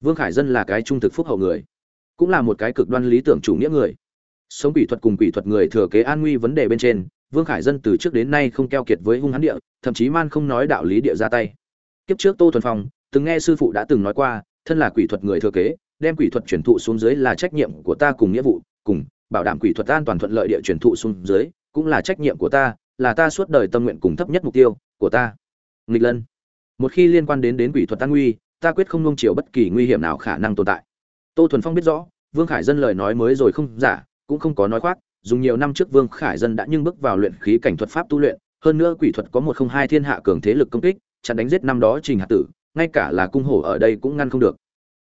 vương khải dân là cái trung thực phúc hậu người, cũng là một cái cực đoan lý tưởng chủ nghĩa người. Sống quỷ thuật cùng quỷ thuật người thừa kế an nguy vấn đề bên trên, vương khải dân từ trước đến nay không keo kiệt với hung hãn địa, thậm chí man không nói đạo lý địa ra tay. Kiếp trước tô thuần phong, từng nghe sư phụ đã từng nói qua, thân là quỷ thuật người thừa kế, đem quỷ thuật truyền thụ xuống dưới là trách nhiệm của ta cùng nghĩa vụ, cùng bảo đảm quỷ thuật an toàn thuận lợi địa truyền thụ xuống dưới, cũng là trách nhiệm của ta, là ta suốt đời tâm nguyện cùng thấp nhất mục tiêu của ta. Nghịch lân. Một khi liên quan đến đến quỷ thuật an nguy ta quyết không nung chiều bất kỳ nguy hiểm nào khả năng tồn tại. Tô thuần phong biết rõ, vương khải dân lời nói mới rồi không giả, cũng không có nói khoác, dùng nhiều năm trước vương khải dân đã nhưng bước vào luyện khí cảnh thuật pháp tu luyện, hơn nữa quỷ thuật có một không hai thiên hạ cường thế lực công kích, chặn đánh giết năm đó trình hạ tử, ngay cả là cung hổ ở đây cũng ngăn không được.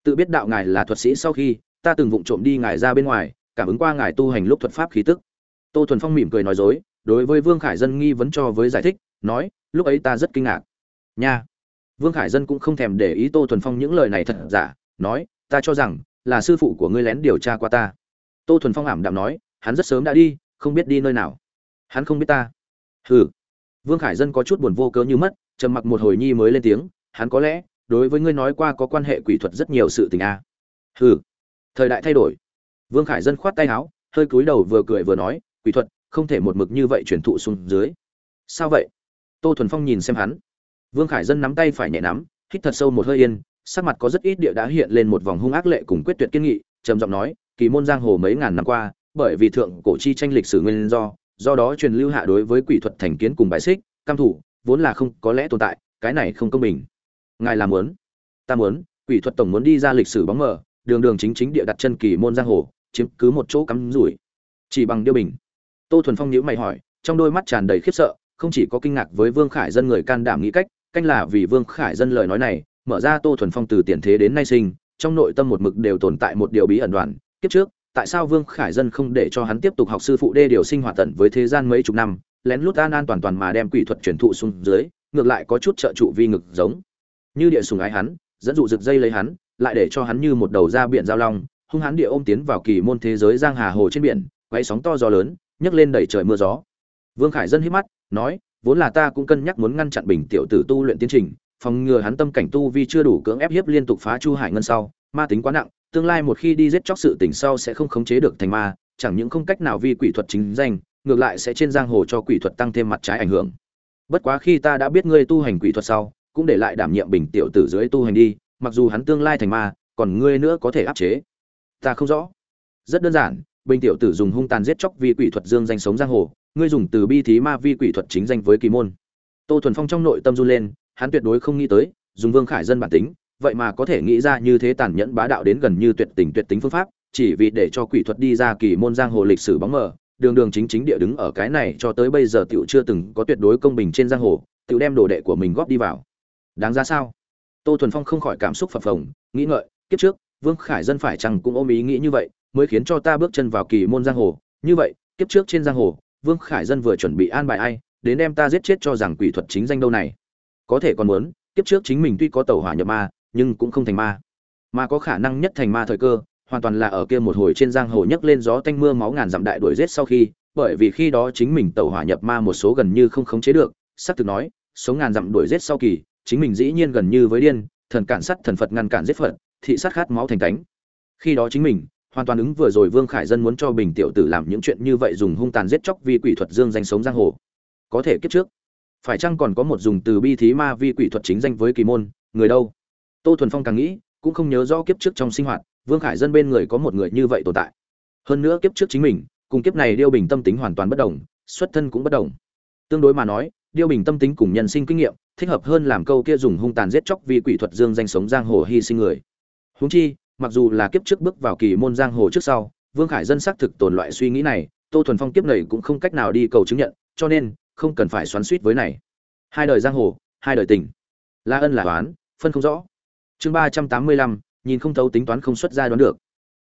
Tự biết đạo ngài là thuật sĩ sau khi, ta từng vụng trộm đi ngài ra bên ngoài, cảm ứng qua ngài tu hành lúc thuật pháp khí tức. Tô thuần phong mỉm cười nói dối, đối với vương khải dân nghi vấn cho với giải thích, nói, lúc ấy ta rất kinh ngạc. Nha! Vương khải dân cũng không thèm để ý tô thuần phong những lời này thật giả, nói, ta cho rằng là sư phụ của ngươi lén điều tra qua ta. Tô thuần phong ảm đạm nói, hắn rất sớm đã đi, không biết đi nơi nào. Hắn không biết ta. Hừ. Vương khải dân có chút buồn vô cớ như mất, trầm mặc một hồi nhi mới lên tiếng, hắn có lẽ, đối với ngươi nói qua có quan hệ quỷ thuật rất nhiều sự tình a. À. hừ. Thời đại thay đổi. Vương khải dân khoát tay áo, hơi cúi đầu vừa cười vừa nói, quỷ thuật không thể một mực như vậy truyền thụ xuống dưới. Sao vậy? Tô thuần phong nhìn xem hắn vương khải dân nắm tay phải nhẹ nắm, hít thật sâu một hơi yên, sắc mặt có rất ít địa đã hiện lên một vòng hung ác lệ cùng quyết tuyệt kiên nghị, trầm giọng nói, kỳ môn giang hồ mấy ngàn năm qua, bởi vì thượng cổ chi tranh lịch sử nguyên do do đó truyền lưu hạ đối với quỷ thuật thành kiến cùng bài xích, cam thủ, vốn là không có lẽ tồn tại, cái này không công bình. Ngài làm muốn, ta muốn, quỷ thuật tổng muốn đi ra lịch sử bóng mờ, đường đường chính chính địa đặt chân kỳ môn giang hồ, chiếm cứ một chỗ cắm rủi. Chỉ bằng điêu bình. Tô thuần phong nhíu mày hỏi, trong đôi mắt tràn đầy khiếp sợ, không chỉ có kinh ngạc với vương khải dân người can đảm nghĩ cách canh là vì vương khải dân lời nói này, mở ra tô thuần phong từ tiền thế đến nay sinh, trong nội tâm một mực đều tồn tại một điều bí ẩn đoàn kiếp trước, tại sao vương khải dân không để cho hắn tiếp tục học sư phụ đê điều sinh hoạt tận với thế gian mấy chục năm, lén lút an an toàn toàn mà đem quỷ thuật truyền thụ xuống dưới, ngược lại có chút trợ trụ vi ngực giống. Như địa sùng ái hắn, dẫn dụ rực dây lấy hắn, lại để cho hắn như một đầu ra biển giao long, hung hãn địa ôm tiến vào kỳ môn thế giới giang hà hồ trên biển, quay sóng to gió lớn, nhấc lên đẩy trời mưa gió. Vương khải dân hít mắt, nói vốn là ta cũng cân nhắc muốn ngăn chặn bình tiểu tử tu luyện tiến trình, phòng ngừa hắn tâm cảnh tu vi chưa đủ cưỡng ép hiếp liên tục phá chu hải ngân sau, ma tính quá nặng, tương lai một khi đi giết chóc sự tình sau sẽ không khống chế được thành ma, chẳng những không cách nào vi quỷ thuật chính danh, ngược lại sẽ trên giang hồ cho quỷ thuật tăng thêm mặt trái ảnh hưởng. Bất quá khi ta đã biết ngươi tu hành quỷ thuật sau, cũng để lại đảm nhiệm bình tiểu tử dưới tu hành đi, mặc dù hắn tương lai thành ma, còn ngươi nữa có thể áp chế. Ta không rõ. Rất đơn giản, bình tiểu tử dùng hung tàn giết chóc vì quỷ thuật dương danh sống giang hồ ngươi dùng từ bi thí ma vi quỷ thuật chính danh với kỳ môn. Tô thuần phong trong nội tâm run lên, hắn tuyệt đối không nghĩ tới, dùng vương khải dân bản tính, vậy mà có thể nghĩ ra như thế tàn nhẫn bá đạo đến gần như tuyệt tình tuyệt tính phương pháp, chỉ vì để cho quỷ thuật đi ra kỳ môn giang hồ lịch sử bóng mờ, đường đường chính chính địa đứng ở cái này cho tới bây giờ tiểu chưa từng có tuyệt đối công bình trên giang hồ, tiểu đem đồ đệ của mình góp đi vào. Đáng ra sao? Tô thuần phong không khỏi cảm xúc phập phồng, nghĩ ngợi, kiếp trước, vương khải dân phải chăng cũng ôm ý nghĩ như vậy, mới khiến cho ta bước chân vào kỳ môn giang hồ, như vậy, kiếp trước trên giang hồ vương khải dân vừa chuẩn bị an bài ai, đến đem ta giết chết cho rằng quỷ thuật chính danh đâu này. Có thể còn muốn, kiếp trước chính mình tuy có tẩu hỏa nhập ma, nhưng cũng không thành ma. Mà có khả năng nhất thành ma thời cơ, hoàn toàn là ở kia một hồi trên giang hồ nhấc lên gió tanh mưa máu ngàn dặm đại đuổi giết sau khi, bởi vì khi đó chính mình tẩu hỏa nhập ma một số gần như không khống chế được, sắp thực nói, sống ngàn dặm đuổi giết sau kỳ, chính mình dĩ nhiên gần như với điên, thần cản sắt thần phật ngăn cản giết phật, thị sát khát máu thành cánh khi đó chính mình hoàn toàn ứng vừa rồi vương khải dân muốn cho bình tiểu tử làm những chuyện như vậy dùng hung tàn giết chóc vi quỷ thuật dương danh sống giang hồ. Có thể kiếp trước, phải chăng còn có một dùng từ bi thí ma vi quỷ thuật chính danh với kỳ môn, người đâu? Tô thuần phong càng nghĩ, cũng không nhớ rõ kiếp trước trong sinh hoạt, vương khải dân bên người có một người như vậy tồn tại. Hơn nữa kiếp trước chính mình, cùng kiếp này điêu bình tâm tính hoàn toàn bất đồng, xuất thân cũng bất đồng. Tương đối mà nói, điêu bình tâm tính cùng nhân sinh kinh nghiệm, thích hợp hơn làm câu kia dùng hung tàn giết chóc vì quỷ thuật dương danh sống giang hồ hy sinh người. Huống chi mặc dù là kiếp trước bước vào kỳ môn giang hồ trước sau, vương khải dân xác thực tồn loại suy nghĩ này, tô thuần phong kiếp này cũng không cách nào đi cầu chứng nhận, cho nên, không cần phải xoắn suýt với này. Hai đời giang hồ, hai đời tình. La ân là toán phân không rõ. Chương ba trăm tám mươi lăm, nhìn không thấu tính toán không xuất ra đoán được.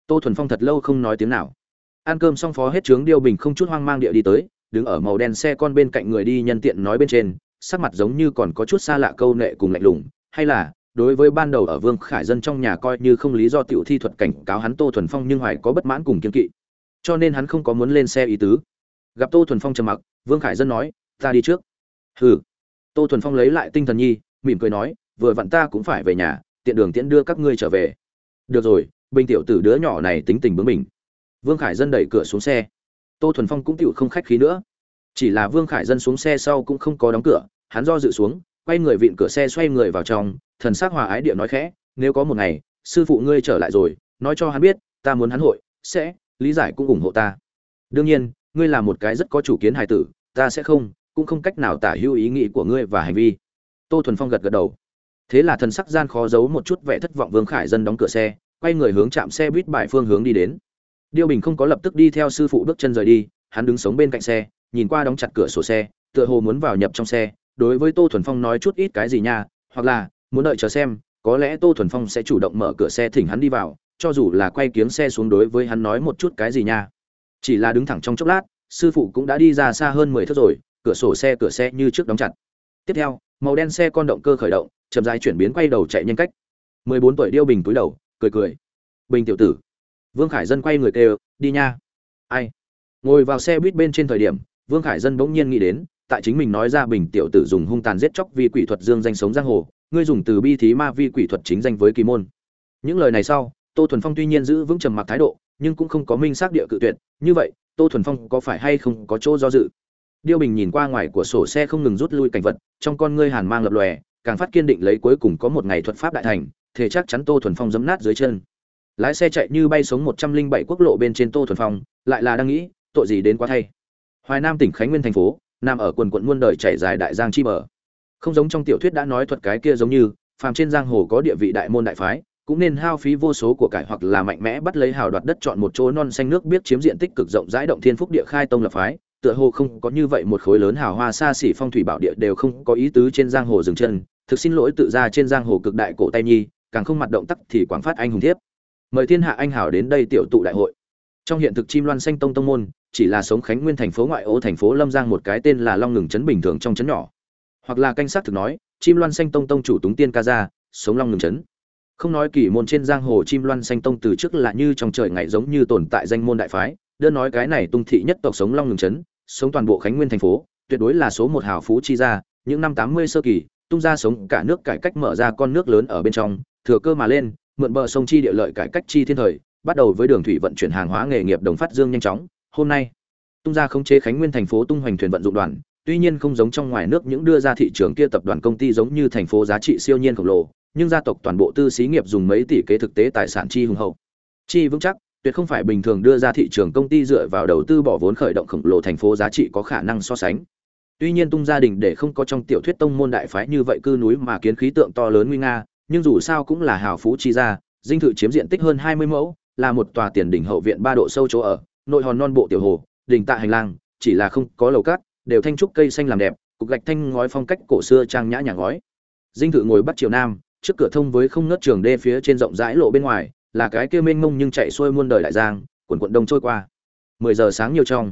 Tô thuần phong thật lâu không nói tiếng nào. Ăn cơm xong phó hết trướng điêu bình không chút hoang mang địa đi tới, đứng ở màu đen xe con bên cạnh người đi nhân tiện nói bên trên, sắc mặt giống như còn có chút xa lạ câu nệ cùng lạnh lùng, hay là đối với ban đầu ở vương khải dân trong nhà coi như không lý do tiểu thi thuật cảnh cáo hắn tô thuần phong nhưng hoài có bất mãn cùng kiên kỵ. Cho nên hắn không có muốn lên xe ý tứ. Gặp tô thuần phong trầm mặc, vương khải dân nói, ta đi trước. Hừ. Tô thuần phong lấy lại tinh thần nhi, mỉm cười nói, vừa vặn ta cũng phải về nhà, tiện đường tiễn đưa các ngươi trở về. Được rồi, bình tiểu tử đứa nhỏ này tính tình bướng mình vương khải dân đẩy cửa xuống xe. Tô thuần phong cũng tựu không khách khí nữa. Chỉ là vương khải dân xuống xe sau cũng không có đóng cửa, hắn do dự xuống, quay người vịn cửa xe xoay người vào trong thần sắc hòa ái địa nói khẽ, nếu có một ngày, sư phụ ngươi trở lại rồi, nói cho hắn biết, ta muốn hắn hội, sẽ, lý giải cũng ủng hộ ta. Đương nhiên, ngươi là một cái rất có chủ kiến hài tử, ta sẽ không, cũng không cách nào tả hữu ý nghĩ của ngươi và hành vi. Tô thuần phong gật gật đầu. Thế là thần sắc gian khó giấu một chút vẻ thất vọng vương khải dân đóng cửa xe, quay người hướng chạm xe buýt bài phương hướng đi đến. Điêu bình không có lập tức đi theo sư phụ bước chân rời đi, hắn đứng sống bên cạnh xe, nhìn qua đóng chặt cửa sổ xe, tựa hồ muốn vào nhập trong xe, đối với tô thuần phong nói chút ít cái gì nha, hoặc là muốn đợi chờ xem, có lẽ tô thuần phong sẽ chủ động mở cửa xe thỉnh hắn đi vào, cho dù là quay kiếng xe xuống đối với hắn nói một chút cái gì nha. Chỉ là đứng thẳng trong chốc lát, sư phụ cũng đã đi ra xa hơn mười thước rồi, cửa sổ xe cửa xe như trước đóng chặt. Tiếp theo, màu đen xe con động cơ khởi động, chậm rãi chuyển biến quay đầu chạy nhanh cách. Mười bốn tuổi điêu bình túi đầu, cười cười. Bình tiểu tử, vương khải dân quay người kêu, đi nha. Ai? Ngồi vào xe buýt bên trên thời điểm, vương khải dân bỗng nhiên nghĩ đến, tại chính mình nói ra bình tiểu tử dùng hung tàn giết chóc vì quỷ thuật dương danh sống giang hồ ngươi dùng từ bi thí ma vi quỷ thuật chính danh với kỳ môn. Những lời này sau, tô thuần phong tuy nhiên giữ vững trầm mặc thái độ, nhưng cũng không có minh xác địa cự tuyệt. Như vậy, tô thuần phong có phải hay không có chỗ do dự? Điêu bình nhìn qua ngoài của sổ xe không ngừng rút lui cảnh vật, trong con ngươi hàn mang lập lòe, càng phát kiên định lấy cuối cùng có một ngày thuật pháp đại thành, thể chắc chắn tô thuần phong giấm nát dưới chân. Lái xe chạy như bay sống một trăm linh bảy quốc lộ bên trên tô thuần phong, lại là đang nghĩ, tội gì đến quá thay. Hoài nam tỉnh khánh nguyên thành phố, nằm ở quần quận muôn đời chạy dài đại giang chi mở không giống trong tiểu thuyết đã nói thuật cái kia giống như, phàm trên giang hồ có địa vị đại môn đại phái, cũng nên hao phí vô số của cải hoặc là mạnh mẽ bắt lấy hào đoạt đất chọn một chỗ non xanh nước biết chiếm diện tích cực rộng rãi động thiên phúc địa khai tông lập phái, tựa hồ không có như vậy một khối lớn hào hoa xa xỉ phong thủy bảo địa đều không có ý tứ trên giang hồ dừng chân, thực xin lỗi tự ra trên giang hồ cực đại cổ tay nhi, càng không mặt động tắc thì quảng phát anh hùng thiếp. Mời thiên hạ anh hào đến đây tiểu tụ đại hội. Trong hiện thực chim loan xanh tông tông môn, chỉ là sống khánh nguyên thành phố ngoại ô thành phố lâm giang một cái tên là long ngừng trấn bình thường trong trấn nhỏ hoặc là canh sát thực nói chim loan xanh tông tông chủ túng tiên ca gia sống long ngừng chấn, không nói kỳ môn trên giang hồ chim loan xanh tông từ trước là như trong trời ngày giống như tồn tại danh môn đại phái đơn nói cái này tung thị nhất tộc sống long ngừng chấn, sống toàn bộ khánh nguyên thành phố tuyệt đối là số một hào phú chi gia những năm tám mươi sơ kỳ tung ra sống cả nước cải cách mở ra con nước lớn ở bên trong thừa cơ mà lên mượn bờ sông chi địa lợi cải cách chi thiên thời bắt đầu với đường thủy vận chuyển hàng hóa nghề nghiệp đồng phát dương nhanh chóng. Hôm nay tung ra khống chế khánh nguyên thành phố tung hoành thuyền vận dụng đoàn tuy nhiên không giống trong ngoài nước những đưa ra thị trường kia tập đoàn công ty giống như thành phố giá trị siêu nhiên khổng lồ, nhưng gia tộc toàn bộ tư xí nghiệp dùng mấy tỷ kế thực tế tài sản chi hùng hậu. Chi vững chắc, tuyệt không phải bình thường đưa ra thị trường công ty dựa vào đầu tư bỏ vốn khởi động khổng lồ thành phố giá trị có khả năng so sánh. Tuy nhiên tung gia đình để không có trong tiểu thuyết tông môn đại phái như vậy cư núi mà kiến khí tượng to lớn nguy nga, nhưng dù sao cũng là hào phú chi gia, dinh thự chiếm diện tích hơn hai mươi mẫu, là một tòa tiền đỉnh hậu viện ba độ sâu chỗ ở, nội hòn non bộ tiểu hồ, đỉnh tạ hành lang, chỉ là không có lầu cát đều thanh trúc cây xanh làm đẹp, cục gạch thanh ngói phong cách cổ xưa trang nhã nhà ngói. Dinh thự ngồi bắt chiều nam, trước cửa thông với không ngớt trường đê phía trên rộng rãi lộ bên ngoài, là cái kia mênh mông nhưng chạy xuôi muôn đời đại giang quần quận đông trôi qua. Mười giờ sáng nhiều trong,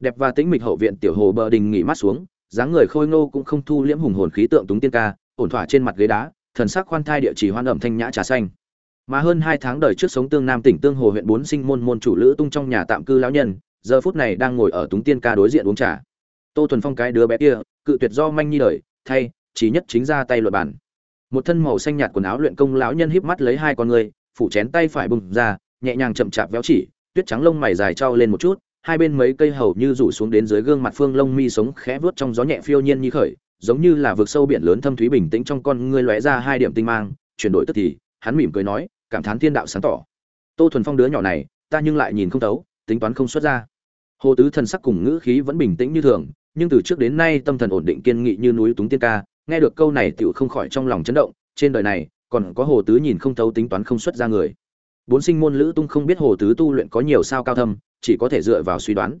đẹp và tĩnh mịch hậu viện tiểu hồ bờ đình nghỉ mắt xuống, dáng người khôi ngô cũng không thu liễm hùng hồn khí tượng túng tiên ca, ổn thỏa trên mặt ghế đá, thần sắc khoan thai địa chỉ hoan ẩm thanh nhã trà xanh. Mà hơn hai tháng đời trước sống tương nam tỉnh tương hồ huyện bốn sinh môn môn chủ lữ tung trong nhà tạm cư lão nhân, giờ phút này đang ngồi ở túng tiên ca đối diện uống trà tô thuần phong cái đứa bé kia cự tuyệt do manh nhi đời thay chỉ nhất chính ra tay luật bản một thân màu xanh nhạt quần áo luyện công lão nhân híp mắt lấy hai con người phủ chén tay phải bùng ra nhẹ nhàng chậm chạp véo chỉ tuyết trắng lông mày dài trao lên một chút hai bên mấy cây hầu như rủ xuống đến dưới gương mặt phương lông mi sống khẽ vuốt trong gió nhẹ phiêu nhiên như khởi giống như là vực sâu biển lớn thâm thúy bình tĩnh trong con ngươi lóe ra hai điểm tinh mang chuyển đổi tức thì hắn mỉm cười nói cảm thán thiên đạo sáng tỏ. Tô thuần phong đứa nhỏ này ta nhưng lại nhìn không tấu, tính toán không xuất ra. Hồ tứ thần sắc cùng ngữ khí vẫn bình tĩnh như thường nhưng từ trước đến nay tâm thần ổn định kiên nghị như núi túng tiên ca, nghe được câu này tựu không khỏi trong lòng chấn động, trên đời này, còn có hồ tứ nhìn không thấu tính toán không xuất ra người. Bốn sinh môn lữ tung không biết hồ tứ tu luyện có nhiều sao cao thâm, chỉ có thể dựa vào suy đoán.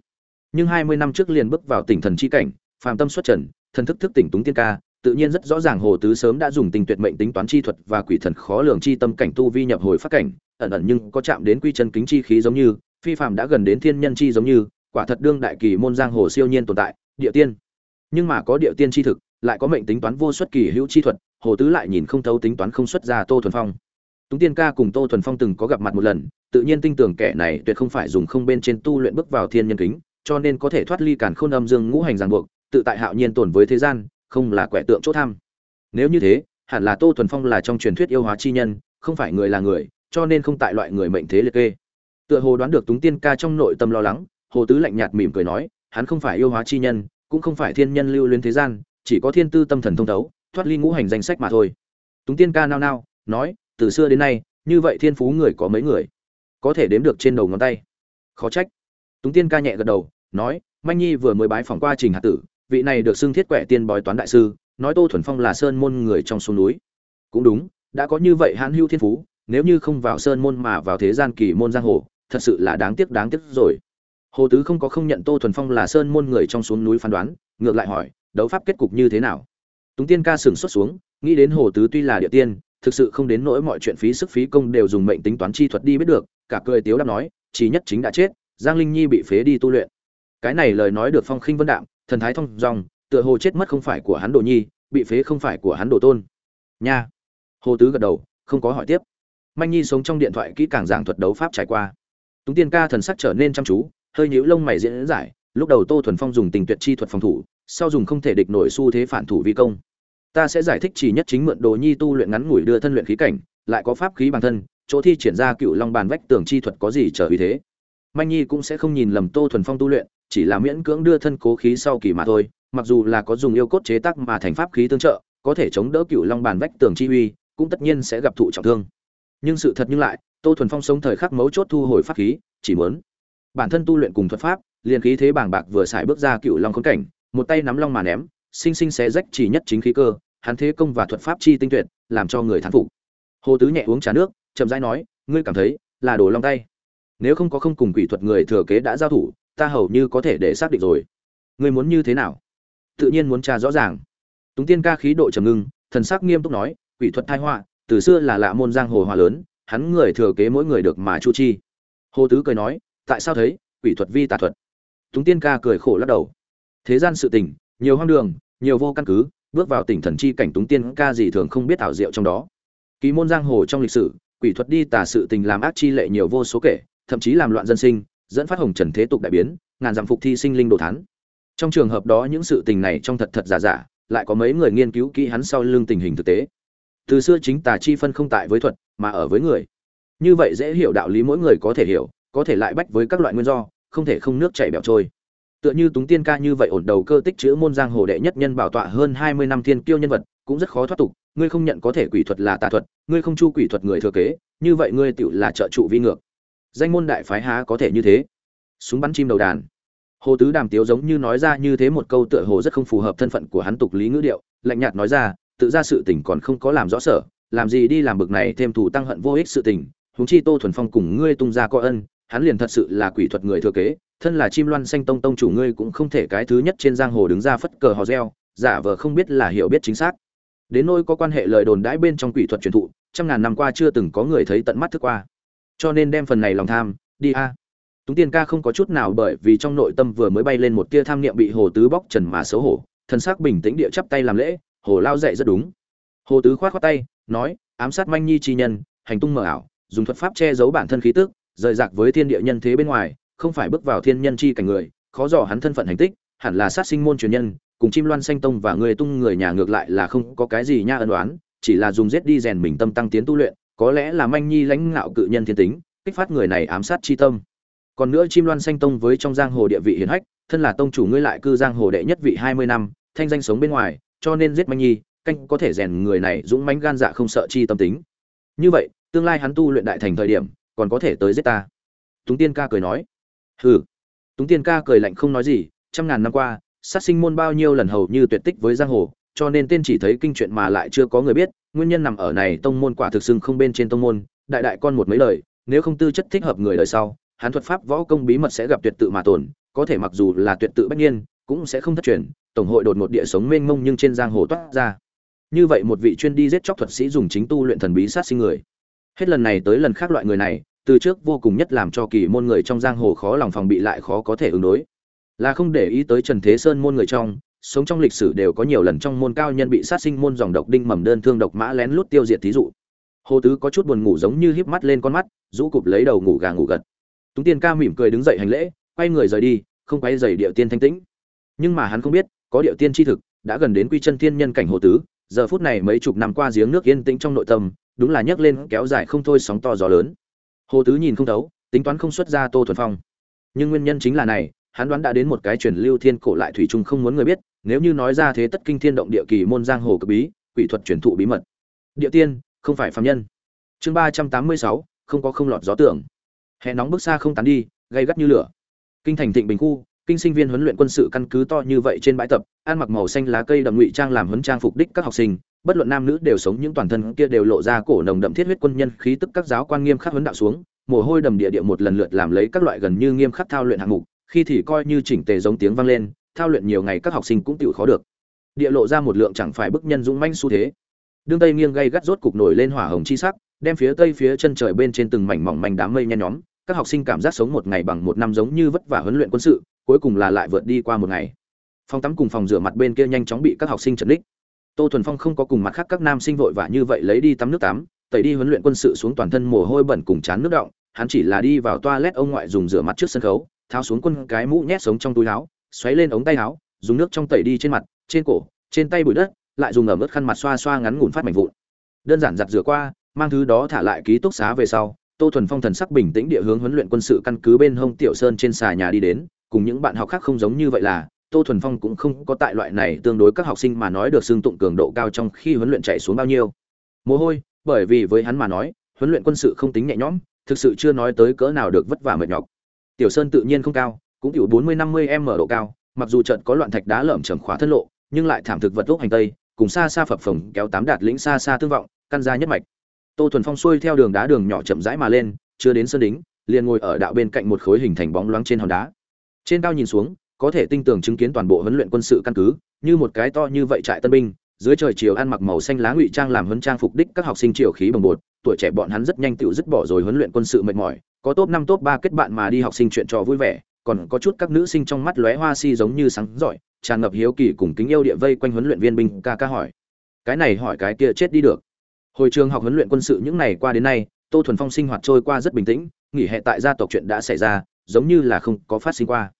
Nhưng hai mươi năm trước liền bước vào tỉnh thần chi cảnh, phàm tâm xuất trần, thần thức thức tỉnh túng tiên ca, tự nhiên rất rõ ràng hồ tứ sớm đã dùng tình tuyệt mệnh tính toán chi thuật và quỷ thần khó lường chi tâm cảnh tu vi nhập hồi phát cảnh, ẩn ẩn nhưng có chạm đến quy chân kính chi khí giống như, phi phàm đã gần đến thiên nhân chi giống như, quả thật đương đại kỳ môn giang hồ siêu nhiên tồn tại địa tiên. Nhưng mà có địa tiên chi thực, lại có mệnh tính toán vô xuất kỳ hữu chi thuật, hồ tứ lại nhìn không thấu tính toán không xuất ra tô thuần phong. Túng tiên ca cùng tô thuần phong từng có gặp mặt một lần, tự nhiên tin tưởng kẻ này tuyệt không phải dùng không bên trên tu luyện bước vào thiên nhân kính, cho nên có thể thoát ly cản khôn âm dương ngũ hành ràng buộc, tự tại hạo nhiên tồn với thế gian, không là quẻ tượng chỗ tham. Nếu như thế, hẳn là tô thuần phong là trong truyền thuyết yêu hóa chi nhân, không phải người là người, cho nên không tại loại người mệnh thế liệt kê. Tựa hồ đoán được túng tiên ca trong nội tâm lo lắng, hồ tứ lạnh nhạt mỉm cười nói hắn không phải yêu hóa chi nhân, cũng không phải thiên nhân lưu luyến thế gian, chỉ có thiên tư tâm thần thông thấu, thoát ly ngũ hành danh sách mà thôi. Túng tiên ca nao nao, nói, từ xưa đến nay, như vậy thiên phú người có mấy người? Có thể đếm được trên đầu ngón tay. Khó trách. Túng tiên ca nhẹ gật đầu, nói, manh nhi vừa mới bái phỏng qua trình hạ tử, vị này được xưng thiết quẻ tiên bói toán đại sư, nói tô thuần phong là sơn môn người trong xuống núi. Cũng đúng, đã có như vậy hãn hưu thiên phú, nếu như không vào sơn môn mà vào thế gian kỳ môn giang hồ, thật sự là đáng tiếc đáng tiếc rồi hồ tứ không có không nhận tô thuần phong là sơn môn người trong xuống núi phán đoán ngược lại hỏi đấu pháp kết cục như thế nào? Túng tiên ca sửng xuất xuống nghĩ đến hồ tứ tuy là địa tiên thực sự không đến nỗi mọi chuyện phí sức phí công đều dùng mệnh tính toán chi thuật đi biết được cả cười tiếu đáp nói chỉ nhất chính đã chết giang linh nhi bị phế đi tu luyện. Cái này lời nói được phong khinh vân đạm thần thái thông dòng, tựa hồ chết mất không phải của hắn đồ nhi bị phế không phải của hắn đồ tôn. Nha. Hồ tứ gật đầu không có hỏi tiếp. Manh nhi sống trong điện thoại kỹ càng giảng thuật đấu pháp trải qua. Túng tiên ca thần sắc trở nên chăm chú hơi nhíu lông mày diễn giải, lúc đầu tô thuần phong dùng tình tuyệt chi thuật phòng thủ, sau dùng không thể địch nổi xu thế phản thủ vi công. Ta sẽ giải thích chỉ nhất chính mượn đồ nhi tu luyện ngắn ngủi đưa thân luyện khí cảnh, lại có pháp khí bản thân, chỗ thi triển ra cựu long bàn vách tường chi thuật có gì trở uy thế. Manh nhi cũng sẽ không nhìn lầm tô thuần phong tu luyện, chỉ là miễn cưỡng đưa thân cố khí sau kỳ mà thôi, mặc dù là có dùng yêu cốt chế tác mà thành pháp khí tương trợ, có thể chống đỡ cựu long bàn vách tường chi uy, cũng tất nhiên sẽ gặp thụ trọng thương. Nhưng sự thật nhưng lại, tô thuần phong sống thời khắc mấu chốt thu hồi pháp khí, chỉ muốn bản thân tu luyện cùng thuật pháp, liền khí thế bàng bạc vừa xài bước ra cựu long khốn cảnh, một tay nắm long mà ném, sinh sinh xé rách chỉ nhất chính khí cơ, hắn thế công và thuật pháp chi tinh tuyệt, làm cho người thán phục. Hồ tứ nhẹ uống trà nước, chậm rãi nói, ngươi cảm thấy là đồ long tay. Nếu không có không cùng quỷ thuật người thừa kế đã giao thủ, ta hầu như có thể để xác định rồi. Ngươi muốn như thế nào? Tự nhiên muốn trà rõ ràng. Túng tiên ca khí độ trầm ngưng, thần sắc nghiêm túc nói, quỷ thuật thai họa, từ xưa là lạ môn giang hồ hòa lớn, hắn người thừa kế mỗi người được mà chu chi. Hồ tứ cười nói tại sao thấy quỷ thuật vi tà thuật? Túng tiên ca cười khổ lắc đầu. Thế gian sự tình, nhiều hoang đường, nhiều vô căn cứ, bước vào tỉnh thần chi cảnh túng tiên ca gì thường không biết ảo diệu trong đó. Ký môn giang hồ trong lịch sử, quỷ thuật đi tà sự tình làm ác chi lệ nhiều vô số kể, thậm chí làm loạn dân sinh, dẫn phát hồng trần thế tục đại biến, ngàn dặm phục thi sinh linh đồ thán. Trong trường hợp đó những sự tình này trong thật thật giả giả, lại có mấy người nghiên cứu kỹ hắn sau lưng tình hình thực tế. Từ xưa chính tà chi phân không tại với thuật, mà ở với người. Như vậy dễ hiểu đạo lý mỗi người có thể hiểu có thể lại bách với các loại nguyên do, không thể không nước chảy bẻo trôi. Tựa như túng tiên ca như vậy ổn đầu cơ tích chữ môn giang hồ đệ nhất nhân bảo tọa hơn hai mươi năm thiên kiêu nhân vật, cũng rất khó thoát tục. Ngươi không nhận có thể quỷ thuật là tà thuật, ngươi không chu quỷ thuật người thừa kế, như vậy ngươi tựu là trợ trụ vi ngược. Danh môn đại phái há có thể như thế? Súng bắn chim đầu đàn. Hồ tứ đàm tiếu giống như nói ra như thế một câu tựa hồ rất không phù hợp thân phận của hắn tục lý ngữ điệu, lạnh nhạt nói ra, tự ra sự tình còn không có làm rõ sở, làm gì đi làm bực này thêm thủ tăng hận vô ích sự tình, huống chi tô thuần phong cùng ngươi tung ra có ân hắn liền thật sự là quỷ thuật người thừa kế, thân là chim loan xanh tông tông chủ ngươi cũng không thể cái thứ nhất trên giang hồ đứng ra phất cờ hò reo, giả vờ không biết là hiểu biết chính xác. Đến nỗi có quan hệ lời đồn đãi bên trong quỷ thuật truyền thụ, trăm ngàn năm qua chưa từng có người thấy tận mắt thức qua. Cho nên đem phần này lòng tham, đi a. Túng tiên ca không có chút nào bởi vì trong nội tâm vừa mới bay lên một tia tham niệm bị hồ tứ bóc trần mà xấu hổ thân xác bình tĩnh địa chắp tay làm lễ, hồ lao dạy rất đúng. Hồ tứ khoát khoát tay, nói, ám sát manh nhi chi nhân, hành tung mờ ảo, dùng thuật pháp che giấu bản thân khí tức rời rạc với thiên địa nhân thế bên ngoài, không phải bước vào thiên nhân chi cảnh người, khó dò hắn thân phận hành tích, hẳn là sát sinh môn truyền nhân, cùng chim loan xanh tông và người tung người nhà ngược lại là không có cái gì nha ân đoán chỉ là dùng giết đi rèn mình tâm tăng tiến tu luyện, có lẽ là manh nhi lãnh ngạo cự nhân thiên tính, kích phát người này ám sát chi tâm. Còn nữa chim loan xanh tông với trong giang hồ địa vị hiển hách, thân là tông chủ ngươi lại cư giang hồ đệ nhất vị hai mươi năm, thanh danh sống bên ngoài, cho nên giết manh nhi, canh có thể rèn người này dũng mãnh gan dạ không sợ chi tâm tính. Như vậy, tương lai hắn tu luyện đại thành thời điểm còn có thể tới giết ta. Túng tiên ca cười nói. Hừ. Túng tiên ca cười lạnh không nói gì, trăm ngàn năm qua, sát sinh môn bao nhiêu lần hầu như tuyệt tích với giang hồ, cho nên tên chỉ thấy kinh chuyện mà lại chưa có người biết, nguyên nhân nằm ở này tông môn quả thực sưng không bên trên tông môn, đại đại con một mấy lời, nếu không tư chất thích hợp người đời sau hắn thuật pháp võ công bí mật sẽ gặp tuyệt tự mà tồn, có thể mặc dù là tuyệt tự bất nhiên cũng sẽ không thất truyền, tổng hội đột một địa sống mênh mông nhưng trên giang hồ toát ra. Như vậy một vị chuyên đi giết chóc thuật sĩ dùng chính tu luyện thần bí sát sinh người hết lần này tới lần khác loại người này, từ trước vô cùng nhất làm cho kỳ môn người trong giang hồ khó lòng phòng bị lại khó có thể ứng đối. Là không để ý tới trần thế sơn môn người trong, sống trong lịch sử đều có nhiều lần trong môn cao nhân bị sát sinh môn dòng độc đinh mầm đơn thương độc mã lén lút tiêu diệt thí dụ. Hồ tứ có chút buồn ngủ giống như híp mắt lên con mắt, rũ cụp lấy đầu ngủ gà ngủ gật. Túng tiên ca mỉm cười đứng dậy hành lễ, quay người rời đi, không quay dày điệu tiên thanh tĩnh. Nhưng mà hắn không biết, có điệu tiên tri thực, đã gần đến quy chân thiên nhân cảnh hồ tứ, giờ phút này mấy chục năm qua giếng nước yên tĩnh trong nội tâm đúng là nhấc lên kéo dài không thôi sóng to gió lớn. Hồ tứ nhìn không thấu, tính toán không xuất ra tô thuần phong. Nhưng nguyên nhân chính là này, hắn đoán đã đến một cái truyền lưu thiên cổ lại thủy chung không muốn người biết, nếu như nói ra thế tất kinh thiên động địa kỳ môn giang hồ cực bí, quỷ thuật truyền thụ bí mật. Địa tiên, không phải phạm nhân. Chương ba trăm tám mươi sáu, không có không lọt gió tưởng. Hè nóng bước xa không tán đi gây gắt như lửa. Kinh thành thịnh bình khu, kinh sinh viên huấn luyện quân sự căn cứ to như vậy trên bãi tập, ăn mặc màu xanh lá cây đậm ngụy trang làm huấn trang phục đích các học sinh bất luận nam nữ đều sống, những toàn thân kia đều lộ ra cổ nồng đậm thiết huyết quân nhân khí tức các giáo quan nghiêm khắc huấn đạo xuống, mồ hôi đầm địa địa một lần lượt làm lấy các loại gần như nghiêm khắc thao luyện hạng mục, khi thì coi như chỉnh tề giống tiếng vang lên, thao luyện nhiều ngày các học sinh cũng tự khó được. Địa lộ ra một lượng chẳng phải bức nhân dũng manh xu thế. Đương tây nghiêng gây gắt rốt cục nổi lên hỏa hồng chi sắc, đem phía tây phía chân trời bên trên từng mảnh mỏng manh đám mây nhen nhóm, các học sinh cảm giác sống một ngày bằng một năm giống như vất vả huấn luyện quân sự, cuối cùng là lại vượt đi qua một ngày. Phòng tắm cùng phòng rửa mặt bên kia nhanh chóng bị các học sinh trần đích tô thuần phong không có cùng mặt khác các nam sinh vội vã như vậy lấy đi tắm nước tắm, tẩy đi huấn luyện quân sự xuống toàn thân mồ hôi bẩn cùng chán nước động, hắn chỉ là đi vào toilet ông ngoại dùng rửa mặt trước sân khấu, tháo xuống quân cái mũ nhét sống trong túi áo, xoáy lên ống tay áo, dùng nước trong tẩy đi trên mặt, trên cổ, trên tay bụi đất, lại dùng ẩm ướt khăn mặt xoa xoa ngắn ngủn phát mảnh vụn. Đơn giản giặt rửa qua, mang thứ đó thả lại ký túc xá về sau, tô thuần phong thần sắc bình tĩnh địa hướng huấn luyện quân sự căn cứ bên hông tiểu sơn trên xà nhà đi đến, cùng những bạn học khác không giống như vậy là tô thuần phong cũng không có tại loại này tương đối các học sinh mà nói được xương tụng cường độ cao trong khi huấn luyện chạy xuống bao nhiêu. Mồ hôi, bởi vì với hắn mà nói, huấn luyện quân sự không tính nhẹ nhõm, thực sự chưa nói tới cỡ nào được vất vả mệt nhọc. Tiểu sơn tự nhiên không cao, cũng tiểu bốn mươi năm mươi m độ cao, mặc dù trận có loạn thạch đá lởm chởm khóa thân lộ, nhưng lại thảm thực vật lúc hành tây, cùng xa xa phập phồng kéo tám đạt lĩnh xa xa tương vọng, căn ra nhất mạch. Tô thuần phong xuôi theo đường đá đường nhỏ chậm rãi mà lên, chưa đến sân đính, liền ngồi ở đạo bên cạnh một khối hình thành bóng loáng trên hòn đá. Trên cao nhìn xuống có thể tinh tường chứng kiến toàn bộ huấn luyện quân sự căn cứ, như một cái to như vậy trại tân binh, dưới trời chiều ăn mặc màu xanh lá ngụy trang làm huấn trang phục đích các học sinh triều khí bồng bột, tuổi trẻ bọn hắn rất nhanh tựu dứt bỏ rồi huấn luyện quân sự mệt mỏi, có top năm, top ba kết bạn mà đi học sinh chuyện trò vui vẻ, còn có chút các nữ sinh trong mắt lóe hoa si giống như sáng giỏi, tràn ngập hiếu kỳ cùng kính yêu địa vây quanh huấn luyện viên binh ca ca hỏi. Cái này hỏi cái kia chết đi được. Hồi trường học huấn luyện quân sự những ngày qua đến nay, tô thuần phong sinh hoạt trôi qua rất bình tĩnh, nghỉ hè tại gia tộc chuyện đã xảy ra, giống như là không có phát sinh qua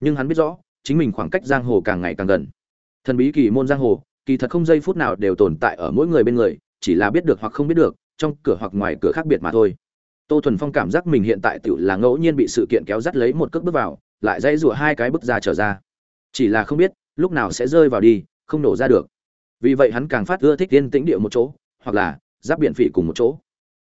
nhưng hắn biết rõ, chính mình khoảng cách giang hồ càng ngày càng gần. Thần bí kỳ môn giang hồ, kỳ thật không giây phút nào đều tồn tại ở mỗi người bên người, chỉ là biết được hoặc không biết được, trong cửa hoặc ngoài cửa khác biệt mà thôi. Tô thuần phong cảm giác mình hiện tại tự là ngẫu nhiên bị sự kiện kéo dắt lấy một cước bước vào, lại dãy rủa hai cái bước ra trở ra. Chỉ là không biết, lúc nào sẽ rơi vào đi, không nổ ra được. Vì vậy hắn càng phát ưa thích yên tĩnh địa một chỗ, hoặc là giáp biện phỉ cùng một chỗ.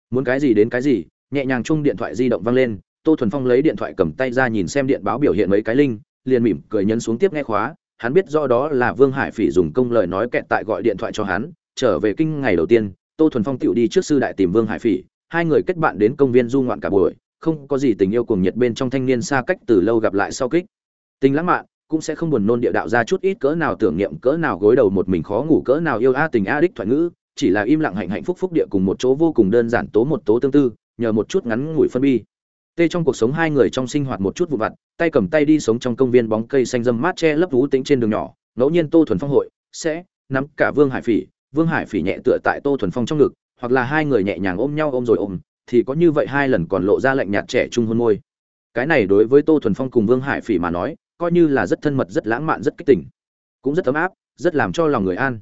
Muốn cái gì đến cái gì, nhẹ nhàng chung điện thoại di động vang lên, tô thuần phong lấy điện thoại cầm tay ra nhìn xem điện báo biểu hiện mấy cái linh liền mỉm cười nhấn xuống tiếp nghe khóa, hắn biết do đó là vương hải phỉ dùng công lời nói kẹt tại gọi điện thoại cho hắn, trở về kinh ngày đầu tiên, tô thuần phong tiểu đi trước sư đại tìm vương hải phỉ, hai người kết bạn đến công viên du ngoạn cả buổi, không có gì tình yêu cuồng nhiệt bên trong thanh niên xa cách từ lâu gặp lại sau kích. Tình lãng mạn, cũng sẽ không buồn nôn địa đạo ra chút ít cỡ nào tưởng niệm, cỡ nào gối đầu một mình khó ngủ, cỡ nào yêu a tình a đích thoại ngữ, chỉ là im lặng hạnh hạnh phúc phúc địa cùng một chỗ vô cùng đơn giản tố một tố tương tư, nhờ một chút ngắn ngủi phân bi tê trong cuộc sống hai người trong sinh hoạt một chút vụ vặt, tay cầm tay đi sống trong công viên bóng cây xanh dâm mát che lấp vũ tĩnh trên đường nhỏ, ngẫu nhiên tô thuần phong hội, sẽ nắm cả vương hải phỉ, vương hải phỉ nhẹ tựa tại tô thuần phong trong ngực, hoặc là hai người nhẹ nhàng ôm nhau ôm rồi ôm, thì có như vậy hai lần còn lộ ra lạnh nhạt trẻ trung hôn môi. Cái này đối với tô thuần phong cùng vương hải phỉ mà nói, coi như là rất thân mật, rất lãng mạn, rất kích tỉnh cũng rất ấm áp, rất làm cho lòng người an.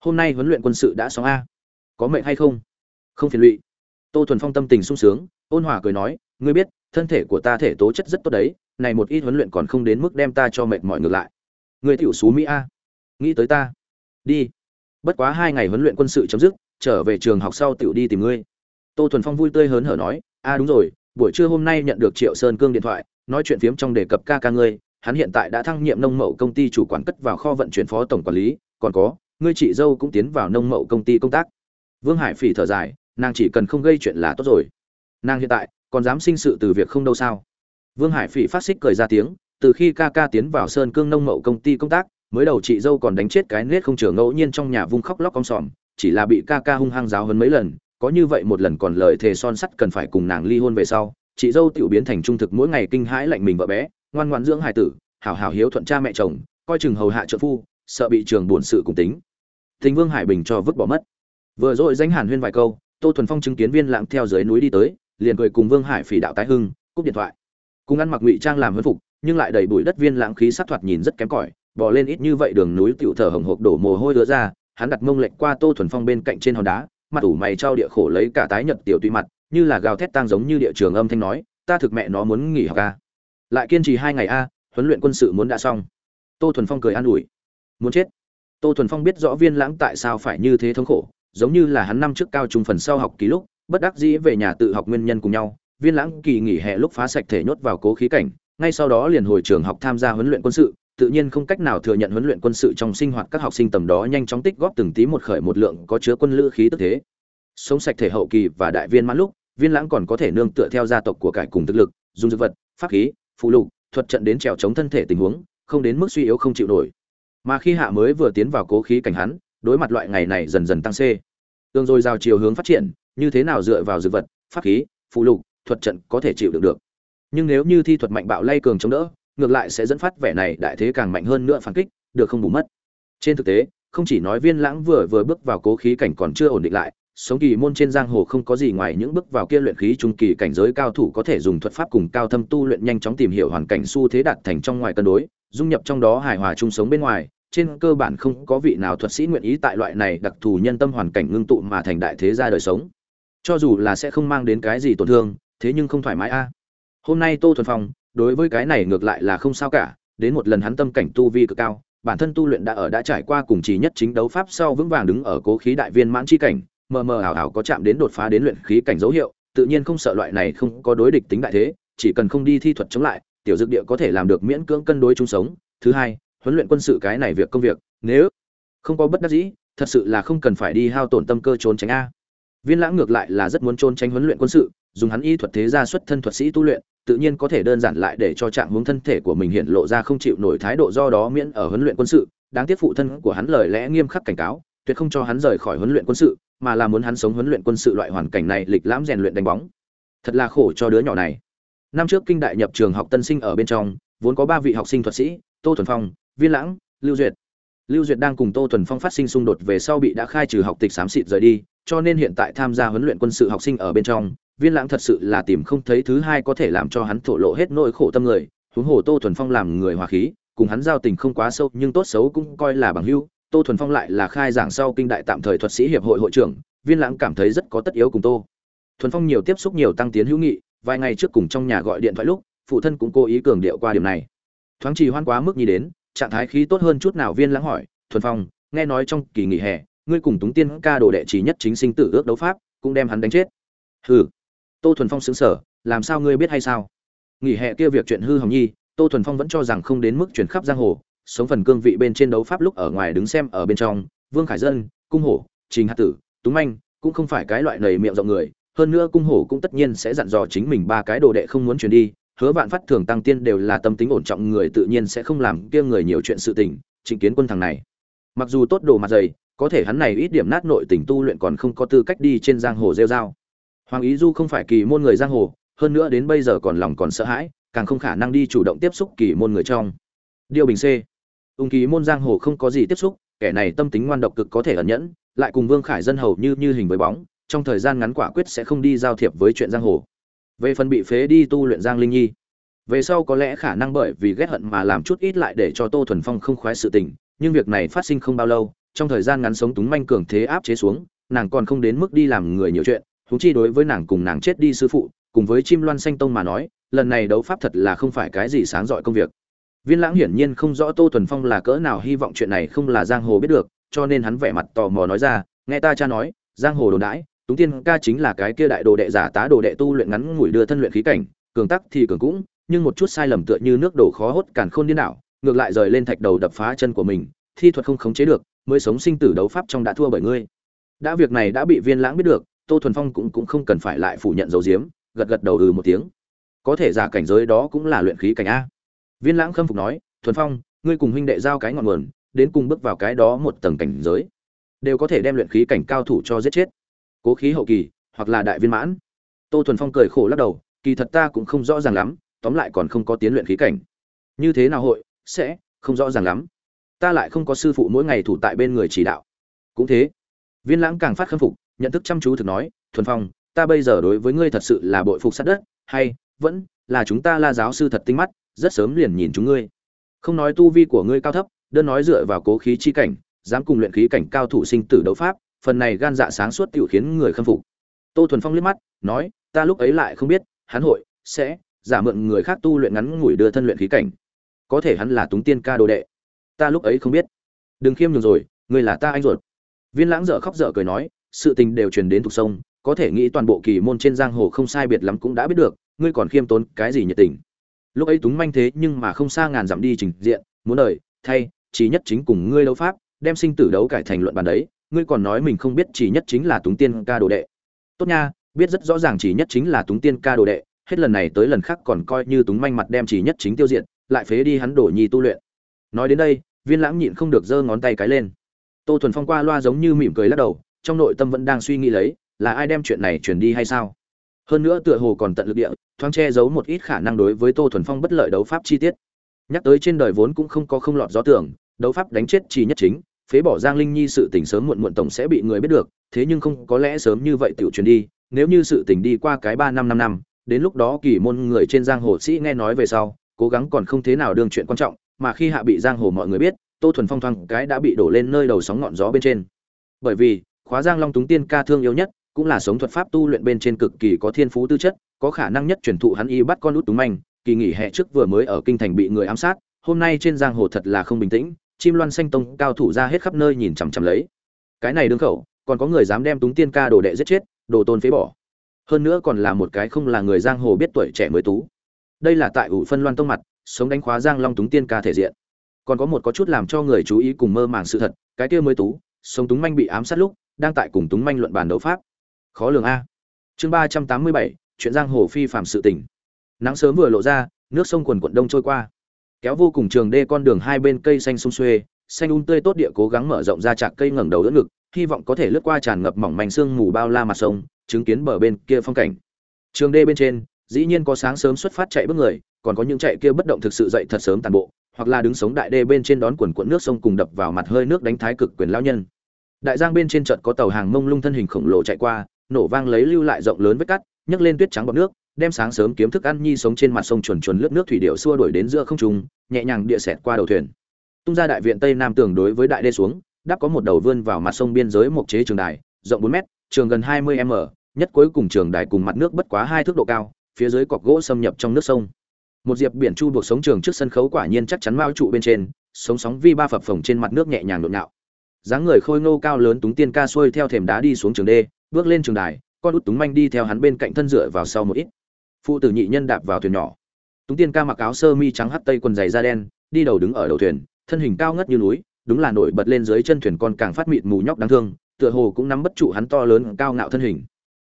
Hôm nay huấn luyện quân sự đã xong a. Có mệnh hay không? Không phiền lụy. Tô thuần phong tâm tình sung sướng, ôn hòa cười nói ngươi biết, thân thể của ta thể tố chất rất tốt đấy, này một ít huấn luyện còn không đến mức đem ta cho mệt mỏi ngược lại. Ngươi tiểu xú mỹ a. Nghĩ tới ta. Đi. Bất quá hai ngày huấn luyện quân sự chấm dứt, trở về trường học sau tiểu đi tìm ngươi. Tô thuần phong vui tươi hớn hở nói, a, đúng rồi, buổi trưa hôm nay nhận được triệu sơn cương điện thoại, nói chuyện phiếm trong đề cập ca ca ngươi, hắn hiện tại đã thăng nhiệm nông mậu công ty chủ quản cất vào kho vận chuyển phó tổng quản lý, còn có, ngươi chị dâu cũng tiến vào nông mậu công ty công tác. Vương hải phỉ thở dài, nàng chỉ cần không gây chuyện là tốt rồi. Nàng hiện tại còn dám sinh sự từ việc không đâu sao? Vương hải phỉ phát xích cười ra tiếng, từ khi ca ca tiến vào sơn cương nông mậu công ty công tác, mới đầu chị dâu còn đánh chết cái nết không chừa ngẫu nhiên trong nhà vung khóc lóc con sòm, chỉ là bị ca ca hung hăng giáo hơn mấy lần, có như vậy một lần còn lời thề son sắt cần phải cùng nàng ly hôn về sau, chị dâu tiểu biến thành trung thực mỗi ngày kinh hãi lạnh mình vợ bé, ngoan ngoãn dưỡng hài tử, hảo hảo hiếu thuận cha mẹ chồng, coi chừng hầu hạ trợ phu, sợ bị trường buồn sự cùng tính. Thình vương hải bình cho vứt bỏ mất. Vừa rồi danh hàn huyên vài câu, tô thuần phong chứng kiến viên lãng theo dưới núi đi tới liền cười cùng vương hải phỉ đạo tái hưng, cúp điện thoại. Cùng ăn mặc ngụy trang làm huấn phục, nhưng lại đầy bụi đất viên lãng khí sát thoạt nhìn rất kém cỏi, bò lên ít như vậy đường núi tiểu thở hồng hộc đổ mồ hôi đứa ra, hắn đặt mông lệch qua tô thuần phong bên cạnh trên hòn đá, mặt ủ mày trao địa khổ lấy cả tái nhật tiểu tùy mặt, như là gào thét tang giống như địa trường âm thanh nói, ta thực mẹ nó muốn nghỉ học a. Lại kiên trì hai ngày a, huấn luyện quân sự muốn đã xong. Tô thuần phong cười an ủi. Muốn chết. Tô thuần phong biết rõ viên lãng tại sao phải như thế thống khổ, giống như là hắn năm trước cao trung phần sau học ký lúc bất đắc dĩ về nhà tự học nguyên nhân cùng nhau, viên lãng kỳ nghỉ hè lúc phá sạch thể nhốt vào cố khí cảnh, ngay sau đó liền hồi trường học tham gia huấn luyện quân sự, tự nhiên không cách nào thừa nhận huấn luyện quân sự trong sinh hoạt các học sinh tầm đó nhanh chóng tích góp từng tí một khởi một lượng có chứa quân lữ khí tức thế. Sống sạch thể hậu kỳ và đại viên mãn lúc, viên lãng còn có thể nương tựa theo gia tộc của cải cùng thực lực, dùng dược vật, pháp khí, phụ lục, thuật trận đến trèo chống thân thể tình huống, không đến mức suy yếu không chịu nổi. Mà khi hạ mới vừa tiến vào cố khí cảnh hắn, đối mặt loại ngày này dần dần tăng c tương rồi giao chiều hướng phát triển như thế nào dựa vào dược vật, pháp khí phụ lục, thuật trận có thể chịu được được. Nhưng nếu như thi thuật mạnh bạo lay cường chống đỡ, ngược lại sẽ dẫn phát vẻ này đại thế càng mạnh hơn nữa phản kích, được không bù mất. Trên thực tế, không chỉ nói viên lãng vừa vừa bước vào cố khí cảnh còn chưa ổn định lại, sống kỳ môn trên giang hồ không có gì ngoài những bước vào kia luyện khí trung kỳ cảnh giới cao thủ có thể dùng thuật pháp cùng cao thâm tu luyện nhanh chóng tìm hiểu hoàn cảnh xu thế đạt thành trong ngoài cân đối, dung nhập trong đó hài hòa chung sống bên ngoài, trên cơ bản không có vị nào thuật sĩ nguyện ý tại loại này đặc thù nhân tâm hoàn cảnh ngưng tụ mà thành đại thế gia đời sống cho dù là sẽ không mang đến cái gì tổn thương, thế nhưng không thoải mái a. Hôm nay tô thuần phong, đối với cái này ngược lại là không sao cả, đến một lần hắn tâm cảnh tu vi cực cao, bản thân tu luyện đã ở đã trải qua cùng chỉ nhất chính đấu pháp sau vững vàng đứng ở cố khí đại viên mãn chi cảnh, mờ mờ ảo ảo có chạm đến đột phá đến luyện khí cảnh dấu hiệu, tự nhiên không sợ loại này không có đối địch tính đại thế, chỉ cần không đi thi thuật chống lại, tiểu dược địa có thể làm được miễn cưỡng cân đối chung sống. Thứ hai, huấn luyện quân sự cái này việc công việc, nếu không có bất đắc dĩ, thật sự là không cần phải đi hao tổn tâm cơ trốn tránh a viên lãng ngược lại là rất muốn trốn tránh huấn luyện quân sự, dùng hắn y thuật thế gia xuất thân thuật sĩ tu luyện, tự nhiên có thể đơn giản lại để cho trạng huống thân thể của mình hiện lộ ra không chịu nổi thái độ do đó miễn ở huấn luyện quân sự. Đáng tiếc phụ thân của hắn lời lẽ nghiêm khắc cảnh cáo, tuyệt không cho hắn rời khỏi huấn luyện quân sự, mà là muốn hắn sống huấn luyện quân sự loại hoàn cảnh này lịch lãm rèn luyện đánh bóng. Thật là khổ cho đứa nhỏ này. Năm trước kinh đại nhập trường học tân sinh ở bên trong, vốn có ba vị học sinh thuật sĩ, tô thuần phong, viên lãng, lưu duyệt lưu duyệt đang cùng tô thuần phong phát sinh xung đột về sau bị đã khai trừ học tịch xám xịt rời đi, cho nên hiện tại tham gia huấn luyện quân sự học sinh ở bên trong, viên lãng thật sự là tìm không thấy thứ hai có thể làm cho hắn thổ lộ hết nỗi khổ tâm người. Huống hồ tô thuần phong làm người hòa khí, cùng hắn giao tình không quá sâu, nhưng tốt xấu cũng coi là bằng hữu. Tô thuần phong lại là khai giảng sau kinh đại tạm thời thuật sĩ hiệp hội hội trưởng, viên lãng cảm thấy rất có tất yếu cùng tô. Thuần phong nhiều tiếp xúc, nhiều tăng tiến hữu nghị, vài ngày trước cùng trong nhà gọi điện thoại lúc, phụ thân cũng cố ý cường điệu qua điểm này. Thoáng trì hoan quá mức nhi đến trạng thái khí tốt hơn chút nào, viên lãng hỏi, thuần phong, nghe nói trong kỳ nghỉ hè, ngươi cùng túng tiên ca đồ đệ trí nhất chính sinh tử ước đấu pháp, cũng đem hắn đánh chết. Hừ. Tô thuần phong xứng sở làm sao ngươi biết hay sao? Nghỉ hè kia việc chuyện hư hỏng nhi, tô thuần phong vẫn cho rằng không đến mức chuyển khắp giang hồ, sống phần cương vị bên trên đấu pháp lúc ở ngoài đứng xem ở bên trong, vương khải dân, cung hổ, trình hạt tử, túng manh, cũng không phải cái loại nầy miệng rộng người, hơn nữa cung hổ cũng tất nhiên sẽ dặn dò chính mình ba cái đồ đệ không muốn chuyển đi hứa vạn phát thường tăng tiên đều là tâm tính ổn trọng, người tự nhiên sẽ không làm kia người nhiều chuyện sự tình, trịnh kiến quân thằng này. Mặc dù tốt đồ mặt dày, có thể hắn này ít điểm nát nội tình tu luyện còn không có tư cách đi trên giang hồ rêu dao hoàng ý du không phải kỳ môn người giang hồ, hơn nữa đến bây giờ còn lòng còn sợ hãi, càng không khả năng đi chủ động tiếp xúc kỳ môn người trong. Điều bình c. Ung kỳ môn giang hồ không có gì tiếp xúc, kẻ này tâm tính ngoan độc cực có thể ẩn nhẫn, lại cùng vương khải dân hầu như như hình với bóng, trong thời gian ngắn quả quyết sẽ không đi giao thiệp với chuyện giang hồ về phần bị phế đi tu luyện giang linh nhi. Về sau có lẽ khả năng bởi vì ghét hận mà làm chút ít lại để cho tô thuần phong không khoái sự tình, nhưng việc này phát sinh không bao lâu, trong thời gian ngắn sống túng manh cường thế áp chế xuống, nàng còn không đến mức đi làm người nhiều chuyện thú chi đối với nàng cùng nàng chết đi sư phụ, cùng với chim loan xanh tông mà nói, lần này đấu pháp thật là không phải cái gì sáng giỏi công việc. Viên lãng hiển nhiên không rõ tô thuần phong là cỡ nào hy vọng chuyện này không là giang hồ biết được, cho nên hắn vẻ mặt tò mò nói ra, nghe ta cha nói, giang hồ đồn đãi túng tiên ca chính là cái kia đại đồ đệ giả tá đồ đệ tu luyện ngắn ngủi đưa thân luyện khí cảnh, cường tắc thì cường cũng, nhưng một chút sai lầm tựa như nước đổ khó hốt càn khôn điên đảo, ngược lại rời lên thạch đầu đập phá chân của mình, thi thuật không khống chế được, mới sống sinh tử đấu pháp trong đã thua bởi ngươi. Đã việc này đã bị viên lãng biết được, tô thuần phong cũng cũng không cần phải lại phủ nhận dấu diếm, gật gật đầu ừ một tiếng. Có thể giả cảnh giới đó cũng là luyện khí cảnh a. Viên lãng khâm phục nói, thuần phong, ngươi cùng huynh đệ giao cái ngọn nguồn, đến cùng bước vào cái đó một tầng cảnh giới, đều có thể đem luyện khí cảnh cao thủ cho giết chết cố khí hậu kỳ, hoặc là đại viên mãn. Tô thuần phong cười khổ lắc đầu, kỳ thật ta cũng không rõ ràng lắm, tóm lại còn không có tiến luyện khí cảnh. Như thế nào hội, sẽ, không rõ ràng lắm. Ta lại không có sư phụ mỗi ngày thủ tại bên người chỉ đạo. Cũng thế. Viên lãng càng phát khâm phục, nhận thức chăm chú thực nói, thuần phong, ta bây giờ đối với ngươi thật sự là bội phục sát đất, hay, vẫn là chúng ta la giáo sư thật tinh mắt, rất sớm liền nhìn chúng ngươi. Không nói tu vi của ngươi cao thấp, đơn nói dựa vào cố khí chi cảnh, dám cùng luyện khí cảnh cao thủ sinh tử đấu pháp phần này gan dạ sáng suốt tiểu khiến người khâm phục. Tô thuần phong liếc mắt, nói, ta lúc ấy lại không biết, hắn hội, sẽ, giả mượn người khác tu luyện ngắn ngủi đưa thân luyện khí cảnh. Có thể hắn là túng tiên ca đồ đệ. Ta lúc ấy không biết. Đừng khiêm nhường rồi người là ta anh ruột. Viên lãng dở khóc dở cười nói, sự tình đều truyền đến thuộc sông, có thể nghĩ toàn bộ kỳ môn trên giang hồ không sai biệt lắm cũng đã biết được, ngươi còn khiêm tốn cái gì nhiệt tình. Lúc ấy túng manh thế nhưng mà không xa ngàn dặm đi trình diện, muốn đời, thay chỉ nhất chính cùng ngươi đấu pháp, đem sinh tử đấu cải thành luận bàn đấy ngươi còn nói mình không biết chỉ nhất chính là túng tiên ca đồ đệ. Tốt nha, biết rất rõ ràng chỉ nhất chính là túng tiên ca đồ đệ, hết lần này tới lần khác còn coi như túng manh mặt đem chỉ nhất chính tiêu diệt, lại phế đi hắn đổ nhi tu luyện. Nói đến đây, viên lãng nhịn không được giơ ngón tay cái lên. Tô thuần phong qua loa giống như mỉm cười lắc đầu, trong nội tâm vẫn đang suy nghĩ lấy, là ai đem chuyện này truyền đi hay sao? Hơn nữa tựa hồ còn tận lực địa, thoáng che giấu một ít khả năng đối với tô thuần phong bất lợi đấu pháp chi tiết. Nhắc tới trên đời vốn cũng không có không lọt gió tưởng, đấu pháp đánh chết chỉ nhất chính phế bỏ giang linh nhi sự tình sớm muộn muộn tổng sẽ bị người biết được, thế nhưng không có lẽ sớm như vậy tiểu truyền đi, nếu như sự tình đi qua cái ba năm năm năm, đến lúc đó kỳ môn người trên giang hồ sĩ nghe nói về sau, cố gắng còn không thế nào đương chuyện quan trọng, mà khi hạ bị giang hồ mọi người biết, tô thuần phong thoang cái đã bị đổ lên nơi đầu sóng ngọn gió bên trên. Bởi vì, khóa giang long túng tiên ca thương yêu nhất, cũng là sống thuật pháp tu luyện bên trên cực kỳ có thiên phú tư chất, có khả năng nhất truyền thụ hắn y bắt con út túng manh, kỳ nghỉ hè trước vừa mới ở kinh thành bị người ám sát, hôm nay trên giang hồ thật là không bình tĩnh chim loan xanh tông cao thủ ra hết khắp nơi nhìn chằm chằm lấy. Cái này đương khẩu, còn có người dám đem túng tiên ca đồ đệ giết chết, đồ tôn phế bỏ. Hơn nữa còn là một cái không là người giang hồ biết tuổi trẻ mới tú. Đây là tại ủ phân loan tông mặt, sống đánh khóa giang long túng tiên ca thể diện. Còn có một có chút làm cho người chú ý cùng mơ màng sự thật, cái kia mới tú, sống túng manh bị ám sát lúc, đang tại cùng túng manh luận bàn đấu pháp. Khó lường a. Chương ba trăm tám mươi bảy, chuyện giang hồ phi phạm sự tỉnh nắng sớm vừa lộ ra, nước sông quần quận đông trôi qua kéo vô cùng trường đê con đường hai bên cây xanh sung xuê, xanh un tươi tốt địa cố gắng mở rộng ra chạc cây ngẩng đầu đỡ ngực, hy vọng có thể lướt qua tràn ngập mỏng manh sương mù bao la mặt sông, chứng kiến bờ bên kia phong cảnh. Trường đê bên trên, dĩ nhiên có sáng sớm xuất phát chạy bước người, còn có những chạy kia bất động thực sự dậy thật sớm toàn bộ, hoặc là đứng sống đại đê bên trên đón quần cuộn nước sông cùng đập vào mặt hơi nước đánh thái cực quyền lao nhân. Đại giang bên trên trận có tàu hàng mông lung thân hình khổng lồ chạy qua, nổ vang lấy lưu lại rộng lớn vết cắt, nhấc lên tuyết trắng bọt nước đem sáng sớm kiếm thức ăn nhi sống trên mặt sông chuồn chuồn lướt nước thủy điệu xua đuổi đến giữa không trung, nhẹ nhàng địa xẹt qua đầu thuyền. Tung ra đại viện tây nam tường đối với đại đê xuống đáp có một đầu vươn vào mặt sông biên giới mộc chế trường đài, rộng 4 mét, trường gần 20 m, nhất cuối cùng trường đài cùng mặt nước bất quá hai thước độ cao, phía dưới cọc gỗ xâm nhập trong nước sông. Một diệp biển chu buộc sống trường trước sân khấu quả nhiên chắc chắn mao trụ bên trên, sống sóng vi ba phập phồng trên mặt nước nhẹ nhàng nhộn nhạo. Dáng người khôi ngô cao lớn túng tiên ca xuôi theo thềm đá đi xuống trường đê, bước lên trường đài, con út túng manh đi theo hắn bên cạnh thân dựa vào sau một ít phụ tử nhị nhân đạp vào thuyền nhỏ. Túng tiên ca mặc áo sơ mi trắng hắt tây quần dày da đen, đi đầu đứng ở đầu thuyền, thân hình cao ngất như núi, đúng là nổi bật lên dưới chân thuyền con càng phát mịt mù nhóc đáng thương, tựa hồ cũng nắm bất trụ hắn to lớn cao ngạo thân hình.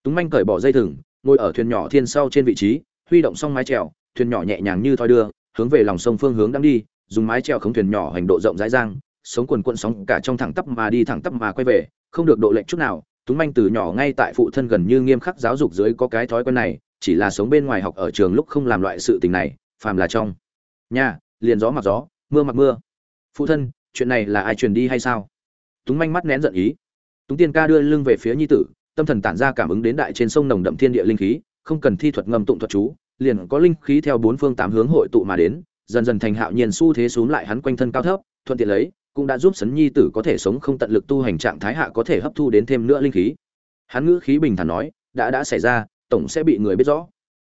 Túng manh cởi bỏ dây thừng, ngồi ở thuyền nhỏ thiên sau trên vị trí, huy động xong mái chèo, thuyền nhỏ nhẹ nhàng như thoi đưa, hướng về lòng sông phương hướng đang đi, dùng mái chèo khống thuyền nhỏ hành độ rộng rãi giang sống quần quận sóng cả trong thẳng tắp mà đi thẳng tắp mà quay về, không được độ lệnh chút nào, túng manh từ nhỏ ngay tại phụ thân gần như nghiêm khắc giáo dục dưới có cái thói quen này chỉ là sống bên ngoài học ở trường lúc không làm loại sự tình này, phàm là trong. Nhà, liền gió mặc gió, mưa mặc mưa. Phụ thân, chuyện này là ai truyền đi hay sao? Túng manh mắt nén giận ý. Túng tiên ca đưa lưng về phía nhi tử, tâm thần tản ra cảm ứng đến đại trên sông nồng đậm thiên địa linh khí, không cần thi thuật ngâm tụng thuật chú, liền có linh khí theo bốn phương tám hướng hội tụ mà đến, dần dần thành hạo nhiên xu thế xuống lại hắn quanh thân cao thấp, thuận tiện lấy, cũng đã giúp sấn nhi tử có thể sống không tận lực tu hành trạng thái hạ có thể hấp thu đến thêm nữa linh khí. Hắn ngữ khí bình thản nói, đã đã xảy ra tổng sẽ bị người biết rõ.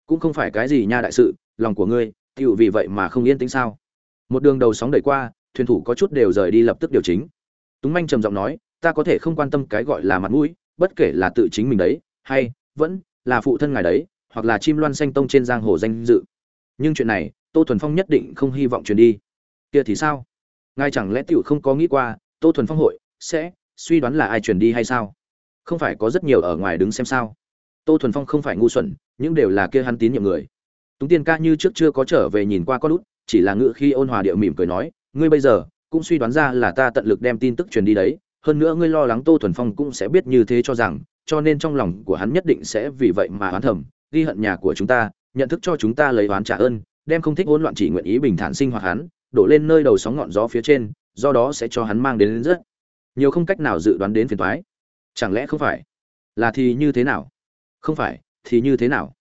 Cũng không phải cái gì nha đại sự, lòng của ngươi tựu vì vậy mà không yên tĩnh sao? Một đường đầu sóng đẩy qua, thuyền thủ có chút đều rời đi lập tức điều chính túng manh trầm giọng nói, ta có thể không quan tâm cái gọi là mặt mũi, bất kể là tự chính mình đấy, hay vẫn là phụ thân ngài đấy, hoặc là chim loan xanh tông trên giang hồ danh dự. Nhưng chuyện này, tô thuần phong nhất định không hy vọng truyền đi. Kia thì sao? Ngài chẳng lẽ tiểu không có nghĩ qua, tô thuần phong hội sẽ suy đoán là ai truyền đi hay sao? Không phải có rất nhiều ở ngoài đứng xem sao? Tô thuần phong không phải ngu xuẩn những đều là kia hắn tín nhiệm người. Túng tiên ca như trước chưa có trở về nhìn qua con út chỉ là ngự khi ôn hòa điệu mỉm cười nói ngươi bây giờ cũng suy đoán ra là ta tận lực đem tin tức truyền đi đấy hơn nữa ngươi lo lắng tô thuần phong cũng sẽ biết như thế cho rằng cho nên trong lòng của hắn nhất định sẽ vì vậy mà oán thầm ghi hận nhà của chúng ta nhận thức cho chúng ta lấy oán trả ơn đem không thích hỗn loạn chỉ nguyện ý bình thản sinh hoạt hắn đổ lên nơi đầu sóng ngọn gió phía trên do đó sẽ cho hắn mang đến, đến rất nhiều không cách nào dự đoán đến phiền toái. Chẳng lẽ không phải? Là thì như thế nào? Không phải, thì như thế nào?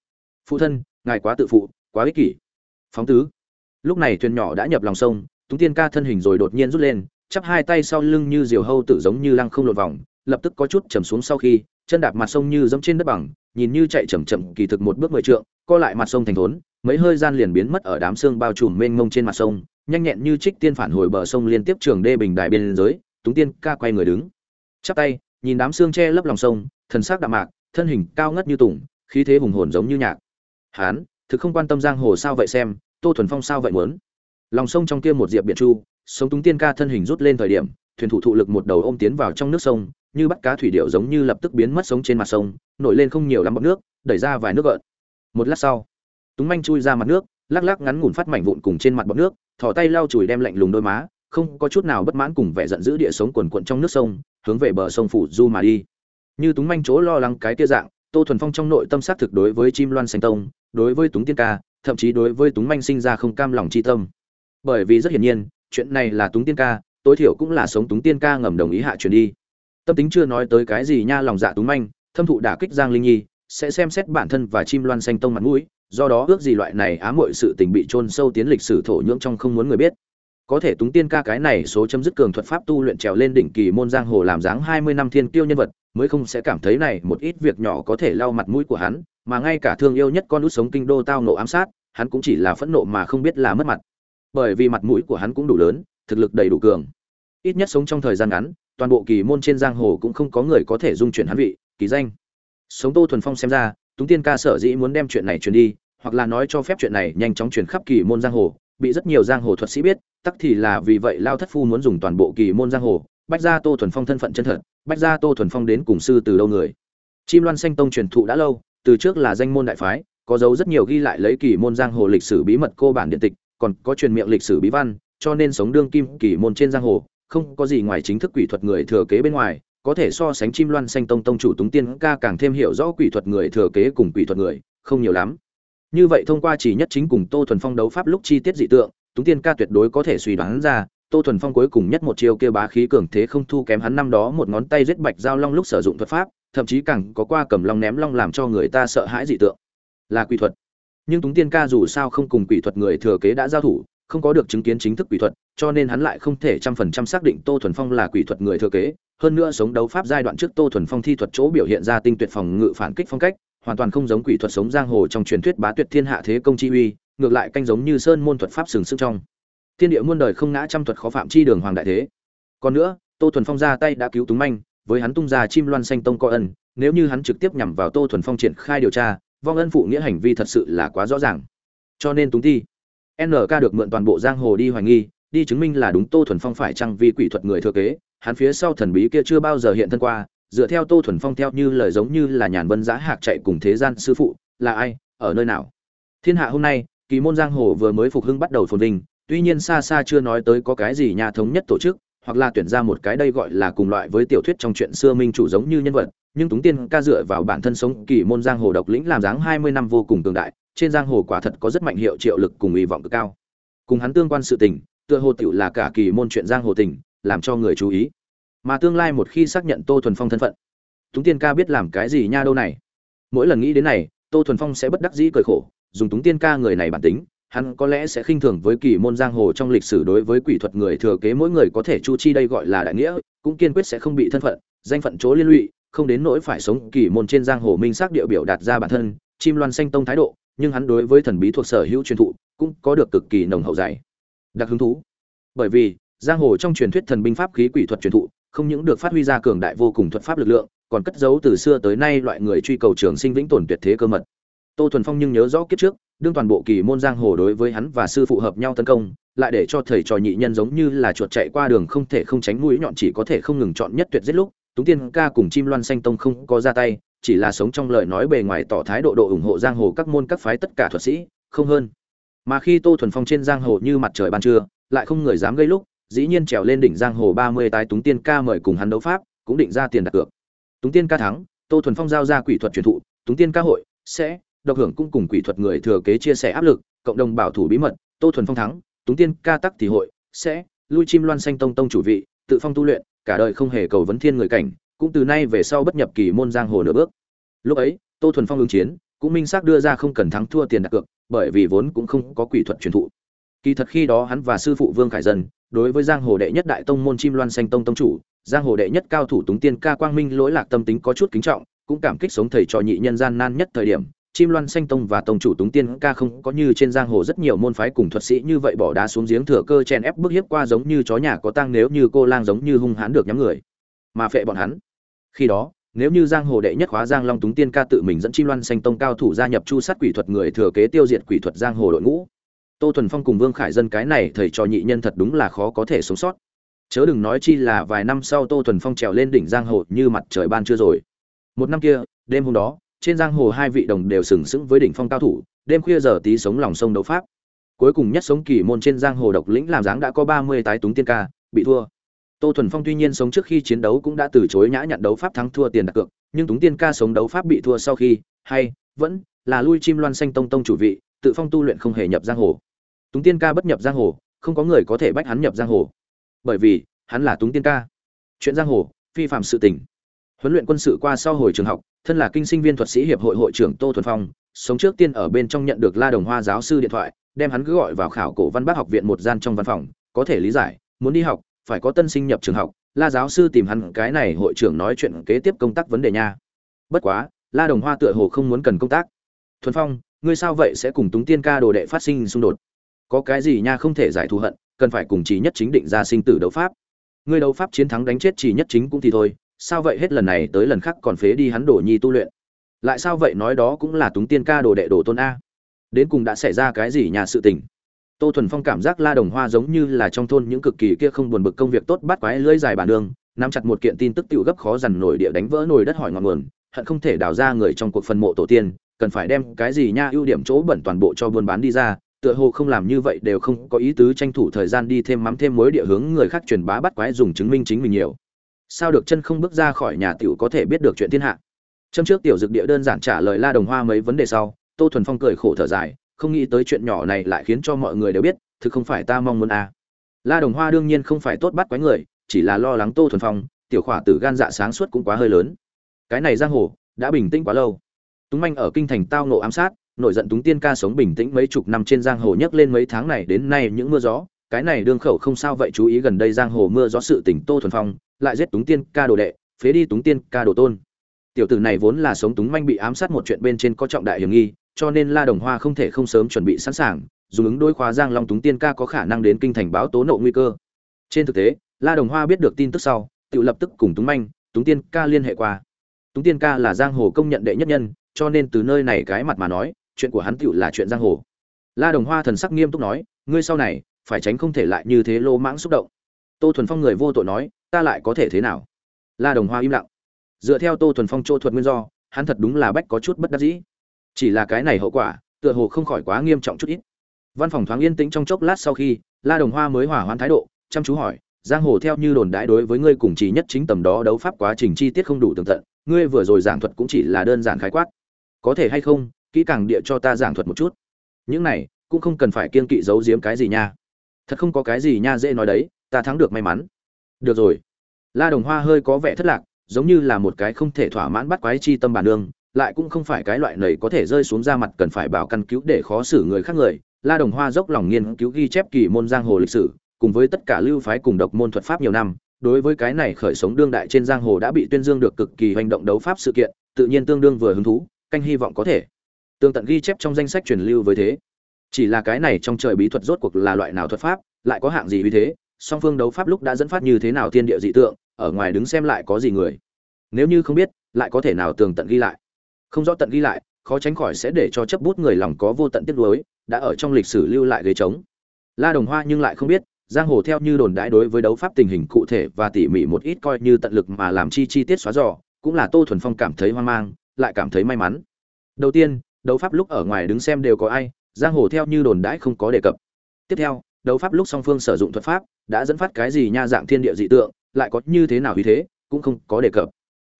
Phụ thân, ngài quá tự phụ, quá ích kỷ. Phóng tứ. Lúc này thuyền nhỏ đã nhập lòng sông, túng tiên ca thân hình rồi đột nhiên rút lên, chắp hai tay sau lưng như diều hâu tự giống như lăng không lột vòng, lập tức có chút trầm xuống sau khi, chân đạp mặt sông như dẫm trên đất bằng, nhìn như chạy chậm chậm, kỳ thực một bước mười trượng, co lại mặt sông thành thốn, mấy hơi gian liền biến mất ở đám xương bao trùm mênh mông trên mặt sông, nhanh nhẹn như trích tiên phản hồi bờ sông liên tiếp trường đê bình đại biên giới, túng tiên ca quay người đứng. Chắp tay, nhìn đám xương che lấp lòng sông, thần sắc đạm mạc thân hình cao ngất như tùng, khí thế hùng hồn giống như nhạc. Hán, thực không quan tâm giang hồ sao vậy xem, tô thuần phong sao vậy muốn? Lòng sông trong kia một diệp biển chu, sống túng tiên ca thân hình rút lên thời điểm, thuyền thủ thụ lực một đầu ôm tiến vào trong nước sông, như bắt cá thủy điệu giống như lập tức biến mất sống trên mặt sông, nổi lên không nhiều lắm bọt nước, đẩy ra vài nước gợn. Một lát sau, túng manh chui ra mặt nước, lắc lắc ngắn ngủn phát mảnh vụn cùng trên mặt bọt nước, thò tay lau chùi đem lạnh lùng đôi má, không có chút nào bất mãn cùng vẻ giận dữ địa sống quần quận trong nước sông, hướng về bờ sông phủ du mà đi như túng manh chỗ lo lắng cái tia dạng, tô thuần phong trong nội tâm xác thực đối với chim loan xanh tông, đối với túng tiên ca, thậm chí đối với túng manh sinh ra không cam lòng chi tâm. Bởi vì rất hiển nhiên, chuyện này là túng tiên ca, tối thiểu cũng là sống túng tiên ca ngầm đồng ý hạ truyền đi. Tâm tính chưa nói tới cái gì nha lòng dạ túng manh, thâm thụ đả kích giang linh nhi, sẽ xem xét bản thân và chim loan xanh tông mặt mũi, do đó ước gì loại này ám muội sự tình bị chôn sâu tiến lịch sử thổ nhưỡng trong không muốn người biết. Có thể túng tiên ca cái này số chấm dứt cường thuật pháp tu luyện trèo lên đỉnh kỳ môn giang hồ làm dáng hai mươi năm thiên kiêu nhân vật mới không sẽ cảm thấy này một ít việc nhỏ có thể lau mặt mũi của hắn, mà ngay cả thương yêu nhất con út sống kinh đô tao nộ ám sát, hắn cũng chỉ là phẫn nộ mà không biết là mất mặt. Bởi vì mặt mũi của hắn cũng đủ lớn, thực lực đầy đủ cường. Ít nhất sống trong thời gian ngắn, toàn bộ kỳ môn trên giang hồ cũng không có người có thể dung chuyển hắn vị, kỳ danh. Sống tô thuần phong xem ra, túng tiên ca sở dĩ muốn đem chuyện này truyền đi, hoặc là nói cho phép chuyện này nhanh chóng truyền khắp kỳ môn giang hồ, bị rất nhiều giang hồ thuật sĩ biết, tắc thì là vì vậy lao thất phu muốn dùng toàn bộ kỳ môn giang hồ bách gia tô thuần phong thân phận chân thật, bách gia tô thuần phong đến cùng sư từ đâu người? Chim loan xanh tông truyền thụ đã lâu, từ trước là danh môn đại phái, có dấu rất nhiều ghi lại lấy kỳ môn giang hồ lịch sử bí mật cô bản điện tịch, còn có truyền miệng lịch sử bí văn, cho nên sống đương kim kỳ môn trên giang hồ, không có gì ngoài chính thức quỷ thuật người thừa kế bên ngoài, có thể so sánh chim loan xanh tông tông chủ túng tiên ca càng thêm hiểu rõ quỷ thuật người thừa kế cùng quỷ thuật người, không nhiều lắm. Như vậy thông qua chỉ nhất chính cùng tô thuần phong đấu pháp lúc chi tiết dị tượng, túng tiên ca tuyệt đối có thể suy đoán ra tô thuần phong cuối cùng nhất một chiêu kia bá khí cường thế không thu kém hắn năm đó một ngón tay giết bạch giao long lúc sử dụng thuật pháp, thậm chí càng có qua cầm long ném long làm cho người ta sợ hãi dị tượng. Là quỷ thuật. Nhưng túng tiên ca dù sao không cùng quỷ thuật người thừa kế đã giao thủ, không có được chứng kiến chính thức quỷ thuật, cho nên hắn lại không thể trăm phần trăm xác định tô thuần phong là quỷ thuật người thừa kế. Hơn nữa sống đấu pháp giai đoạn trước tô thuần phong thi thuật chỗ biểu hiện ra tinh tuyệt phòng ngự phản kích phong cách, hoàn toàn không giống quỷ thuật sống giang hồ trong truyền thuyết bá tuyệt thiên hạ thế công chi uy, ngược lại canh giống như sơn môn thuật pháp sừng sững trong thiên địa muôn đời không ngã trăm thuật khó phạm chi đường hoàng đại thế. Còn nữa, tô thuần phong ra tay đã cứu túng manh, với hắn tung ra chim loan xanh tông co ân, nếu như hắn trực tiếp nhằm vào tô thuần phong triển khai điều tra, vong ân phụ nghĩa hành vi thật sự là quá rõ ràng. Cho nên túng thi nk được mượn toàn bộ giang hồ đi hoài nghi, đi chứng minh là đúng tô thuần phong phải chăng vì quỷ thuật người thừa kế, hắn phía sau thần bí kia chưa bao giờ hiện thân qua, dựa theo tô thuần phong theo như lời giống như là nhàn vân giã hạc chạy cùng thế gian sư phụ, là ai, ở nơi nào? Thiên hạ hôm nay, kỳ môn giang hồ vừa mới phục hưng bắt đầu phồn vinh tuy nhiên xa xa chưa nói tới có cái gì nhà thống nhất tổ chức, hoặc là tuyển ra một cái đây gọi là cùng loại với tiểu thuyết trong chuyện xưa minh chủ giống như nhân vật, nhưng túng tiên ca dựa vào bản thân sống kỳ môn giang hồ độc lĩnh làm dáng hai mươi năm vô cùng cường đại, trên giang hồ quả thật có rất mạnh hiệu triệu lực cùng hy vọng cực cao. Cùng hắn tương quan sự tình, tựa hồ tiểu là cả kỳ môn chuyện giang hồ tình, làm cho người chú ý. Mà tương lai một khi xác nhận tô thuần phong thân phận, túng tiên ca biết làm cái gì nha đâu này. Mỗi lần nghĩ đến này, tô thuần phong sẽ bất đắc dĩ cười khổ, dùng túng tiên ca người này bản tính hắn có lẽ sẽ khinh thường với kỳ môn giang hồ trong lịch sử đối với quỷ thuật người thừa kế mỗi người có thể chu chi đây gọi là đại nghĩa, cũng kiên quyết sẽ không bị thân phận, danh phận chỗ liên lụy, không đến nỗi phải sống kỳ môn trên giang hồ minh xác địa biểu đạt ra bản thân, chim loan xanh tông thái độ, nhưng hắn đối với thần bí thuộc sở hữu truyền thụ, cũng có được cực kỳ nồng hậu dày. Đặc hứng thú. Bởi vì, giang hồ trong truyền thuyết thần binh pháp khí quỷ thuật truyền thụ, không những được phát huy ra cường đại vô cùng thuật pháp lực lượng, còn cất giấu từ xưa tới nay loại người truy cầu trường sinh vĩnh tồn tuyệt thế cơ mật tô thuần phong nhưng nhớ rõ kiếp trước, đương toàn bộ kỳ môn giang hồ đối với hắn và sư phụ hợp nhau tấn công, lại để cho thầy trò nhị nhân giống như là chuột chạy qua đường không thể không tránh mũi nhọn chỉ có thể không ngừng chọn nhất tuyệt giết lúc, túng tiên ca cùng chim loan xanh tông không có ra tay, chỉ là sống trong lời nói bề ngoài tỏ thái độ độ ủng hộ giang hồ các môn các phái tất cả thuật sĩ, không hơn. Mà khi tô thuần phong trên giang hồ như mặt trời ban trưa, lại không người dám gây lúc, dĩ nhiên trèo lên đỉnh giang hồ ba mươi tái túng tiên ca mời cùng hắn đấu pháp, cũng định ra tiền đặt cược. Túng tiên ca thắng, tô thuần phong giao ra quỷ thuật truyền thụ, túng tiên ca hội sẽ độc hưởng cũng cùng quỷ thuật người thừa kế chia sẻ áp lực, cộng đồng bảo thủ bí mật, tô thuần phong thắng, túng tiên ca tắc thì hội, sẽ, lui chim loan xanh tông tông chủ vị, tự phong tu luyện, cả đời không hề cầu vấn thiên người cảnh, cũng từ nay về sau bất nhập kỳ môn giang hồ nửa bước. Lúc ấy, tô thuần phong ứng chiến, cũng minh xác đưa ra không cần thắng thua tiền đặt cược, bởi vì vốn cũng không có quỷ thuật truyền thụ. Kỳ thật khi đó hắn và sư phụ vương khải dân, đối với giang hồ đệ nhất đại tông môn chim loan xanh tông tông chủ, giang hồ đệ nhất cao thủ túng tiên ca quang minh lỗi lạc tâm tính có chút kính trọng, cũng cảm kích sống thầy trò nhị nhân gian nan nhất thời điểm chim loan xanh tông và tông chủ túng tiên ca không có như trên giang hồ rất nhiều môn phái cùng thuật sĩ như vậy bỏ đá xuống giếng thừa cơ chen ép bức hiếp qua giống như chó nhà có tang nếu như cô lang giống như hung hãn được nhắm người. Mà phệ bọn hắn. Khi đó, nếu như giang hồ đệ nhất hóa giang long túng tiên ca tự mình dẫn chim loan xanh tông cao thủ gia nhập chu sát quỷ thuật người thừa kế tiêu diệt quỷ thuật giang hồ đội ngũ. Tô thuần phong cùng vương khải dân cái này thầy trò nhị nhân thật đúng là khó có thể sống sót. Chớ đừng nói chi là vài năm sau tô thuần phong trèo lên đỉnh giang hồ như mặt trời ban chưa rồi. Một năm kia, đêm hôm đó trên giang hồ hai vị đồng đều sừng sững với đỉnh phong cao thủ, đêm khuya giờ tí sống lòng sông đấu pháp. Cuối cùng nhất sống kỳ môn trên giang hồ độc lĩnh làm dáng đã có ba mươi tái túng tiên ca, bị thua. Tô thuần phong tuy nhiên sống trước khi chiến đấu cũng đã từ chối nhã nhận đấu pháp thắng thua tiền đặt cược, nhưng túng tiên ca sống đấu pháp bị thua sau khi, hay, vẫn, là lui chim loan xanh tông tông chủ vị, tự phong tu luyện không hề nhập giang hồ. Túng tiên ca bất nhập giang hồ, không có người có thể bách hắn nhập giang hồ. Bởi vì, hắn là túng tiên ca. Chuyện giang hồ, phi phạm sự tình huấn luyện quân sự qua sau hồi trường học, thân là kinh sinh viên thuật sĩ hiệp hội hội trưởng tô thuần phong, sống trước tiên ở bên trong nhận được la đồng hoa giáo sư điện thoại, đem hắn cứ gọi vào khảo cổ văn bác học viện một gian trong văn phòng, có thể lý giải, muốn đi học, phải có tân sinh nhập trường học, la giáo sư tìm hắn, cái này hội trưởng nói chuyện kế tiếp công tác vấn đề nha. Bất quá, la đồng hoa tựa hồ không muốn cần công tác. Thuần phong, ngươi sao vậy sẽ cùng túng tiên ca đồ đệ phát sinh xung đột? Có cái gì nha không thể giải thù hận, cần phải cùng chỉ nhất chính định ra sinh tử đấu pháp. Ngươi đấu pháp chiến thắng đánh chết chỉ nhất chính cũng thì thôi sao vậy hết lần này tới lần khác còn phế đi hắn đổ nhi tu luyện? Lại sao vậy nói đó cũng là túng tiên ca đồ đệ đồ tôn a? Đến cùng đã xảy ra cái gì nhà sự tình? Tô thuần phong cảm giác la đồng hoa giống như là trong thôn những cực kỳ kia không buồn bực công việc tốt bắt quái lưỡi dài bản đường, nắm chặt một kiện tin tức tiểu gấp khó dằn nổi địa đánh vỡ nồi đất hỏi ngọn nguồn, hận không thể đào ra người trong cuộc phần mộ tổ tiên, cần phải đem cái gì nha ưu điểm chỗ bẩn toàn bộ cho buôn bán đi ra, tựa hồ không làm như vậy đều không có ý tứ tranh thủ thời gian đi thêm mắm thêm mối địa hướng người khác truyền bá bắt quái dùng chứng minh chính mình nhiều sao được chân không bước ra khỏi nhà tiểu có thể biết được chuyện thiên hạ? Châm trước tiểu dực địa đơn giản trả lời la đồng hoa mấy vấn đề sau, tô thuần phong cười khổ thở dài, không nghĩ tới chuyện nhỏ này lại khiến cho mọi người đều biết, thực không phải ta mong muốn à. la đồng hoa đương nhiên không phải tốt bắt quái người, chỉ là lo lắng tô thuần phong, tiểu khỏa tử gan dạ sáng suốt cũng quá hơi lớn. Cái này giang hồ, đã bình tĩnh quá lâu. Túng manh ở kinh thành tao nộ ám sát, nổi giận túng tiên ca sống bình tĩnh mấy chục năm trên giang hồ nhấc lên mấy tháng này đến nay những mưa gió. Cái này đương khẩu không sao vậy, chú ý gần đây giang hồ mưa gió sự tỉnh tô thuần phong lại giết túng tiên ca đồ đệ, phế đi túng tiên ca đồ tôn. Tiểu tử này vốn là sống túng manh bị ám sát một chuyện bên trên có trọng đại hiểm nghi, cho nên la đồng hoa không thể không sớm chuẩn bị sẵn sàng, dùng ứng đối khóa giang long túng tiên ca có khả năng đến kinh thành báo tố nộ nguy cơ. Trên thực tế, la đồng hoa biết được tin tức sau, tự lập tức cùng túng manh, túng tiên ca liên hệ qua. Túng tiên ca là giang hồ công nhận đệ nhất nhân, cho nên từ nơi này cái mặt mà nói, chuyện của hắn tựu là chuyện giang hồ. La đồng hoa thần sắc nghiêm túc nói, ngươi sau này, phải tránh không thể lại như thế lô mãng xúc động. Tô thuần phong người vô tội nói ta lại có thể thế nào? La đồng hoa im lặng. Dựa theo tô thuần phong chỗ thuật nguyên do, hắn thật đúng là bách có chút bất đắc dĩ. Chỉ là cái này hậu quả, tựa hồ không khỏi quá nghiêm trọng chút ít. Văn phòng thoáng yên tĩnh trong chốc lát sau khi, la đồng hoa mới hỏa hoãn thái độ, chăm chú hỏi, giang hồ theo như đồn đãi đối với ngươi cùng chỉ nhất chính tầm đó đấu pháp quá trình chi tiết không đủ tường tận, ngươi vừa rồi giảng thuật cũng chỉ là đơn giản khái quát. Có thể hay không, kỹ càng địa cho ta giảng thuật một chút? Những này, cũng không cần phải kiên kỵ giấu giếm cái gì nha. Thật không có cái gì nha dễ nói đấy, ta thắng được may mắn được rồi. La đồng hoa hơi có vẻ thất lạc, giống như là một cái không thể thỏa mãn bắt quái chi tâm bản nương lại cũng không phải cái loại này có thể rơi xuống ra mặt cần phải bảo căn cứu để khó xử người khác người. La đồng hoa dốc lòng nghiên cứu ghi chép kỳ môn giang hồ lịch sử, cùng với tất cả lưu phái cùng độc môn thuật pháp nhiều năm, đối với cái này khởi sống đương đại trên giang hồ đã bị tuyên dương được cực kỳ hành động đấu pháp sự kiện, tự nhiên tương đương vừa hứng thú, canh hy vọng có thể. Tương tận ghi chép trong danh sách truyền lưu với thế. Chỉ là cái này trong trời bí thuật rốt cuộc là loại nào thuật pháp, lại có hạng gì vì thế? Song phương đấu pháp lúc đã dẫn phát như thế nào thiên địa dị tượng, ở ngoài đứng xem lại có gì người. Nếu như không biết, lại có thể nào tường tận ghi lại? Không rõ tận ghi lại, khó tránh khỏi sẽ để cho chấp bút người lòng có vô tận tiếc nuối, đã ở trong lịch sử lưu lại ghế trống. La đồng hoa nhưng lại không biết, giang hồ theo như đồn đãi đối với đấu pháp tình hình cụ thể và tỉ mỉ một ít coi như tận lực mà làm chi chi tiết xóa dò, cũng là tô thuần phong cảm thấy hoang mang, lại cảm thấy may mắn. Đầu tiên, đấu pháp lúc ở ngoài đứng xem đều có ai, giang hồ theo như đồn đãi không có đề cập. Tiếp theo, đấu pháp lúc song phương sử dụng thuật pháp đã dẫn phát cái gì nha dạng thiên địa dị tượng, lại có như thế nào uy thế, cũng không có đề cập.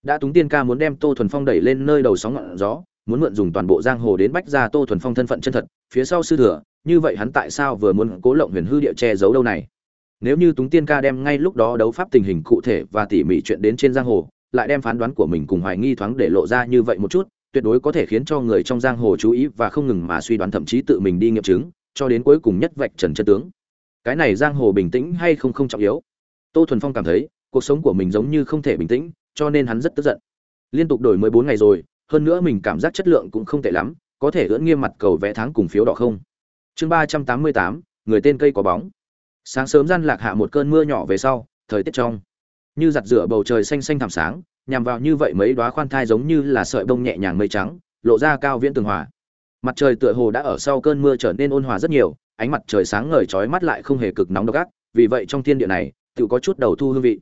Đã túng tiên ca muốn đem tô thuần phong đẩy lên nơi đầu sóng ngọn gió, muốn mượn dùng toàn bộ giang hồ đến bách ra tô thuần phong thân phận chân thật, phía sau sư thừa, như vậy hắn tại sao vừa muốn cố lộng huyền hư địa che giấu đâu này? Nếu như túng tiên ca đem ngay lúc đó đấu pháp tình hình cụ thể và tỉ mỉ chuyện đến trên giang hồ, lại đem phán đoán của mình cùng hoài nghi thoáng để lộ ra như vậy một chút, tuyệt đối có thể khiến cho người trong giang hồ chú ý và không ngừng mà suy đoán thậm chí tự mình đi nghiệm chứng, cho đến cuối cùng nhất vạch trần chân tướng cái này giang hồ bình tĩnh hay không không trọng yếu. Tô thuần phong cảm thấy, cuộc sống của mình giống như không thể bình tĩnh, cho nên hắn rất tức giận. Liên tục đổi mới bốn ngày rồi, hơn nữa mình cảm giác chất lượng cũng không tệ lắm, có thể ưỡn nghiêm mặt cầu vẽ tháng cùng phiếu đỏ không? Chương ba trăm tám mươi tám, người tên cây có bóng. Sáng sớm gian lạc hạ một cơn mưa nhỏ về sau, thời tiết trong. Như giặt rửa bầu trời xanh xanh thảm sáng, nhằm vào như vậy mấy đoá khoan thai giống như là sợi bông nhẹ nhàng mây trắng, lộ ra cao viễn tường hòa. Mặt trời tựa hồ đã ở sau cơn mưa trở nên ôn hòa rất nhiều ánh mặt trời sáng ngời chói mắt lại không hề cực nóng độc ác, vì vậy trong thiên địa này, tự có chút đầu thu hương vị.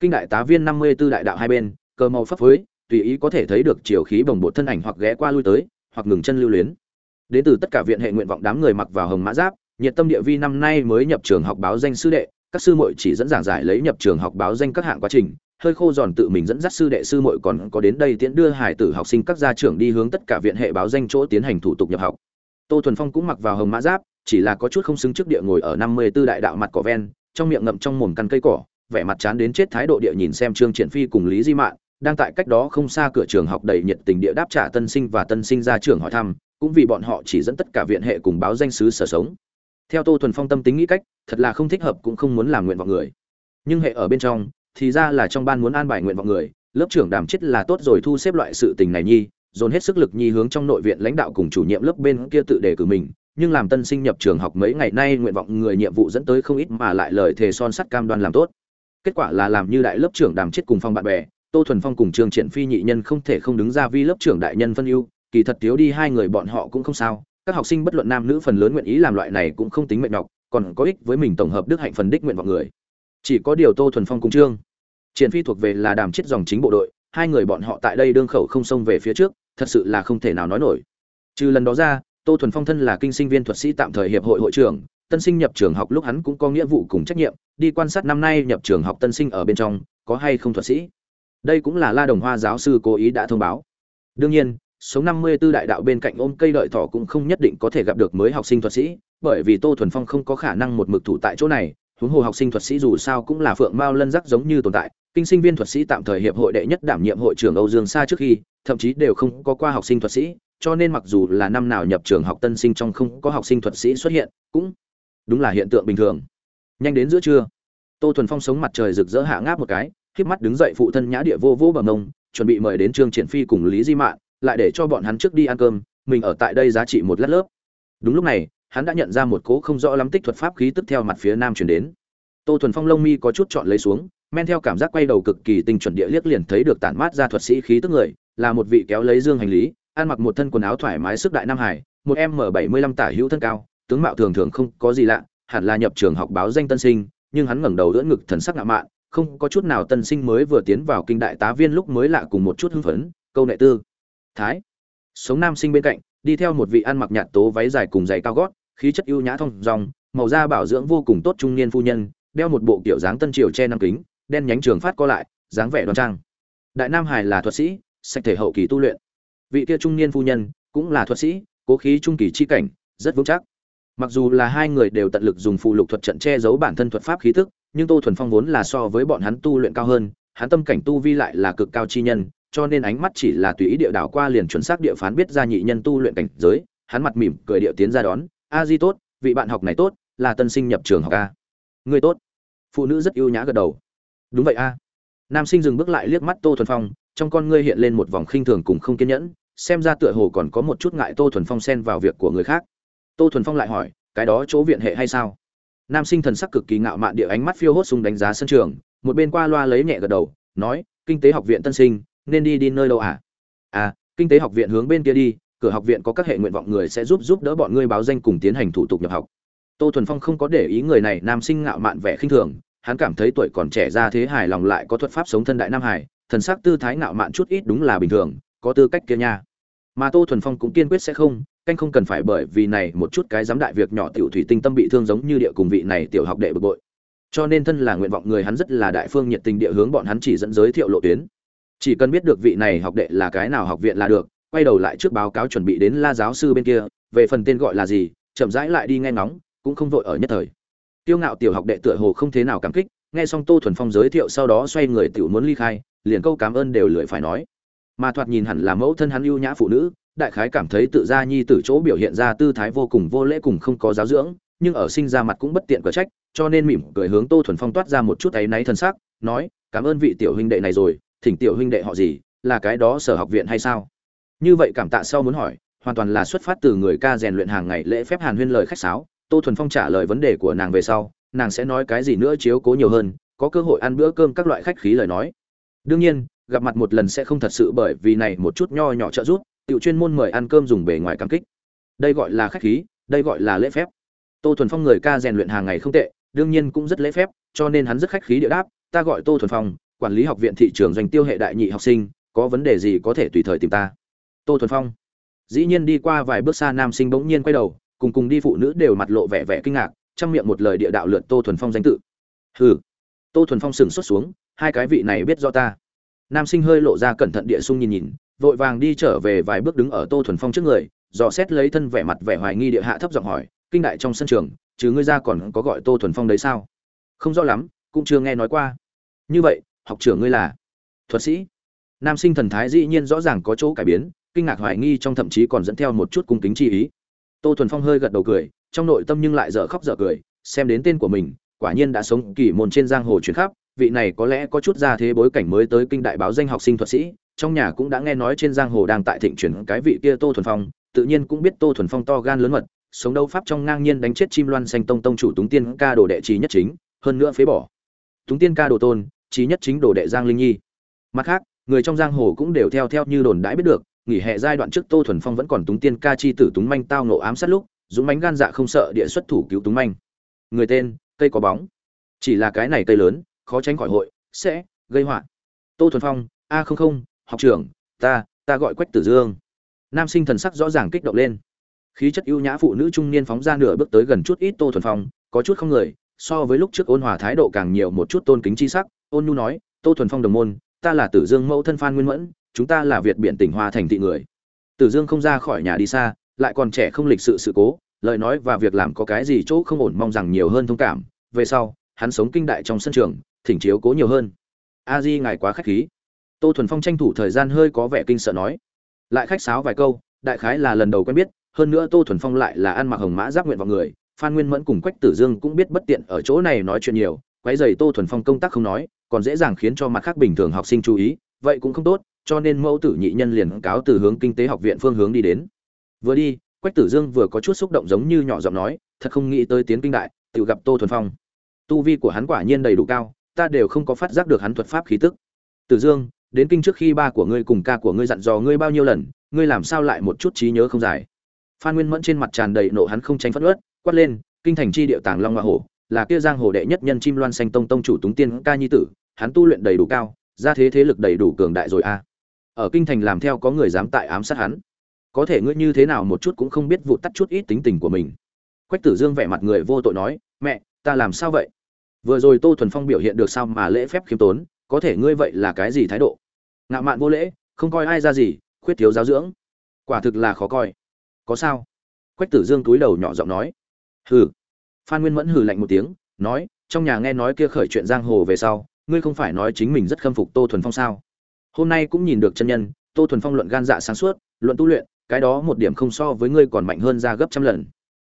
Kinh đại tá viên năm mươi 54 đại đạo hai bên, cờ màu phấp phới, tùy ý có thể thấy được chiều khí bồng bột thân ảnh hoặc ghé qua lui tới, hoặc ngừng chân lưu luyến. Đến từ tất cả viện hệ nguyện vọng đám người mặc vào hồng mã giáp, nhiệt tâm địa vi năm nay mới nhập trường học báo danh sư đệ, các sư muội chỉ dẫn giảng giải lấy nhập trường học báo danh các hạng quá trình, hơi khô giòn tự mình dẫn dắt sư đệ sư muội còn có đến đây tiễn đưa hải tử học sinh các gia trưởng đi hướng tất cả viện hệ báo danh chỗ tiến hành thủ tục nhập học. Tô thuần phong cũng mặc vào hồng mã giáp chỉ là có chút không xứng trước địa ngồi ở năm mươi 54 đại đạo mặt cỏ ven, trong miệng ngậm trong mồm căn cây cỏ, vẻ mặt chán đến chết thái độ địa nhìn xem trương triển phi cùng lý di mạn, đang tại cách đó không xa cửa trường học đầy nhiệt tình địa đáp trả tân sinh và tân sinh ra trường hỏi thăm, cũng vì bọn họ chỉ dẫn tất cả viện hệ cùng báo danh sứ sở sống. Theo tô thuần phong tâm tính nghĩ cách, thật là không thích hợp cũng không muốn làm nguyện vọng người. Nhưng hệ ở bên trong, thì ra là trong ban muốn an bài nguyện vọng người, lớp trưởng đàm chết là tốt rồi thu xếp loại sự tình này nhi, dồn hết sức lực nhi hướng trong nội viện lãnh đạo cùng chủ nhiệm lớp bên kia tự đề cử mình nhưng làm tân sinh nhập trường học mấy ngày nay nguyện vọng người nhiệm vụ dẫn tới không ít mà lại lời thề son sắt cam đoan làm tốt. Kết quả là làm như đại lớp trưởng đàm chết cùng phong bạn bè, tô thuần phong cùng trường triển phi nhị nhân không thể không đứng ra vi lớp trưởng đại nhân phân ưu, kỳ thật thiếu đi hai người bọn họ cũng không sao. Các học sinh bất luận nam nữ phần lớn nguyện ý làm loại này cũng không tính mệnh nhọc, còn có ích với mình tổng hợp đức hạnh phần đích nguyện vọng người. Chỉ có điều tô thuần phong cùng trương triển phi thuộc về là đàm chết dòng chính bộ đội, hai người bọn họ tại đây đương khẩu không xông về phía trước, thật sự là không thể nào nói nổi. Trừ lần đó ra tô thuần phong thân là kinh sinh viên thuật sĩ tạm thời hiệp hội hội trưởng tân sinh nhập trường học lúc hắn cũng có nghĩa vụ cùng trách nhiệm đi quan sát năm nay nhập trường học tân sinh ở bên trong có hay không thuật sĩ. Đây cũng là la đồng hoa giáo sư cố ý đã thông báo. Đương nhiên sống năm mươi 54 đại đạo bên cạnh ôm cây đợi thỏ cũng không nhất định có thể gặp được mới học sinh thuật sĩ, bởi vì Tô Thuần Phong không có khả năng một mực thủ tại chỗ này, huống hồ học sinh thuật sĩ dù sao cũng là phượng mao lân rắc giống như tồn tại, kinh sinh viên thuật sĩ tạm thời hiệp hội đệ nhất đảm nhiệm hội trưởng Âu Dương Sa trước khi, thậm chí đều không có qua học sinh thuật sĩ, cho nên mặc dù là năm nào nhập trường học tân sinh trong không có học sinh thuật sĩ xuất hiện, cũng đúng là hiện tượng bình thường. Nhanh đến giữa trưa, Tô Thuần Phong sống mặt trời rực rỡ hạ ngáp một cái, khép mắt đứng dậy phụ thân nhã địa vô vô bằng ngông, chuẩn bị mời đến Trương Triển Phi cùng Lý Di Mạn, lại để cho bọn hắn trước đi ăn cơm mình ở tại đây giá trị một lát lớp đúng lúc này hắn đã nhận ra một cố không rõ lắm tích thuật pháp khí tức theo mặt phía nam truyền đến tô thuần phong lông mi có chút chọn lấy xuống men theo cảm giác quay đầu cực kỳ tinh chuẩn địa liếc liền thấy được tản mát ra thuật sĩ khí tức người là một vị kéo lấy dương hành lý ăn mặc một thân quần áo thoải mái sức đại nam hải, một em m bảy mươi lăm tả hữu thân cao, tướng mạo thường thường không có gì lạ, hẳn là nhập trường học báo danh tân sinh, nhưng hắn ngẩng đầu đỡ ngực thần sắc ngạo mạn, không có chút nào tân sinh mới vừa tiến vào kinh đại tá viên lúc mới lạ cùng một chút hưng phấn, câu nệ tư. Thái, sống nam sinh bên cạnh, đi theo một vị ăn mặc nhạt tố váy dài cùng giày cao gót, khí chất ưu nhã thông dòng, màu da bảo dưỡng vô cùng tốt trung niên phu nhân, đeo một bộ kiểu dáng tân triều che năm kính, đen nhánh trường phát co lại, dáng vẻ đoan trang. Đại nam hải là thuật sĩ, sạch thể hậu kỳ tu luyện vị kia trung niên phu nhân cũng là thuật sĩ cố khí trung kỳ chi cảnh rất vững chắc mặc dù là hai người đều tận lực dùng phụ lục thuật trận che giấu bản thân thuật pháp khí tức nhưng tô thuần phong vốn là so với bọn hắn tu luyện cao hơn hắn tâm cảnh tu vi lại là cực cao chi nhân cho nên ánh mắt chỉ là tùy ý địa đảo qua liền chuẩn xác địa phán biết ra nhị nhân tu luyện cảnh giới, hắn mặt mỉm cười địa tiến ra đón, "A Di tốt, vị bạn học này tốt, là tân sinh nhập trường học a." "Ngươi tốt." Phụ nữ rất yêu nhã gật đầu. "Đúng vậy a." Nam sinh dừng bước lại liếc mắt Tô Thuần Phong, trong con ngươi hiện lên một vòng khinh thường cùng không kiên nhẫn, xem ra tựa hồ còn có một chút ngại Tô Thuần Phong xen vào việc của người khác. Tô Thuần Phong lại hỏi, "Cái đó chỗ viện hệ hay sao?" Nam sinh thần sắc cực kỳ ngạo mạn địa ánh mắt phiêu hốt sung đánh giá sân trường, một bên qua loa lấy nhẹ gật đầu, nói, "Kinh tế học viện tân sinh, nên đi đi nơi đâu à? À, kinh tế học viện hướng bên kia đi, cửa học viện có các hệ nguyện vọng người sẽ giúp giúp đỡ bọn ngươi báo danh cùng tiến hành thủ tục nhập học. Tô Thuần Phong không có để ý người này nam sinh ngạo mạn vẻ khinh thường, hắn cảm thấy tuổi còn trẻ ra thế hài lòng lại có thuật pháp sống thân đại nam hải, thần sắc tư thái ngạo mạn chút ít đúng là bình thường, có tư cách kia nha. Mà Tô Thuần Phong cũng kiên quyết sẽ không, canh không cần phải bởi vì này một chút cái giám đại việc nhỏ tiểu thủy tinh tâm bị thương giống như địa cùng vị này tiểu học đệ bực bội. Cho nên thân là nguyện vọng người hắn rất là đại phương nhiệt tình địa hướng bọn hắn chỉ dẫn giới thiệu lộ tuyến chỉ cần biết được vị này học đệ là cái nào học viện là được quay đầu lại trước báo cáo chuẩn bị đến la giáo sư bên kia về phần tên gọi là gì chậm rãi lại đi nghe ngóng cũng không vội ở nhất thời tiêu ngạo tiểu học đệ tựa hồ không thế nào cảm kích nghe xong tô thuần phong giới thiệu sau đó xoay người tiểu muốn ly khai liền câu cảm ơn đều lười phải nói mà thoạt nhìn hẳn là mẫu thân hắn ưu nhã phụ nữ, đại khái cảm thấy tự gia nhi từ chỗ biểu hiện ra tư thái vô cùng vô lễ cùng không có giáo dưỡng, nhưng ở sinh ra mặt cũng bất tiện cờ trách, cho nên mỉm cười hướng tô thuần phong toát ra một chút áy náy thân sắc, nói, cảm ơn vị tiểu huynh đệ này rồi, thỉnh tiểu huynh đệ họ gì, là cái đó sở học viện hay sao? Như vậy cảm tạ sau muốn hỏi, hoàn toàn là xuất phát từ người ca rèn luyện hàng ngày lễ phép hàn huyên lời khách sáo, tô thuần phong trả lời vấn đề của nàng về sau, nàng sẽ nói cái gì nữa chiếu cố nhiều hơn, có cơ hội ăn bữa cơm các loại khách khí lời nói. Đương nhiên gặp mặt một lần sẽ không thật sự bởi vì này một chút nho nhỏ trợ giúp, tiểu chuyên môn mời ăn cơm dùng bề ngoài cảm kích. Đây gọi là khách khí, đây gọi là lễ phép. Tô thuần phong người ca rèn luyện hàng ngày không tệ, đương nhiên cũng rất lễ phép, cho nên hắn rất khách khí địa đáp, ta gọi tô thuần phong, quản lý học viện thị trường doanh tiêu hệ đại nhị học sinh, có vấn đề gì có thể tùy thời tìm ta. Tô thuần phong. Dĩ nhiên đi qua vài bước xa nam sinh bỗng nhiên quay đầu, cùng cùng đi phụ nữ đều mặt lộ vẻ vẻ kinh ngạc, trong miệng một lời địa đạo lượt tô thuần phong danh tự. Hừ. Tô thuần phong sừng sốt xuống, hai cái vị này biết do ta nam sinh hơi lộ ra cẩn thận địa sung nhìn nhìn, vội vàng đi trở về vài bước đứng ở tô thuần phong trước người, dò xét lấy thân vẻ mặt vẻ hoài nghi địa hạ thấp giọng hỏi, kinh đại trong sân trường chứ ngươi ra còn có gọi tô thuần phong đấy sao? Không rõ lắm, cũng chưa nghe nói qua. Như vậy, học trưởng ngươi là thuật sĩ? Nam sinh thần thái dĩ nhiên rõ ràng có chỗ cải biến, kinh ngạc hoài nghi trong thậm chí còn dẫn theo một chút cung kính chi ý. Tô thuần phong hơi gật đầu cười, trong nội tâm nhưng lại dở khóc dở cười, xem đến tên của mình, quả nhiên đã sống kỳ môn trên giang hồ chuyển khắp vị này có lẽ có chút ra thế bối cảnh mới tới kinh đại báo danh học sinh thuật sĩ, trong nhà cũng đã nghe nói trên giang hồ đang tại thịnh chuyển cái vị kia tô thuần phong, tự nhiên cũng biết tô thuần phong to gan lớn mật, sống đấu pháp trong ngang nhiên đánh chết chim loan xanh tông tông chủ túng tiên ca đồ đệ trí nhất chính, hơn nữa phế bỏ. Túng tiên ca đồ tôn trí nhất chính đồ đệ giang linh nhi. Mặt khác, người trong giang hồ cũng đều theo theo như đồn đãi biết được, nghỉ hè giai đoạn trước tô thuần phong vẫn còn túng tiên ca chi tử túng manh tao nộ ám sát lúc, dũng mánh gan dạ không sợ địa xuất thủ cứu túng manh. Người tên, cây có bóng. Chỉ là cái này cây lớn khó tránh khỏi hội, sẽ gây họa. Tô thuần phong, a không không, học trưởng, ta ta gọi quách tử dương. Nam sinh thần sắc rõ ràng kích động lên. Khí chất ưu nhã phụ nữ trung niên phóng ra nửa bước tới gần chút ít tô thuần phong, có chút không người, so với lúc trước ôn hòa thái độ càng nhiều một chút tôn kính chi sắc, ôn nhu nói, tô thuần phong đồng môn, ta là tử dương mẫu thân phan nguyên mẫn, chúng ta là việt biển tỉnh hoa thành thị người. Tử dương không ra khỏi nhà đi xa, lại còn trẻ không lịch sự sự cố, lời nói và việc làm có cái gì chỗ không ổn mong rằng nhiều hơn thông cảm. Về sau, hắn sống kinh đại trong sân trường thỉnh chiếu cố nhiều hơn. A di ngài quá khách khí. Tô thuần phong tranh thủ thời gian hơi có vẻ kinh sợ nói. Lại khách sáo vài câu, đại khái là lần đầu quen biết, hơn nữa tô thuần phong lại là ăn mặc hồng mã giác nguyện vào người, phan nguyên mẫn cùng quách tử dương cũng biết bất tiện ở chỗ này nói chuyện nhiều, quấy dày tô thuần phong công tác không nói, còn dễ dàng khiến cho mặt khác bình thường học sinh chú ý, vậy cũng không tốt, cho nên mẫu tử nhị nhân liền cáo từ hướng kinh tế học viện phương hướng đi đến. Vừa đi, quách tử dương vừa có chút xúc động giống như nhỏ giọng nói, thật không nghĩ tới tiến kinh đại, tự gặp tô thuần phong. Tu vi của hắn quả nhiên đầy đủ cao ta đều không có phát giác được hắn thuật pháp khí tức tử dương, đến kinh trước khi ba của ngươi cùng ca của ngươi dặn dò ngươi bao nhiêu lần, ngươi làm sao lại một chút trí nhớ không giải? phan nguyên mẫn trên mặt tràn đầy nộ hắn không tranh phẫn uất. quát lên, kinh thành chi địa tàng long ngọa hổ, là kia giang hồ đệ nhất nhân chim loan xanh tông tông chủ túng tiên ca nhi tử, hắn tu luyện đầy đủ cao ra thế thế lực đầy đủ cường đại rồi a à. ở kinh thành làm theo có người dám tại ám sát hắn có thể ngươi như thế nào một chút cũng không biết vụ tắt chút ít tính tình của mình quách tử dương vẻ mặt người vô tội nói, mẹ, ta làm sao vậy vừa rồi tô thuần phong biểu hiện được sao mà lễ phép khiêm tốn, có thể ngươi vậy là cái gì thái độ? Ngạo mạn vô lễ, không coi ai ra gì, khuyết thiếu giáo dưỡng. Quả thực là khó coi. Có sao? Quách tử dương túi đầu nhỏ giọng nói. Hừ. Phan nguyên mẫn hừ lạnh một tiếng, nói, trong nhà nghe nói kia khởi chuyện giang hồ về sau, ngươi không phải nói chính mình rất khâm phục tô thuần phong sao? Hôm nay cũng nhìn được chân nhân, tô thuần phong luận gan dạ sáng suốt, luận tu luyện, cái đó một điểm không so với ngươi còn mạnh hơn ra gấp trăm lần.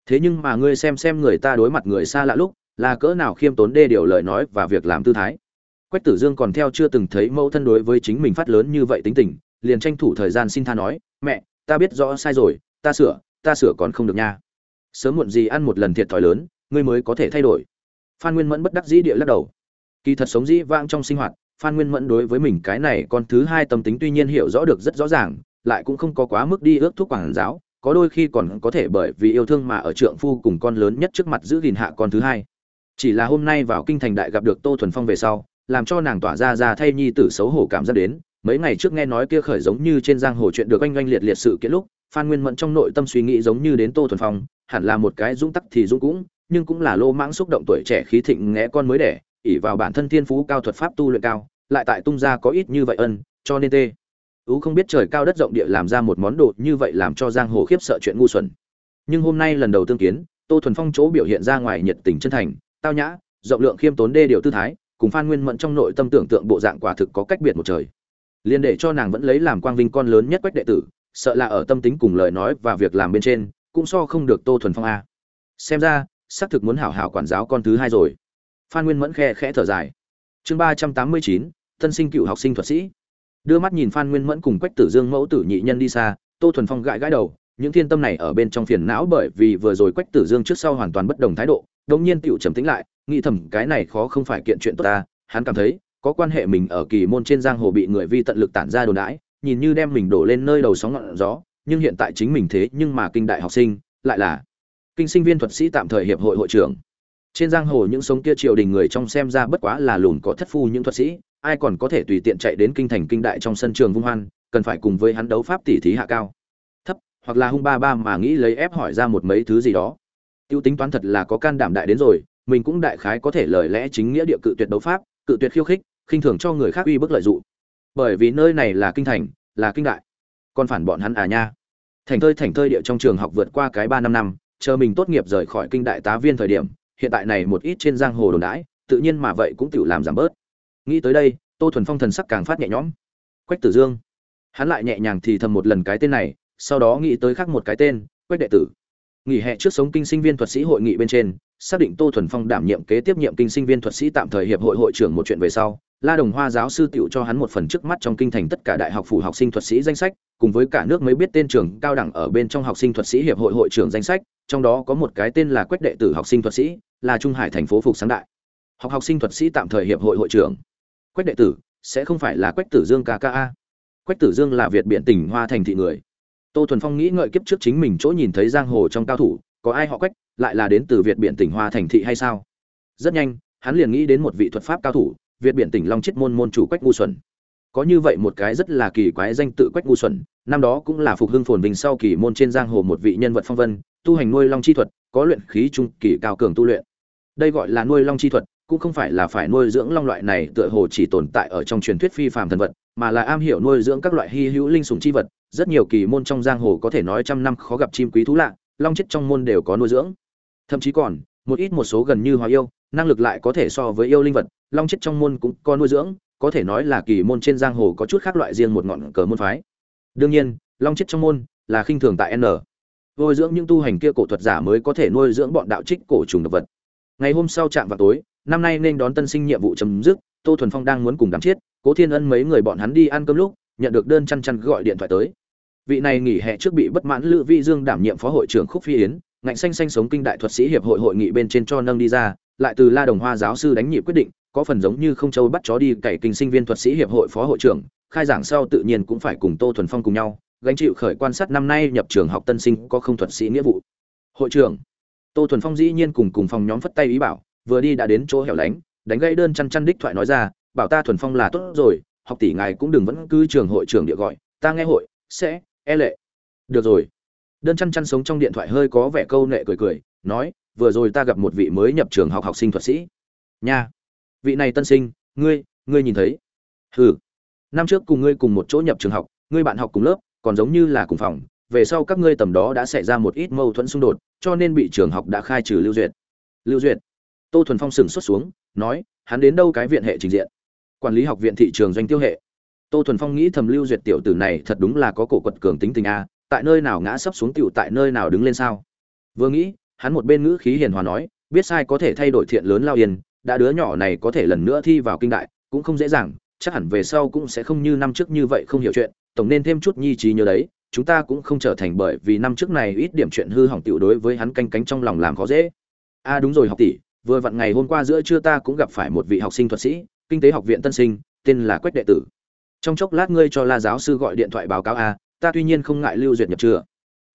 Thế nhưng mà ngươi xem xem người ta đối mặt người xa lạ lúc là cỡ nào khiêm tốn đê điều lời nói và việc làm tư thái. Quách tử dương còn theo chưa từng thấy mẫu thân đối với chính mình phát lớn như vậy tính tình, liền tranh thủ thời gian xin tha nói, mẹ, ta biết rõ sai rồi, ta sửa ta sửa còn không được nha. Sớm muộn gì ăn một lần thiệt thòi lớn, ngươi mới có thể thay đổi. Phan nguyên mẫn bất đắc dĩ địa lắc đầu. Kỳ thật sống dĩ vãng trong sinh hoạt, phan nguyên mẫn đối với mình cái này con thứ hai tâm tính tuy nhiên hiểu rõ được rất rõ ràng, lại cũng không có quá mức đi ước thuốc quảng giáo, có đôi khi còn có thể bởi vì yêu thương mà ở trượng phu cùng con lớn nhất trước mặt giữ gìn hạ con thứ hai chỉ là hôm nay vào kinh thành đại gặp được tô thuần phong về sau, làm cho nàng tỏa ra ra thay nhi tử xấu hổ cảm giác đến, mấy ngày trước nghe nói kia khởi giống như trên giang hồ chuyện được oanh oanh liệt liệt sự kiện lúc, phan nguyên mẫn trong nội tâm suy nghĩ giống như đến tô thuần phong, hẳn là một cái dũng tắc thì dũng cũng, nhưng cũng là lô mãng xúc động tuổi trẻ khí thịnh ngẽ con mới đẻ ỉ vào bản thân thiên phú cao thuật pháp tu luyện cao, lại tại tung ra có ít như vậy ân, cho nên tê. Ú không biết trời cao đất rộng địa làm ra một món đồ như vậy làm cho giang hồ khiếp sợ chuyện ngu xuẩn. Nhưng hôm nay lần đầu tương kiến, tô thuần phong chỗ biểu hiện ra ngoài nhiệt tình chân thành tao nhã, rộng lượng khiêm tốn đê điều tư thái, cùng phan nguyên mẫn trong nội tâm tưởng tượng bộ dạng quả thực có cách biệt một trời. Liên để cho nàng vẫn lấy làm quang vinh con lớn nhất quách đệ tử, sợ là ở tâm tính cùng lời nói và việc làm bên trên, cũng so không được tô thuần phong a. Xem ra, xác thực muốn hảo hảo quản giáo con thứ hai rồi. Phan nguyên mẫn khe khẽ thở dài. Chương ba trăm tám mươi chín tân sinh cựu học sinh thuật sĩ. Đưa mắt nhìn phan nguyên mẫn cùng quách tử dương mẫu tử nhị nhân đi xa, tô thuần phong gãi gãi đầu, những thiên tâm này ở bên trong phiền não bởi vì vừa rồi quách tử dương trước sau hoàn toàn bất đồng thái độ đống nhiên tiểu trầm tĩnh lại, nghĩ thầm, cái này khó không phải kiện chuyện tốt ta, hắn cảm thấy, có quan hệ mình ở kỳ môn trên giang hồ bị người vi tận lực tản ra đồn đãi, nhìn như đem mình đổ lên nơi đầu sóng ngọn gió, nhưng hiện tại chính mình thế nhưng mà kinh đại học sinh, lại là kinh sinh viên thuật sĩ tạm thời hiệp hội hội trưởng. Trên giang hồ những sống kia triều đình người trong xem ra bất quá là lùn có thất phu những thuật sĩ, ai còn có thể tùy tiện chạy đến kinh thành kinh đại trong sân trường vung hoan, cần phải cùng với hắn đấu pháp tỷ thí hạ cao. Thấp, hoặc là hung ba ba mà nghĩ lấy ép hỏi ra một mấy thứ gì đó tiêu tính toán thật là có can đảm đại đến rồi, mình cũng đại khái có thể lời lẽ chính nghĩa địa cự tuyệt đấu pháp, cự tuyệt khiêu khích, khinh thường cho người khác uy bức lợi dụng. Bởi vì nơi này là kinh thành, là kinh đại. Còn phản bọn hắn à nha. Thành thơi thành thơi địa trong trường học vượt qua cái ba năm năm, chờ mình tốt nghiệp rời khỏi kinh đại tá viên thời điểm, hiện tại này một ít trên giang hồ đồn đãi, tự nhiên mà vậy cũng tự làm giảm bớt. Nghĩ tới đây, tô thuần phong thần sắc càng phát nhẹ nhõm. Quách tử dương. Hắn lại nhẹ nhàng thì thầm một lần cái tên này, sau đó nghĩ tới khác một cái tên, quách đệ tử nghỉ hè trước sống kinh sinh viên thuật sĩ hội nghị bên trên, xác định tô thuần phong đảm nhiệm kế tiếp nhiệm kinh sinh viên thuật sĩ tạm thời hiệp hội hội trưởng một chuyện về sau, la đồng hoa giáo sư tựu cho hắn một phần trước mắt trong kinh thành tất cả đại học phủ học sinh thuật sĩ danh sách, cùng với cả nước mới biết tên trường cao đẳng ở bên trong học sinh thuật sĩ hiệp hội hội trưởng danh sách, trong đó có một cái tên là quách đệ tử học sinh thuật sĩ, là trung hải thành phố phục sáng đại. Học học sinh thuật sĩ tạm thời hiệp hội hội trưởng. Quách đệ tử, sẽ không phải là quách tử dương kka quách tử dương là việt biện tỉnh hoa thành thị người tô thuần phong nghĩ ngợi kiếp trước chính mình chỗ nhìn thấy giang hồ trong cao thủ, có ai họ quách, lại là đến từ việt biển tỉnh hoa thành thị hay sao? Rất nhanh, hắn liền nghĩ đến một vị thuật pháp cao thủ, việt biển tỉnh long chiết môn môn chủ quách ngu xuẩn. Có như vậy một cái rất là kỳ quái danh tự quách ngu xuẩn, năm đó cũng là phục hưng phồn vinh sau kỳ môn trên giang hồ một vị nhân vật phong vân, tu hành nuôi long chi thuật, có luyện khí trung kỳ cao cường tu luyện. Đây gọi là nuôi long chi thuật cũng không phải là phải nuôi dưỡng long loại này tựa hồ chỉ tồn tại ở trong truyền thuyết phi phàm thần vật, mà là am hiểu nuôi dưỡng các loại hy hữu linh sủng chi vật. Rất nhiều kỳ môn trong giang hồ có thể nói trăm năm khó gặp chim quý thú lạ, long chết trong môn đều có nuôi dưỡng. Thậm chí còn, một ít một số gần như hóa yêu, năng lực lại có thể so với yêu linh vật, long chết trong môn cũng có nuôi dưỡng, có thể nói là kỳ môn trên giang hồ có chút khác loại riêng một ngọn cờ môn phái. Đương nhiên, long chết trong môn là khinh thường tại n. Nuôi dưỡng những tu hành kia cổ thuật giả mới có thể nuôi dưỡng bọn đạo trích cổ trùng độc vật. Ngày hôm sau chạm vào tối năm nay nên đón tân sinh nhiệm vụ chấm dứt, tô thuần phong đang muốn cùng đám chiết, cố thiên ân mấy người bọn hắn đi ăn cơm lúc, nhận được đơn chăn chăn gọi điện thoại tới. Vị này nghỉ hè trước bị bất mãn lữ vi dương đảm nhiệm phó hội trưởng khúc phi yến, ngạnh xanh xanh sống kinh đại thuật sĩ hiệp hội hội nghị bên trên cho nâng đi ra, lại từ la đồng hoa giáo sư đánh nhị quyết định, có phần giống như không châu bắt chó đi cày kinh sinh viên thuật sĩ hiệp hội phó hội trưởng, khai giảng sau tự nhiên cũng phải cùng tô thuần phong cùng nhau, gánh chịu khởi quan sát năm nay nhập trường học tân sinh có không thuật sĩ nghĩa vụ. Hội trưởng, tô thuần phong dĩ nhiên cùng cùng phòng nhóm phất tay ý bảo vừa đi đã đến chỗ hẻo lánh, đánh gây đơn chăn chăn đích thoại nói ra, bảo ta thuần phong là tốt rồi, học tỷ ngài cũng đừng vẫn cứ trường hội trưởng địa gọi, ta nghe hội, sẽ e lệ. Được rồi. Đơn chăn chăn sống trong điện thoại hơi có vẻ câu nệ cười cười, nói, vừa rồi ta gặp một vị mới nhập trường học học sinh thuật sĩ. Nha, vị này tân sinh, ngươi ngươi nhìn thấy. Hừ, năm trước cùng ngươi cùng một chỗ nhập trường học, ngươi bạn học cùng lớp, còn giống như là cùng phòng, về sau các ngươi tầm đó đã xảy ra một ít mâu thuẫn xung đột, cho nên bị trường học đã khai trừ lưu duyệt. Lưu duyệt tô thuần phong sừng xuất xuống, nói, hắn đến đâu cái viện hệ trình diện? Quản lý học viện thị trường doanh tiêu hệ. Tô thuần phong nghĩ thầm lưu duyệt tiểu tử này thật đúng là có cổ quật cường tính tình a, tại nơi nào ngã sấp xuống tiểu, tại nơi nào đứng lên sao? Vừa nghĩ, hắn một bên ngữ khí hiền hòa nói, biết sai có thể thay đổi thiện lớn lao yên, đã đứa nhỏ này có thể lần nữa thi vào kinh đại, cũng không dễ dàng, chắc hẳn về sau cũng sẽ không như năm trước như vậy không hiểu chuyện, tổng nên thêm chút nhi trí nhớ đấy, chúng ta cũng không trở thành bởi vì năm trước này ít điểm chuyện hư hỏng tiểu đối với hắn canh cánh trong lòng làm khó dễ. A, đúng rồi học tỷ vừa vặn ngày hôm qua giữa trưa ta cũng gặp phải một vị học sinh thuật sĩ, kinh tế học viện tân sinh, tên là quách đệ tử. Trong chốc lát ngươi cho la giáo sư gọi điện thoại báo cáo a, ta tuy nhiên không ngại lưu duyệt nhập chưa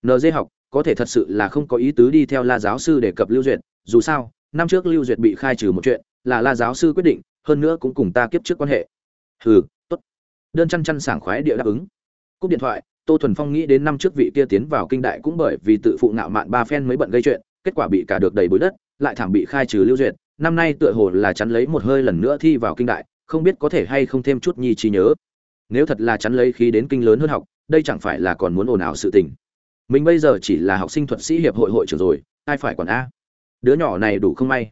nd học, có thể thật sự là không có ý tứ đi theo la giáo sư để cập lưu duyệt, dù sao, năm trước lưu duyệt bị khai trừ một chuyện, là la giáo sư quyết định, hơn nữa cũng cùng ta kiếp trước quan hệ. Hừ, tốt. Đơn chăn chăn sảng khoái địa đáp ứng. Cúp điện thoại, tô thuần phong nghĩ đến năm trước vị kia tiến vào kinh đại cũng bởi vì tự phụ ngạo mạn ba phen mới bận gây chuyện, kết quả bị cả được đầy bối đất lại thảm bị khai trừ lưu duyệt, năm nay tựa hồ là chắn lấy một hơi lần nữa thi vào kinh đại, không biết có thể hay không thêm chút nhi trí nhớ. Nếu thật là chắn lấy khí đến kinh lớn hơn học, đây chẳng phải là còn muốn ồn ào sự tình. Mình bây giờ chỉ là học sinh thuật sĩ hiệp hội hội trưởng rồi, ai phải quản a? Đứa nhỏ này đủ không may.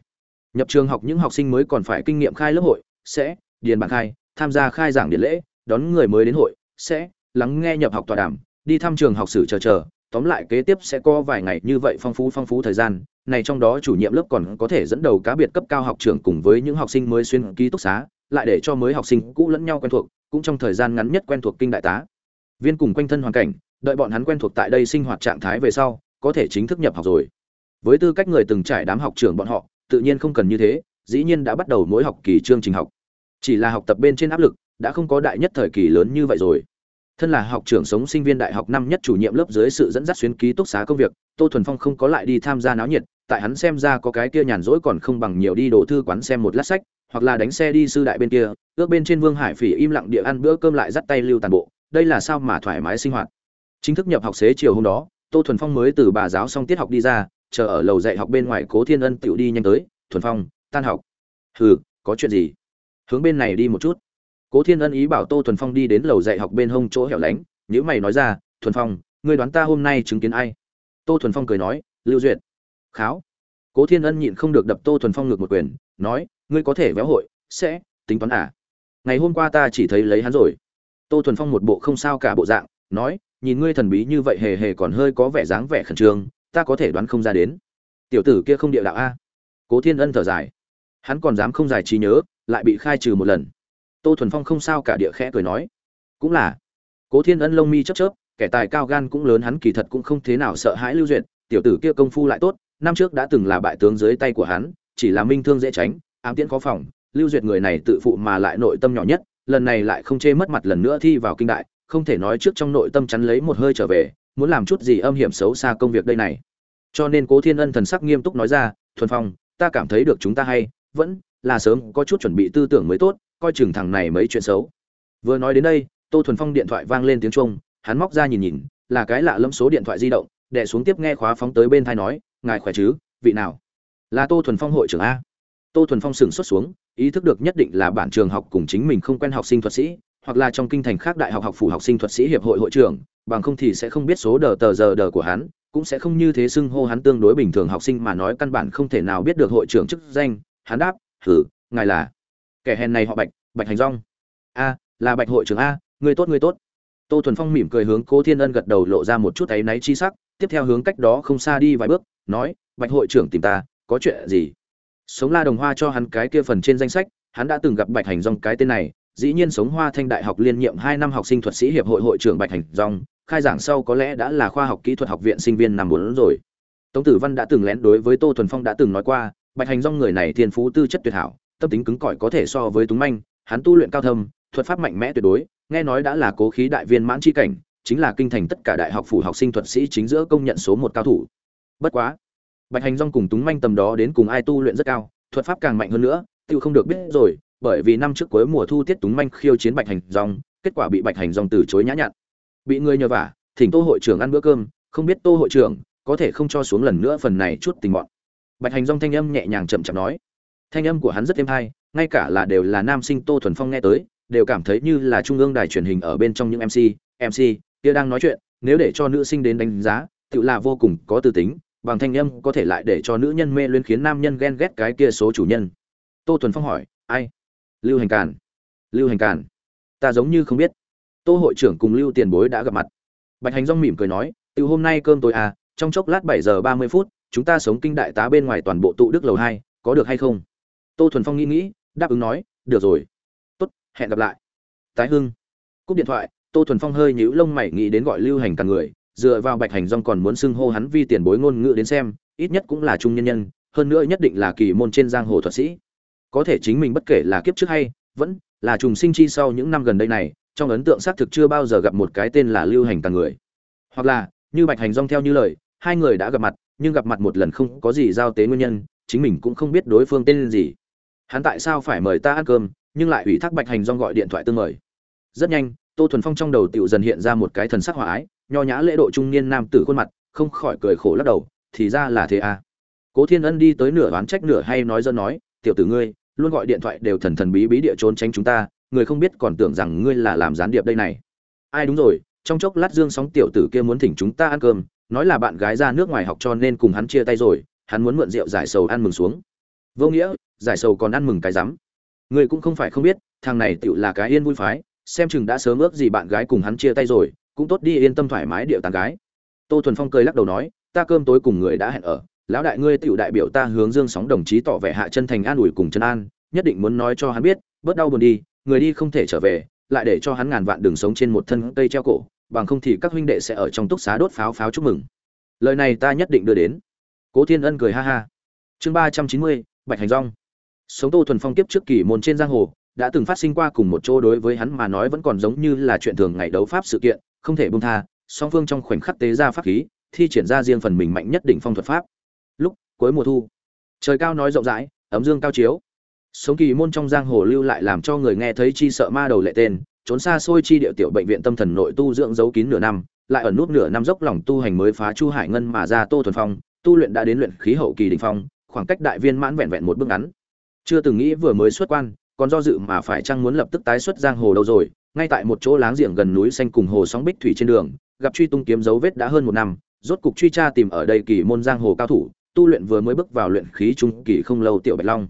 Nhập trường học những học sinh mới còn phải kinh nghiệm khai lớp hội, sẽ, điền bản khai, tham gia khai giảng điện lễ, đón người mới đến hội, sẽ, lắng nghe nhập học tọa đàm, đi thăm trường học sử chờ chờ, tóm lại kế tiếp sẽ có vài ngày như vậy phong phú phong phú thời gian này trong đó chủ nhiệm lớp còn có thể dẫn đầu cá biệt cấp cao học trưởng cùng với những học sinh mới xuyên ký túc xá, lại để cho mới học sinh cũ lẫn nhau quen thuộc, cũng trong thời gian ngắn nhất quen thuộc kinh đại tá. Viên cùng quanh thân hoàn cảnh, đợi bọn hắn quen thuộc tại đây sinh hoạt trạng thái về sau, có thể chính thức nhập học rồi. Với tư cách người từng trải đám học trưởng bọn họ, tự nhiên không cần như thế, dĩ nhiên đã bắt đầu mỗi học kỳ chương trình học. Chỉ là học tập bên trên áp lực, đã không có đại nhất thời kỳ lớn như vậy rồi. Thân là học trưởng sống sinh viên đại học năm nhất chủ nhiệm lớp dưới sự dẫn dắt xuyến ký túc xá công việc, tô thuần phong không có lại đi tham gia náo nhiệt tại hắn xem ra có cái kia nhàn rỗi còn không bằng nhiều đi đồ thư quán xem một lát sách, hoặc là đánh xe đi sư đại bên kia, ước bên trên vương hải phỉ im lặng địa ăn bữa cơm lại dắt tay lưu tàn bộ, đây là sao mà thoải mái sinh hoạt. Chính thức nhập học xế chiều hôm đó, tô thuần phong mới từ bà giáo xong tiết học đi ra, chờ ở lầu dạy học bên ngoài cố thiên ân tựu đi nhanh tới, thuần phong, tan học. Hừ, có chuyện gì? Hướng bên này đi một chút. Cố thiên ân ý bảo tô thuần phong đi đến lầu dạy học bên hông chỗ hẻo lánh nếu mày nói ra, thuần phong, ngươi đoán ta hôm nay chứng kiến ai? Tô thuần phong cười nói, lưu duyệt kháo. Cố thiên ân nhịn không được đập tô thuần phong ngược một quyền, nói, ngươi có thể véo hội, sẽ, tính toán à? Ngày hôm qua ta chỉ thấy lấy hắn rồi. Tô thuần phong một bộ không sao cả bộ dạng, nói, nhìn ngươi thần bí như vậy hề hề còn hơi có vẻ dáng vẻ khẩn trương, ta có thể đoán không ra đến. Tiểu tử kia không địa đạo a? Cố thiên ân thở dài. Hắn còn dám không giải trí nhớ, lại bị khai trừ một lần. Tô thuần phong không sao cả địa khẽ cười nói, cũng là. Cố thiên ân lông mi chớp chớp, kẻ tài cao gan cũng lớn, hắn kỳ thật cũng không thế nào sợ hãi lưu duyệt, tiểu tử kia công phu lại tốt năm trước đã từng là bại tướng dưới tay của hắn chỉ là minh thương dễ tránh ám tiễn khó phòng lưu duyệt người này tự phụ mà lại nội tâm nhỏ nhất lần này lại không chê mất mặt lần nữa thi vào kinh đại không thể nói trước trong nội tâm chắn lấy một hơi trở về muốn làm chút gì âm hiểm xấu xa công việc đây này. Cho nên cố thiên ân thần sắc nghiêm túc nói ra thuần phong ta cảm thấy được chúng ta hay vẫn là sớm có chút chuẩn bị tư tưởng mới tốt coi chừng thằng này mấy chuyện xấu. Vừa nói đến đây tô thuần phong điện thoại vang lên tiếng chuông, hắn móc ra nhìn nhìn là cái lạ lẫm số điện thoại di động đệ xuống tiếp nghe khóa phóng tới bên tai nói ngài khỏe chứ, vị nào? Là tô thuần phong hội trưởng a. Tô thuần phong sửng xuất xuống, ý thức được nhất định là bản trường học cùng chính mình không quen học sinh thuật sĩ, hoặc là trong kinh thành khác đại học học phủ học sinh thuật sĩ hiệp hội hội trưởng, bằng không thì sẽ không biết số đờ tờ giờ đờ của hắn, cũng sẽ không như thế xưng hô hắn tương đối bình thường học sinh mà nói căn bản không thể nào biết được hội trưởng chức danh. Hắn đáp thử ngài là kẻ hèn này họ bạch bạch hành rong a, là bạch hội trưởng a, người tốt người tốt. Tô thuần phong mỉm cười hướng cố thiên ân gật đầu lộ ra một chút áy náy chi sắc, tiếp theo hướng cách đó không xa đi vài bước nói, bạch hội trưởng tìm ta, có chuyện gì? Sống la đồng hoa cho hắn cái kia phần trên danh sách, hắn đã từng gặp bạch hành rong cái tên này, dĩ nhiên sống hoa thanh đại học liên nhiệm hai năm học sinh thuật sĩ hiệp hội hội trưởng bạch hành rong khai giảng sau có lẽ đã là khoa học kỹ thuật học viện sinh viên năm bốn rồi. Tống tử văn đã từng lén đối với tô thuần phong đã từng nói qua, bạch hành rong người này thiên phú tư chất tuyệt hảo, tâm tính cứng cỏi có thể so với túng manh, hắn tu luyện cao thâm, thuật pháp mạnh mẽ tuyệt đối, nghe nói đã là cố khí đại viên mãn chi cảnh, chính là kinh thành tất cả đại học phủ học sinh thuật sĩ chính giữa công nhận số một cao thủ bất quá, bạch hành rong cùng túng manh tầm đó đến cùng ai tu luyện rất cao, thuật pháp càng mạnh hơn nữa tự không được biết rồi, bởi vì năm trước cuối mùa thu tiết túng manh khiêu chiến bạch hành rong kết quả bị bạch hành rong từ chối nhã nhặn. Bị người nhờ vả, thỉnh tô hội trưởng ăn bữa cơm, không biết tô hội trưởng có thể không cho xuống lần nữa phần này chút tình bọn. Bạch hành rong thanh âm nhẹ nhàng chậm chậm nói. Thanh âm của hắn rất êm hay, ngay cả là đều là nam sinh tô thuần phong nghe tới, đều cảm thấy như là trung ương đài truyền hình ở bên trong những mc mc kia đang nói chuyện, nếu để cho nữ sinh đến đánh giá, tự là vô cùng có tư tính bằng thanh âm có thể lại để cho nữ nhân mê luyến khiến nam nhân ghen ghét cái kia số chủ nhân. Tô thuần phong hỏi, ai? Lưu hành càn. Lưu hành càn? Ta giống như không biết. Tô hội trưởng cùng lưu tiền bối đã gặp mặt. Bạch hành rong mỉm cười nói, từ hôm nay cơm tối à trong chốc lát bảy giờ ba mươi phút, chúng ta sống kinh đại tá bên ngoài toàn bộ tụ đức lầu hai, có được hay không? Tô thuần phong nghĩ nghĩ, đáp ứng nói, được rồi. Tốt, hẹn gặp lại. Tái hưng. Cúp điện thoại, tô thuần phong hơi nhíu lông mày nghĩ đến gọi lưu hành càn người dựa vào bạch hành rong còn muốn xưng hô hắn vi tiền bối ngôn ngữ đến xem, ít nhất cũng là trung nhân nhân, hơn nữa nhất định là kỳ môn trên giang hồ thuật sĩ. Có thể chính mình bất kể là kiếp trước hay vẫn là trùng sinh chi sau những năm gần đây này, trong ấn tượng xác thực chưa bao giờ gặp một cái tên là lưu hành tàng người. Hoặc là, như bạch hành rong theo như lời, hai người đã gặp mặt, nhưng gặp mặt một lần không có gì giao tế nguyên nhân, chính mình cũng không biết đối phương tên gì. Hắn tại sao phải mời ta ăn cơm, nhưng lại ủy thác bạch hành rong gọi điện thoại tương mời. Rất nhanh, tô thuần phong trong đầu tựu dần hiện ra một cái thần sắc hòa ái nho nhã lễ độ trung niên nam tử khuôn mặt, không khỏi cười khổ lắc đầu, thì ra là thế à. Cố thiên ân đi tới nửa oán trách nửa hay nói dân nói, tiểu tử ngươi, luôn gọi điện thoại đều thần thần bí bí địa trốn tránh chúng ta, người không biết còn tưởng rằng ngươi là làm gián điệp đây này. Ai đúng rồi, trong chốc lát dương sóng tiểu tử kia muốn thỉnh chúng ta ăn cơm, nói là bạn gái ra nước ngoài học cho nên cùng hắn chia tay rồi, hắn muốn mượn rượu giải sầu ăn mừng xuống. Vô nghĩa, giải sầu còn ăn mừng cái rắm. Ngươi cũng không phải không biết, thằng này tựu là cái yên vui phái, xem chừng đã sớm ước gì bạn gái cùng hắn chia tay rồi cũng tốt đi yên tâm thoải mái điệu tàn gái. Tô thuần phong cười lắc đầu nói, ta cơm tối cùng người đã hẹn ở, lão đại ngươi tựu đại biểu ta hướng dương sóng đồng chí tỏ vẻ hạ chân thành an ủi cùng chân an, nhất định muốn nói cho hắn biết, bớt đau buồn đi, người đi không thể trở về, lại để cho hắn ngàn vạn đường sống trên một thân cây treo cổ, bằng không thì các huynh đệ sẽ ở trong túc xá đốt pháo pháo chúc mừng. Lời này ta nhất định đưa đến. Cố thiên ân cười ha ha. Chương ba trăm chín mươi, bạch hành rong. Sống tô thuần phong tiếp trước kỳ môn trên giang hồ, đã từng phát sinh qua cùng một chỗ đối với hắn mà nói vẫn còn giống như là chuyện thường ngày đấu pháp sự kiện không thể bông tha, song phương trong khoảnh khắc tế ra pháp khí, thi triển ra riêng phần mình mạnh nhất định phong thuật pháp. Lúc, cuối mùa thu, trời cao nói rộng rãi, ấm dương cao chiếu. Sống kỳ môn trong giang hồ lưu lại làm cho người nghe thấy chi sợ ma đầu lệ tên, trốn xa xôi chi địa tiểu bệnh viện tâm thần nội tu dưỡng giấu kín nửa năm, lại ở nút nửa năm dốc lòng tu hành mới phá chu hải ngân mà ra tô thuần phong, tu luyện đã đến luyện khí hậu kỳ đỉnh phong, khoảng cách đại viên mãn vẹn vẹn một bước ngắn. Chưa từng nghĩ vừa mới xuất quan, còn do dự mà phải chăng muốn lập tức tái xuất giang hồ đâu rồi ngay tại một chỗ láng giềng gần núi xanh cùng hồ sóng bích thủy trên đường, gặp truy tung kiếm dấu vết đã hơn một năm, rốt cục truy tra tìm ở đây kỳ môn giang hồ cao thủ, tu luyện vừa mới bước vào luyện khí trung kỳ không lâu tiểu bạch long.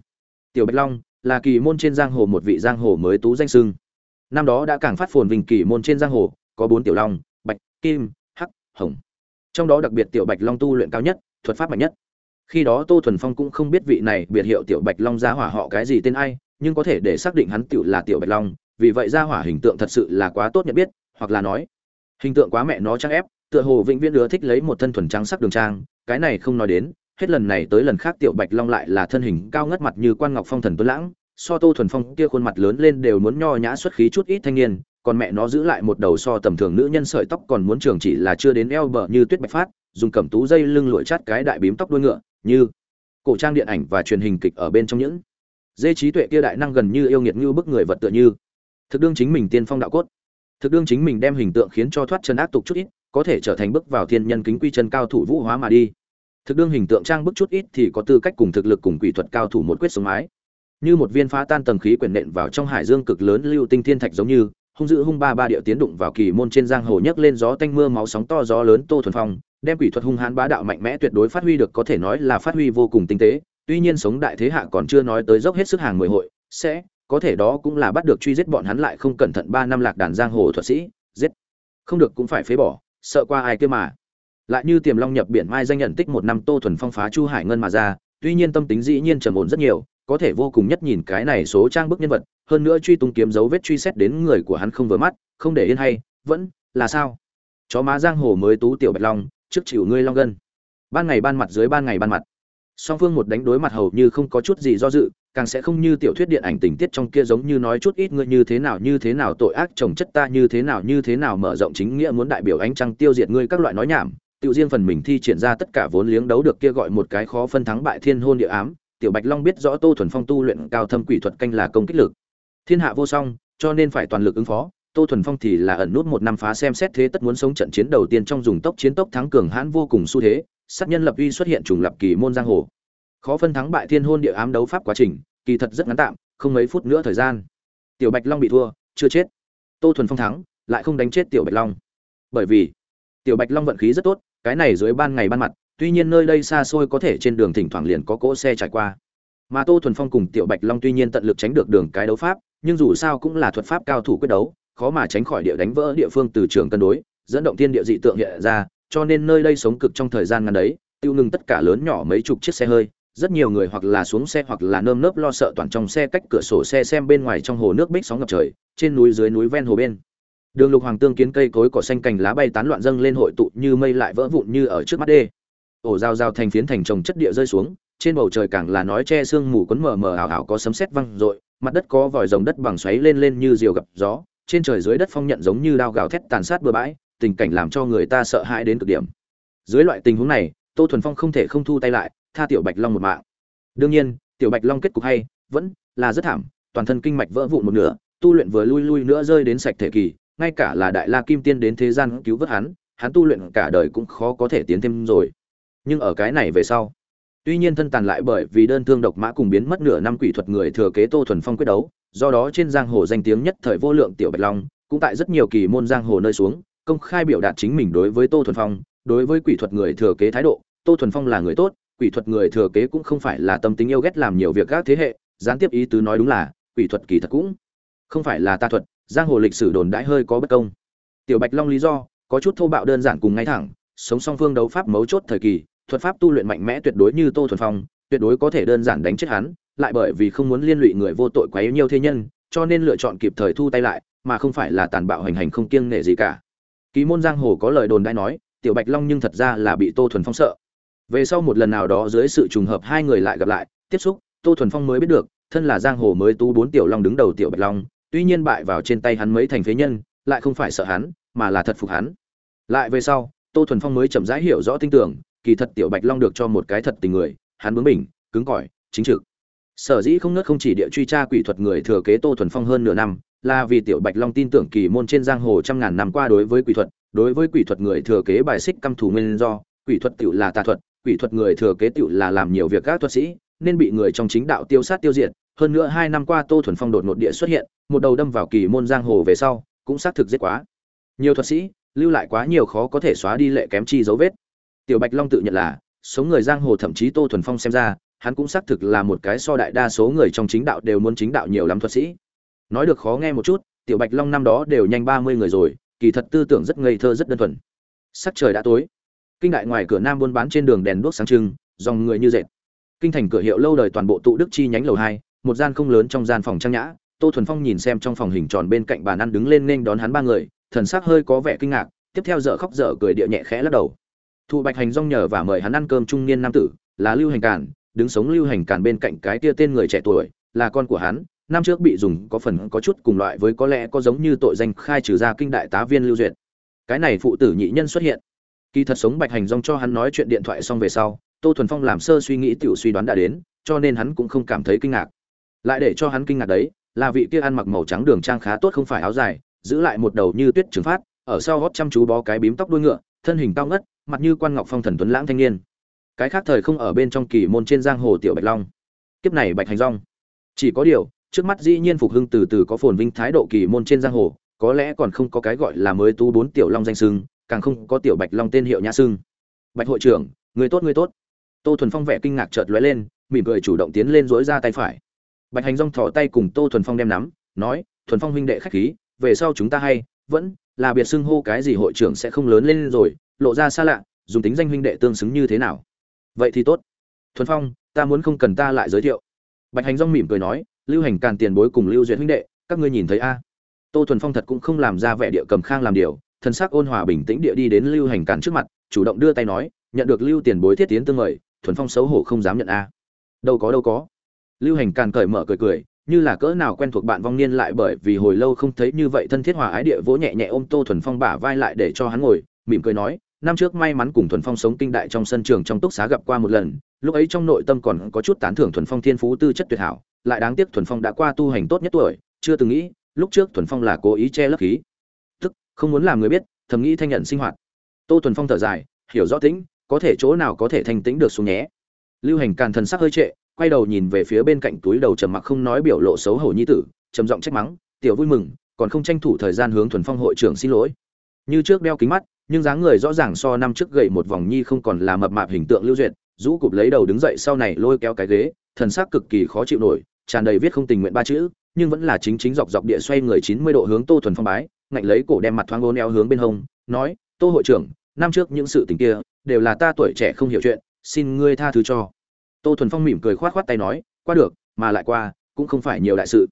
Tiểu bạch long là kỳ môn trên giang hồ một vị giang hồ mới tú danh sưng năm đó đã càng phát phồn vinh kỳ môn trên giang hồ, có bốn tiểu long, bạch, kim, hắc, hồng. Trong đó đặc biệt tiểu bạch long tu luyện cao nhất, thuật pháp mạnh nhất. Khi đó tô thuần phong cũng không biết vị này biệt hiệu tiểu bạch long gia hỏa họ cái gì tên ai, nhưng có thể để xác định hắn tiểu là tiểu bạch long vì vậy gia hỏa hình tượng thật sự là quá tốt nhận biết, hoặc là nói, hình tượng quá mẹ nó trang ép, tựa hồ vĩnh viễn ưa thích lấy một thân thuần trắng sắc đường trang, cái này không nói đến, hết lần này tới lần khác tiểu bạch long lại là thân hình cao ngất mặt như quan ngọc phong thần tuấn lãng, so tô thuần phong kia khuôn mặt lớn lên đều muốn nho nhã xuất khí chút ít thanh niên, còn mẹ nó giữ lại một đầu so tầm thường nữ nhân sợi tóc còn muốn trường chỉ là chưa đến eo bờ như tuyết bạch phát, dùng cẩm tú dây lưng lụi chát cái đại bím tóc đuôi ngựa, như cổ trang điện ảnh và truyền hình kịch ở bên trong những. Dê trí tuệ kia đại năng gần như yêu nghiệt như bức người vật tựa như thực đương chính mình tiên phong đạo cốt. Thực đương chính mình đem hình tượng khiến cho thoát chân ác tục chút ít, có thể trở thành bước vào thiên nhân kính quy chân cao thủ vũ hóa mà đi. Thực đương hình tượng trang bức chút ít thì có tư cách cùng thực lực cùng quỷ thuật cao thủ một quyết sống mái. Như một viên phá tan tầng khí quyển nện vào trong hải dương cực lớn lưu tinh thiên thạch giống như, hung dữ hung ba ba điệu tiến đụng vào kỳ môn trên giang hồ nhấc lên gió tanh mưa máu sóng to gió lớn tô thuần phong, đem quỷ thuật hung hãn bá đạo mạnh mẽ tuyệt đối phát huy được có thể nói là phát huy vô cùng tinh tế. Tuy nhiên sống đại thế hạ còn chưa nói tới dốc hết sức hàng mười hội, sẽ có thể đó cũng là bắt được truy giết bọn hắn lại không cẩn thận ba năm lạc đàn giang hồ thuật sĩ, giết. Không được cũng phải phế bỏ, sợ qua ai kia mà. Lại như tiềm long nhập biển mai danh nhận tích một năm tô thuần phong phá chu hải ngân mà ra, tuy nhiên tâm tính dĩ nhiên trầm ổn rất nhiều, có thể vô cùng nhất nhìn cái này số trang bức nhân vật, hơn nữa truy tung kiếm dấu vết truy xét đến người của hắn không vừa mắt, không để yên hay, vẫn là sao? Chó má giang hồ mới tú tiểu bạch long, trước chịu ngươi long gân. Ban ngày ban mặt dưới ban ngày ban mặt. Song phương một đánh đối mặt hầu như không có chút gì do dự càng sẽ không như tiểu thuyết điện ảnh tình tiết trong kia giống như nói chút ít ngươi như thế nào, như thế nào tội ác, chồng chất ta như thế nào, như thế nào mở rộng chính nghĩa muốn đại biểu ánh trăng tiêu diệt ngươi các loại nói nhảm. Tiểu riêng phần mình thi triển ra tất cả vốn liếng đấu được kia gọi một cái khó phân thắng bại thiên hôn địa ám. Tiểu bạch long biết rõ tô thuần phong tu luyện cao thâm quỷ thuật canh là công kích lực. Thiên hạ vô song, cho nên phải toàn lực ứng phó. Tô thuần phong thì là ẩn nút một năm phá xem xét thế tất muốn sống trận chiến đầu tiên trong dùng tốc chiến tốc thắng cường hãn vô cùng xu thế. Sát nhân lập uy xuất hiện trùng lập kỳ môn giang hồ khó phân thắng bại thiên hôn địa ám đấu pháp quá trình, kỳ thật rất ngắn tạm, không mấy phút nữa thời gian. Tiểu bạch long bị thua, chưa chết. Tô thuần phong thắng, lại không đánh chết tiểu bạch long. Bởi vì, tiểu bạch long vận khí rất tốt, cái này dưới ban ngày ban mặt, tuy nhiên nơi đây xa xôi có thể trên đường thỉnh thoảng liền có cỗ xe trải qua. Mà tô thuần phong cùng tiểu bạch long tuy nhiên tận lực tránh được đường cái đấu pháp, nhưng dù sao cũng là thuật pháp cao thủ quyết đấu, khó mà tránh khỏi địa đánh vỡ địa phương từ trường cân đối, dẫn động thiên địa dị tượng hiện ra, cho nên nơi đây sống cực trong thời gian ngắn đấy, tiêu ngừng tất cả lớn nhỏ mấy chục chiếc xe hơi rất nhiều người hoặc là xuống xe hoặc là nơm nớp lo sợ toàn trong xe cách cửa sổ xe xem bên ngoài trong hồ nước bích sóng ngập trời, trên núi dưới núi ven hồ bên. Đường lục hoàng tương kiến cây cối cỏ xanh cành lá bay tán loạn dâng lên hội tụ như mây lại vỡ vụn như ở trước mắt đê. Ổ rào rào thành phiến thành trồng chất địa rơi xuống, trên bầu trời càng là nói che sương mù quấn mờ mờ ảo ảo có sấm sét văng rội mặt đất có vòi rồng đất bằng xoáy lên lên như diều gặp gió, trên trời dưới đất phong nhận giống như đao gào thét tàn sát bừa bãi, tình cảnh làm cho người ta sợ hãi đến cực điểm. Dưới loại tình huống này, tô thuần phong không thể không thu tay lại tha tiểu bạch long một mạng. Đương nhiên, tiểu bạch long kết cục hay, vẫn là rất thảm, toàn thân kinh mạch vỡ vụn một nửa, tu luyện vừa lui lui nữa rơi đến sạch thể kỳ, ngay cả là đại la kim tiên đến thế gian cứu vớt hắn hắn tu luyện cả đời cũng khó có thể tiến thêm rồi. Nhưng ở cái này về sau, tuy nhiên thân tàn lại bởi vì đơn thương độc mã cùng biến mất nửa năm quỷ thuật người thừa kế tô thuần phong quyết đấu, do đó trên giang hồ danh tiếng nhất thời vô lượng tiểu bạch long, cũng tại rất nhiều kỳ môn giang hồ nơi xuống, công khai biểu đạt chính mình đối với tô thuần phong, đối với quỷ thuật người thừa kế thái độ, tô thuần phong là người tốt quỷ thuật người thừa kế cũng không phải là tâm tính yêu ghét làm nhiều việc các thế hệ, gián tiếp ý tứ nói đúng là, quỷ thuật kỳ thật cũng không phải là ta thuật, giang hồ lịch sử đồn đãi hơi có bất công. Tiểu bạch long lý do, có chút thô bạo đơn giản cùng ngay thẳng, sống song phương đấu pháp mấu chốt thời kỳ, thuật pháp tu luyện mạnh mẽ tuyệt đối như tô thuần phong, tuyệt đối có thể đơn giản đánh chết hắn, lại bởi vì không muốn liên lụy người vô tội quá nhiều thế nhân, cho nên lựa chọn kịp thời thu tay lại, mà không phải là tàn bạo hành hành không kiêng nể gì cả. Ký môn giang hồ có lời đồn đãi nói, tiểu bạch long nhưng thật ra là bị tô thuần phong sợ về sau một lần nào đó dưới sự trùng hợp hai người lại gặp lại, tiếp xúc, tô thuần phong mới biết được, thân là giang hồ mới tú bốn tiểu long đứng đầu tiểu bạch long, tuy nhiên bại vào trên tay hắn mấy thành phế nhân, lại không phải sợ hắn, mà là thật phục hắn. Lại về sau, tô thuần phong mới chậm rãi hiểu rõ tin tưởng, kỳ thật tiểu bạch long được cho một cái thật tình người, hắn bướng bỉnh, cứng cỏi, chính trực. Sở dĩ không nớt không chỉ địa truy tra quỷ thuật người thừa kế tô thuần phong hơn nửa năm, là vì tiểu bạch long tin tưởng kỳ môn trên giang hồ trăm ngàn năm qua đối với quỷ thuật, đối với quỷ thuật người thừa kế bài xích căm thù nguyên do, quỷ thuật tự là tà thuật quỷ thuật người thừa kế tựu là làm nhiều việc các thuật sĩ, nên bị người trong chính đạo tiêu sát tiêu diệt. Hơn nữa hai năm qua tô thuần phong đột ngột địa xuất hiện, một đầu đâm vào kỳ môn giang hồ về sau, cũng xác thực giết quá. Nhiều thuật sĩ, lưu lại quá nhiều khó có thể xóa đi lệ kém chi dấu vết. Tiểu bạch long tự nhận là, số người giang hồ thậm chí tô thuần phong xem ra, hắn cũng xác thực là một cái so đại đa số người trong chính đạo đều muốn chính đạo nhiều lắm thuật sĩ. Nói được khó nghe một chút, tiểu bạch long năm đó đều nhanh ba mươi người rồi, kỳ thật tư tưởng rất ngây thơ rất đơn thuần. Sắc trời đã tối kinh đại ngoài cửa nam buôn bán trên đường đèn đuốc sáng trưng, dòng người như dệt. Kinh thành cửa hiệu lâu đời toàn bộ tụ đức chi nhánh lầu hai, một gian không lớn trong gian phòng trang nhã. Tô thuần phong nhìn xem trong phòng hình tròn bên cạnh bàn ăn đứng lên nên đón hắn ba người, thần sắc hơi có vẻ kinh ngạc, tiếp theo dở khóc dở cười địa nhẹ khẽ lắc đầu. Thụ bạch hành rong nhờ và mời hắn ăn cơm trung niên nam tử, là lưu hành cản đứng sống lưu hành cản bên cạnh cái kia tên người trẻ tuổi, là con của hắn. Năm trước bị dùng có phần có chút cùng loại với có lẽ có giống như tội danh khai trừ ra kinh đại tá viên lưu duyệt. Cái này phụ tử nhị nhân xuất hiện kỳ thật sống bạch hành rong cho hắn nói chuyện điện thoại xong về sau, tô thuần phong làm sơ suy nghĩ tiểu suy đoán đã đến, cho nên hắn cũng không cảm thấy kinh ngạc. Lại để cho hắn kinh ngạc đấy, là vị kia ăn mặc màu trắng đường trang khá tốt không phải áo dài, giữ lại một đầu như tuyết trừng phát, ở sau gót chăm chú bó cái bím tóc đuôi ngựa, thân hình cao ngất, mặt như quan ngọc phong thần tuấn lãng thanh niên. Cái khác thời không ở bên trong kỳ môn trên giang hồ tiểu bạch long. Kiếp này bạch hành rong chỉ có điều, trước mắt dĩ nhiên phục hưng từ từ có phồn vinh thái độ kỳ môn trên giang hồ, có lẽ còn không có cái gọi là mới tú bốn tiểu long danh sưng càng không có tiểu bạch long tên hiệu nhã sưng. Bạch hội trưởng, người tốt người tốt. Tô thuần phong vẻ kinh ngạc chợt lóe lên, mỉm cười chủ động tiến lên dối ra tay phải. Bạch hành rong thỏ tay cùng tô thuần phong đem nắm, nói, thuần phong huynh đệ khách khí, về sau chúng ta hay, vẫn là biệt xưng hô cái gì hội trưởng sẽ không lớn lên rồi, lộ ra xa lạ, dùng tính danh huynh đệ tương xứng như thế nào? Vậy thì tốt. Thuần phong, ta muốn không cần ta lại giới thiệu. Bạch hành rong mỉm cười nói, lưu hành càn tiền bối cùng lưu duyệt huynh đệ, các ngươi nhìn thấy a? Tô thuần phong thật cũng không làm ra vẻ địa cầm khang làm điều thân sắc ôn hòa bình tĩnh địa đi đến lưu hành càn trước mặt, chủ động đưa tay nói, nhận được lưu tiền bối thiết tiến tương mời, thuần phong xấu hổ không dám nhận a. Đâu có đâu có. Lưu hành càn cởi mở cười cười, như là cỡ nào quen thuộc bạn vong niên lại bởi vì hồi lâu không thấy như vậy thân thiết hòa ái địa vỗ nhẹ nhẹ ôm tô thuần phong bả vai lại để cho hắn ngồi, mỉm cười nói, năm trước may mắn cùng thuần phong sống kinh đại trong sân trường trong túc xá gặp qua một lần, lúc ấy trong nội tâm còn có chút tán thưởng thuần phong thiên phú tư chất tuyệt hảo, lại đáng tiếc thuần phong đã qua tu hành tốt nhất tuổi, chưa từng nghĩ, lúc trước thuần phong là cố ý che lấp khí không muốn làm người biết, thầm nghĩ thanh nhận sinh hoạt. Tô thuần phong thở dài, hiểu rõ tĩnh, có thể chỗ nào có thể thanh tĩnh được xuống nhé. Lưu hành càn thần sắc hơi trệ, quay đầu nhìn về phía bên cạnh túi đầu trầm mặc không nói biểu lộ xấu hổ nhi tử, trầm giọng trách mắng, tiểu vui mừng, còn không tranh thủ thời gian hướng thuần phong hội trưởng xin lỗi. Như trước đeo kính mắt, nhưng dáng người rõ ràng so năm trước gậy một vòng nhi không còn là mập mạp hình tượng lưu duyệt, rũ cụp lấy đầu đứng dậy sau này lôi kéo cái ghế, thần sắc cực kỳ khó chịu nổi, tràn đầy viết không tình nguyện ba chữ, nhưng vẫn là chính chính dọc dọc địa xoay người chín mươi độ hướng tô thuần phong bái ngạnh lấy cổ đem mặt thoáng ôn eo hướng bên hông, nói, tô hội trưởng, năm trước những sự tình kia, đều là ta tuổi trẻ không hiểu chuyện, xin ngươi tha thứ cho. Tô thuần phong mỉm cười khoát khoát tay nói, qua được, mà lại qua, cũng không phải nhiều đại sự.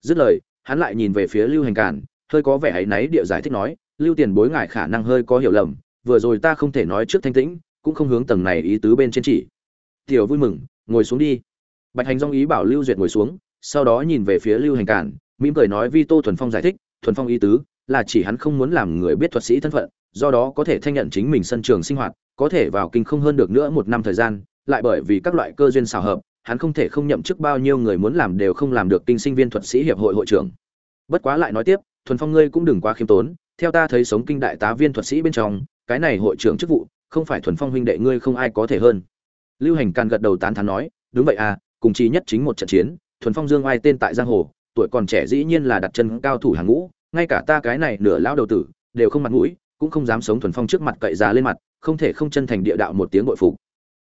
Dứt lời, hắn lại nhìn về phía lưu hành cản hơi có vẻ áy náy địa giải thích nói, lưu tiền bối ngại khả năng hơi có hiểu lầm, vừa rồi ta không thể nói trước thanh tĩnh, cũng không hướng tầng này ý tứ bên trên chỉ. Tiểu vui mừng, ngồi xuống đi. Bạch hành dong ý bảo lưu duyệt ngồi xuống, sau đó nhìn về phía lưu hành cản mỉm cười nói vi tô thuần phong giải thích, thuần phong ý tứ là chỉ hắn không muốn làm người biết thuật sĩ thân phận do đó có thể thanh nhận chính mình sân trường sinh hoạt có thể vào kinh không hơn được nữa một năm thời gian lại bởi vì các loại cơ duyên xào hợp, hắn không thể không nhậm chức bao nhiêu người muốn làm đều không làm được kinh sinh viên thuật sĩ hiệp hội hội trưởng. Bất quá lại nói tiếp, thuần phong ngươi cũng đừng quá khiêm tốn, theo ta thấy sống kinh đại tá viên thuật sĩ bên trong, cái này hội trưởng chức vụ, không phải thuần phong huynh đệ ngươi không ai có thể hơn. Lưu Hành Can gật đầu tán thán nói, đúng vậy à, cùng chi nhất chính một trận chiến, thuần phong dương ai tên tại giang hồ, tuổi còn trẻ dĩ nhiên là đặt chân cao thủ hàng ngũ, ngay cả ta cái này nửa lão đầu tử, đều không mặt mũi, cũng không dám sống thuần phong trước mặt cậy già lên mặt, không thể không chân thành địa đạo một tiếng bội phục.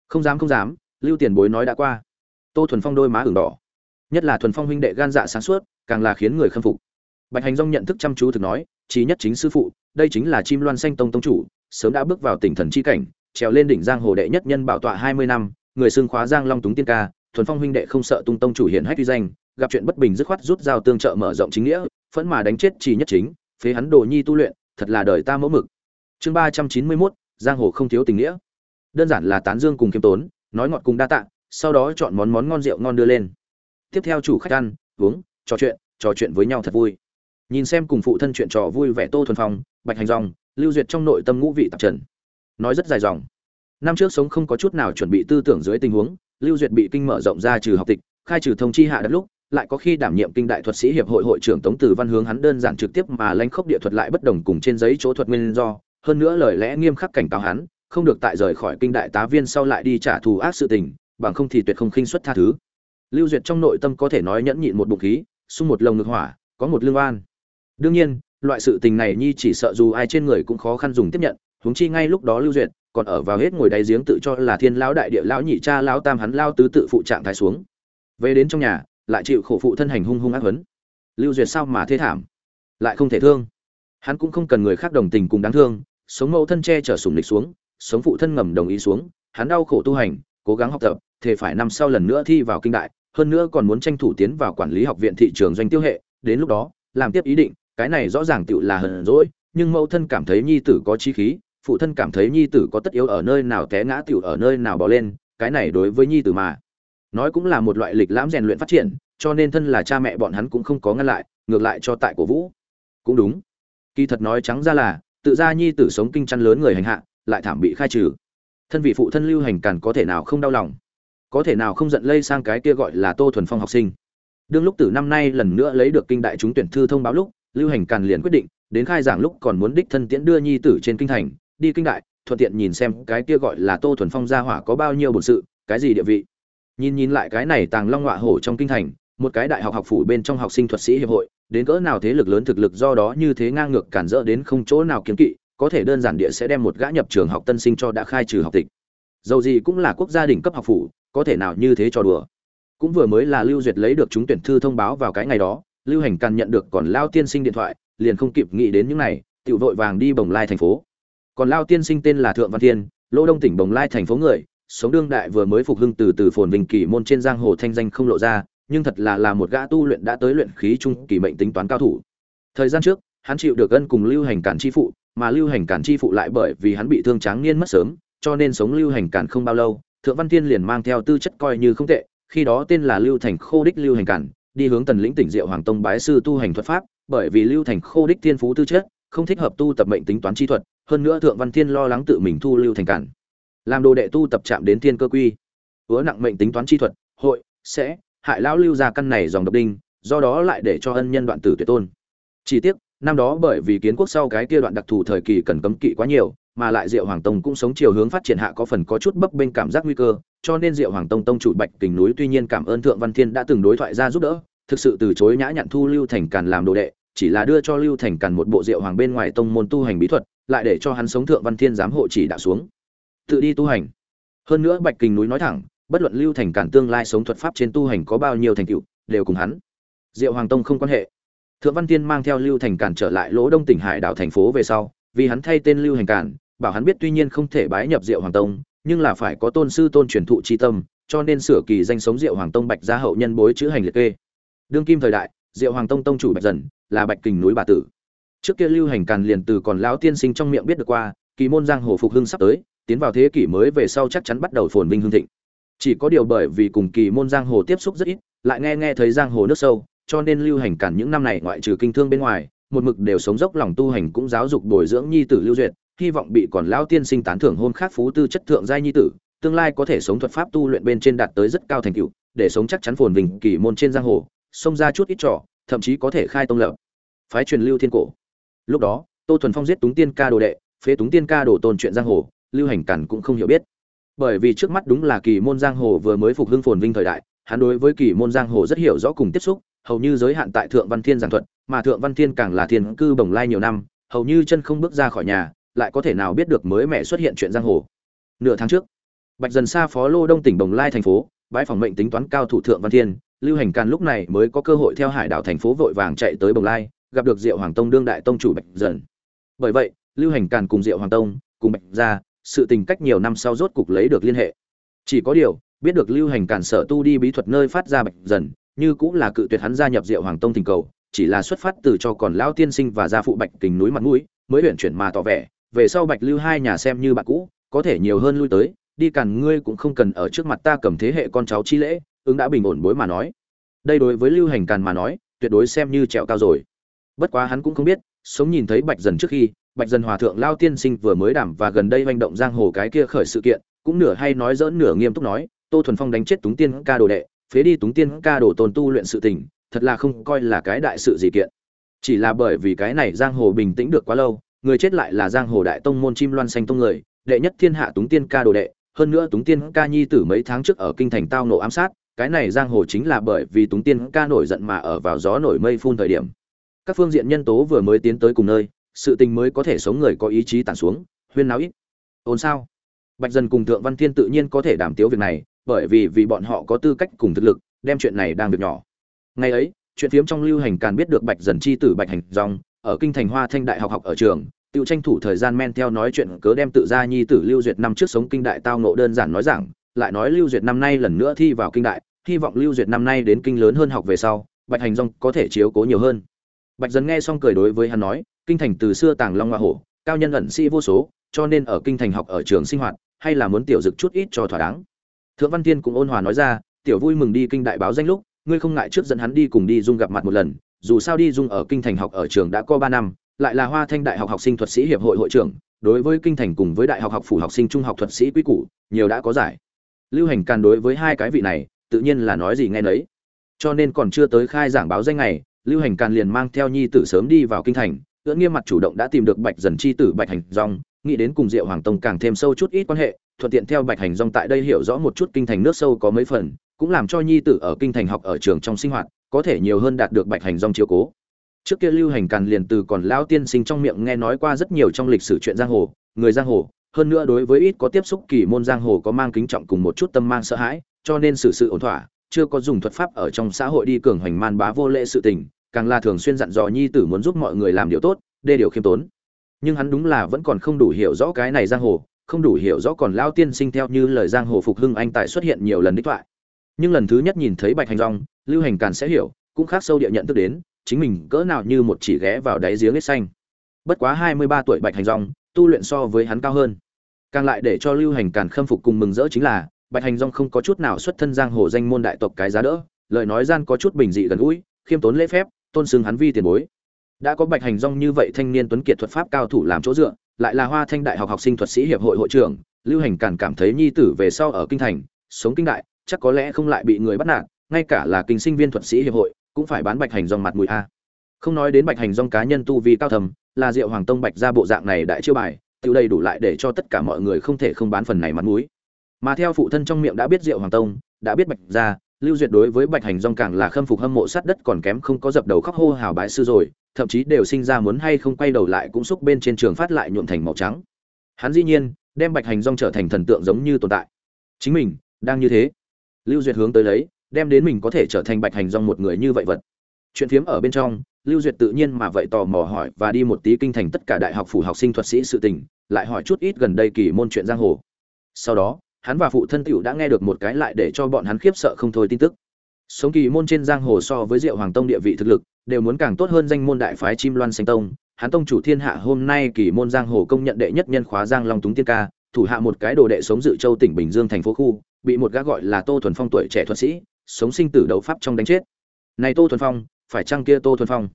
Không dám không dám lưu tiền bối nói đã qua. Tô thuần phong đôi má ửng đỏ. Nhất là thuần phong huynh đệ gan dạ sáng suốt càng là khiến người khâm phục. Bạch hành dong nhận thức chăm chú thực nói chí nhất chính sư phụ đây chính là chim loan xanh tông tông chủ sớm đã bước vào tỉnh thần chi cảnh trèo lên đỉnh giang hồ đệ nhất nhân bảo tọa hai mươi năm người xưng khóa giang long túng tiên ca thuần phong huynh đệ không sợ tung tông chủ hiển hách uy danh gặp chuyện bất bình dứt khoát rút dao tương trợ mở rộng chính nghĩa phẫn mà đánh chết chỉ nhất chính, phế hắn đồ nhi tu luyện, thật là đời ta mẫu mực. Chương ba trăm chín mươi mốt, giang hồ không thiếu tình nghĩa. Đơn giản là tán dương cùng kiêm tốn, nói ngọt cùng đa tạ, sau đó chọn món món ngon rượu ngon đưa lên. Tiếp theo chủ khách ăn, uống, trò chuyện trò chuyện với nhau thật vui. Nhìn xem cùng phụ thân chuyện trò vui vẻ tô thuần phong, bạch hành dòng, lưu duyệt trong nội tâm ngũ vị tạp trần. Nói rất dài dòng. Năm trước sống không có chút nào chuẩn bị tư tưởng dưới tình huống, lưu duyệt bị kinh mở rộng ra trừ học tịch, khai trừ thông chi hạ đất lúc lại có khi đảm nhiệm kinh đại thuật sĩ hiệp hội hội trưởng tống từ văn hướng hắn đơn giản trực tiếp mà lãnh khốc địa thuật lại bất đồng cùng trên giấy chỗ thuật nguyên do. Hơn nữa lời lẽ nghiêm khắc cảnh cáo hắn, không được tại rời khỏi kinh đại tá viên sau lại đi trả thù ác sự tình, bằng không thì tuyệt không khinh suất tha thứ. Lưu duyệt trong nội tâm có thể nói nhẫn nhịn một bụng khí xung một lồng ngực hỏa, có một lương oan. Đương nhiên, loại sự tình này nhi chỉ sợ dù ai trên người cũng khó khăn dùng tiếp nhận, huống chi ngay lúc đó lưu duyệt còn ở vào hết ngồi đáy giếng tự cho là thiên lão đại địa lão nhị cha lão tam hắn lao tứ tự phụ trạng thái xuống. Về đến trong nhà lại chịu khổ phụ thân hành hung hung ác huấn. Lưu duyệt sao mà thế thảm? Lại không thể thương. Hắn cũng không cần người khác đồng tình cùng đáng thương, sống mẫu thân che chở sủng lịch xuống, sống phụ thân ngầm đồng ý xuống, hắn đau khổ tu hành, cố gắng học tập thể phải năm sau lần nữa thi vào kinh đại, hơn nữa còn muốn tranh thủ tiến vào quản lý học viện thị trường doanh tiêu hệ, đến lúc đó, làm tiếp ý định, cái này rõ ràng tựu là hờn rỗi nhưng mẫu thân cảm thấy nhi tử có trí khí, phụ thân cảm thấy nhi tử có tất yếu ở nơi nào té ngã tựu ở nơi nào bỏ lên, cái này đối với nhi tử mà nói cũng là một loại lịch lãm rèn luyện phát triển, cho nên thân là cha mẹ bọn hắn cũng không có ngăn lại, ngược lại cho tại cổ vũ. Cũng đúng. Kỳ thật nói trắng ra là, tự ra nhi tử sống kinh chăn lớn người hành hạ, lại thảm bị khai trừ. Thân vị phụ thân lưu hành càn có thể nào không đau lòng? Có thể nào không giận lây sang cái kia gọi là tô thuần phong học sinh? Đương lúc từ năm nay lần nữa lấy được kinh đại chúng tuyển thư thông báo lúc, lưu hành càn liền quyết định, đến khai giảng lúc còn muốn đích thân tiễn đưa nhi tử trên kinh thành, đi kinh đại, thuận tiện nhìn xem cái kia gọi là tô thuần phong gia hỏa có bao nhiêu bổn sự, cái gì địa vị nhìn nhìn lại cái này tàng long ngọa hổ trong kinh thành, một cái đại học học phủ bên trong học sinh thuật sĩ hiệp hội, đến cỡ nào thế lực lớn thực lực do đó như thế ngang ngược cản rỡ đến không chỗ nào kiếm kỵ, có thể đơn giản địa sẽ đem một gã nhập trường học tân sinh cho đã khai trừ học tịch. Dầu gì cũng là quốc gia đỉnh cấp học phủ, có thể nào như thế cho đùa. Cũng vừa mới là lưu duyệt lấy được chúng tuyển thư thông báo vào cái ngày đó, lưu hành càn nhận được còn lao tiên sinh điện thoại, liền không kịp nghĩ đến những này tự vội vàng đi bồng lai thành phố. Còn lao tiên sinh tên là thượng văn thiên lỗ đông tỉnh bồng lai thành phố người sống đương đại vừa mới phục hưng từ từ phồn vinh kỳ môn trên giang hồ thanh danh không lộ ra, nhưng thật là là một gã tu luyện đã tới luyện khí trung kỳ mệnh tính toán cao thủ. Thời gian trước, hắn chịu được ân cùng lưu hành cản chi phụ, mà lưu hành cản chi phụ lại bởi vì hắn bị thương tráng niên mất sớm, cho nên sống lưu hành cản không bao lâu, thượng văn thiên liền mang theo tư chất coi như không tệ, khi đó tên là lưu thành khô đích lưu hành cản, đi hướng tần lĩnh tỉnh diệu hoàng tông bái sư tu hành thuật pháp, bởi vì lưu thành khô đích thiên phú tư chất, không thích hợp tu tập mệnh tính toán chi thuật, hơn nữa thượng văn thiên lo lắng tự mình thu lưu thành cản làm đồ đệ tu tập chạm đến thiên cơ quy. Ứa nặng mệnh tính toán chi thuật, hội, sẽ, hại lão lưu ra căn này dòng độc đinh, do đó lại để cho ân nhân đoạn tử tuyệt tôn. Chỉ tiếc, năm đó bởi vì kiến quốc sau cái kia đoạn đặc thù thời kỳ cần cấm kỵ quá nhiều, mà lại diệu hoàng tông cũng sống chiều hướng phát triển hạ có phần có chút bấp bênh cảm giác nguy cơ, cho nên diệu hoàng tông tông chủ bạch kình núi tuy nhiên cảm ơn thượng văn thiên đã từng đối thoại ra giúp đỡ, thực sự từ chối nhã nhặn thu lưu thành càn làm đồ đệ, chỉ là đưa cho lưu thành càn một bộ diệu hoàng bên ngoài tông môn tu hành bí thuật, lại để cho hắn sống thượng văn thiên giám hộ chỉ đạo xuống tự đi tu hành. Hơn nữa bạch kình núi nói thẳng, bất luận lưu thành cản tương lai sống thuật pháp trên tu hành có bao nhiêu thành tựu, đều cùng hắn. Diệu hoàng tông không quan hệ. Thượng văn tiên mang theo lưu thành cản trở lại lỗ đông tỉnh hải đảo thành phố về sau, vì hắn thay tên lưu hành cản, bảo hắn biết tuy nhiên không thể bái nhập diệu hoàng tông, nhưng là phải có tôn sư tôn truyền thụ chi tâm, cho nên sửa kỳ danh sống diệu hoàng tông bạch gia hậu nhân bối chữ hành liệt kê. Đương kim thời đại, diệu hoàng tông tông chủ bạch dần, là bạch kình núi bà tử. Trước kia lưu hành càn liền từ còn lão tiên sinh trong miệng biết được qua, kỳ môn giang hồ phục hưng sắp tới tiến vào thế kỷ mới về sau chắc chắn bắt đầu phồn vinh hưng thịnh. Chỉ có điều bởi vì cùng kỳ môn giang hồ tiếp xúc rất ít, lại nghe nghe thấy giang hồ nước sâu, cho nên lưu hành cản những năm này ngoại trừ kinh thương bên ngoài, một mực đều sống dốc lòng tu hành cũng giáo dục bồi dưỡng nhi tử lưu duyệt, hy vọng bị còn lão tiên sinh tán thưởng hôn khác phú tư chất thượng giai nhi tử, tương lai có thể sống thuật pháp tu luyện bên trên đạt tới rất cao thành tựu, để sống chắc chắn phồn vinh kỳ môn trên giang hồ, xông ra chút ít trò, thậm chí có thể khai tông lập. Phái truyền lưu thiên cổ. Lúc đó, tô thuần phong giết túng tiên ca đồ đệ, phế túng tiên ca đồ tôn chuyện giang hồ lưu hành cản cũng không hiểu biết. Bởi vì trước mắt đúng là kỳ môn giang hồ vừa mới phục hưng phồn vinh thời đại, hắn đối với kỳ môn giang hồ rất hiểu rõ cùng tiếp xúc, hầu như giới hạn tại thượng văn thiên giảng thuật, mà thượng văn thiên càng là thiên cư bồng lai nhiều năm, hầu như chân không bước ra khỏi nhà, lại có thể nào biết được mới mẹ xuất hiện chuyện giang hồ. Nửa tháng trước, bạch dần xa phó lô đông tỉnh bồng lai thành phố bãi phòng mệnh tính toán cao thủ thượng văn thiên, lưu hành càn lúc này mới có cơ hội theo hải đảo thành phố vội vàng chạy tới bồng lai, gặp được diệu hoàng tông đương đại tông chủ bạch dần. Bởi vậy, lưu hành càn cùng diệu hoàng tông, cùng bạch ra sự tình cách nhiều năm sau rốt cục lấy được liên hệ. Chỉ có điều, biết được lưu hành cản sở tu đi bí thuật nơi phát ra bạch dần, như cũng là cự tuyệt hắn gia nhập diệu hoàng tông thỉnh cầu, chỉ là xuất phát từ cho còn lão tiên sinh và gia phụ bạch kình núi mặt mũi, mới huyện chuyển mà tỏ vẻ, về sau bạch lưu hai nhà xem như bạn cũ, có thể nhiều hơn lui tới, đi cản ngươi cũng không cần ở trước mặt ta cầm thế hệ con cháu chi lễ, ứng đã bình ổn bối mà nói. Đây đối với lưu hành càn mà nói, tuyệt đối xem như trèo cao rồi. Bất quá hắn cũng không biết, sống nhìn thấy bạch dần trước khi bạch Dân hòa thượng lao tiên sinh vừa mới đảm và gần đây manh động giang hồ cái kia khởi sự kiện, cũng nửa hay nói dỡn nửa nghiêm túc nói, tô thuần phong đánh chết túng tiên ca đồ đệ, phế đi túng tiên ca đồ tồn tu luyện sự tình, thật là không coi là cái đại sự gì kiện. Chỉ là bởi vì cái này giang hồ bình tĩnh được quá lâu, người chết lại là giang hồ đại tông môn chim loan xanh tông người, đệ nhất thiên hạ túng tiên ca đồ đệ, hơn nữa túng tiên ca nhi tử mấy tháng trước ở kinh thành tao nổ ám sát, cái này giang hồ chính là bởi vì túng tiên ca nổi giận mà ở vào gió nổi mây phun thời điểm. Các phương diện nhân tố vừa mới tiến tới cùng nơi sự tình mới có thể sống người có ý chí tản xuống, huyên náo ít. Ồn sao? Bạch dần cùng thượng văn thiên tự nhiên có thể đảm tiếu việc này, bởi vì vì bọn họ có tư cách cùng thực lực, đem chuyện này đang việc nhỏ. Ngày ấy, chuyện phiếm trong lưu hành càn biết được bạch dần chi tử bạch hành dòng, ở kinh thành hoa thanh đại học học ở trường, tự tranh thủ thời gian men theo nói chuyện cớ đem tự gia nhi tử lưu duyệt năm trước sống kinh đại tao nộ đơn giản nói rằng lại nói lưu duyệt năm nay lần nữa thi vào kinh đại, hy vọng lưu duyệt năm nay đến kinh lớn hơn học về sau, bạch hành dòng có thể chiếu cố nhiều hơn. Bạch dần nghe xong cười đối với hắn nói kinh thành từ xưa tàng long hoa hổ, cao nhân ẩn sĩ vô số, cho nên ở kinh thành học ở trường sinh hoạt, hay là muốn tiểu dực chút ít cho thỏa đáng. Thượng văn Thiên cũng ôn hòa nói ra, tiểu vui mừng đi kinh đại báo danh lúc, ngươi không ngại trước dẫn hắn đi cùng đi dung gặp mặt một lần, dù sao đi dung ở kinh thành học ở trường đã có ba năm, lại là hoa thanh đại học học sinh thuật sĩ hiệp hội hội trưởng, đối với kinh thành cùng với đại học học phủ học sinh trung học thuật sĩ quý củ, nhiều đã có giải. Lưu hành càn đối với hai cái vị này, tự nhiên là nói gì nghe nấy. Cho nên còn chưa tới khai giảng báo danh này lưu hành càn liền mang theo nhi tử sớm đi vào kinh thành ưỡn nghiêm mặt chủ động đã tìm được bạch dần chi tử bạch hành rong nghĩ đến cùng diệu hoàng tông càng thêm sâu chút ít quan hệ thuận tiện theo bạch hành rong tại đây hiểu rõ một chút kinh thành nước sâu có mấy phần cũng làm cho nhi tử ở kinh thành học ở trường trong sinh hoạt có thể nhiều hơn đạt được bạch hành rong chiếu cố. Trước kia lưu hành càn liền từ còn lão tiên sinh trong miệng nghe nói qua rất nhiều trong lịch sử chuyện giang hồ người giang hồ hơn nữa đối với ít có tiếp xúc kỳ môn giang hồ có mang kính trọng cùng một chút tâm mang sợ hãi cho nên xử sự, sự ổn thỏa chưa có dùng thuật pháp ở trong xã hội đi cường hoành man bá vô lễ sự tình càng là thường xuyên dặn dò nhi tử muốn giúp mọi người làm điều tốt, đê điều khiêm tốn. Nhưng hắn đúng là vẫn còn không đủ hiểu rõ cái này giang hồ, không đủ hiểu rõ còn lao tiên sinh theo như lời giang hồ phục hưng anh tại xuất hiện nhiều lần đích thoại. Nhưng lần thứ nhất nhìn thấy bạch hành rong lưu hành càn sẽ hiểu, cũng khác sâu địa nhận thức đến, chính mình cỡ nào như một chỉ ghé vào đáy giếng ít xanh. Bất quá hai mươi ba tuổi bạch hành rong tu luyện so với hắn cao hơn. Càng lại để cho lưu hành càn khâm phục cùng mừng rỡ chính là, bạch hành rong không có chút nào xuất thân giang hồ danh môn đại tộc cái giá đỡ, lời nói gian có chút bình dị gần gũi, khiêm tốn lễ phép tôn xưng hắn vi tiền bối. Đã có bạch hành rong như vậy thanh niên tuấn kiệt thuật pháp cao thủ làm chỗ dựa, lại là hoa thanh đại học học sinh thuật sĩ hiệp hội hội trưởng, lưu hành càn cảm thấy nhi tử về sau ở kinh thành, sống kinh đại, chắc có lẽ không lại bị người bắt nạt, ngay cả là kinh sinh viên thuật sĩ hiệp hội, cũng phải bán bạch hành rong mặt mũi a. Không nói đến bạch hành rong cá nhân tu vi cao thầm, là diệu hoàng tông bạch ra bộ dạng này đại chiêu bài, tự đầy đủ lại để cho tất cả mọi người không thể không bán phần này mặt mũi. Mà theo phụ thân trong miệng đã biết diệu hoàng tông, đã biết bạch ra lưu duyệt đối với bạch hành rong càng là khâm phục hâm mộ sát đất còn kém không có dập đầu khóc hô hào bái sư rồi, thậm chí đều sinh ra muốn hay không quay đầu lại cũng xúc bên trên trường phát lại nhuộm thành màu trắng. Hắn dĩ nhiên, đem bạch hành rong trở thành thần tượng giống như tồn tại. Chính mình, đang như thế. Lưu duyệt hướng tới lấy, đem đến mình có thể trở thành bạch hành rong một người như vậy vật. Chuyện phiếm ở bên trong, lưu duyệt tự nhiên mà vậy tò mò hỏi và đi một tí kinh thành tất cả đại học phủ học sinh thuật sĩ sự tình, lại hỏi chút ít gần đây kỳ môn chuyện giang hồ. Sau đó hắn và phụ thân tiểu đã nghe được một cái lại để cho bọn hắn khiếp sợ không thôi tin tức. Sống kỳ môn trên giang hồ so với Diệu Hoàng Tông địa vị thực lực, đều muốn càng tốt hơn danh môn đại phái Chim Loan Xanh Tông. Hắn tông chủ thiên hạ hôm nay kỳ môn giang hồ công nhận đệ nhất nhân khóa giang long túng tiên ca, thủ hạ một cái đồ đệ sống dự châu tỉnh Bình Dương thành phố khu, bị một gã gọi là Tô Thuần Phong tuổi trẻ thuật sĩ, sống sinh tử đấu pháp trong đánh chết. Này Tô Thuần Phong, phải chăng kia Tô Thuần Phong?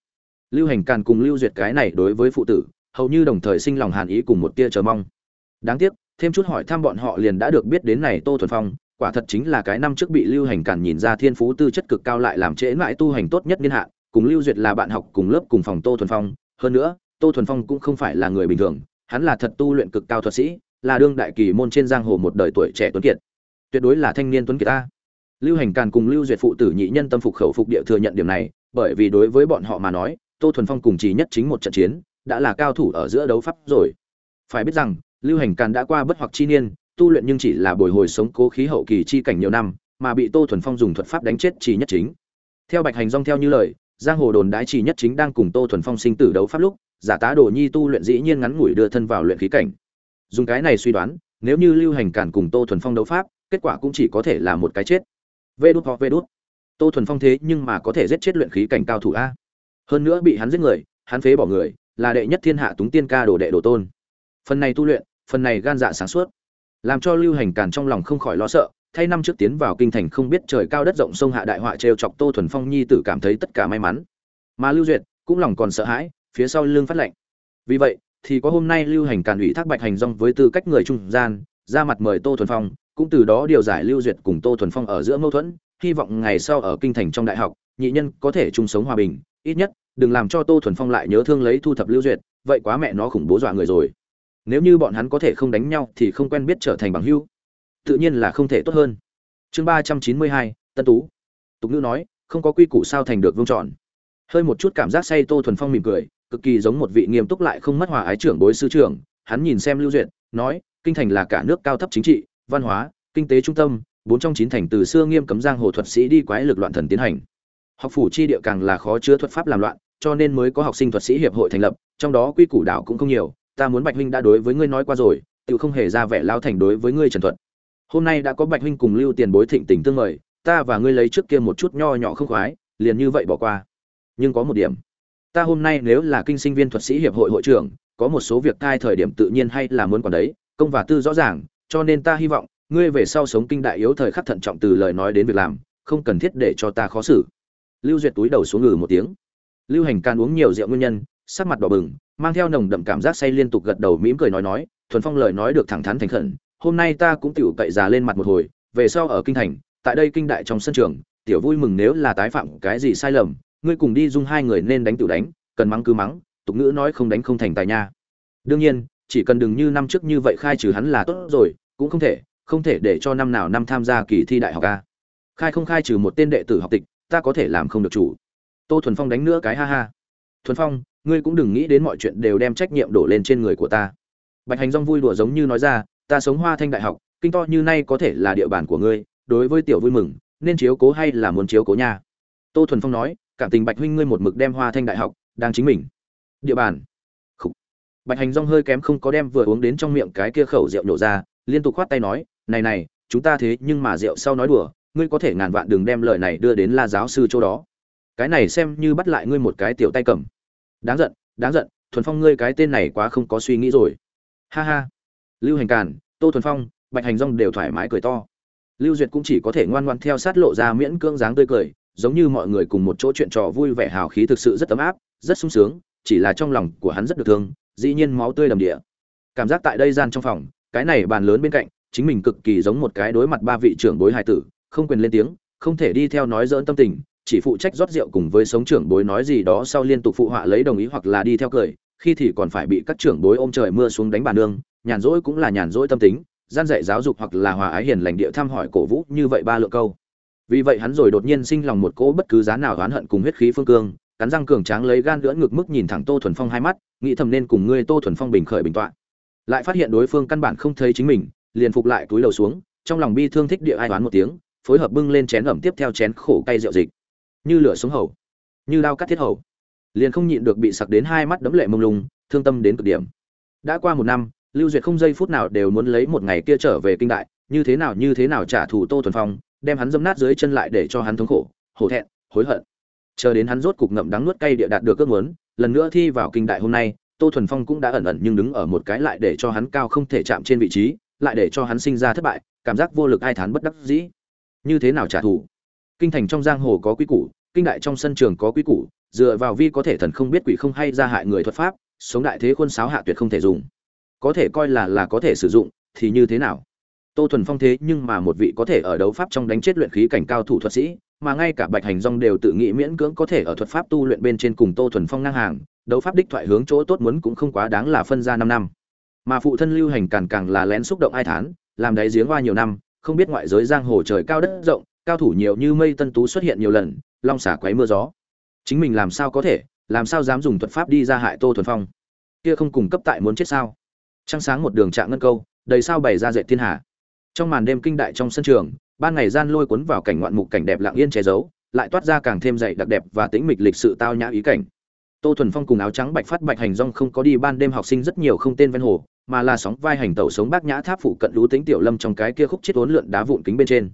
Lưu Hành Càn cùng Lưu Duyệt cái này đối với phụ tử, hầu như đồng thời sinh lòng hàn ý cùng một tia chờ mong. Đáng tiếc, thêm chút hỏi thăm bọn họ liền đã được biết đến này Tô Thuần Phong, quả thật chính là cái năm trước bị Lưu Hành Càn nhìn ra thiên phú tư chất cực cao lại làm trễ mãi tu hành tốt nhất niên hạn, cùng Lưu Duyệt là bạn học cùng lớp cùng phòng Tô Thuần Phong, hơn nữa, Tô Thuần Phong cũng không phải là người bình thường, hắn là thật tu luyện cực cao thuật sĩ, là đương đại kỳ môn trên giang hồ một đời tuổi trẻ tuấn kiệt. Tuyệt đối là thanh niên tuấn kiệt ta. Lưu Hành Càn cùng Lưu Duyệt phụ tử nhị nhân tâm phục khẩu phục địa thừa nhận điểm này, bởi vì đối với bọn họ mà nói, Tô Thuần Phong cùng chỉ nhất chính một trận chiến, đã là cao thủ ở giữa đấu pháp rồi. Phải biết rằng, lưu hành càn đã qua bất hoặc chi niên, tu luyện nhưng chỉ là bồi hồi sống cố khí hậu kỳ chi cảnh nhiều năm, mà bị tô thuần phong dùng thuật pháp đánh chết chỉ nhất chính. Theo bạch hành dong theo như lời, giang hồ đồn đái chỉ nhất chính đang cùng tô thuần phong sinh tử đấu pháp lúc, giả tá đồ nhi tu luyện dĩ nhiên ngắn ngủi đưa thân vào luyện khí cảnh. Dùng cái này suy đoán, nếu như lưu hành càn cùng tô thuần phong đấu pháp, kết quả cũng chỉ có thể là một cái chết. Vê đút hoặc vê đút. Tô thuần phong thế nhưng mà có thể giết chết luyện khí cảnh cao thủ a. Hơn nữa bị hắn giết người, hắn phế bỏ người, là đệ nhất thiên hạ túng tiên ca đồ đệ đồ tôn phần này tu luyện, phần này gan dạ sáng suốt. Làm cho lưu hành càn trong lòng không khỏi lo sợ, thay năm trước tiến vào kinh thành không biết trời cao đất rộng sông hạ đại họa trêu chọc tô thuần phong nhi tử cảm thấy tất cả may mắn. Mà lưu duyệt cũng lòng còn sợ hãi, phía sau lưng phát lệnh. Vì vậy, thì có hôm nay lưu hành càn ủy thác bạch hành rong với tư cách người trung gian, ra mặt mời tô thuần phong, cũng từ đó điều giải lưu duyệt cùng tô thuần phong ở giữa mâu thuẫn, hy vọng ngày sau ở kinh thành trong đại học, nhị nhân có thể chung sống hòa bình, ít nhất đừng làm cho tô thuần phong lại nhớ thương lấy thu thập lưu duyệt, vậy quá mẹ nó khủng bố dọa người rồi nếu như bọn hắn có thể không đánh nhau thì không quen biết trở thành bằng hữu, tự nhiên là không thể tốt hơn. Chương ba trăm chín mươi hai, tân tú. Tục ngữ nói, không có quy củ sao thành được vương tròn hơi một chút cảm giác say tô thuần phong mỉm cười, cực kỳ giống một vị nghiêm túc lại không mất hòa ái trưởng bối sư trưởng, hắn nhìn xem lưu duyệt, nói, kinh thành là cả nước cao thấp chính trị, văn hóa, kinh tế trung tâm, bốn trong chín thành từ xưa nghiêm cấm giang hồ thuật sĩ đi quái lực loạn thần tiến hành. Học phủ chi địa càng là khó chứa thuật pháp làm loạn, cho nên mới có học sinh thuật sĩ hiệp hội thành lập, trong đó quy củ đảo cũng không nhiều ta muốn bạch huynh đã đối với ngươi nói qua rồi tự không hề ra vẻ lao thành đối với ngươi trần thuật. Hôm nay đã có bạch huynh cùng lưu tiền bối thịnh tình tương mời, ta và ngươi lấy trước kia một chút nho nhỏ không khoái, liền như vậy bỏ qua. Nhưng có một điểm, ta hôm nay nếu là kinh sinh viên thuật sĩ hiệp hội hội trưởng, có một số việc thai thời điểm tự nhiên hay là muốn còn đấy, công và tư rõ ràng, cho nên ta hy vọng, ngươi về sau sống kinh đại yếu thời khắc thận trọng từ lời nói đến việc làm, không cần thiết để cho ta khó xử. Lưu duyệt túi đầu xuống ngừ một tiếng. Lưu hành can uống nhiều rượu nguyên nhân, sắc mặt đỏ bừng mang theo nồng đậm cảm giác say liên tục gật đầu mỉm cười nói nói, thuần phong lời nói được thẳng thắn thành khẩn, hôm nay ta cũng tiểu cậy già lên mặt một hồi, về sau ở kinh thành, tại đây kinh đại trong sân trường, tiểu vui mừng nếu là tái phạm cái gì sai lầm, ngươi cùng đi dung hai người nên đánh tiểu đánh, cần mắng cứ mắng, tục ngữ nói không đánh không thành tài nha. Đương nhiên, chỉ cần đừng như năm trước như vậy khai trừ hắn là tốt rồi, cũng không thể không thể để cho năm nào năm tham gia kỳ thi đại học a. Khai không khai trừ một tên đệ tử học tịch, ta có thể làm không được chủ. Tô thuần phong đánh nữa cái ha ha. Thuần phong ngươi cũng đừng nghĩ đến mọi chuyện đều đem trách nhiệm đổ lên trên người của ta. Bạch hành rong vui đùa giống như nói ra, ta sống hoa thanh đại học, kinh to như nay có thể là địa bàn của ngươi, đối với tiểu vui mừng, nên chiếu cố hay là muốn chiếu cố nha? Tô thuần phong nói, cảm tình bạch huynh ngươi một mực đem hoa thanh đại học đang chính mình. Địa bàn. Khủ. bạch hành rong hơi kém không có đem vừa uống đến trong miệng cái kia khẩu rượu nhổ ra, liên tục khoát tay nói, này này, chúng ta thế nhưng mà rượu sau nói đùa, ngươi có thể ngàn vạn đừng đem lời này đưa đến la giáo sư chỗ đó. Cái này xem như bắt lại ngươi một cái tiểu tay cầm đáng giận đáng giận, thuần phong ngươi cái tên này quá không có suy nghĩ rồi. Ha ha. Lưu hành càn, tô thuần phong, bạch hành rong đều thoải mái cười to. Lưu duyệt cũng chỉ có thể ngoan ngoan theo sát lộ ra miễn cưỡng dáng tươi cười, giống như mọi người cùng một chỗ chuyện trò vui vẻ hào khí thực sự rất ấm áp, rất sung sướng, chỉ là trong lòng của hắn rất được thương, dĩ nhiên máu tươi đầm địa. Cảm giác tại đây gian trong phòng, cái này bàn lớn bên cạnh, chính mình cực kỳ giống một cái đối mặt ba vị trưởng bối hài tử, không quyền lên tiếng, không thể đi theo nói dỡn tâm tình chỉ phụ trách rót rượu cùng với sống trưởng bối nói gì đó sau liên tục phụ họa lấy đồng ý hoặc là đi theo cười, khi thì còn phải bị các trưởng bối ôm trời mưa xuống đánh bàn nương, nhàn rỗi cũng là nhàn rỗi tâm tính, gian dạy giáo dục hoặc là hòa ái hiền lành địa thăm hỏi cổ vũ như vậy ba lượng câu. Vì vậy hắn rồi đột nhiên sinh lòng một cỗ bất cứ giá nào oán hận cùng huyết khí phương cương, cắn răng cường tráng lấy gan lưỡn ngực mức nhìn thẳng tô thuần phong hai mắt, nghĩ thầm nên cùng ngươi tô thuần phong bình khởi bình tọa. Lại phát hiện đối phương căn bản không thấy chính mình, liền phục lại túi đầu xuống, trong lòng bi thương thích địa ai đoán một tiếng, phối hợp bưng lên chén ẩm tiếp theo chén khổ cay rượu dịch như lửa xuống hầu, như đao cắt thiết hầu. Liền không nhịn được bị sặc đến hai mắt đấm lệ mông lung, thương tâm đến cực điểm. Đã qua một năm, lưu duyệt không giây phút nào đều muốn lấy một ngày kia trở về kinh đại, như thế nào như thế nào trả thù tô thuần phong, đem hắn dâm nát dưới chân lại để cho hắn thống khổ, hổ thẹn, hối hận. Chờ đến hắn rốt cục ngậm đắng nuốt cay địa đạt được ước muốn, lần nữa thi vào kinh đại hôm nay, tô thuần phong cũng đã ẩn ẩn nhưng đứng ở một cái lại để cho hắn cao không thể chạm trên vị trí, lại để cho hắn sinh ra thất bại, cảm giác vô lực ai thán bất đắc dĩ. Như thế nào trả thù? Kinh thành trong giang hồ có quy củ kinh đại trong sân trường có quy củ, dựa vào vi có thể thần không biết quỷ không hay ra hại người thuật pháp, sống đại thế khuôn sáo hạ tuyệt không thể dùng. Có thể coi là là có thể sử dụng, thì như thế nào? Tô thuần phong thế nhưng mà một vị có thể ở đấu pháp trong đánh chết luyện khí cảnh cao thủ thuật sĩ, mà ngay cả bạch hành Dung đều tự nghĩ miễn cưỡng có thể ở thuật pháp tu luyện bên trên cùng tô thuần phong ngang hàng, đấu pháp đích thoại hướng chỗ tốt muốn cũng không quá đáng là phân ra năm năm. Mà phụ thân lưu hành càng càng là lén xúc động ai thán, làm đáy giếng hoa nhiều năm, không biết ngoại giới giang hồ trời cao đất rộng, cao thủ nhiều như mây tân tú xuất hiện nhiều lần long xả quấy mưa gió. Chính mình làm sao có thể, làm sao dám dùng thuật pháp đi ra hại tô thuần phong? Kia không cùng cấp tại muốn chết sao? Trăng sáng một đường trạng ngân câu, đầy sao bày ra dệt thiên hà. Trong màn đêm kinh đại trong sân trường, ban ngày gian lôi cuốn vào cảnh ngoạn mục cảnh đẹp lặng yên che giấu, lại toát ra càng thêm dày đặc đẹp và tĩnh mịch lịch sự tao nhã ý cảnh. Tô thuần phong cùng áo trắng bạch phát bạch hành rong không có đi ban đêm học sinh rất nhiều không tên ven hồ, mà là sóng vai hành tẩu sống bác nhã tháp phụ cận lũ tính tiểu lâm trong cái kia khúc chết uốn lượn đá vụn kính bên trên.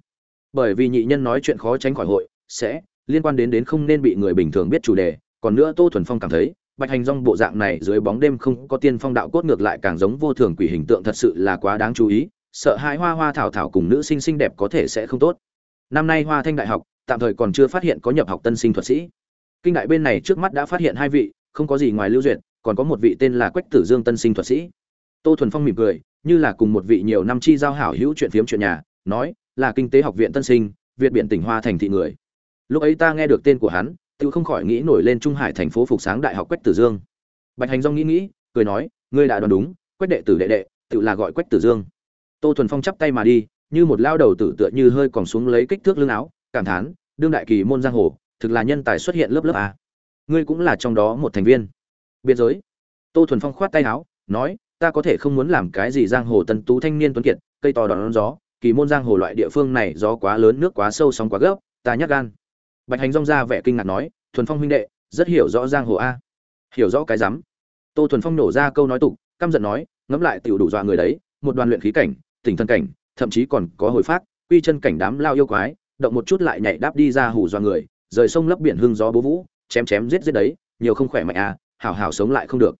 Bởi vì nhị nhân nói chuyện khó tránh khỏi hội, sẽ liên quan đến đến không nên bị người bình thường biết chủ đề, còn nữa tô thuần phong cảm thấy, bạch hành rong bộ dạng này dưới bóng đêm không có tiên phong đạo cốt ngược lại càng giống vô thường quỷ hình tượng thật sự là quá đáng chú ý, sợ hai hoa hoa thảo thảo cùng nữ sinh xinh đẹp có thể sẽ không tốt. Năm nay hoa thanh đại học, tạm thời còn chưa phát hiện có nhập học tân sinh thuật sĩ. Kinh đại bên này trước mắt đã phát hiện hai vị, không có gì ngoài lưu duyệt, còn có một vị tên là quách tử dương tân sinh thuật sĩ. Tô thuần phong mỉm cười, như là cùng một vị nhiều năm chi giao hảo hữu chuyện phiếm chuyện nhà, nói, là kinh tế học viện tân sinh, việt biển tỉnh hoa thành thị người lúc ấy ta nghe được tên của hắn tự không khỏi nghĩ nổi lên trung hải thành phố phục sáng đại học quách tử dương. Bạch hành dong nghĩ nghĩ, cười nói, ngươi đã đoán đúng, quách đệ tử đệ đệ, tự là gọi quách tử dương. Tô thuần phong chắp tay mà đi, như một lao đầu tử tựa như hơi còn xuống lấy kích thước lưng áo, cảm thán, đương đại kỳ môn giang hồ, thực là nhân tài xuất hiện lớp lớp a ngươi cũng là trong đó một thành viên. Biên giới. Tô thuần phong khoát tay áo, nói, ta có thể không muốn làm cái gì giang hồ tân tú thanh niên tuấn kiệt, cây to đón gió, kỳ môn giang hồ loại địa phương này gió quá lớn, nước quá sâu, sóng quá gấp, ta nhắc gan bạch hành rong ra vẻ kinh ngạc nói, thuần phong huynh đệ, rất hiểu rõ giang hồ a. Hiểu rõ cái rắm? Tô thuần phong nổ ra câu nói tục, căm giận nói, ngẫm lại tiểu đủ dọa người đấy, một đoàn luyện khí cảnh, tỉnh thân cảnh, thậm chí còn có hồi phát quy chân cảnh đám lao yêu quái, động một chút lại nhảy đáp đi ra hù dọa người, rời sông lấp biển hưng gió bố vũ, chém chém giết giết đấy, nhiều không khỏe mạnh à hảo hảo sống lại không được.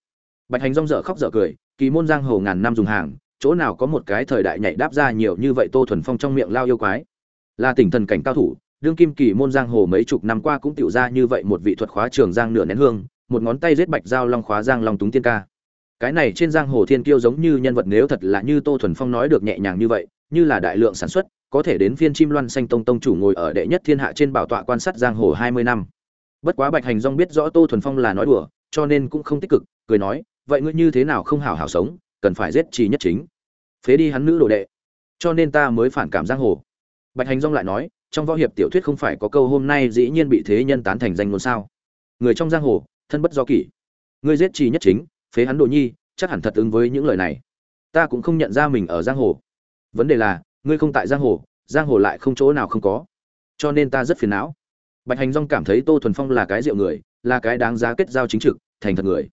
Bạch hành rong dở khóc dở cười, kỳ môn giang hồ ngàn năm dùng hàng, chỗ nào có một cái thời đại nhảy đáp ra nhiều như vậy tô thuần phong trong miệng lao yêu quái? Là tỉnh thần cảnh cao thủ đương kim kỳ môn giang hồ mấy chục năm qua cũng tiểu ra như vậy một vị thuật khóa trường giang nửa nén hương, một ngón tay giết bạch giao long khóa giang long túng tiên ca. Cái này trên giang hồ thiên kiêu giống như nhân vật nếu thật là như tô thuần phong nói được nhẹ nhàng như vậy, như là đại lượng sản xuất, có thể đến phiên chim loan xanh tông tông chủ ngồi ở đệ nhất thiên hạ trên bảo tọa quan sát giang hồ hai mươi năm. Bất quá bạch hành dong biết rõ tô thuần phong là nói đùa, cho nên cũng không tích cực, cười nói, vậy ngươi như thế nào không hảo hảo sống, cần phải giết trì nhất chính. Phế đi hắn nữ đồ đệ, cho nên ta mới phản cảm giang hồ. Bạch hành dong lại nói trong võ hiệp tiểu thuyết không phải có câu hôm nay dĩ nhiên bị thế nhân tán thành danh ngôn sao? Người trong giang hồ, thân bất do kỷ. Người giết trì nhất chính, phế hắn đồ nhi, chắc hẳn thật ứng với những lời này. Ta cũng không nhận ra mình ở giang hồ. Vấn đề là, ngươi không tại giang hồ giang hồ lại không chỗ nào không có. Cho nên ta rất phiền não. Bạch hành dong cảm thấy tô thuần phong là cái rượu người, là cái đáng giá kết giao chính trực, thành thật người.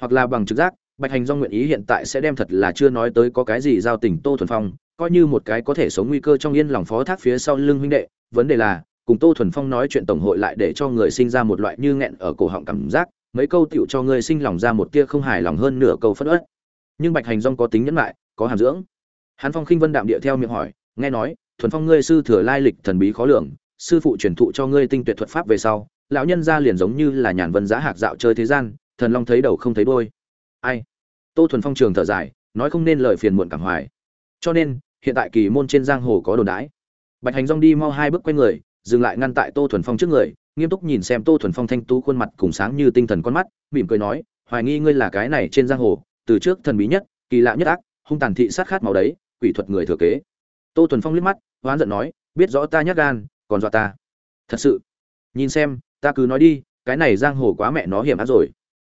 Hoặc là bằng trực giác, bạch hành dong nguyện ý hiện tại sẽ đem thật là chưa nói tới có cái gì giao tình tô thuần phong coi như một cái có thể sống nguy cơ trong yên lòng phó thác phía sau lưng huynh đệ, vấn đề là, cùng tô thuần phong nói chuyện tổng hội lại để cho người sinh ra một loại như nghẹn ở cổ họng cảm giác, mấy câu tựu cho ngươi sinh lòng ra một tia không hài lòng hơn nửa câu phất ớt. Nhưng bạch hành dong có tính nhẫn lại, có hàm dưỡng. Hắn phong khinh vân đạm địa theo miệng hỏi, nghe nói, thuần phong ngươi sư thừa lai lịch thần bí khó lường, sư phụ truyền thụ cho ngươi tinh tuyệt thuật pháp về sau, lão nhân gia liền giống như là nhàn vân giá hạc dạo chơi thế gian, thần long thấy đầu không thấy đôi ai? Tô thuần phong trường thở dài, nói không nên lời phiền muộn cảm hoài. Cho nên hiện tại kỳ môn trên giang hồ có đồn đãi. Bạch hành rong đi mau hai bước quay người, dừng lại ngăn tại tô thuần phong trước người, nghiêm túc nhìn xem tô thuần phong thanh tú khuôn mặt cùng sáng như tinh thần con mắt, mỉm cười nói, hoài nghi ngươi là cái này trên giang hồ, từ trước thần bí nhất, kỳ lạ nhất ác, hung tàn thị sát khát máu đấy, quỷ thuật người thừa kế. Tô thuần phong liếc mắt, hoán giận nói, biết rõ ta nhát gan, còn dọa ta. Thật sự. Nhìn xem, ta cứ nói đi, cái này giang hồ quá mẹ nó hiểm ác rồi.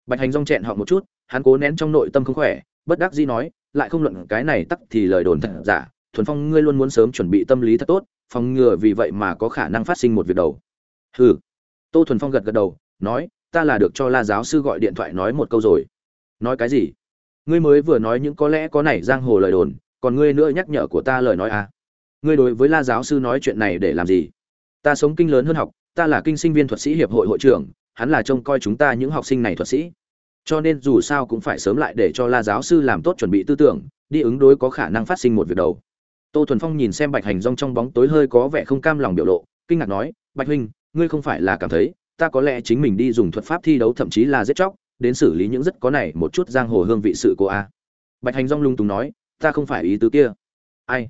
Bạch hành rong chẹn họ một chút, hắn cố nén trong nội tâm không khỏe, bất đắc dĩ nói lại không luận cái này tắc thì lời đồn thật giả, thuần phong ngươi luôn muốn sớm chuẩn bị tâm lý thật tốt phòng ngừa vì vậy mà có khả năng phát sinh một việc đầu. Hừ. Tô thuần phong gật gật đầu, nói, ta là được cho la giáo sư gọi điện thoại nói một câu rồi. Nói cái gì? Ngươi mới vừa nói những có lẽ có này giang hồ lời đồn, còn ngươi nữa nhắc nhở của ta lời nói à? Ngươi đối với la giáo sư nói chuyện này để làm gì? Ta sống kinh lớn hơn học, ta là kinh sinh viên thuật sĩ hiệp hội hội trưởng, hắn là trông coi chúng ta những học sinh này thuật sĩ cho nên dù sao cũng phải sớm lại để cho la giáo sư làm tốt chuẩn bị tư tưởng, đi ứng đối có khả năng phát sinh một việc đầu. Tô thuần phong nhìn xem bạch hành rong trong bóng tối hơi có vẻ không cam lòng biểu lộ, kinh ngạc nói, bạch huynh, ngươi không phải là cảm thấy, ta có lẽ chính mình đi dùng thuật pháp thi đấu thậm chí là giết chóc, đến xử lý những rất có này một chút giang hồ hương vị sự cô a. Bạch hành rong lung tùng nói, ta không phải ý tứ kia. Ai?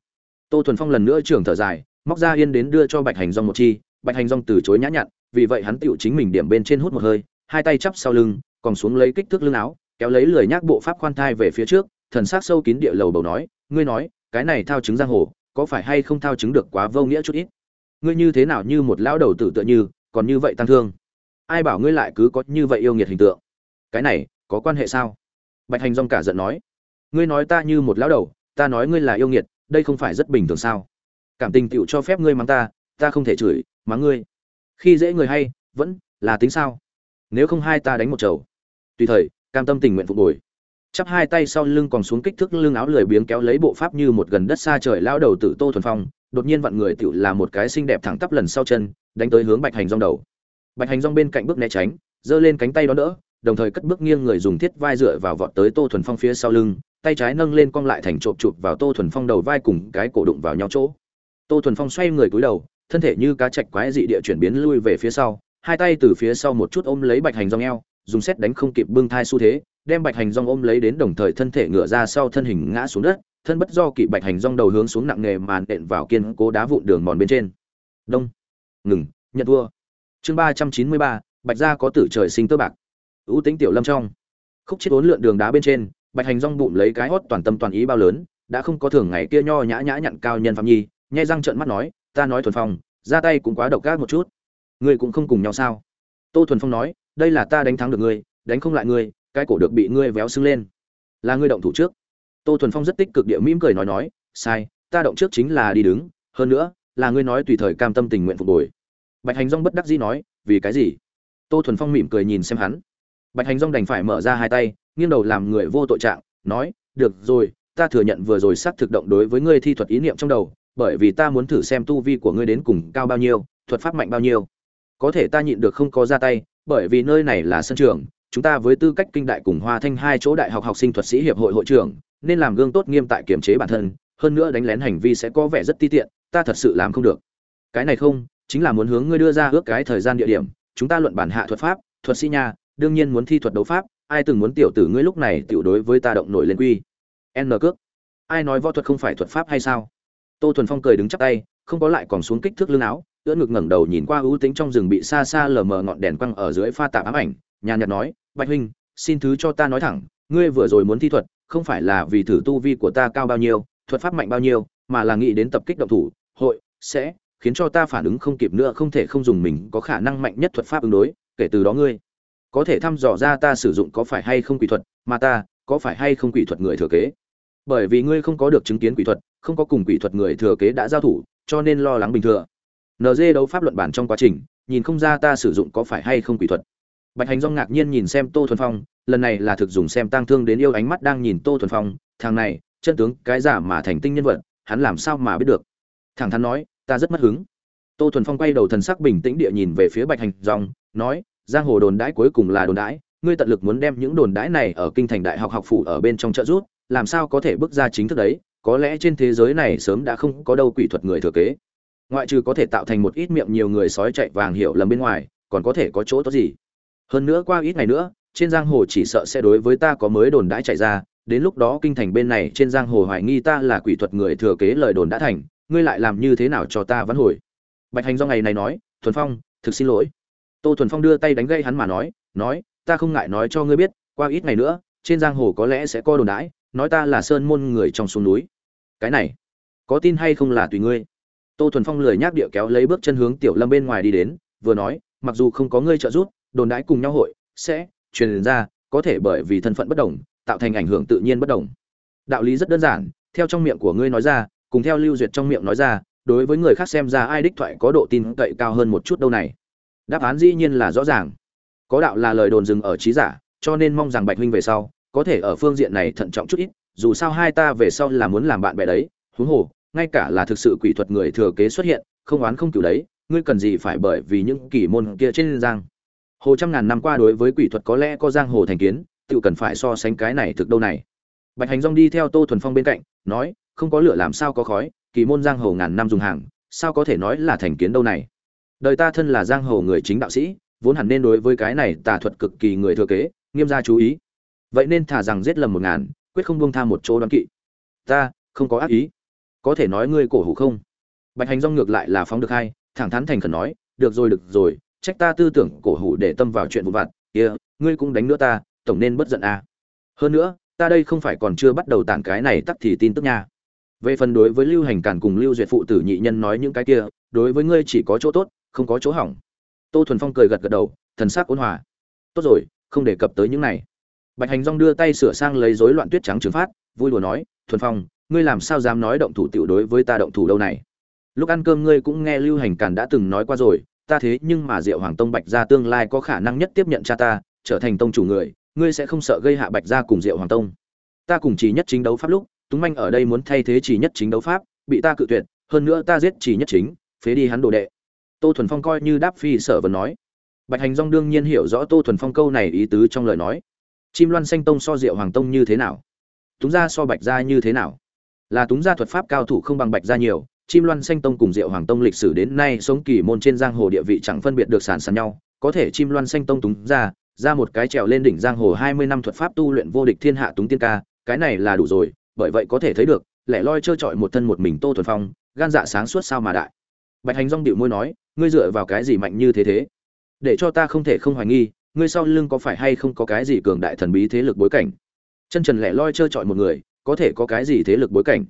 Tô thuần phong lần nữa trưởng thở dài, móc ra yên đến đưa cho bạch hành rong một chi, bạch hành rong từ chối nhã nhặn, vì vậy hắn tựu chính mình điểm bên trên hút một hơi, hai tay chắp sau lưng còn xuống lấy kích thước lưng áo, kéo lấy lười nhác bộ pháp khoan thai về phía trước, thần sắc sâu kín địa lầu bầu nói, ngươi nói, cái này thao chứng giang hồ, có phải hay không thao chứng được quá vô nghĩa chút ít? Ngươi như thế nào như một lão đầu tử tựa như, còn như vậy tăng thương? Ai bảo ngươi lại cứ có như vậy yêu nghiệt hình tượng? Cái này, có quan hệ sao? Bạch hành rong cả giận nói, ngươi nói ta như một lão đầu, ta nói ngươi là yêu nghiệt, đây không phải rất bình thường sao? Cảm tình tựu cho phép ngươi mắng ta ta không thể chửi, mắng ngươi. Khi dễ người hay, vẫn là tính sao? Nếu không hai ta đánh một chầu tùy thời, cam tâm tình nguyện phục hồi. Chắp hai tay sau lưng còn xuống kích thước lưng áo lười biếng kéo lấy bộ pháp như một gần đất xa trời lao đầu tử tô thuần phong, đột nhiên vặn người tựu là một cái xinh đẹp thẳng tắp lần sau chân, đánh tới hướng bạch hành rong đầu. Bạch hành rong bên cạnh bước né tránh, giơ lên cánh tay đó đỡ, đồng thời cất bước nghiêng người dùng thiết vai dựa vào vọt tới tô thuần phong phía sau lưng, tay trái nâng lên cong lại thành trộm chụp vào tô thuần phong đầu vai cùng cái cổ đụng vào nhau chỗ. Tô thuần phong xoay người cúi đầu, thân thể như cá chạch quái dị địa chuyển biến lui về phía sau, hai tay từ phía sau một chút ôm lấy bạch hành rong eo dùng xét đánh không kịp bưng thai xu thế, đem bạch hành rong ôm lấy đến đồng thời thân thể ngửa ra sau thân hình ngã xuống đất, thân bất do kỵ bạch hành rong đầu hướng xuống nặng nề màn đện vào kiên cố đá vụn đường mòn bên trên. Đông. Ngừng. Nhận thua. Chương ba trăm chín mươi ba, bạch gia có tử trời sinh tơ bạc. Ưu tính tiểu lâm trong. Khúc chết ốn lượn đường đá bên trên, bạch hành rong bụng lấy cái hót toàn tâm toàn ý bao lớn, đã không có thường ngày kia nho nhã nhã nhặn cao nhân phạm nhi, nhai răng trợn mắt nói, ta nói thuần phong, ra tay cũng quá độc ác một chút. Ngươi cũng không cùng nhau sao? Tô thuần phong nói đây là ta đánh thắng được ngươi, đánh không lại ngươi, cái cổ được bị ngươi véo sưng lên. Là ngươi động thủ trước. Tô thuần phong rất tích cực địa mỉm cười nói nói, sai, ta động trước chính là đi đứng, hơn nữa, là ngươi nói tùy thời cam tâm tình nguyện phục hồi. Bạch hành rong bất đắc dĩ nói, vì cái gì? Tô thuần phong mỉm cười nhìn xem hắn. Bạch hành rong đành phải mở ra hai tay, nghiêng đầu làm người vô tội trạng, nói, được rồi, ta thừa nhận vừa rồi xác thực động đối với ngươi thi thuật ý niệm trong đầu, bởi vì ta muốn thử xem tu vi của ngươi đến cùng cao bao nhiêu, thuật pháp mạnh bao nhiêu. Có thể ta nhịn được không có ra tay bởi vì nơi này là sân trường, chúng ta với tư cách kinh đại cùng hoa thanh hai chỗ đại học học sinh thuật sĩ hiệp hội hội trưởng, nên làm gương tốt nghiêm tại kiểm chế bản thân, hơn nữa đánh lén hành vi sẽ có vẻ rất ti tiện, ta thật sự làm không được. Cái này không, chính là muốn hướng ngươi đưa ra ước cái thời gian địa điểm, chúng ta luận bản hạ thuật pháp, thuật sĩ nha, đương nhiên muốn thi thuật đấu pháp, ai từng muốn tiểu tử ngươi lúc này tiểu đối với ta động nổi lên quy. N cước. Ai nói võ thuật không phải thuật pháp hay sao? Tô thuần phong cười đứng chắp tay, không có lại còn xuống kích thước lưng áo ưỡn ngực ngẩng đầu nhìn qua ưu tính trong rừng bị xa xa lờ mờ ngọn đèn quăng ở dưới pha tạp ám ảnh, nhàn nhạt nói, bạch huynh, xin thứ cho ta nói thẳng, ngươi vừa rồi muốn thi thuật, không phải là vì thử tu vi của ta cao bao nhiêu, thuật pháp mạnh bao nhiêu, mà là nghĩ đến tập kích động thủ, hội, sẽ, khiến cho ta phản ứng không kịp nữa, không thể không dùng mình có khả năng mạnh nhất thuật pháp ứng đối, kể từ đó ngươi có thể thăm dò ra ta sử dụng có phải hay không quỷ thuật, mà ta có phải hay không quỷ thuật người thừa kế. Bởi vì ngươi không có được chứng kiến quỷ thuật, không có cùng quỷ thuật người thừa kế đã giao thủ, cho nên lo lắng bình thường. NG đấu pháp luận bản trong quá trình nhìn không ra ta sử dụng có phải hay không quỷ thuật. Bạch hành Dung ngạc nhiên nhìn xem tô thuần phong lần này là thực dùng xem tang thương đến yêu ánh mắt đang nhìn tô thuần phong thằng này chân tướng cái giả mà thành tinh nhân vật hắn làm sao mà biết được? Thẳng thắn nói ta rất mất hứng. Tô thuần phong quay đầu thần sắc bình tĩnh địa nhìn về phía bạch hành Dung, nói giang hồ đồn đãi cuối cùng là đồn đãi ngươi tận lực muốn đem những đồn đãi này ở kinh thành đại học học phủ ở bên trong trợ rút làm sao có thể bước ra chính thức đấy có lẽ trên thế giới này sớm đã không có đâu quỷ thuật người thừa kế ngoại trừ có thể tạo thành một ít miệng nhiều người sói chạy vàng hiểu lầm bên ngoài, còn có thể có chỗ tốt gì? Hơn nữa qua ít ngày nữa, trên giang hồ chỉ sợ sẽ đối với ta có mới đồn đãi chạy ra, đến lúc đó kinh thành bên này trên giang hồ hoài nghi ta là quỷ thuật người thừa kế lời đồn đã thành, ngươi lại làm như thế nào cho ta vẫn hồi? Bạch hành do ngày này nói, thuần phong, thực xin lỗi. Tô thuần phong đưa tay đánh gây hắn mà nói nói, ta không ngại nói cho ngươi biết, qua ít ngày nữa, trên giang hồ có lẽ sẽ có đồn đãi, nói ta là sơn môn người trong xuống núi. Cái này, có tin hay không là tùy ngươi? Tô thuần phong lười nhác địa kéo lấy bước chân hướng tiểu lâm bên ngoài đi đến, vừa nói, mặc dù không có ngươi trợ giúp, đồn đãi cùng nhau hội sẽ truyền ra, có thể bởi vì thân phận bất đồng, tạo thành ảnh hưởng tự nhiên bất đồng. Đạo lý rất đơn giản, theo trong miệng của ngươi nói ra, cùng theo lưu duyệt trong miệng nói ra, đối với người khác xem ra ai đích thoại có độ tin cậy cao hơn một chút đâu này. Đáp án dĩ nhiên là rõ ràng. Có đạo là lời đồn dừng ở trí giả, cho nên mong rằng bạch huynh về sau, có thể ở phương diện này thận trọng chút ít, dù sao hai ta về sau là muốn làm bạn bè đấy, huống hồ ngay cả là thực sự quỷ thuật người thừa kế xuất hiện, không oán không cửu đấy, ngươi cần gì phải bởi vì những kỳ môn kia trên giang. Hồ trăm ngàn năm qua đối với quỷ thuật có lẽ có giang hồ thành kiến, tự cần phải so sánh cái này thực đâu này. Bạch hành dong đi theo tô thuần phong bên cạnh, nói, không có lửa làm sao có khói kỳ môn giang hồ ngàn năm dùng hàng, sao có thể nói là thành kiến đâu này? Đời ta thân là giang hồ người chính đạo sĩ, vốn hẳn nên đối với cái này tà thuật cực kỳ người thừa kế, nghiêm gia chú ý. Vậy nên thả rằng giết lầm một ngàn, quyết không buông tha một chỗ đoán kỵ. Ta, không có ác ý có thể nói ngươi cổ hủ không? Bạch hành rong ngược lại là phóng được hay thẳng thắn thành khẩn nói, được rồi được rồi, trách ta tư tưởng cổ hủ để tâm vào chuyện vụ vặt, kia, ngươi cũng đánh nữa ta, tổng nên bất giận à. hơn nữa, ta đây không phải còn chưa bắt đầu tản cái này tắt thì tin tức nha. Về phần đối với lưu hành cản cùng lưu duyệt phụ tử nhị nhân nói những cái kia, đối với ngươi chỉ có chỗ tốt, không có chỗ hỏng. Tô thuần phong cười gật gật đầu, thần sắc ôn hòa. Tốt rồi, không đề cập tới những này. Bạch hành rong đưa tay sửa sang lấy rối loạn tuyết trắng trừng phát, vui đùa nói, thuần phong ngươi làm sao dám nói động thủ tiểu đối với ta động thủ đâu này? Lúc ăn cơm ngươi cũng nghe lưu hành càn đã từng nói qua rồi, ta thế nhưng mà diệu hoàng tông bạch gia tương lai có khả năng nhất tiếp nhận cha ta, trở thành tông chủ người, ngươi sẽ không sợ gây hạ bạch gia cùng diệu hoàng tông. Ta cùng chỉ nhất chính đấu pháp lúc, túng manh ở đây muốn thay thế chỉ nhất chính đấu pháp, bị ta cự tuyệt, hơn nữa ta giết chỉ nhất chính, phế đi hắn đồ đệ. Tô thuần phong coi như đáp phi sở vẫn nói. Bạch hành dong đương nhiên hiểu rõ tô thuần phong câu này ý tứ trong lời nói. Chim loan xanh tông so diệu hoàng tông như thế nào? Túng gia so bạch gia như thế nào? Là túng gia thuật pháp cao thủ không bằng bạch gia nhiều, chim loan xanh tông cùng diệu hoàng tông lịch sử đến nay sống kỳ môn trên giang hồ địa vị chẳng phân biệt được sàn sàn nhau. Có thể chim loan xanh tông túng gia ra một cái trèo lên đỉnh giang hồ hai mươi năm thuật pháp tu luyện vô địch thiên hạ túng tiên ca, cái này là đủ rồi, bởi vậy có thể thấy được, lẻ loi trơ trọi một thân một mình tô thuần phong, gan dạ sáng suốt sao mà đại. Bạch hành rong điệu môi nói, ngươi dựa vào cái gì mạnh như thế thế? Để cho ta không thể không hoài nghi, ngươi sau lưng có phải hay không có cái gì cường đại thần bí thế lực bối cảnh? Chân trần lẻ loi trơ trọi một người có thể có cái gì thế lực bối cảnh.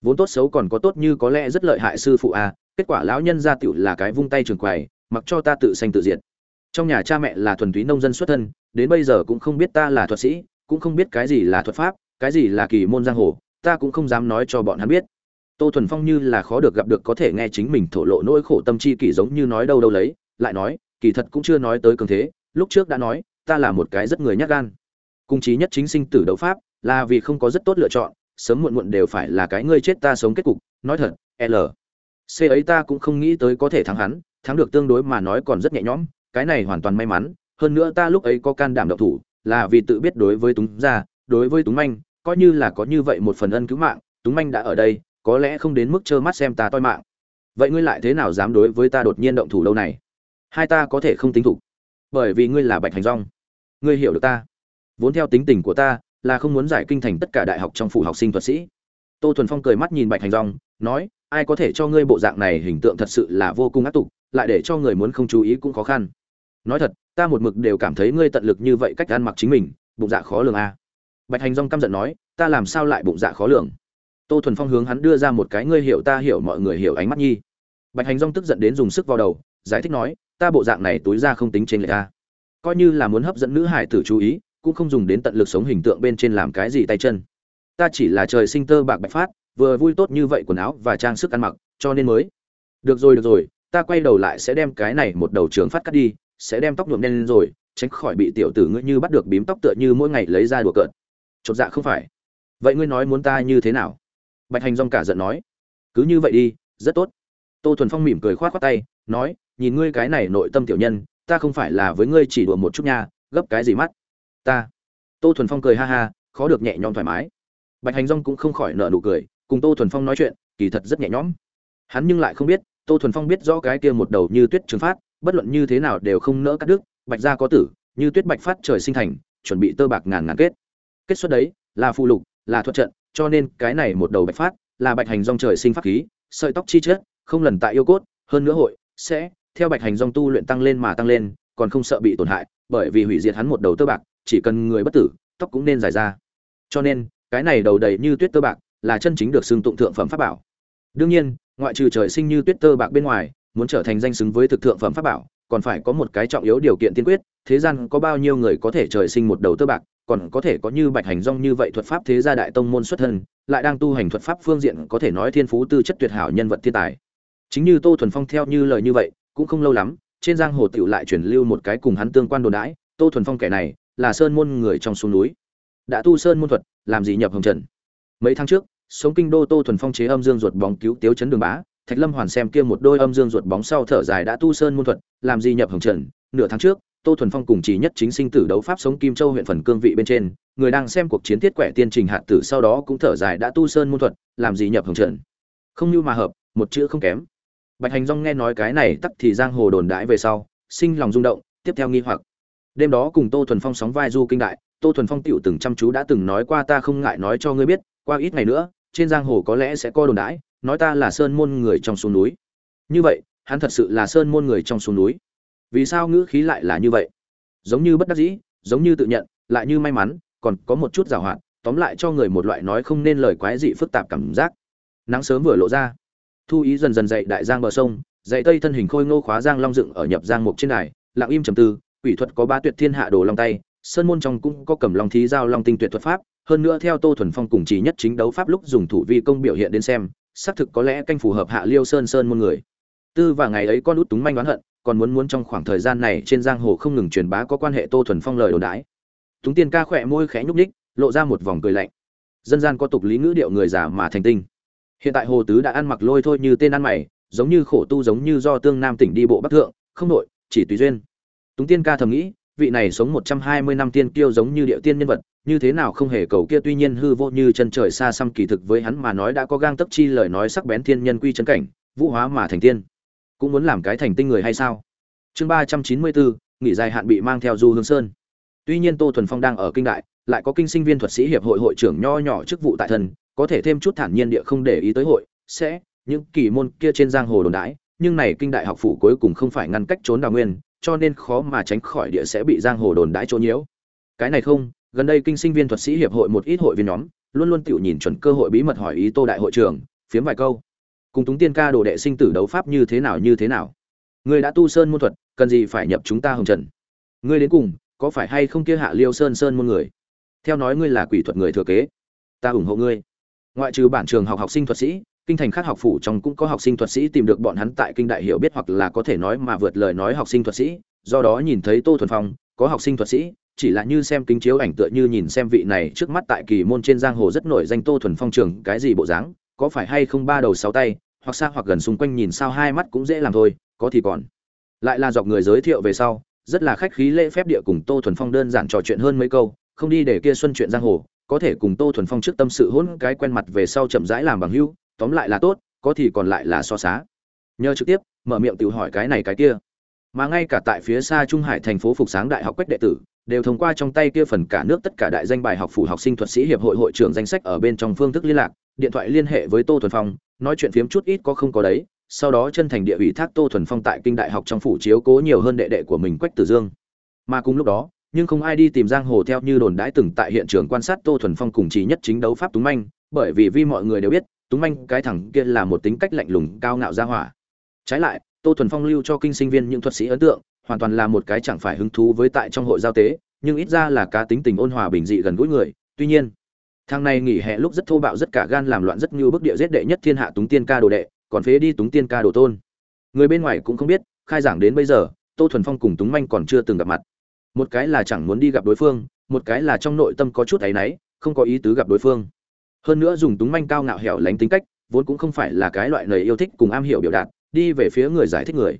Vốn tốt xấu còn có tốt như có lẽ rất lợi hại sư phụ a, kết quả lão nhân gia tiểu là cái vung tay trường quầy, mặc cho ta tự sanh tự diệt. Trong nhà cha mẹ là thuần túy nông dân xuất thân, đến bây giờ cũng không biết ta là thuật sĩ, cũng không biết cái gì là thuật pháp, cái gì là kỳ môn giang hồ, ta cũng không dám nói cho bọn hắn biết. Tô thuần phong như là khó được gặp được có thể nghe chính mình thổ lộ nỗi khổ tâm chi kỳ giống như nói đâu đâu lấy, lại nói, kỳ thật cũng chưa nói tới cường thế, lúc trước đã nói, ta là một cái rất người nhát gan. Cung trí nhất chính sinh tử đấu pháp là vì không có rất tốt lựa chọn, sớm muộn muộn đều phải là cái ngươi chết ta sống kết cục, nói thật, l. C ấy ta cũng không nghĩ tới có thể thắng hắn, thắng được tương đối mà nói còn rất nhẹ nhõm, cái này hoàn toàn may mắn, hơn nữa ta lúc ấy có can đảm độc thủ, là vì tự biết đối với túng gia, đối với túng manh, coi như là có như vậy một phần ân cứu mạng, túng manh đã ở đây, có lẽ không đến mức trơ mắt xem ta toi mạng. Vậy ngươi lại thế nào dám đối với ta đột nhiên động thủ lâu này? Hai ta có thể không tính thủ, bởi vì ngươi là bạch hành rong ngươi hiểu được ta. Vốn theo tính tình của ta là không muốn giải kinh thành tất cả đại học trong phủ học sinh thuật sĩ. Tô thuần phong cười mắt nhìn bạch hành rong nói, ai có thể cho ngươi bộ dạng này hình tượng thật sự là vô cùng ác tục, lại để cho người muốn không chú ý cũng khó khăn. Nói thật, ta một mực đều cảm thấy ngươi tận lực như vậy cách ăn mặc chính mình, bụng dạ khó lường a. À. bạch hành rong căm giận nói, ta làm sao lại bụng dạ khó lường? Tô thuần phong hướng hắn đưa ra một cái, ngươi hiểu ta hiểu mọi người hiểu ánh mắt nhi. Bạch hành rong tức giận đến dùng sức vào đầu, giải thích nói, ta bộ dạng này túi ra không tính trên lệ a. Coi như là muốn hấp dẫn nữ hải tử chú ý cũng không dùng đến tận lực sống hình tượng bên trên làm cái gì tay chân. Ta chỉ là trời sinh tơ bạc bạch phát, vừa vui tốt như vậy quần áo và trang sức ăn mặc, cho nên mới. Được rồi được rồi, ta quay đầu lại sẽ đem cái này một đầu trường phát cắt đi, sẽ đem tóc nhuộm đen lên rồi, tránh khỏi bị tiểu tử ngươi như bắt được bím tóc tựa như mỗi ngày lấy ra đùa cợt. Chột dạ không phải. Vậy ngươi nói muốn ta như thế nào? Bạch hành rong cả giận nói. Cứ như vậy đi, rất tốt. Tô thuần phong mỉm cười khoát khoát tay, nói, nhìn ngươi cái này nội tâm tiểu nhân, ta không phải là với ngươi chỉ đùa một chút nha, gấp cái gì mắt ta. Tô thuần phong cười ha ha, khó được nhẹ nhõm thoải mái. Bạch hành rong cũng không khỏi nợ nụ cười, cùng tô thuần phong nói chuyện, kỳ thật rất nhẹ nhõm. Hắn nhưng lại không biết, tô thuần phong biết rõ cái kia một đầu như tuyết trường phát, bất luận như thế nào đều không nỡ cắt đứt, bạch gia có tử, như tuyết bạch phát trời sinh thành, chuẩn bị tơ bạc ngàn ngàn kết. Kết xuất đấy, là phụ lục, là thuật trận, cho nên cái này một đầu bạch phát, là bạch hành rong trời sinh pháp khí, sợi tóc chi chết không lần tại yêu cốt, hơn nữa hội, sẽ, theo bạch hành rong tu luyện tăng lên mà tăng lên, còn không sợ bị tổn hại, bởi vì hủy diệt hắn một đầu tơ bạc chỉ cần người bất tử, tóc cũng nên dài ra. Cho nên, cái này đầu đầy như tuyết tơ bạc là chân chính được xưng tụng thượng phẩm pháp bảo. Đương nhiên, ngoại trừ trời sinh như tuyết tơ bạc bên ngoài, muốn trở thành danh xứng với thực thượng phẩm pháp bảo, còn phải có một cái trọng yếu điều kiện tiên quyết, thế gian có bao nhiêu người có thể trời sinh một đầu tơ bạc, còn có thể có như bạch hành rong như vậy thuật pháp thế gia đại tông môn xuất thân, lại đang tu hành thuật pháp phương diện có thể nói thiên phú tư chất tuyệt hảo nhân vật thiên tài. Chính như tô thuần phong theo như lời như vậy, cũng không lâu lắm, trên giang hồ tựu lại truyền lưu một cái cùng hắn tương quan đồn đãi, tô thuần phong kẻ này là sơn môn người trong xuống núi. Đã tu sơn môn thuật, làm gì nhập hồng trần? Mấy tháng trước, sống kinh đô tô thuần phong chế âm dương ruột bóng cứu tiếu chấn đường bá, thạch lâm hoàn xem kia một đôi âm dương ruột bóng sau thở dài đã tu sơn môn thuật, làm gì nhập hồng trần? Nửa tháng trước, tô thuần phong cùng chỉ nhất chính sinh tử đấu pháp sống kim châu huyện phần cương vị bên trên, người đang xem cuộc chiến tiết quẻ tiên trình hạ tử sau đó cũng thở dài đã tu sơn môn thuật, làm gì nhập hồng trần? Không như mà hợp, một chữ không kém. Bạch hành dong nghe nói cái này tắc thì giang hồ đồn đãi về sau, sinh lòng rung động, tiếp theo nghi hoặc đêm đó cùng tô thuần phong sóng vai du kinh đại, tô thuần phong tựu từng chăm chú đã từng nói qua ta không ngại nói cho ngươi biết, qua ít ngày nữa, trên giang hồ có lẽ sẽ có đồn đãi, nói ta là sơn môn người trong xuống núi. Như vậy, hắn thật sự là sơn môn người trong xuống núi. Vì sao ngữ khí lại là như vậy? Giống như bất đắc dĩ, giống như tự nhận, lại như may mắn, còn có một chút giảo hoạt, tóm lại cho người một loại nói không nên lời quái dị phức tạp cảm giác. Nắng sớm vừa lộ ra. Thu ý dần dần dậy đại giang bờ sông, dậy tây thân hình khôi ngô khóa giang long dựng ở nhập giang mục trên đài, lặng im trầm tư quỷ thuật có ba tuyệt thiên hạ đồ long tay, sơn môn trong cũng có cầm long thí giao long tinh tuyệt thuật pháp, hơn nữa theo tô thuần phong cùng chỉ nhất chính đấu pháp lúc dùng thủ vi công biểu hiện đến xem, xác thực có lẽ canh phù hợp hạ liêu sơn sơn môn người. Tư và ngày ấy con út túng manh đoán hận, còn muốn muốn trong khoảng thời gian này trên giang hồ không ngừng truyền bá có quan hệ tô thuần phong lời đồn đãi. Túng tiên ca khỏe môi khẽ nhúc ních lộ ra một vòng cười lạnh. Dân gian có tục lý ngữ điệu người già mà thành tinh. Hiện tại hồ tứ đã ăn mặc lôi thôi như tên ăn mày, giống như khổ tu giống như do tương nam tỉnh đi bộ bắc thượng, không nội chỉ tùy duyên túng tiên ca thầm nghĩ vị này sống một trăm hai mươi năm tiên kiêu giống như điệu tiên nhân vật như thế nào không hề cầu kia tuy nhiên hư vô như chân trời xa xăm kỳ thực với hắn mà nói đã có gang tấp chi lời nói sắc bén thiên nhân quy chân cảnh vũ hóa mà thành tiên. Cũng muốn làm cái thành tinh người hay sao? Chương ba trăm chín mươi bốn nghỉ dài hạn bị mang theo du hương sơn. Tuy nhiên tô thuần phong đang ở kinh đại lại có kinh sinh viên thuật sĩ hiệp hội hội trưởng nho nhỏ chức vụ tại thần, có thể thêm chút thản nhiên địa không để ý tới hội sẽ những kỳ môn kia trên giang hồ đồn đãi nhưng này kinh đại học phủ cuối cùng không phải ngăn cách trốn đào nguyên cho nên khó mà tránh khỏi địa sẽ bị giang hồ đồn đãi chỗ nhiễu. Cái này không, gần đây kinh sinh viên thuật sĩ hiệp hội một ít hội viên nhóm, luôn luôn tự nhìn chuẩn cơ hội bí mật hỏi ý tô đại hội trưởng, phiếm vài câu. Cùng túng tiên ca đồ đệ sinh tử đấu pháp như thế nào như thế nào. Ngươi đã tu sơn môn thuật, cần gì phải nhập chúng ta hồng trần? Ngươi đến cùng, có phải hay không kia hạ liêu sơn sơn môn người? Theo nói ngươi là quỷ thuật người thừa kế. Ta ủng hộ ngươi. Ngoại trừ bản trường học học sinh thuật sĩ kinh thành khác học phủ trong cũng có học sinh thuật sĩ tìm được bọn hắn tại kinh đại hiểu biết hoặc là có thể nói mà vượt lời nói học sinh thuật sĩ do đó nhìn thấy tô thuần phong, có học sinh thuật sĩ, chỉ là như xem kính chiếu ảnh tựa như nhìn xem vị này trước mắt tại kỳ môn trên giang hồ rất nổi danh tô thuần phong trường, cái gì bộ dáng, có phải hay không ba đầu sáu tay, hoặc xa hoặc gần xung quanh nhìn sao hai mắt cũng dễ làm thôi, có thì còn lại là dọc người giới thiệu về sau, rất là khách khí lễ phép địa cùng tô thuần phong đơn giản trò chuyện hơn mấy câu, không đi để kia xuân chuyện giang hồ, có thể cùng tô thuần phong trước tâm sự hỗn cái quen mặt về sau chậm rãi làm bằng hữu tóm lại là tốt, có thì còn lại là so xá nhờ trực tiếp, mở miệng tự hỏi cái này cái kia. Mà ngay cả tại phía xa trung hải thành phố phục sáng đại học quách đệ tử, đều thông qua trong tay kia phần cả nước tất cả đại danh bài học phủ học sinh thuật sĩ hiệp hội hội trưởng danh sách ở bên trong phương thức liên lạc, điện thoại liên hệ với tô thuần phong, nói chuyện phiếm chút ít có không có đấy, sau đó chân thành địa ủy thác tô thuần phong tại kinh đại học trong phủ chiếu cố nhiều hơn đệ đệ của mình quách tử dương. Mà cùng lúc đó, nhưng không ai đi tìm giang hồ theo như đồn đãi từng tại hiện trường quan sát tô thuần phong cùng chỉ nhất chính đấu pháp túng manh, bởi vì vi mọi người đều biết túng manh cái thằng kia là một tính cách lạnh lùng, cao ngạo ra hỏa. Trái lại, tô thuần phong lưu cho kinh sinh viên những thuật sĩ ấn tượng, hoàn toàn là một cái chẳng phải hứng thú với tại trong hội giao tế, nhưng ít ra là cá tính tình ôn hòa bình dị gần gũi người. Tuy nhiên, thằng này nghỉ hè lúc rất thô bạo, rất cả gan làm loạn, rất như bức địa giết đệ nhất thiên hạ túng tiên ca đồ đệ, còn phế đi túng tiên ca đồ tôn. Người bên ngoài cũng không biết, khai giảng đến bây giờ, tô thuần phong cùng túng manh còn chưa từng gặp mặt. Một cái là chẳng muốn đi gặp đối phương, một cái là trong nội tâm có chút áy náy, không có ý tứ gặp đối phương hơn nữa dùng túng manh cao ngạo hẻo lánh tính cách, vốn cũng không phải là cái loại lời yêu thích cùng am hiểu biểu đạt, đi về phía người giải thích người.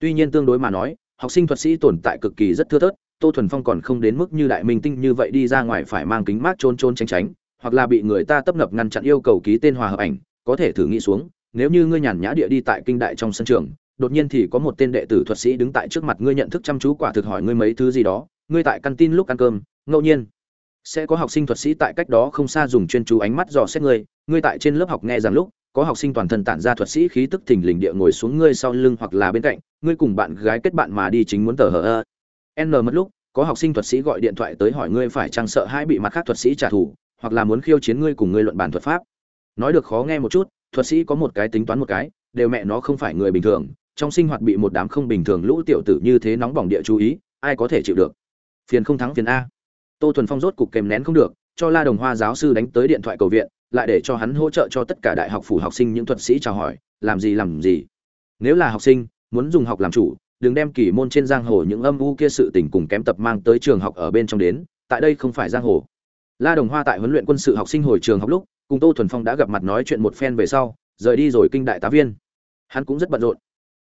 Tuy nhiên tương đối mà nói, học sinh thuật sĩ tồn tại cực kỳ rất thưa thớt, tô thuần phong còn không đến mức như đại minh tinh như vậy đi ra ngoài phải mang kính mát trôn trôn tránh tránh, hoặc là bị người ta tấp nập ngăn chặn yêu cầu ký tên hòa hợp ảnh, có thể thử nghĩ xuống, nếu như ngươi nhàn nhã địa đi tại kinh đại trong sân trường, đột nhiên thì có một tên đệ tử thuật sĩ đứng tại trước mặt ngươi nhận thức chăm chú quả thực hỏi ngươi mấy thứ gì đó, ngươi tại căn tin lúc ăn cơm, ngẫu nhiên sẽ có học sinh thuật sĩ tại cách đó không xa dùng chuyên chú ánh mắt dò xét ngươi ngươi tại trên lớp học nghe rằng lúc, có học sinh toàn thân tản ra thuật sĩ khí tức thình lình địa ngồi xuống ngươi sau lưng hoặc là bên cạnh, ngươi cùng bạn gái kết bạn mà đi chính muốn tờ hờ ơ. N mất lúc, có học sinh thuật sĩ gọi điện thoại tới hỏi ngươi phải chăng sợ hãi bị mặt khác thuật sĩ trả thù, hoặc là muốn khiêu chiến ngươi cùng ngươi luận bàn thuật pháp. Nói được khó nghe một chút, thuật sĩ có một cái tính toán một cái, đều mẹ nó không phải người bình thường, trong sinh hoạt bị một đám không bình thường lũ tiểu tử như thế nóng bỏng địa chú ý, ai có thể chịu được? Phiền không thắng phiền a tô thuần phong rốt cục kèm nén không được, cho la đồng hoa giáo sư đánh tới điện thoại cầu viện, lại để cho hắn hỗ trợ cho tất cả đại học phủ học sinh những thuật sĩ chào hỏi, làm gì làm gì. Nếu là học sinh, muốn dùng học làm chủ, đừng đem kỳ môn trên giang hồ những âm u kia sự tình cùng kém tập mang tới trường học ở bên trong đến, tại đây không phải giang hồ. La đồng hoa tại huấn luyện quân sự học sinh hồi trường học lúc, cùng tô thuần phong đã gặp mặt nói chuyện một phen về sau, rời đi rồi kinh đại tá viên. Hắn cũng rất bận rộn.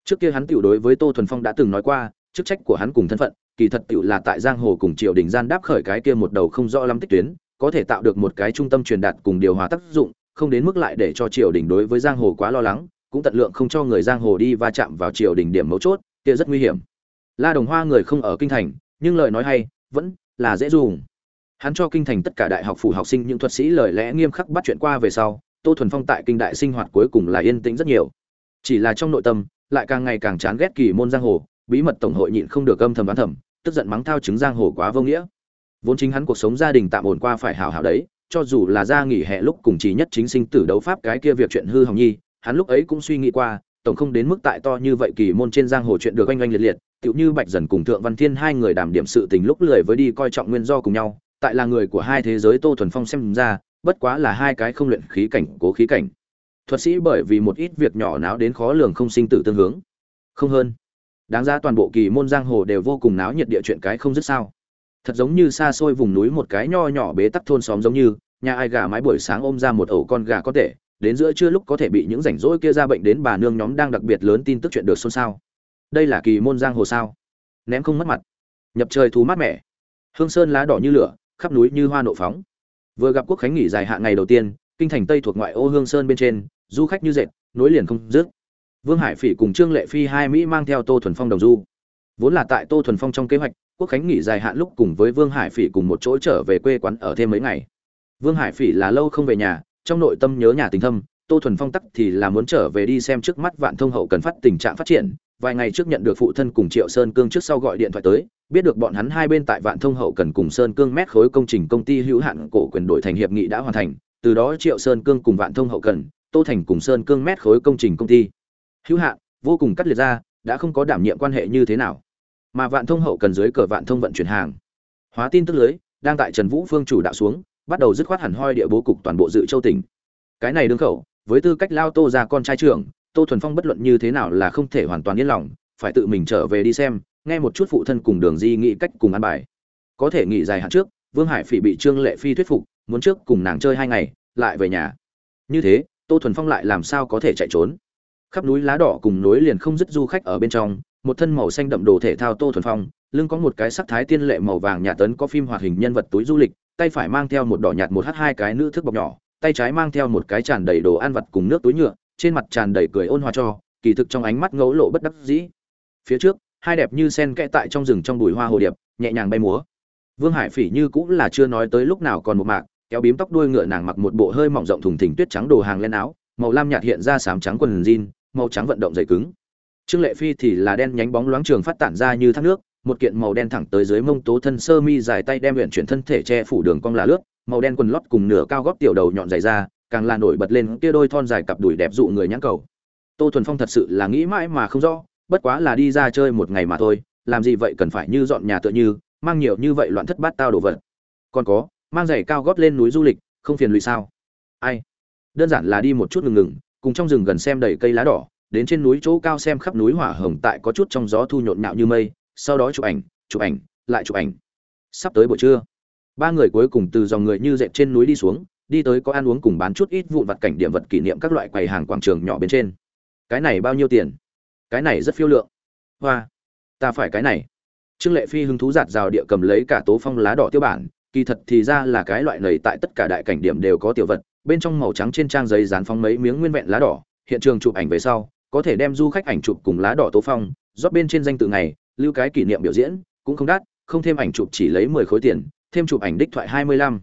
Trước kia hắn tiểu đối với tô thuần phong đã từng nói qua, chức trách của hắn cùng thân phận kỳ thật tựu là tại giang hồ cùng triều đình gian đáp khởi cái kia một đầu không rõ lắm tích tuyến, có thể tạo được một cái trung tâm truyền đạt cùng điều hòa tác dụng, không đến mức lại để cho triều đình đối với giang hồ quá lo lắng, cũng tận lượng không cho người giang hồ đi va chạm vào triều đình điểm mấu chốt, kia rất nguy hiểm. La đồng hoa người không ở kinh thành, nhưng lời nói hay, vẫn là dễ dùng. Hắn cho kinh thành tất cả đại học phủ học sinh những thuật sĩ lời lẽ nghiêm khắc bắt chuyện qua về sau, tô thuần phong tại kinh đại sinh hoạt cuối cùng là yên tĩnh rất nhiều. Chỉ là trong nội tâm, lại càng ngày càng chán ghét kỳ môn giang hồ, bí mật tổng hội nhịn không được âm thầm đoán thầm tức giận mắng thao chứng giang hồ quá vô nghĩa. Vốn chính hắn cuộc sống gia đình tạm ổn qua phải hào hào đấy, cho dù là ra nghỉ hè lúc cùng chỉ nhất chính sinh tử đấu pháp cái kia việc chuyện hư hỏng nhi, hắn lúc ấy cũng suy nghĩ qua, tổng không đến mức tại to như vậy kỳ môn trên giang hồ chuyện được oanh oanh liệt liệt, tựu như bạch dần cùng thượng văn thiên hai người đàm điểm sự tình lúc lười với đi coi trọng nguyên do cùng nhau, tại là người của hai thế giới tô thuần phong xem ra, bất quá là hai cái không luyện khí cảnh, cố khí cảnh. Thuật sĩ bởi vì một ít việc nhỏ náo đến khó lường không sinh tử tương hướng. Không hơn đáng ra toàn bộ kỳ môn giang hồ đều vô cùng náo nhiệt địa chuyện cái không dứt sao. Thật giống như xa xôi vùng núi một cái nho nhỏ bế tắc thôn xóm giống như, nhà ai gà mái buổi sáng ôm ra một ổ con gà có thể đến giữa trưa lúc có thể bị những rảnh rỗi kia ra bệnh đến bà nương nhóm đang đặc biệt lớn tin tức chuyện được xôn xao. Đây là kỳ môn giang hồ sao? Ném không mất mặt. Nhập trời thú mát mẻ. Hương sơn lá đỏ như lửa, khắp núi như hoa nộ phóng. Vừa gặp quốc khánh nghỉ dài hạn ngày đầu tiên, kinh thành tây thuộc ngoại ô hương sơn bên trên, du khách như dệt, nối liền không dứt vương hải phỉ cùng trương lệ phi hai mỹ mang theo tô thuần phong đồng du. Vốn là tại tô thuần phong trong kế hoạch, quốc khánh nghỉ dài hạn lúc cùng với vương hải phỉ cùng một chỗ trở về quê quán ở thêm mấy ngày. Vương hải phỉ là lâu không về nhà, trong nội tâm nhớ nhà tình thâm, tô thuần phong tắc thì là muốn trở về đi xem trước mắt vạn thông hậu cần phát tình trạng phát triển. Vài ngày trước nhận được phụ thân cùng triệu sơn cương trước sau gọi điện thoại tới, biết được bọn hắn hai bên tại vạn thông hậu cần cùng sơn cương mét khối công trình công ty hữu hạn cổ quyền đổi thành hiệp nghị đã hoàn thành. Từ đó triệu sơn cương cùng vạn thông hậu cần, tô thành cùng sơn cương mét khối công trình công ty hữu hạn, vô cùng cắt liệt ra, đã không có đảm nhiệm quan hệ như thế nào. Mà vạn thông hậu cần dưới cờ vạn thông vận chuyển hàng. Hóa tin tức lưới, đang tại trần vũ phương chủ đạo xuống, bắt đầu dứt khoát hẳn hoi địa bố cục toàn bộ dự châu tỉnh. Cái này đương khẩu, với tư cách lao tô ra con trai trưởng, tô thuần phong bất luận như thế nào là không thể hoàn toàn yên lòng, phải tự mình trở về đi xem, nghe một chút phụ thân cùng đường di nghĩ cách cùng ăn bài. Có thể nghỉ dài hạn trước, vương hải phỉ bị trương lệ phi thuyết phục, muốn trước cùng nàng chơi hai ngày, lại về nhà. Như thế, tô thuần phong lại làm sao có thể chạy trốn? Khắp núi lá đỏ cùng núi liền không dứt du khách ở bên trong, một thân màu xanh đậm đồ thể thao tô thuần phong, lưng có một cái sắc thái tiên lệ màu vàng nhà tấn có phim hoạt hình nhân vật túi du lịch, tay phải mang theo một đỏ nhạt một h hai cái nữ thức bọc nhỏ, tay trái mang theo một cái tràn đầy đồ ăn vặt cùng nước túi nhựa, trên mặt tràn đầy cười ôn hòa cho, kỳ thực trong ánh mắt ngẫu lộ bất đắc dĩ. Phía trước, hai đẹp như sen kẽ tại trong rừng trong bụi hoa hồ điệp, nhẹ nhàng bay múa. Vương hải phỉ như cũng là chưa nói tới lúc nào còn một mạc, kéo bím tóc đuôi ngựa nàng mặc một bộ hơi mỏng rộng thùng thình tuyết trắng đồ hàng len áo, màu lam nhạt hiện ra sám trắng quần jean màu trắng vận động dày cứng. Trương lệ phi thì là đen nhánh bóng loáng trường phát tản ra như thác nước, một kiện màu đen thẳng tới dưới mông tố thân sơ mi dài tay đem luyện chuyển thân thể che phủ đường cong là lướt, màu đen quần lót cùng nửa cao góp tiểu đầu nhọn dày ra, càng là nổi bật lên kia đôi thon dài cặp đùi đẹp dụ người nhãn cầu. Tô thuần phong thật sự là nghĩ mãi mà không rõ, bất quá là đi ra chơi một ngày mà thôi, làm gì vậy cần phải như dọn nhà tựa như, mang nhiều như vậy loạn thất bát tao đồ vật. Còn có, mang giày cao gót lên núi du lịch, không phiền lụy sao? Ai? Đơn giản là đi một chút ngừng ngừng cùng trong rừng gần xem đầy cây lá đỏ, đến trên núi chỗ cao xem khắp núi hỏa hồng tại có chút trong gió thu nhộn nhạo như mây, sau đó chụp ảnh chụp ảnh, lại chụp ảnh. Sắp tới buổi trưa, ba người cuối cùng từ dòng người như dệt trên núi đi xuống, đi tới có ăn uống cùng bán chút ít vụn vặt cảnh điểm vật kỷ niệm các loại quầy hàng quảng trường nhỏ bên trên. Cái này bao nhiêu tiền? Cái này rất phiêu lượng. Hoa, ta phải cái này. Trương lệ phi hứng thú giạt rào địa cầm lấy cả tố phong lá đỏ tiêu bản kỳ thật thì ra là cái loại này tại tất cả đại cảnh điểm đều có tiểu vật, bên trong màu trắng trên trang giấy dán phóng mấy miếng nguyên vẹn lá đỏ, hiện trường chụp ảnh về sau, có thể đem du khách ảnh chụp cùng lá đỏ tố phong, rót bên trên danh tự ngày, lưu cái kỷ niệm biểu diễn, cũng không đắt, không thêm ảnh chụp chỉ lấy mười khối tiền, thêm chụp ảnh đích thoại hai mươi lăm.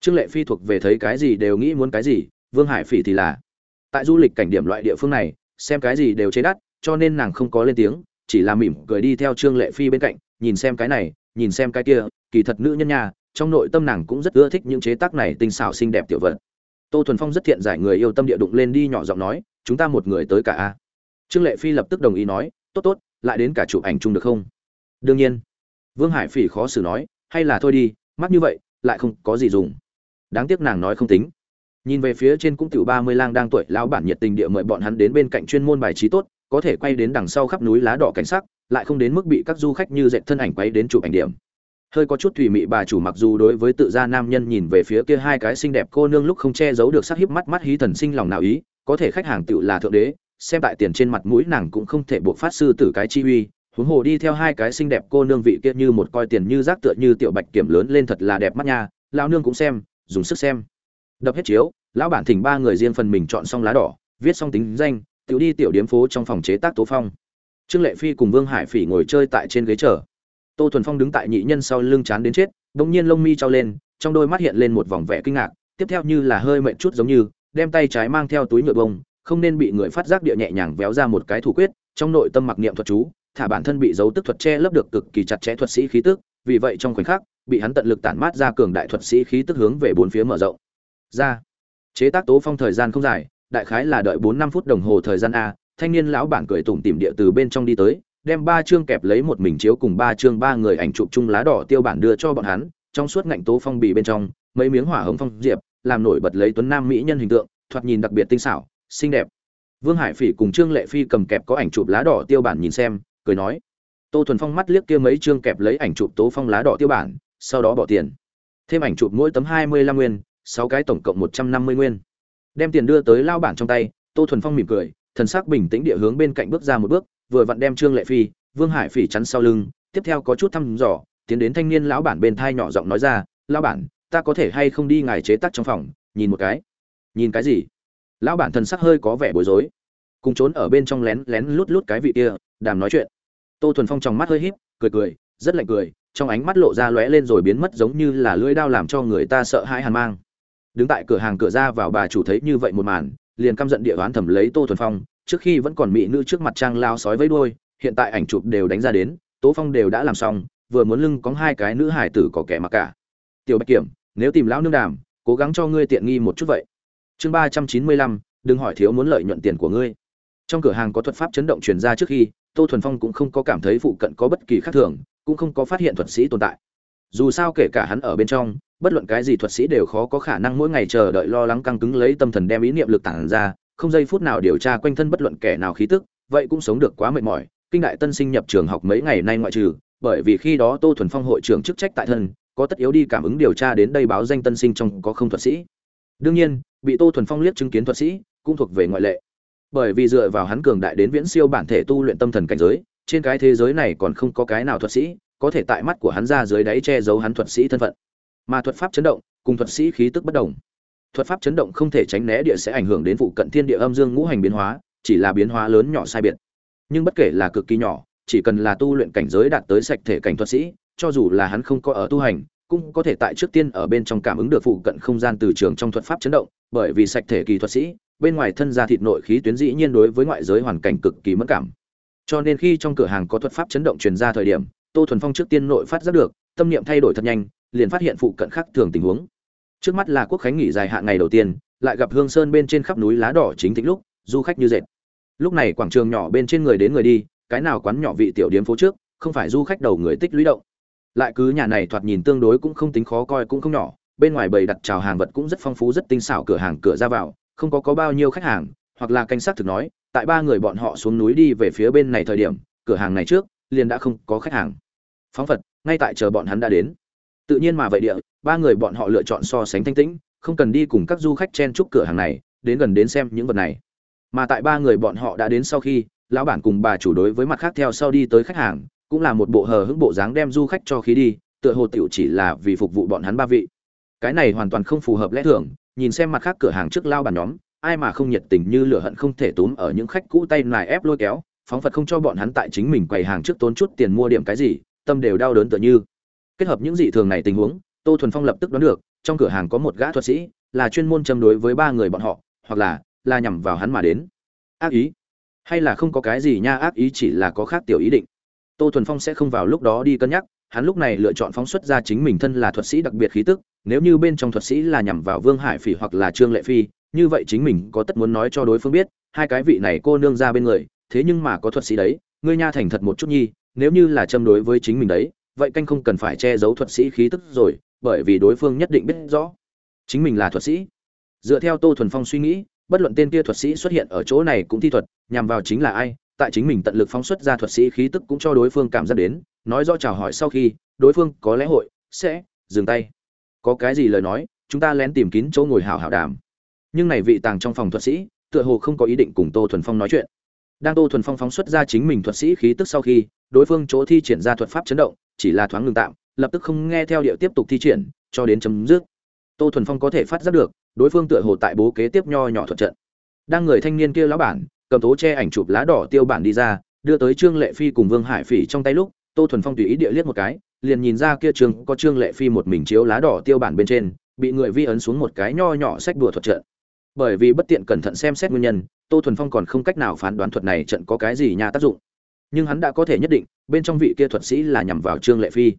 Trương lệ phi thuộc về thấy cái gì đều nghĩ muốn cái gì, vương hải phỉ thì là. Tại du lịch cảnh điểm loại địa phương này, xem cái gì đều chế đắt, cho nên nàng không có lên tiếng, chỉ là mỉm cười đi theo trương lệ phi bên cạnh, nhìn xem cái này, nhìn xem cái kia, kỳ thật nữ nhân nhà trong nội tâm nàng cũng rất ưa thích những chế tác này tinh xảo xinh đẹp tiểu vật. Tô thuần phong rất thiện giải người yêu tâm địa đụng lên đi nhỏ giọng nói, chúng ta một người tới cả a. Trương lệ phi lập tức đồng ý nói, tốt tốt, lại đến cả chụp ảnh chung được không? Đương nhiên. Vương hải phỉ khó xử nói, hay là thôi đi, mắc như vậy, lại không có gì dùng. Đáng tiếc nàng nói không tính. Nhìn về phía trên cũng tiểu ba mươi lang đang tuổi lão bản nhiệt tình địa mời bọn hắn đến bên cạnh chuyên môn bài trí tốt, có thể quay đến đằng sau khắp núi lá đỏ cảnh sắc, lại không đến mức bị các du khách như dệt thân ảnh quay đến chụp ảnh điểm hơi có chút thủy mị bà chủ mặc dù đối với tự gia nam nhân nhìn về phía kia hai cái xinh đẹp cô nương lúc không che giấu được sắc híp mắt mắt hí thần sinh lòng nào ý, có thể khách hàng tựu là thượng đế, xem tại tiền trên mặt mũi nàng cũng không thể buộc phát sư tử cái chi uy, huống hồ đi theo hai cái xinh đẹp cô nương vị kia như một coi tiền như rác tựa như tiểu bạch kiểm lớn lên thật là đẹp mắt nha, lão nương cũng xem, dùng sức xem. Đập hết chiếu, lão bản thỉnh ba người riêng phần mình chọn xong lá đỏ, viết xong tính danh tiểu đi tiểu điếm phố trong phòng chế tác tố phong. Trương lệ phi cùng vương hải phỉ ngồi chơi tại trên ghế chờ tô thuần phong đứng tại nhị nhân sau lưng chán đến chết, bỗng nhiên lông mi trao lên, trong đôi mắt hiện lên một vòng vẻ kinh ngạc, tiếp theo như là hơi mệt chút giống như, đem tay trái mang theo túi nhựa bông, không nên bị người phát giác địa nhẹ nhàng véo ra một cái thủ quyết, trong nội tâm mặc niệm thuật chú, thả bản thân bị dấu tức thuật che lấp được cực kỳ chặt chẽ thuật sĩ khí tức, vì vậy trong khoảnh khắc, bị hắn tận lực tản mát ra cường đại thuật sĩ khí tức hướng về bốn phía mở rộng. Ra. Chế tác tố phong thời gian không dài, đại khái là đợi bốn năm phút đồng hồ thời gian a, thanh niên lão bản cười tủm tìm địa từ bên trong đi tới đem ba chương kẹp lấy một mình chiếu cùng ba chương ba người ảnh chụp chung lá đỏ tiêu bản đưa cho bọn hắn, trong suốt ngạnh tố phong bì bên trong, mấy miếng hỏa hồng phong diệp, làm nổi bật lấy tuấn nam mỹ nhân hình tượng, thoạt nhìn đặc biệt tinh xảo, xinh đẹp. Vương hải phỉ cùng trương lệ phi cầm kẹp có ảnh chụp lá đỏ tiêu bản nhìn xem, cười nói, tô thuần phong mắt liếc kia mấy chương kẹp lấy ảnh chụp tố phong lá đỏ tiêu bản, sau đó bỏ tiền. Thêm ảnh chụp mỗi tấm hai mươi lăm nguyên, sáu cái tổng cộng một trăm năm mươi nguyên. Đem tiền đưa tới lao bản trong tay, tô thuần phong mỉm cười, thần sắc bình tĩnh địa hướng bên cạnh bước ra một bước vừa vặn đem trương lệ phi, vương hải phỉ chắn sau lưng, tiếp theo có chút thăm dò, tiến đến thanh niên lão bản bên thai nhỏ giọng nói ra, lão bản, ta có thể hay không đi ngài chế tác trong phòng, nhìn một cái. Nhìn cái gì? Lão bản thần sắc hơi có vẻ bối rối. Cùng trốn ở bên trong lén lén lút lút cái vị kia, đàm nói chuyện. Tô thuần phong trong mắt hơi híp, cười cười, rất lạnh cười, trong ánh mắt lộ ra lóe lên rồi biến mất giống như là lưỡi đao làm cho người ta sợ hãi hàn mang. Đứng tại cửa hàng cửa ra vào bà chủ thấy như vậy một màn, liền căm giận địa đoán thẩm lấy tô thuần phong trước khi vẫn còn mỹ nữ trước mặt trang lao sói với đuôi, hiện tại ảnh chụp đều đánh ra đến, tố phong đều đã làm xong, vừa muốn lưng có hai cái nữ hải tử có kẻ mà cả. Tiểu bạch kiểm, nếu tìm lão nương đàm, cố gắng cho ngươi tiện nghi một chút vậy. Chương ba trăm chín mươi lăm, đừng hỏi thiếu muốn lợi nhuận tiền của ngươi. Trong cửa hàng có thuật pháp chấn động truyền ra trước khi, tô thuần phong cũng không có cảm thấy phụ cận có bất kỳ khác thường, cũng không có phát hiện thuật sĩ tồn tại. Dù sao kể cả hắn ở bên trong, bất luận cái gì thuật sĩ đều khó có khả năng mỗi ngày chờ đợi lo lắng căng cứng lấy tâm thần đem ý niệm lực tản ra không giây phút nào điều tra quanh thân bất luận kẻ nào khí tức, vậy cũng sống được quá mệt mỏi. Kinh đại tân sinh nhập trường học mấy ngày nay ngoại trừ, bởi vì khi đó tô thuần phong hội trưởng chức trách tại thân, có tất yếu đi cảm ứng điều tra đến đây báo danh tân sinh trong có không thuật sĩ. Đương nhiên, bị tô thuần phong liếc chứng kiến thuật sĩ, cũng thuộc về ngoại lệ. Bởi vì dựa vào hắn cường đại đến viễn siêu bản thể tu luyện tâm thần cảnh giới, trên cái thế giới này còn không có cái nào thuật sĩ có thể tại mắt của hắn ra dưới đáy che giấu hắn thuật sĩ thân phận. Mà thuật pháp chấn động, cùng thuật sĩ khí tức bất đồng thuật pháp chấn động không thể tránh né địa sẽ ảnh hưởng đến phụ cận thiên địa âm dương ngũ hành biến hóa, chỉ là biến hóa lớn nhỏ sai biệt. Nhưng bất kể là cực kỳ nhỏ, chỉ cần là tu luyện cảnh giới đạt tới sạch thể cảnh thuật sĩ, cho dù là hắn không có ở tu hành, cũng có thể tại trước tiên ở bên trong cảm ứng được phụ cận không gian từ trường trong thuật pháp chấn động, bởi vì sạch thể kỳ thuật sĩ, bên ngoài thân ra thịt nội khí tuyến dĩ nhiên đối với ngoại giới hoàn cảnh cực kỳ mất cảm. Cho nên khi trong cửa hàng có thuật pháp chấn động truyền ra thời điểm, tô thuần phong trước tiên nội phát giác được, tâm niệm thay đổi thật nhanh, liền phát hiện phụ cận khác thường tình huống trước mắt là quốc khánh nghỉ dài hạn ngày đầu tiên, lại gặp hương sơn bên trên khắp núi lá đỏ chính thịnh lúc, du khách như dệt. Lúc này quảng trường nhỏ bên trên người đến người đi, cái nào quán nhỏ vị tiểu điếm phố trước, không phải du khách đầu người tích lũy động. Lại cứ nhà này thoạt nhìn tương đối cũng không tính khó coi cũng không nhỏ, bên ngoài bầy đặt trào hàng vật cũng rất phong phú rất tinh xảo cửa hàng cửa ra vào, không có có bao nhiêu khách hàng, hoặc là cảnh sát thực nói, tại ba người bọn họ xuống núi đi về phía bên này thời điểm, cửa hàng này trước, liền đã không có khách hàng. Phóng phật, ngay tại chờ bọn hắn đã đến tự nhiên mà vậy địa, ba người bọn họ lựa chọn so sánh thanh tĩnh, không cần đi cùng các du khách chen chúc cửa hàng này, đến gần đến xem những vật này. Mà tại ba người bọn họ đã đến sau khi, lão bản cùng bà chủ đối với mặt khác theo sau đi tới khách hàng, cũng là một bộ hờ hững bộ dáng đem du khách cho khí đi, tựa hồ tiểu chỉ là vì phục vụ bọn hắn ba vị. Cái này hoàn toàn không phù hợp lẽ thường, nhìn xem mặt khác cửa hàng trước lao bản nhóm, ai mà không nhiệt tình như lửa hận không thể túm ở những khách cũ tay nài ép lôi kéo, phóng phật không cho bọn hắn tại chính mình quầy hàng trước tốn chút tiền mua điểm cái gì, tâm đều đau đớn tựa như kết hợp những dị thường này tình huống, tô thuần phong lập tức đoán được, trong cửa hàng có một gã thuật sĩ, là chuyên môn châm đối với ba người bọn họ, hoặc là là nhằm vào hắn mà đến. Ác ý? Hay là không có cái gì nha, ác ý chỉ là có khác tiểu ý định. Tô thuần phong sẽ không vào lúc đó đi cân nhắc, hắn lúc này lựa chọn phóng xuất ra chính mình thân là thuật sĩ đặc biệt khí tức, nếu như bên trong thuật sĩ là nhằm vào vương hải phỉ hoặc là trương lệ phi, như vậy chính mình có tất muốn nói cho đối phương biết, hai cái vị này cô nương ra bên người, thế nhưng mà có thuật sĩ đấy, ngươi nha thành thật một chút nhi, nếu như là châm đối với chính mình đấy vậy canh không cần phải che giấu thuật sĩ khí tức rồi, bởi vì đối phương nhất định biết rõ. Chính mình là thuật sĩ. Dựa theo tô thuần phong suy nghĩ, bất luận tên kia thuật sĩ xuất hiện ở chỗ này cũng thi thuật, nhằm vào chính là ai, tại chính mình tận lực phóng xuất ra thuật sĩ khí tức cũng cho đối phương cảm giác đến, nói rõ chào hỏi sau khi, đối phương có lẽ hội, sẽ, dừng tay. Có cái gì lời nói, chúng ta lén tìm kín chỗ ngồi hảo hảo đàm. Nhưng này vị tàng trong phòng thuật sĩ, tựa hồ không có ý định cùng tô thuần phong nói chuyện. Đang tô thuần phong phóng xuất ra chính mình thuật sĩ khí tức sau khi, đối phương chỗ thi triển ra thuật pháp chấn động chỉ là thoáng ngừng tạm, lập tức không nghe theo điệu tiếp tục thi triển, cho đến chấm dứt. Tô thuần phong có thể phát giác được, đối phương tựa hồ tại bố kế tiếp nho nhỏ thuật trận. Đang người thanh niên kia lão bản, cầm tố che ảnh chụp lá đỏ tiêu bản đi ra, đưa tới trương lệ phi cùng vương hải phỉ trong tay lúc, tô thuần phong tùy ý địa liếc một cái, liền nhìn ra kia trường có trương lệ phi một mình chiếu lá đỏ tiêu bản bên trên, bị người vi ấn xuống một cái nho nhỏ sách đùa thuật trận. Bởi vì bất tiện cẩn thận xem xét nguyên nhân, tô thuần phong còn không cách nào phán đoán thuật này trận có cái gì nha tác dụng nhưng hắn đã có thể nhất định, bên trong vị kia thuật sĩ là nhằm vào trương lệ phi.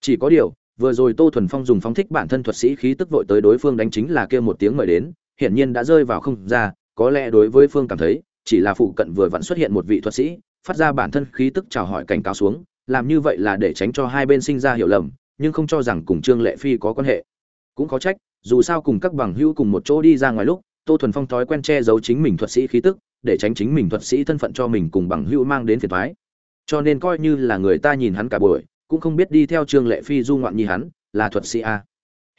Chỉ có điều, vừa rồi tô thuần phong dùng phóng thích bản thân thuật sĩ khí tức vội tới đối phương đánh chính là kia một tiếng mời đến, hiển nhiên đã rơi vào không ra, có lẽ đối với phương cảm thấy, chỉ là phụ cận vừa vặn xuất hiện một vị thuật sĩ, phát ra bản thân khí tức chào hỏi cảnh cáo xuống, làm như vậy là để tránh cho hai bên sinh ra hiểu lầm, nhưng không cho rằng cùng trương lệ phi có quan hệ. Cũng có trách, dù sao cùng các bằng hữu cùng một chỗ đi ra ngoài lúc, tô thuần phong thói quen che giấu chính mình thuật sĩ khí tức để tránh chính mình thuật sĩ thân phận cho mình cùng bằng hữu mang đến phiền toái. cho nên coi như là người ta nhìn hắn cả buổi, cũng không biết đi theo trương lệ phi du ngoạn như hắn là thuật sĩ a.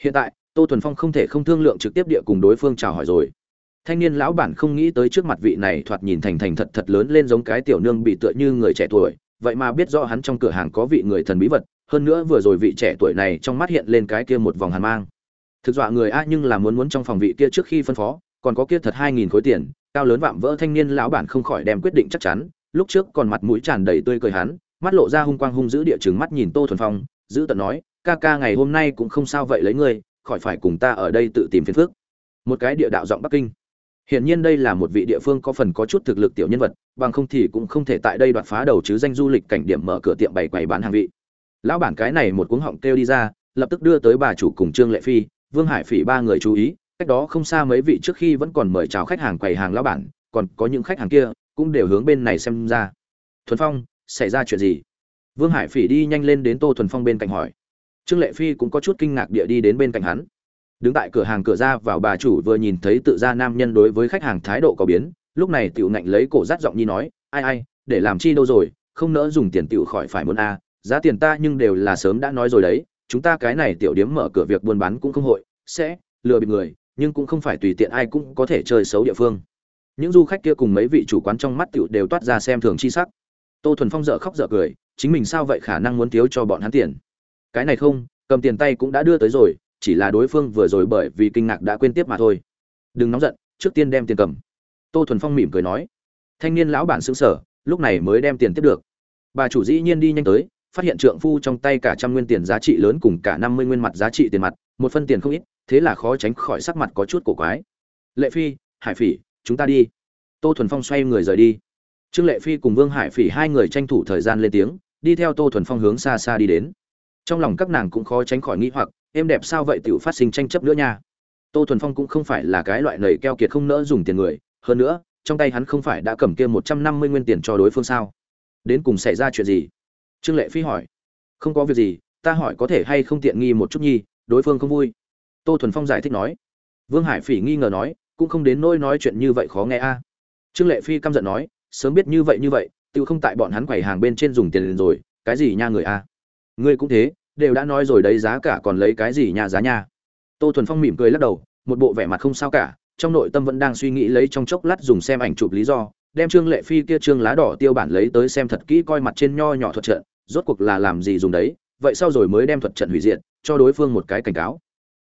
Hiện tại, tô thuần phong không thể không thương lượng trực tiếp địa cùng đối phương chào hỏi rồi. Thanh niên lão bản không nghĩ tới trước mặt vị này thoạt nhìn thành thành thật thật lớn lên giống cái tiểu nương bị tựa như người trẻ tuổi, vậy mà biết rõ hắn trong cửa hàng có vị người thần bí vật, hơn nữa vừa rồi vị trẻ tuổi này trong mắt hiện lên cái kia một vòng hàn mang. Thực dọa người a nhưng là muốn muốn trong phòng vị kia trước khi phân phó, còn có kia thật hai nghìn khối tiền cao lớn vạm vỡ thanh niên lão bản không khỏi đem quyết định chắc chắn, lúc trước còn mặt mũi tràn đầy tươi cười hắn, mắt lộ ra hung quang hung dữ địa chừng mắt nhìn tô thuần phong, giữ tận nói, ca ca ngày hôm nay cũng không sao vậy lấy ngươi, khỏi phải cùng ta ở đây tự tìm phiền phước một cái địa đạo giọng bắc kinh. Hiển nhiên đây là một vị địa phương có phần có chút thực lực tiểu nhân vật, bằng không thì cũng không thể tại đây đoạt phá đầu chứ danh du lịch cảnh điểm mở cửa tiệm bày quầy bán hàng vị. Lão bản cái này một cuống họng kêu đi ra, lập tức đưa tới bà chủ cùng trương lệ phi, vương hải phỉ ba người chú ý cách đó không xa mấy vị trước khi vẫn còn mời chào khách hàng quầy hàng lão bản, còn có những khách hàng kia, cũng đều hướng bên này xem ra. Thuần phong, xảy ra chuyện gì? Vương hải phỉ đi nhanh lên đến tô thuần phong bên cạnh hỏi. Trương lệ phi cũng có chút kinh ngạc địa đi đến bên cạnh hắn. Đứng tại cửa hàng cửa ra vào bà chủ vừa nhìn thấy tự gia nam nhân đối với khách hàng thái độ có biến, lúc này tiểu ngạnh lấy cổ rát giọng nhi nói, ai ai, để làm chi đâu rồi, không nỡ dùng tiền tiểu khỏi phải muốn a, giá tiền ta nhưng đều là sớm đã nói rồi đấy, chúng ta cái này tiểu điếm mở cửa việc buôn bán cũng không hội, sẽ lừa bịp người nhưng cũng không phải tùy tiện ai cũng có thể chơi xấu địa phương. Những du khách kia cùng mấy vị chủ quán trong mắt tiểu đều toát ra xem thường chi sắc. Tô thuần phong dở khóc dở cười, chính mình sao vậy khả năng muốn thiếu cho bọn hắn tiền? Cái này không, cầm tiền tay cũng đã đưa tới rồi, chỉ là đối phương vừa rồi bởi vì kinh ngạc đã quên tiếp mà thôi. Đừng nóng giận, trước tiên đem tiền cầm. Tô thuần phong mỉm cười nói. Thanh niên lão bản xứng sở lúc này mới đem tiền tiếp được. Bà chủ dĩ nhiên đi nhanh tới, phát hiện trượng phu trong tay cả trăm nguyên tiền giá trị lớn cùng cả năm mươi nguyên mặt giá trị tiền mặt, một phân tiền không ít thế là khó tránh khỏi sắc mặt có chút cổ quái. Lệ phi, hải phỉ, chúng ta đi. Tô thuần phong xoay người rời đi. Trương lệ phi cùng vương hải phỉ hai người tranh thủ thời gian lên tiếng, đi theo tô thuần phong hướng xa xa đi đến. Trong lòng các nàng cũng khó tránh khỏi nghĩ hoặc, em đẹp sao vậy tiểu phát sinh tranh chấp nữa nha. Tô thuần phong cũng không phải là cái loại nầy keo kiệt không nỡ dùng tiền người, hơn nữa, trong tay hắn không phải đã cầm kia một trăm năm mươi nguyên tiền cho đối phương sao? Đến cùng xảy ra chuyện gì? Trương lệ phi hỏi. Không có việc gì, ta hỏi có thể hay không tiện nghi một chút nhi, đối phương không vui tô thuần phong giải thích nói. Vương hải phỉ nghi ngờ nói, cũng không đến nỗi nói chuyện như vậy khó nghe a. Trương lệ phi căm giận nói, sớm biết như vậy như vậy tự không tại bọn hắn quầy hàng bên trên dùng tiền liền rồi, cái gì nha người a? Ngươi cũng thế, đều đã nói rồi đấy, giá cả còn lấy cái gì nha, giá nha. Tô thuần phong mỉm cười lắc đầu, một bộ vẻ mặt không sao cả, trong nội tâm vẫn đang suy nghĩ lấy trong chốc lát dùng xem ảnh chụp lý do, đem trương lệ phi kia trương lá đỏ tiêu bản lấy tới xem thật kỹ coi mặt trên nho nhỏ thuật trận, rốt cuộc là làm gì dùng đấy, vậy sau rồi mới đem thuật trận hủy diệt, cho đối phương một cái cảnh cáo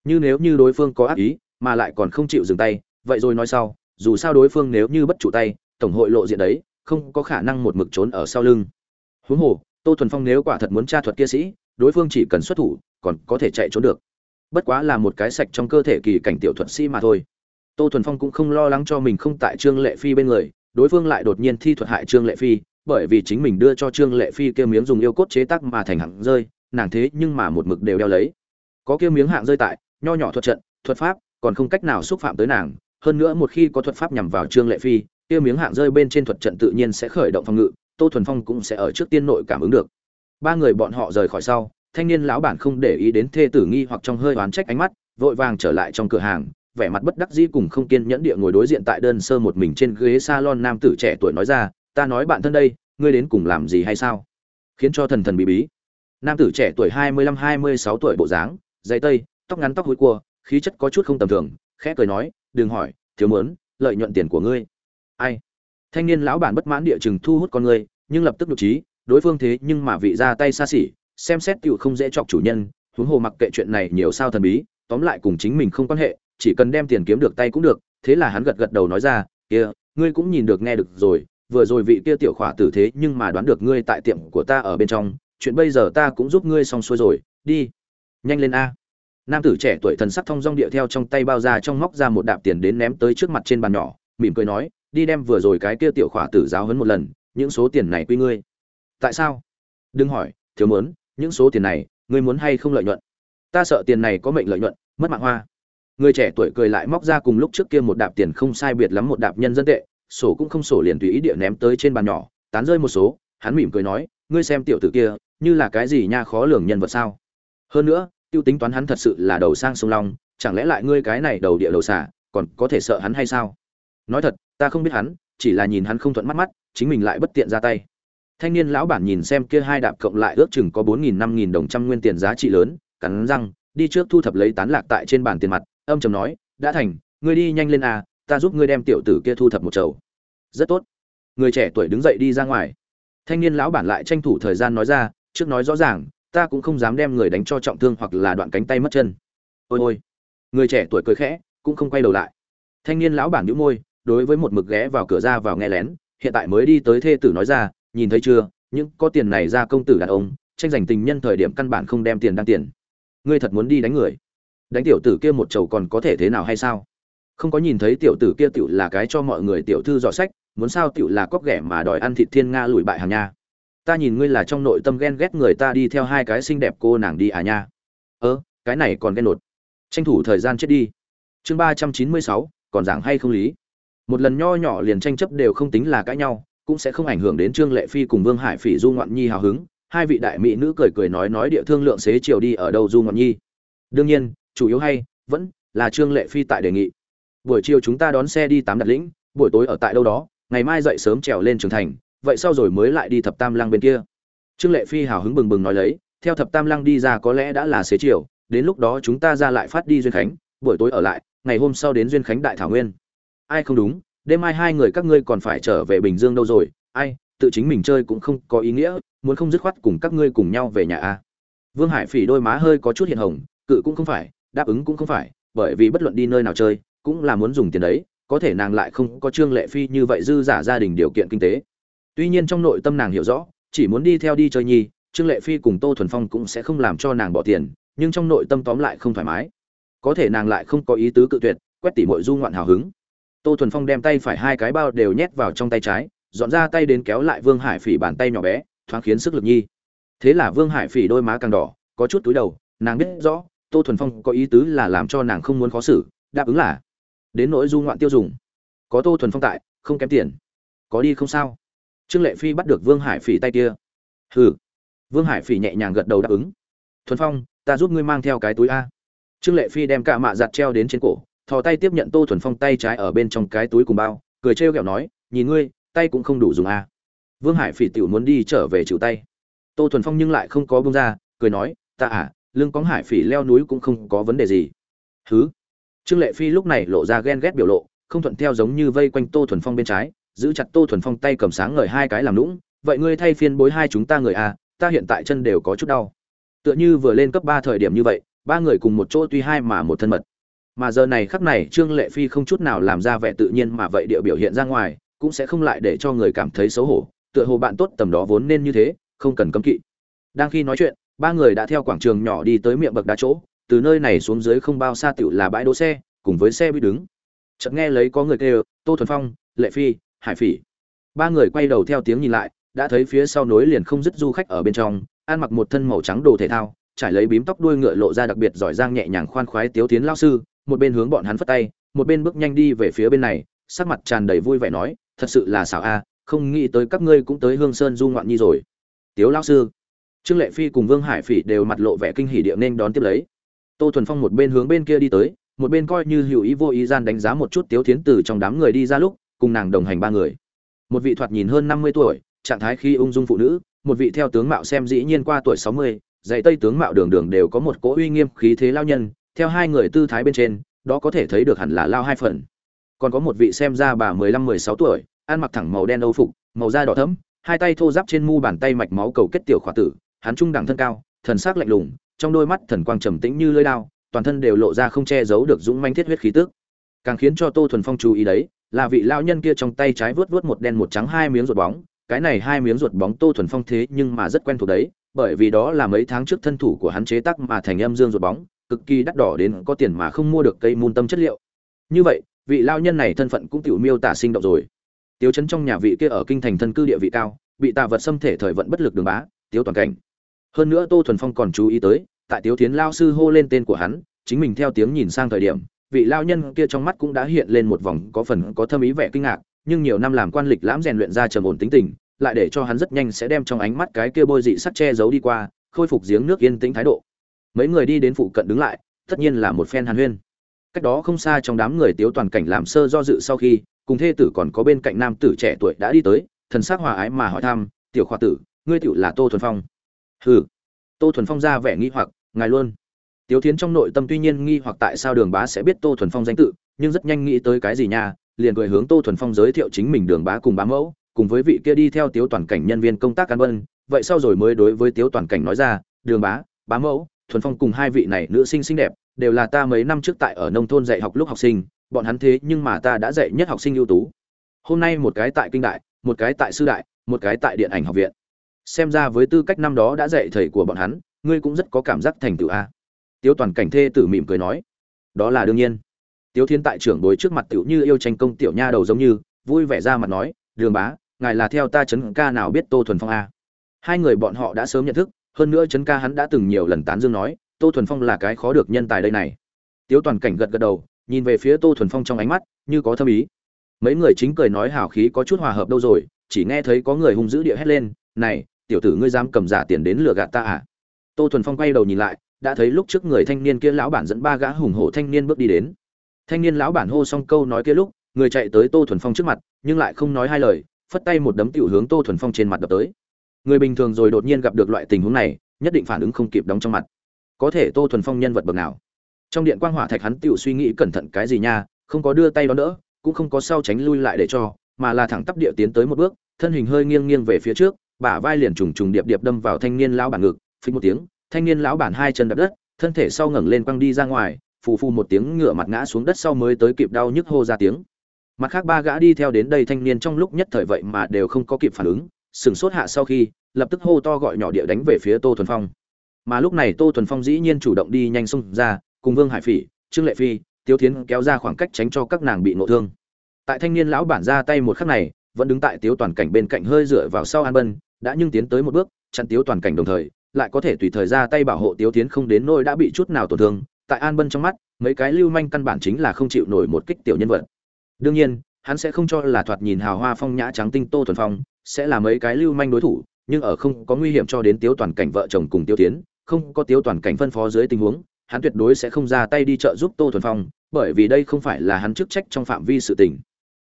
như nếu như đối phương có ác ý, mà lại còn không chịu dừng tay, vậy rồi nói sau, dù sao đối phương nếu như bất chủ tay, tổng hội lộ diện đấy, không có khả năng một mực trốn ở sau lưng. Huống hồ, tô thuần phong nếu quả thật muốn tra thuật kia sĩ, đối phương chỉ cần xuất thủ, còn có thể chạy trốn được. Bất quá là một cái sạch trong cơ thể kỳ cảnh tiểu thuật sĩ mà thôi. Tô thuần phong cũng không lo lắng cho mình không tại trương lệ phi bên người, đối phương lại đột nhiên thi thuật hại trương lệ phi, bởi vì chính mình đưa cho trương lệ phi kia miếng dùng yêu cốt chế tác mà thành hạng rơi, nàng thế nhưng mà một mực đều đeo lấy. Có kia miếng hạng rơi tại nho nhỏ thuật trận, thuật pháp, còn không cách nào xúc phạm tới nàng. Hơn nữa một khi có thuật pháp nhằm vào trương lệ phi, kia miếng hạng rơi bên trên thuật trận tự nhiên sẽ khởi động phòng ngự, tô thuần phong cũng sẽ ở trước tiên nội cảm ứng được. Ba người bọn họ rời khỏi sau, thanh niên lão bản không để ý đến thê tử nghi hoặc trong hơi oán trách ánh mắt, vội vàng trở lại trong cửa hàng, vẻ mặt bất đắc dĩ cùng không kiên nhẫn địa ngồi đối diện tại đơn sơ một mình trên ghế salon nam tử trẻ tuổi nói ra, ta nói bạn thân đây, ngươi đến cùng làm gì hay sao? Khiến cho thần thần bí bí. Nam tử trẻ tuổi hai mươi lăm hai mươi sáu tuổi bộ dáng, dày tây tóc ngắn tóc hối cua, khí chất có chút không tầm thường, khẽ cười nói, đừng hỏi, thiếu mớn, lợi nhuận tiền của ngươi. Ai? Thanh niên lão bản bất mãn địa chừng thu hút con ngươi nhưng lập tức nhục trí, đối phương thế nhưng mà vị ra tay xa xỉ, xem xét tựu không dễ chọc chủ nhân, huống hồ mặc kệ chuyện này nhiều sao thần bí, tóm lại cùng chính mình không quan hệ, chỉ cần đem tiền kiếm được tay cũng được, thế là hắn gật gật đầu nói ra, kia, ngươi cũng nhìn được nghe được rồi, vừa rồi vị kia tiểu khỏa tử thế nhưng mà đoán được ngươi tại tiệm của ta ở bên trong, chuyện bây giờ ta cũng giúp ngươi xong xuôi rồi, đi, nhanh lên a nam tử trẻ tuổi thần sắc thông dong địa theo trong tay bao ra trong móc ra một đạp tiền đến ném tới trước mặt trên bàn nhỏ, mỉm cười nói, đi đem vừa rồi cái kia tiểu khỏa tử giáo hấn một lần, những số tiền này quy ngươi. Tại sao? Đừng hỏi, thiếu muốn những số tiền này, ngươi muốn hay không lợi nhuận? Ta sợ tiền này có mệnh lợi nhuận, mất mạng hoa. Người trẻ tuổi cười lại móc ra cùng lúc trước kia một đạp tiền không sai biệt lắm một đạp nhân dân tệ, sổ cũng không sổ liền tùy ý địa ném tới trên bàn nhỏ, tán rơi một số, hắn mỉm cười nói, ngươi xem tiểu tử kia, như là cái gì nha khó lường nhân vật sao? Hơn nữa tiêu tính toán hắn thật sự là đầu sang sông long, chẳng lẽ lại ngươi cái này đầu địa đầu xả còn có thể sợ hắn hay sao? Nói thật, ta không biết hắn, chỉ là nhìn hắn không thuận mắt mắt, chính mình lại bất tiện ra tay. Thanh niên lão bản nhìn xem kia hai đạp cộng lại ước chừng có bốn nghìn năm nghìn đồng trăm nguyên tiền giá trị lớn, cắn răng, đi trước thu thập lấy tán lạc tại trên bàn tiền mặt, âm trầm nói, đã thành, ngươi đi nhanh lên à ta giúp ngươi đem tiểu tử kia thu thập một chầu. Rất tốt. Người trẻ tuổi đứng dậy đi ra ngoài. Thanh niên lão bản lại tranh thủ thời gian nói ra, trước nói rõ ràng ta cũng không dám đem người đánh cho trọng thương hoặc là đoạn cánh tay mất chân. Ôi ôi. Người trẻ tuổi cười khẽ, cũng không quay đầu lại. Thanh niên lão bản nhíu môi, đối với một mực ghé vào cửa ra vào nghe lén, hiện tại mới đi tới thê tử nói ra, nhìn thấy chưa, những có tiền này ra công tử đàn ông, tranh giành tình nhân thời điểm căn bản không đem tiền đăng tiền. Ngươi thật muốn đi đánh người? Đánh tiểu tử kia một chầu còn có thể thế nào hay sao? Không có nhìn thấy tiểu tử kia tiểu là cái cho mọi người tiểu thư dọ sách, muốn sao tiểu là cóc ghẻ mà đòi ăn thịt thiên nga lùi bại hàng nha ta nhìn ngươi là trong nội tâm ghen ghét người ta đi theo hai cái xinh đẹp cô nàng đi à nha. Ơ, cái này còn ghen nột. Tranh thủ thời gian chết đi. Chương ba trăm chín mươi sáu, còn giảng hay không lý? Một lần nho nhỏ liền tranh chấp đều không tính là cãi nhau, cũng sẽ không ảnh hưởng đến trương lệ phi cùng vương hải phỉ du ngoạn nhi hào hứng. Hai vị đại mỹ nữ cười cười nói nói địa thương lượng xế chiều đi ở đâu du ngoạn nhi. Đương nhiên, chủ yếu hay, vẫn là trương lệ phi tại đề nghị. Buổi chiều chúng ta đón xe đi tám đặt lĩnh, buổi tối ở tại đâu đó, ngày mai dậy sớm trèo lên trường thành vậy sau rồi mới lại đi thập tam lăng bên kia. Trương lệ phi hào hứng bừng bừng nói lấy, theo thập tam lăng đi ra có lẽ đã là xế chiều, đến lúc đó chúng ta ra lại phát đi duyên khánh, buổi tối ở lại, ngày hôm sau đến duyên khánh đại thảo nguyên. Ai không đúng, đêm mai hai người các ngươi còn phải trở về bình dương đâu rồi, ai, tự chính mình chơi cũng không có ý nghĩa, muốn không dứt khoát cùng các ngươi cùng nhau về nhà a vương hải phỉ đôi má hơi có chút hiện hồng, cự cũng không phải, đáp ứng cũng không phải, bởi vì bất luận đi nơi nào chơi, cũng là muốn dùng tiền đấy, có thể nàng lại không có trương lệ phi như vậy dư giả gia đình điều kiện kinh tế tuy nhiên trong nội tâm nàng hiểu rõ, chỉ muốn đi theo đi chơi nhi, trương lệ phi cùng tô thuần phong cũng sẽ không làm cho nàng bỏ tiền, nhưng trong nội tâm tóm lại không thoải mái. Có thể nàng lại không có ý tứ cự tuyệt, quét tỉ mội du ngoạn hào hứng. Tô thuần phong đem tay phải hai cái bao đều nhét vào trong tay trái, dọn ra tay đến kéo lại vương hải phỉ bàn tay nhỏ bé, thoáng khiến sức lực nhi. Thế là vương hải phỉ đôi má càng đỏ, có chút túi đầu, nàng biết rõ, tô thuần phong có ý tứ là làm cho nàng không muốn khó xử, đáp ứng là, đến nỗi du ngoạn tiêu dùng. Có tô thuần phong tại, không kém tiền. Có đi không sao? Trương lệ phi bắt được vương hải phỉ tay kia. Hừ. Vương hải phỉ nhẹ nhàng gật đầu đáp ứng. Thuần phong, ta giúp ngươi mang theo cái túi a. Trương lệ phi đem cả mạ giặt treo đến trên cổ, thò tay tiếp nhận tô thuần phong tay trái ở bên trong cái túi cùng bao, cười trêu ghẹo nói, nhìn ngươi, tay cũng không đủ dùng a. Vương hải phỉ tiểu muốn đi trở về chịu tay. Tô thuần phong nhưng lại không có bông ra, cười nói, ta à lưng cóng hải phỉ leo núi cũng không có vấn đề gì. Thứ trương lệ phi lúc này lộ ra ghen ghét biểu lộ, không thuận theo giống như vây quanh tô thuần phong bên trái giữ chặt tô thuần phong tay cầm sáng ngời hai cái làm lũng, vậy ngươi thay phiên bối hai chúng ta người à ta hiện tại chân đều có chút đau. Tựa như vừa lên cấp ba thời điểm như vậy, ba người cùng một chỗ tuy hai mà một thân mật. Mà giờ này khắc này, trương lệ phi không chút nào làm ra vẻ tự nhiên mà vậy địa biểu hiện ra ngoài, cũng sẽ không lại để cho người cảm thấy xấu hổ, tựa hồ bạn tốt tầm đó vốn nên như thế, không cần cấm kỵ. Đang khi nói chuyện, ba người đã theo quảng trường nhỏ đi tới miệng bậc đá chỗ, từ nơi này xuống dưới không bao xa tựu là bãi đỗ xe, cùng với xe bị đứng. Chợt nghe lấy có người kêu, tô thuần phong, lệ phi hải phỉ. Ba người quay đầu theo tiếng nhìn lại, đã thấy phía sau nối liền không dứt du khách ở bên trong, ăn mặc một thân màu trắng đồ thể thao, trải lấy bím tóc đuôi ngựa lộ ra đặc biệt giỏi giang nhẹ nhàng khoan khoái tiếu tiến lao sư, một bên hướng bọn hắn phất tay, một bên bước nhanh đi về phía bên này, sắc mặt tràn đầy vui vẻ nói, thật sự là xảo a, không nghĩ tới các ngươi cũng tới hương sơn du ngoạn nhi rồi. Tiếu lao sư. Trương lệ phi cùng vương hải phỉ đều mặt lộ vẻ kinh hỉ điệu nên đón tiếp lấy. Tô thuần phong một bên hướng bên kia đi tới, một bên coi như hữu ý vô ý gian đánh giá một chút tiếu thiến từ trong đám người đi ra lúc cùng nàng đồng hành ba người. Một vị thoạt nhìn hơn năm mươi tuổi, trạng thái khi ung dung phụ nữ, một vị theo tướng mạo xem dĩ nhiên qua tuổi sáu mươi, dạy tây tướng mạo đường đường đều có một cỗ uy nghiêm khí thế lao nhân, theo hai người tư thái bên trên, đó có thể thấy được hẳn là lao hai phần. Còn có một vị xem ra bà mười lăm, mười sáu tuổi, ăn mặc thẳng màu đen âu phục, màu da đỏ thẫm, hai tay thô giáp trên mu bàn tay mạch máu cầu kết tiểu khỏa tử, hắn trung đẳng thân cao, thần sắc lạnh lùng, trong đôi mắt thần quang trầm tĩnh như lưỡi đao, toàn thân đều lộ ra không che giấu được dũng manh thiết huyết khí tức. Càng khiến cho tô thuần phong chú ý đấy là vị lão nhân kia trong tay trái vớt vớt một đen một trắng hai miếng ruột bóng. Cái này hai miếng ruột bóng tô thuần phong thế nhưng mà rất quen thuộc đấy, bởi vì đó là mấy tháng trước thân thủ của hắn chế tác mà thành âm dương ruột bóng, cực kỳ đắt đỏ đến có tiền mà không mua được cây môn tâm chất liệu. Như vậy, vị lao nhân này thân phận cũng tiểu miêu tả sinh động rồi. Tiêu chấn trong nhà vị kia ở kinh thành thân cư địa vị cao, bị tà vật xâm thể thời vận bất lực đường bá, tiếu toàn cảnh. Hơn nữa tô thuần phong còn chú ý tới, tại tiếu tiến lao sư hô lên tên của hắn, chính mình theo tiếng nhìn sang thời điểm vị lao nhân kia trong mắt cũng đã hiện lên một vòng có phần có thâm ý vẻ kinh ngạc, nhưng nhiều năm làm quan lịch lãm rèn luyện ra trầm ổn tính tình, lại để cho hắn rất nhanh sẽ đem trong ánh mắt cái kia bôi dị sắc che giấu đi qua, khôi phục giếng nước yên tĩnh thái độ. Mấy người đi đến phụ cận đứng lại, tất nhiên là một phen hàn huyên. Cách đó không xa trong đám người tiếu toàn cảnh làm sơ do dự sau khi, cùng thê tử còn có bên cạnh nam tử trẻ tuổi đã đi tới, thần sắc hòa ái mà hỏi thăm, tiểu khoa tử, ngươi tiểu là tô thuần phong? Hừ. Tô thuần phong ra vẻ nghi hoặc, ngài luôn. Tiếu Thiến trong nội tâm tuy nhiên nghi hoặc tại sao Đường Bá sẽ biết Tô Thuần Phong danh tự, nhưng rất nhanh nghĩ tới cái gì nha, liền cười hướng Tô Thuần Phong giới thiệu chính mình Đường Bá cùng bá mẫu, cùng với vị kia đi theo Tiếu Toàn Cảnh nhân viên công tác cán bân, vậy sau rồi mới đối với Tiếu Toàn Cảnh nói ra, Đường Bá, bá mẫu, Thuần Phong cùng hai vị này nữ sinh xinh đẹp, đều là ta mấy năm trước tại ở nông thôn dạy học lúc học sinh, bọn hắn thế nhưng mà ta đã dạy nhất học sinh ưu tú. Hôm nay một cái tại kinh đại, một cái tại sư đại, một cái tại điện ảnh học viện. Xem ra với tư cách năm đó đã dạy thầy của bọn hắn, ngươi cũng rất có cảm giác thành tựu a tiếu toàn cảnh thê tử mỉm cười nói, đó là đương nhiên. Tiếu thiên tại trưởng đối trước mặt tiểu như yêu tranh công tiểu nha đầu giống như, vui vẻ ra mặt nói, đường bá, ngài là theo ta chấn ca nào biết tô thuần phong a? Hai người bọn họ đã sớm nhận thức, hơn nữa chấn ca hắn đã từng nhiều lần tán dương nói, tô thuần phong là cái khó được nhân tài đây này. Tiếu toàn cảnh gật gật đầu, nhìn về phía tô thuần phong trong ánh mắt, như có thâm ý. Mấy người chính cười nói hào khí có chút hòa hợp đâu rồi, chỉ nghe thấy có người hung dữ địa hét lên, này, tiểu tử ngươi dám cầm giả tiền đến lừa gạt ta à? Tô thuần phong quay đầu nhìn lại đã thấy lúc trước người thanh niên kia lão bản dẫn ba gã hùng hổ thanh niên bước đi đến. Thanh niên lão bản hô xong câu nói kia lúc, người chạy tới tô thuần phong trước mặt, nhưng lại không nói hai lời, phất tay một đấm tiểu hướng tô thuần phong trên mặt đập tới. Người bình thường rồi đột nhiên gặp được loại tình huống này, nhất định phản ứng không kịp đóng trong mặt. Có thể tô thuần phong nhân vật bậc nào? Trong điện quang hỏa thạch hắn tiểu suy nghĩ cẩn thận cái gì nha, không có đưa tay đón đỡ, cũng không có sau tránh lui lại để cho, mà là thẳng tắp địa tiến tới một bước, thân hình hơi nghiêng nghiêng về phía trước, bả vai liền trùng trùng điệp điệp đâm vào thanh niên lão bản ngực, phình một tiếng thanh niên lão bản hai chân đập đất, thân thể sau ngẩng lên quăng đi ra ngoài, phù phù một tiếng ngựa mặt ngã xuống đất sau mới tới kịp đau nhức hô ra tiếng. Mặt khác ba gã đi theo đến đây thanh niên trong lúc nhất thời vậy mà đều không có kịp phản ứng, sừng sốt hạ sau khi, lập tức hô to gọi nhỏ địa đánh về phía tô thuần phong. Mà lúc này tô thuần phong dĩ nhiên chủ động đi nhanh xông ra, cùng vương hải phỉ, trương lệ phi tiêu thiến kéo ra khoảng cách tránh cho các nàng bị nộ thương. Tại thanh niên lão bản ra tay một khắc này, vẫn đứng tại tiếu toàn cảnh bên cạnh hơi dựa vào sau an bân, đã nhưng tiến tới một bước, chặn tiếu toàn cảnh đồng thời lại có thể tùy thời ra tay bảo hộ Tiếu Tiến không đến nỗi đã bị chút nào tổn thương, tại An Bân trong mắt, mấy cái lưu manh căn bản chính là không chịu nổi một kích tiểu nhân vật. Đương nhiên, hắn sẽ không cho là thoạt nhìn hào hoa phong nhã trắng tinh Tô Thuần Phong sẽ là mấy cái lưu manh đối thủ, nhưng ở không có nguy hiểm cho đến Tiếu toàn cảnh vợ chồng cùng Tiếu Tiến, không có Tiếu toàn cảnh phân phó dưới tình huống, hắn tuyệt đối sẽ không ra tay đi trợ giúp Tô Thuần Phong, bởi vì đây không phải là hắn chức trách trong phạm vi sự tình.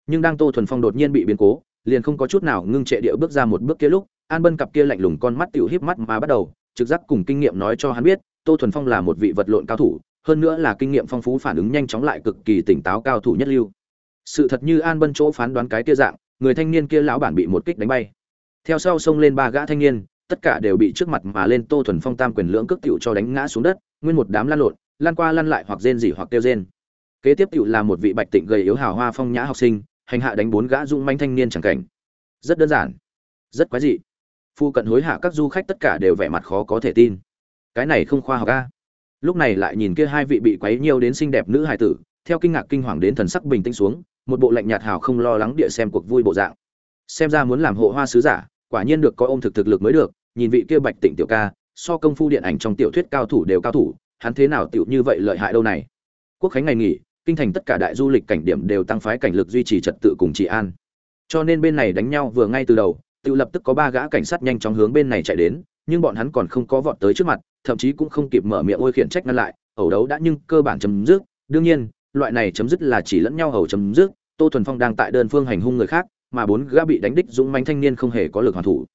Nhưng đang Tô Thuần Phong đột nhiên bị biến cố, liền không có chút nào ngưng trệ địa bước ra một bước kia lúc, An Bân cặp kia lạnh lùng con mắt tiểu híp mắt mà bắt đầu, trực giác cùng kinh nghiệm nói cho hắn biết, Tô Thuần Phong là một vị vật lộn cao thủ, hơn nữa là kinh nghiệm phong phú phản ứng nhanh chóng lại cực kỳ tỉnh táo cao thủ nhất lưu. Sự thật như An Bân chỗ phán đoán cái kia dạng, người thanh niên kia lão bản bị một kích đánh bay. Theo sau xông lên ba gã thanh niên, tất cả đều bị trước mặt mà lên Tô Thuần Phong tam quyền lưỡng cước tiểu cho đánh ngã xuống đất, nguyên một đám lăn lộn, lăn qua lăn lại hoặc rên rỉ hoặc kêu rên. Kế tiếp tiểu là một vị bạch tịnh gầy yếu hào hoa phong nhã học sinh, hành hạ đánh bốn gã dung manh thanh niên chẳng cảnh. Rất đơn giản, rất quái dị phu cận hối hạ các du khách tất cả đều vẻ mặt khó có thể tin. Cái này không khoa học a. Lúc này lại nhìn kia hai vị bị quấy nhiều đến xinh đẹp nữ hài tử, theo kinh ngạc kinh hoàng đến thần sắc bình tĩnh xuống, một bộ lạnh nhạt hào không lo lắng địa xem cuộc vui bộ dạng. Xem ra muốn làm hộ hoa sứ giả, quả nhiên được có ôm thực thực lực mới được, nhìn vị kia bạch tỉnh tiểu ca, so công phu điện ảnh trong tiểu thuyết cao thủ đều cao thủ, hắn thế nào tiểu như vậy lợi hại đâu này? Quốc khánh ngày nghỉ, kinh thành tất cả đại du lịch cảnh điểm đều tăng phái cảnh lực duy trì trật tự cùng trị an. Cho nên bên này đánh nhau vừa ngay từ đầu tự lập tức có ba gã cảnh sát nhanh chóng hướng bên này chạy đến, nhưng bọn hắn còn không có vọt tới trước mặt, thậm chí cũng không kịp mở miệng ôi khiển trách ngăn lại, ẩu đấu đã nhưng cơ bản chấm dứt. Đương nhiên, loại này chấm dứt là chỉ lẫn nhau ẩu chấm dứt, tô thuần phong đang tại đơn phương hành hung người khác, mà bốn gã bị đánh đích dũng manh thanh niên không hề có lực hoàn thủ.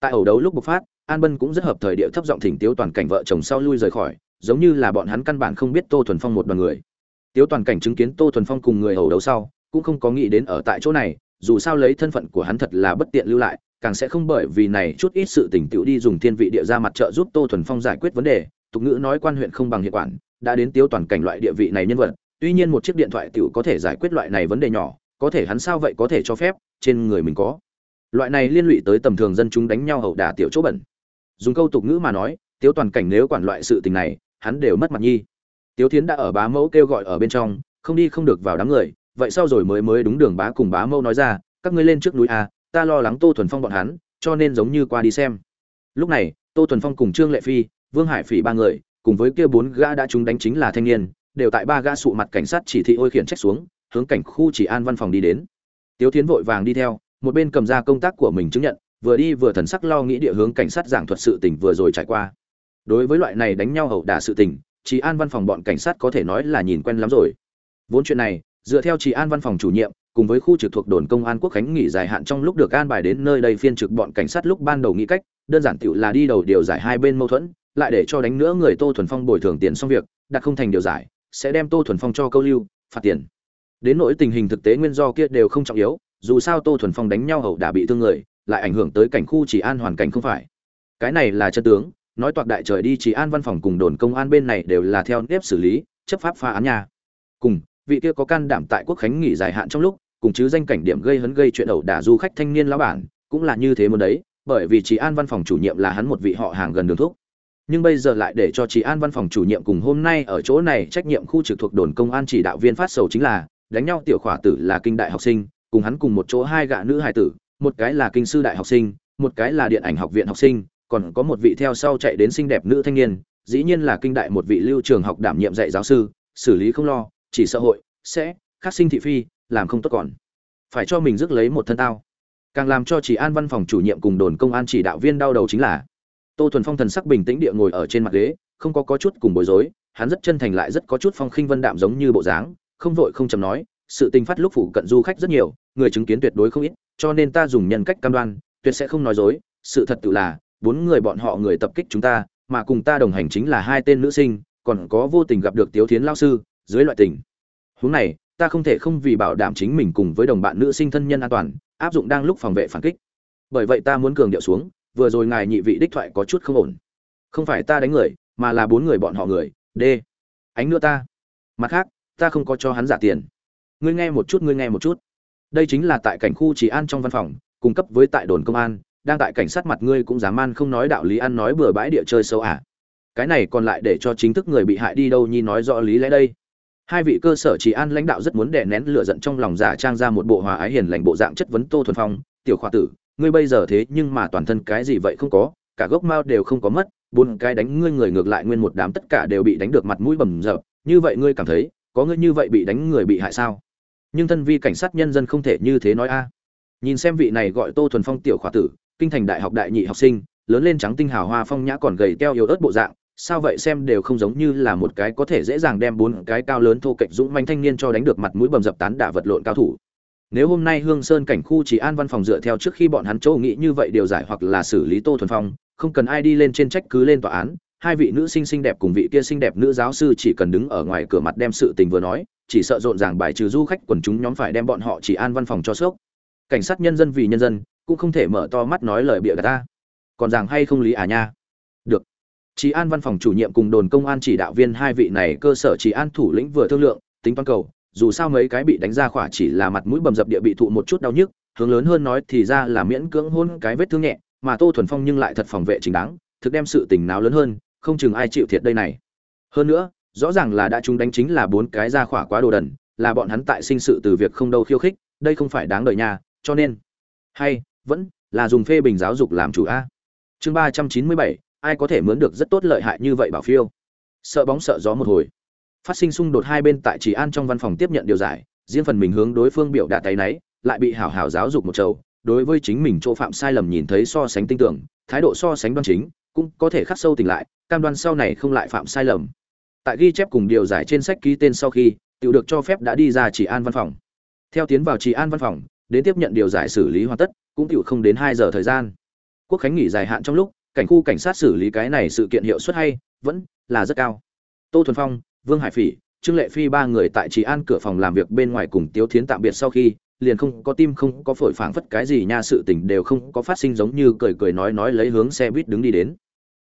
Tại ẩu đấu lúc bộc phát, an bân cũng rất hợp thời điệu thấp giọng thỉnh tiếu toàn cảnh vợ chồng sau lui rời khỏi, giống như là bọn hắn căn bản không biết tô thuần phong một đoàn người. Tiếu toàn cảnh chứng kiến tô thuần phong cùng người ẩu đấu sau, cũng không có nghĩ đến ở tại chỗ này, dù sao lấy thân phận của hắn thật là bất tiện lưu lại càng sẽ không bởi vì này chút ít sự tình tiểu đi dùng thiên vị địa ra mặt trợ giúp Tô Thuần Phong giải quyết vấn đề, tục ngữ nói quan huyện không bằng hiện quản, đã đến tiêu toàn cảnh loại địa vị này nhân vật, tuy nhiên một chiếc điện thoại tiểu có thể giải quyết loại này vấn đề nhỏ, có thể hắn sao vậy có thể cho phép, trên người mình có. Loại này liên lụy tới tầm thường dân chúng đánh nhau hậu đả tiểu chỗ bẩn. Dùng câu tục ngữ mà nói, tiêu toàn cảnh nếu quản loại sự tình này, hắn đều mất mặt nhi. Tiếu Thiến đã ở bá mẫu kêu gọi ở bên trong, không đi không được vào đám người, vậy sau rồi mới mới đúng đường bá cùng bá mẫu nói ra, các ngươi lên trước núi a, ta lo lắng tô thuần phong bọn hắn, cho nên giống như qua đi xem. Lúc này, tô thuần phong cùng trương lệ phi, vương hải phỉ ba người, cùng với kia bốn gã đã chúng đánh chính là thanh niên, đều tại ba gã sụ mặt cảnh sát chỉ thị ôi khiển trách xuống, hướng cảnh khu chỉ an văn phòng đi đến. Tiếu tiến vội vàng đi theo, một bên cầm ra công tác của mình chứng nhận, vừa đi vừa thần sắc lo nghĩ địa hướng cảnh sát giảng thuật sự tình vừa rồi trải qua. Đối với loại này đánh nhau hậu đả sự tình, chỉ an văn phòng bọn cảnh sát có thể nói là nhìn quen lắm rồi. Vốn chuyện này, dựa theo chỉ an văn phòng chủ nhiệm cùng với khu trực thuộc đồn công an quốc khánh nghỉ dài hạn trong lúc được an bài đến nơi đây phiên trực bọn cảnh sát lúc ban đầu nghĩ cách, đơn giản tiểu là đi đầu điều giải hai bên mâu thuẫn, lại để cho đánh nữa người tô thuần phong bồi thường tiền xong việc, đặt không thành điều giải, sẽ đem tô thuần phong cho câu lưu, phạt tiền. Đến nỗi tình hình thực tế nguyên do kia đều không trọng yếu, dù sao tô thuần phong đánh nhau hậu đã bị thương người, lại ảnh hưởng tới cảnh khu chỉ an hoàn cảnh không phải. Cái này là chân tướng, nói toạc đại trời đi chỉ an văn phòng cùng đồn công an bên này đều là theo nếp xử lý, chấp pháp phá án nhà cùng, vị kia có can đảm tại quốc khánh nghỉ dài hạn trong lúc cùng chứ danh cảnh điểm gây hấn gây chuyện ẩu đả du khách thanh niên lão bản, cũng là như thế muốn đấy, bởi vì chỉ an văn phòng chủ nhiệm là hắn một vị họ hàng gần đường thuốc nhưng bây giờ lại để cho chỉ an văn phòng chủ nhiệm cùng hôm nay ở chỗ này trách nhiệm khu trực thuộc đồn công an chỉ đạo viên phát sầu chính là, đánh nhau tiểu khỏa tử là kinh đại học sinh, cùng hắn cùng một chỗ hai gạ nữ hài tử, một cái là kinh sư đại học sinh, một cái là điện ảnh học viện học sinh, còn có một vị theo sau chạy đến xinh đẹp nữ thanh niên, dĩ nhiên là kinh đại một vị lưu trường học đảm nhiệm dạy giáo sư, xử lý không lo, chỉ xã hội, sẽ khắc sinh thị phi làm không tốt còn. Phải cho mình rước lấy một thân tao. Càng làm cho chỉ an văn phòng chủ nhiệm cùng đồn công an chỉ đạo viên đau đầu chính là, tô thuần phong thần sắc bình tĩnh địa ngồi ở trên mặt ghế, không có có chút cùng bối rối, hắn rất chân thành lại rất có chút phong khinh vân đạm giống như bộ dáng, không vội không chầm nói, sự tình phát lúc phủ cận du khách rất nhiều, người chứng kiến tuyệt đối không ít, cho nên ta dùng nhân cách cam đoan, tuyệt sẽ không nói dối, sự thật tự là, bốn người bọn họ người tập kích chúng ta, mà cùng ta đồng hành chính là hai tên nữ sinh, còn có vô tình gặp được tiếu thiến lao sư, dưới loại tình. Huống này ta không thể không vì bảo đảm chính mình cùng với đồng bạn nữ sinh thân nhân an toàn, áp dụng đang lúc phòng vệ phản kích. Bởi vậy ta muốn cường điệu xuống, vừa rồi ngài nhị vị đích thoại có chút không ổn. Không phải ta đánh người, mà là bốn người bọn họ người, d. Ánh nữa ta. Mặt khác, ta không có cho hắn giả tiền. Ngươi nghe một chút, ngươi nghe một chút. Đây chính là tại cảnh khu chỉ an trong văn phòng, cung cấp với tại đồn công an, đang tại cảnh sát mặt ngươi cũng dám ăn không nói đạo lý ăn nói bừa bãi địa chơi sâu à. Cái này còn lại để cho chính thức người bị hại đi đâu nhi nói rõ lý lẽ đây hai vị cơ sở chỉ an lãnh đạo rất muốn đè nén lửa giận trong lòng giả trang ra một bộ hòa ái hiền lành bộ dạng chất vấn tô thuần phong, tiểu khoa tử, ngươi bây giờ thế nhưng mà toàn thân cái gì vậy không có, cả gốc mao đều không có mất, bốn cái đánh ngươi người ngược lại nguyên một đám tất cả đều bị đánh được mặt mũi bầm dập, như vậy ngươi cảm thấy, có ngươi như vậy bị đánh người bị hại sao? Nhưng thân vi cảnh sát nhân dân không thể như thế nói a. Nhìn xem vị này gọi tô thuần phong tiểu khoa tử, kinh thành đại học đại nhị học sinh, lớn lên trắng tinh hào hoa phong nhã còn gầy teo yếu ớt bộ dạng sao vậy xem đều không giống như là một cái có thể dễ dàng đem bốn cái cao lớn thô kệch dũng manh thanh niên cho đánh được mặt mũi bầm dập tán đả vật lộn cao thủ. Nếu hôm nay hương sơn cảnh khu chỉ an văn phòng dựa theo trước khi bọn hắn châu nghĩ như vậy điều giải hoặc là xử lý tô thuần phong, không cần ai đi lên trên trách cứ lên tòa án, hai vị nữ sinh xinh đẹp cùng vị kia xinh đẹp nữ giáo sư chỉ cần đứng ở ngoài cửa mặt đem sự tình vừa nói, chỉ sợ rộn ràng bài trừ du khách quần chúng nhóm phải đem bọn họ chỉ an văn phòng cho sốc. Cảnh sát nhân dân vì nhân dân, cũng không thể mở to mắt nói lời bịa ta. Còn rằng hay không lý à nha? Được chỉ an văn phòng chủ nhiệm cùng đồn công an chỉ đạo viên hai vị này cơ sở chỉ an thủ lĩnh vừa thương lượng, tính toán cầu, dù sao mấy cái bị đánh ra khỏa chỉ là mặt mũi bầm dập địa bị thụ một chút đau nhức, hướng lớn hơn nói thì ra là miễn cưỡng hôn cái vết thương nhẹ, mà tô thuần phong nhưng lại thật phòng vệ chính đáng, thực đem sự tình náo lớn hơn, không chừng ai chịu thiệt đây này. Hơn nữa, rõ ràng là đã chúng đánh chính là bốn cái ra khỏa quá đồ đần, là bọn hắn tại sinh sự từ việc không đâu khiêu khích, đây không phải đáng đời nha, cho nên. Hay, vẫn là dùng phê bình giáo dục làm chủ a. Chương ba trăm chín mươi bảy ai có thể mướn được rất tốt lợi hại như vậy bảo phiêu? Sợ bóng sợ gió một hồi. Phát sinh xung đột hai bên tại chỉ an trong văn phòng tiếp nhận điều giải, riêng phần mình hướng đối phương biểu đạt tay náy, lại bị hảo hảo giáo dục một chầu đối với chính mình chỗ phạm sai lầm nhìn thấy so sánh tinh tưởng, thái độ so sánh đoan chính, cũng có thể khắc sâu tỉnh lại, cam đoan sau này không lại phạm sai lầm. Tại ghi chép cùng điều giải trên sách ký tên sau khi tự được cho phép đã đi ra chỉ an văn phòng. Theo tiến vào chỉ an văn phòng, đến tiếp nhận điều giải xử lý hoàn tất, cũng tự không đến hai giờ thời gian. Quốc khánh nghỉ dài hạn trong lúc cảnh khu cảnh sát xử lý cái này sự kiện hiệu suất hay, vẫn là rất cao. Tô thuần phong, vương hải phỉ, trương lệ phi ba người tại trị an cửa phòng làm việc bên ngoài cùng tiếu thiến tạm biệt sau khi, liền không có tim không có phổi phảng phất cái gì nha sự tình đều không có phát sinh giống như cười cười nói nói lấy hướng xe buýt đứng đi đến.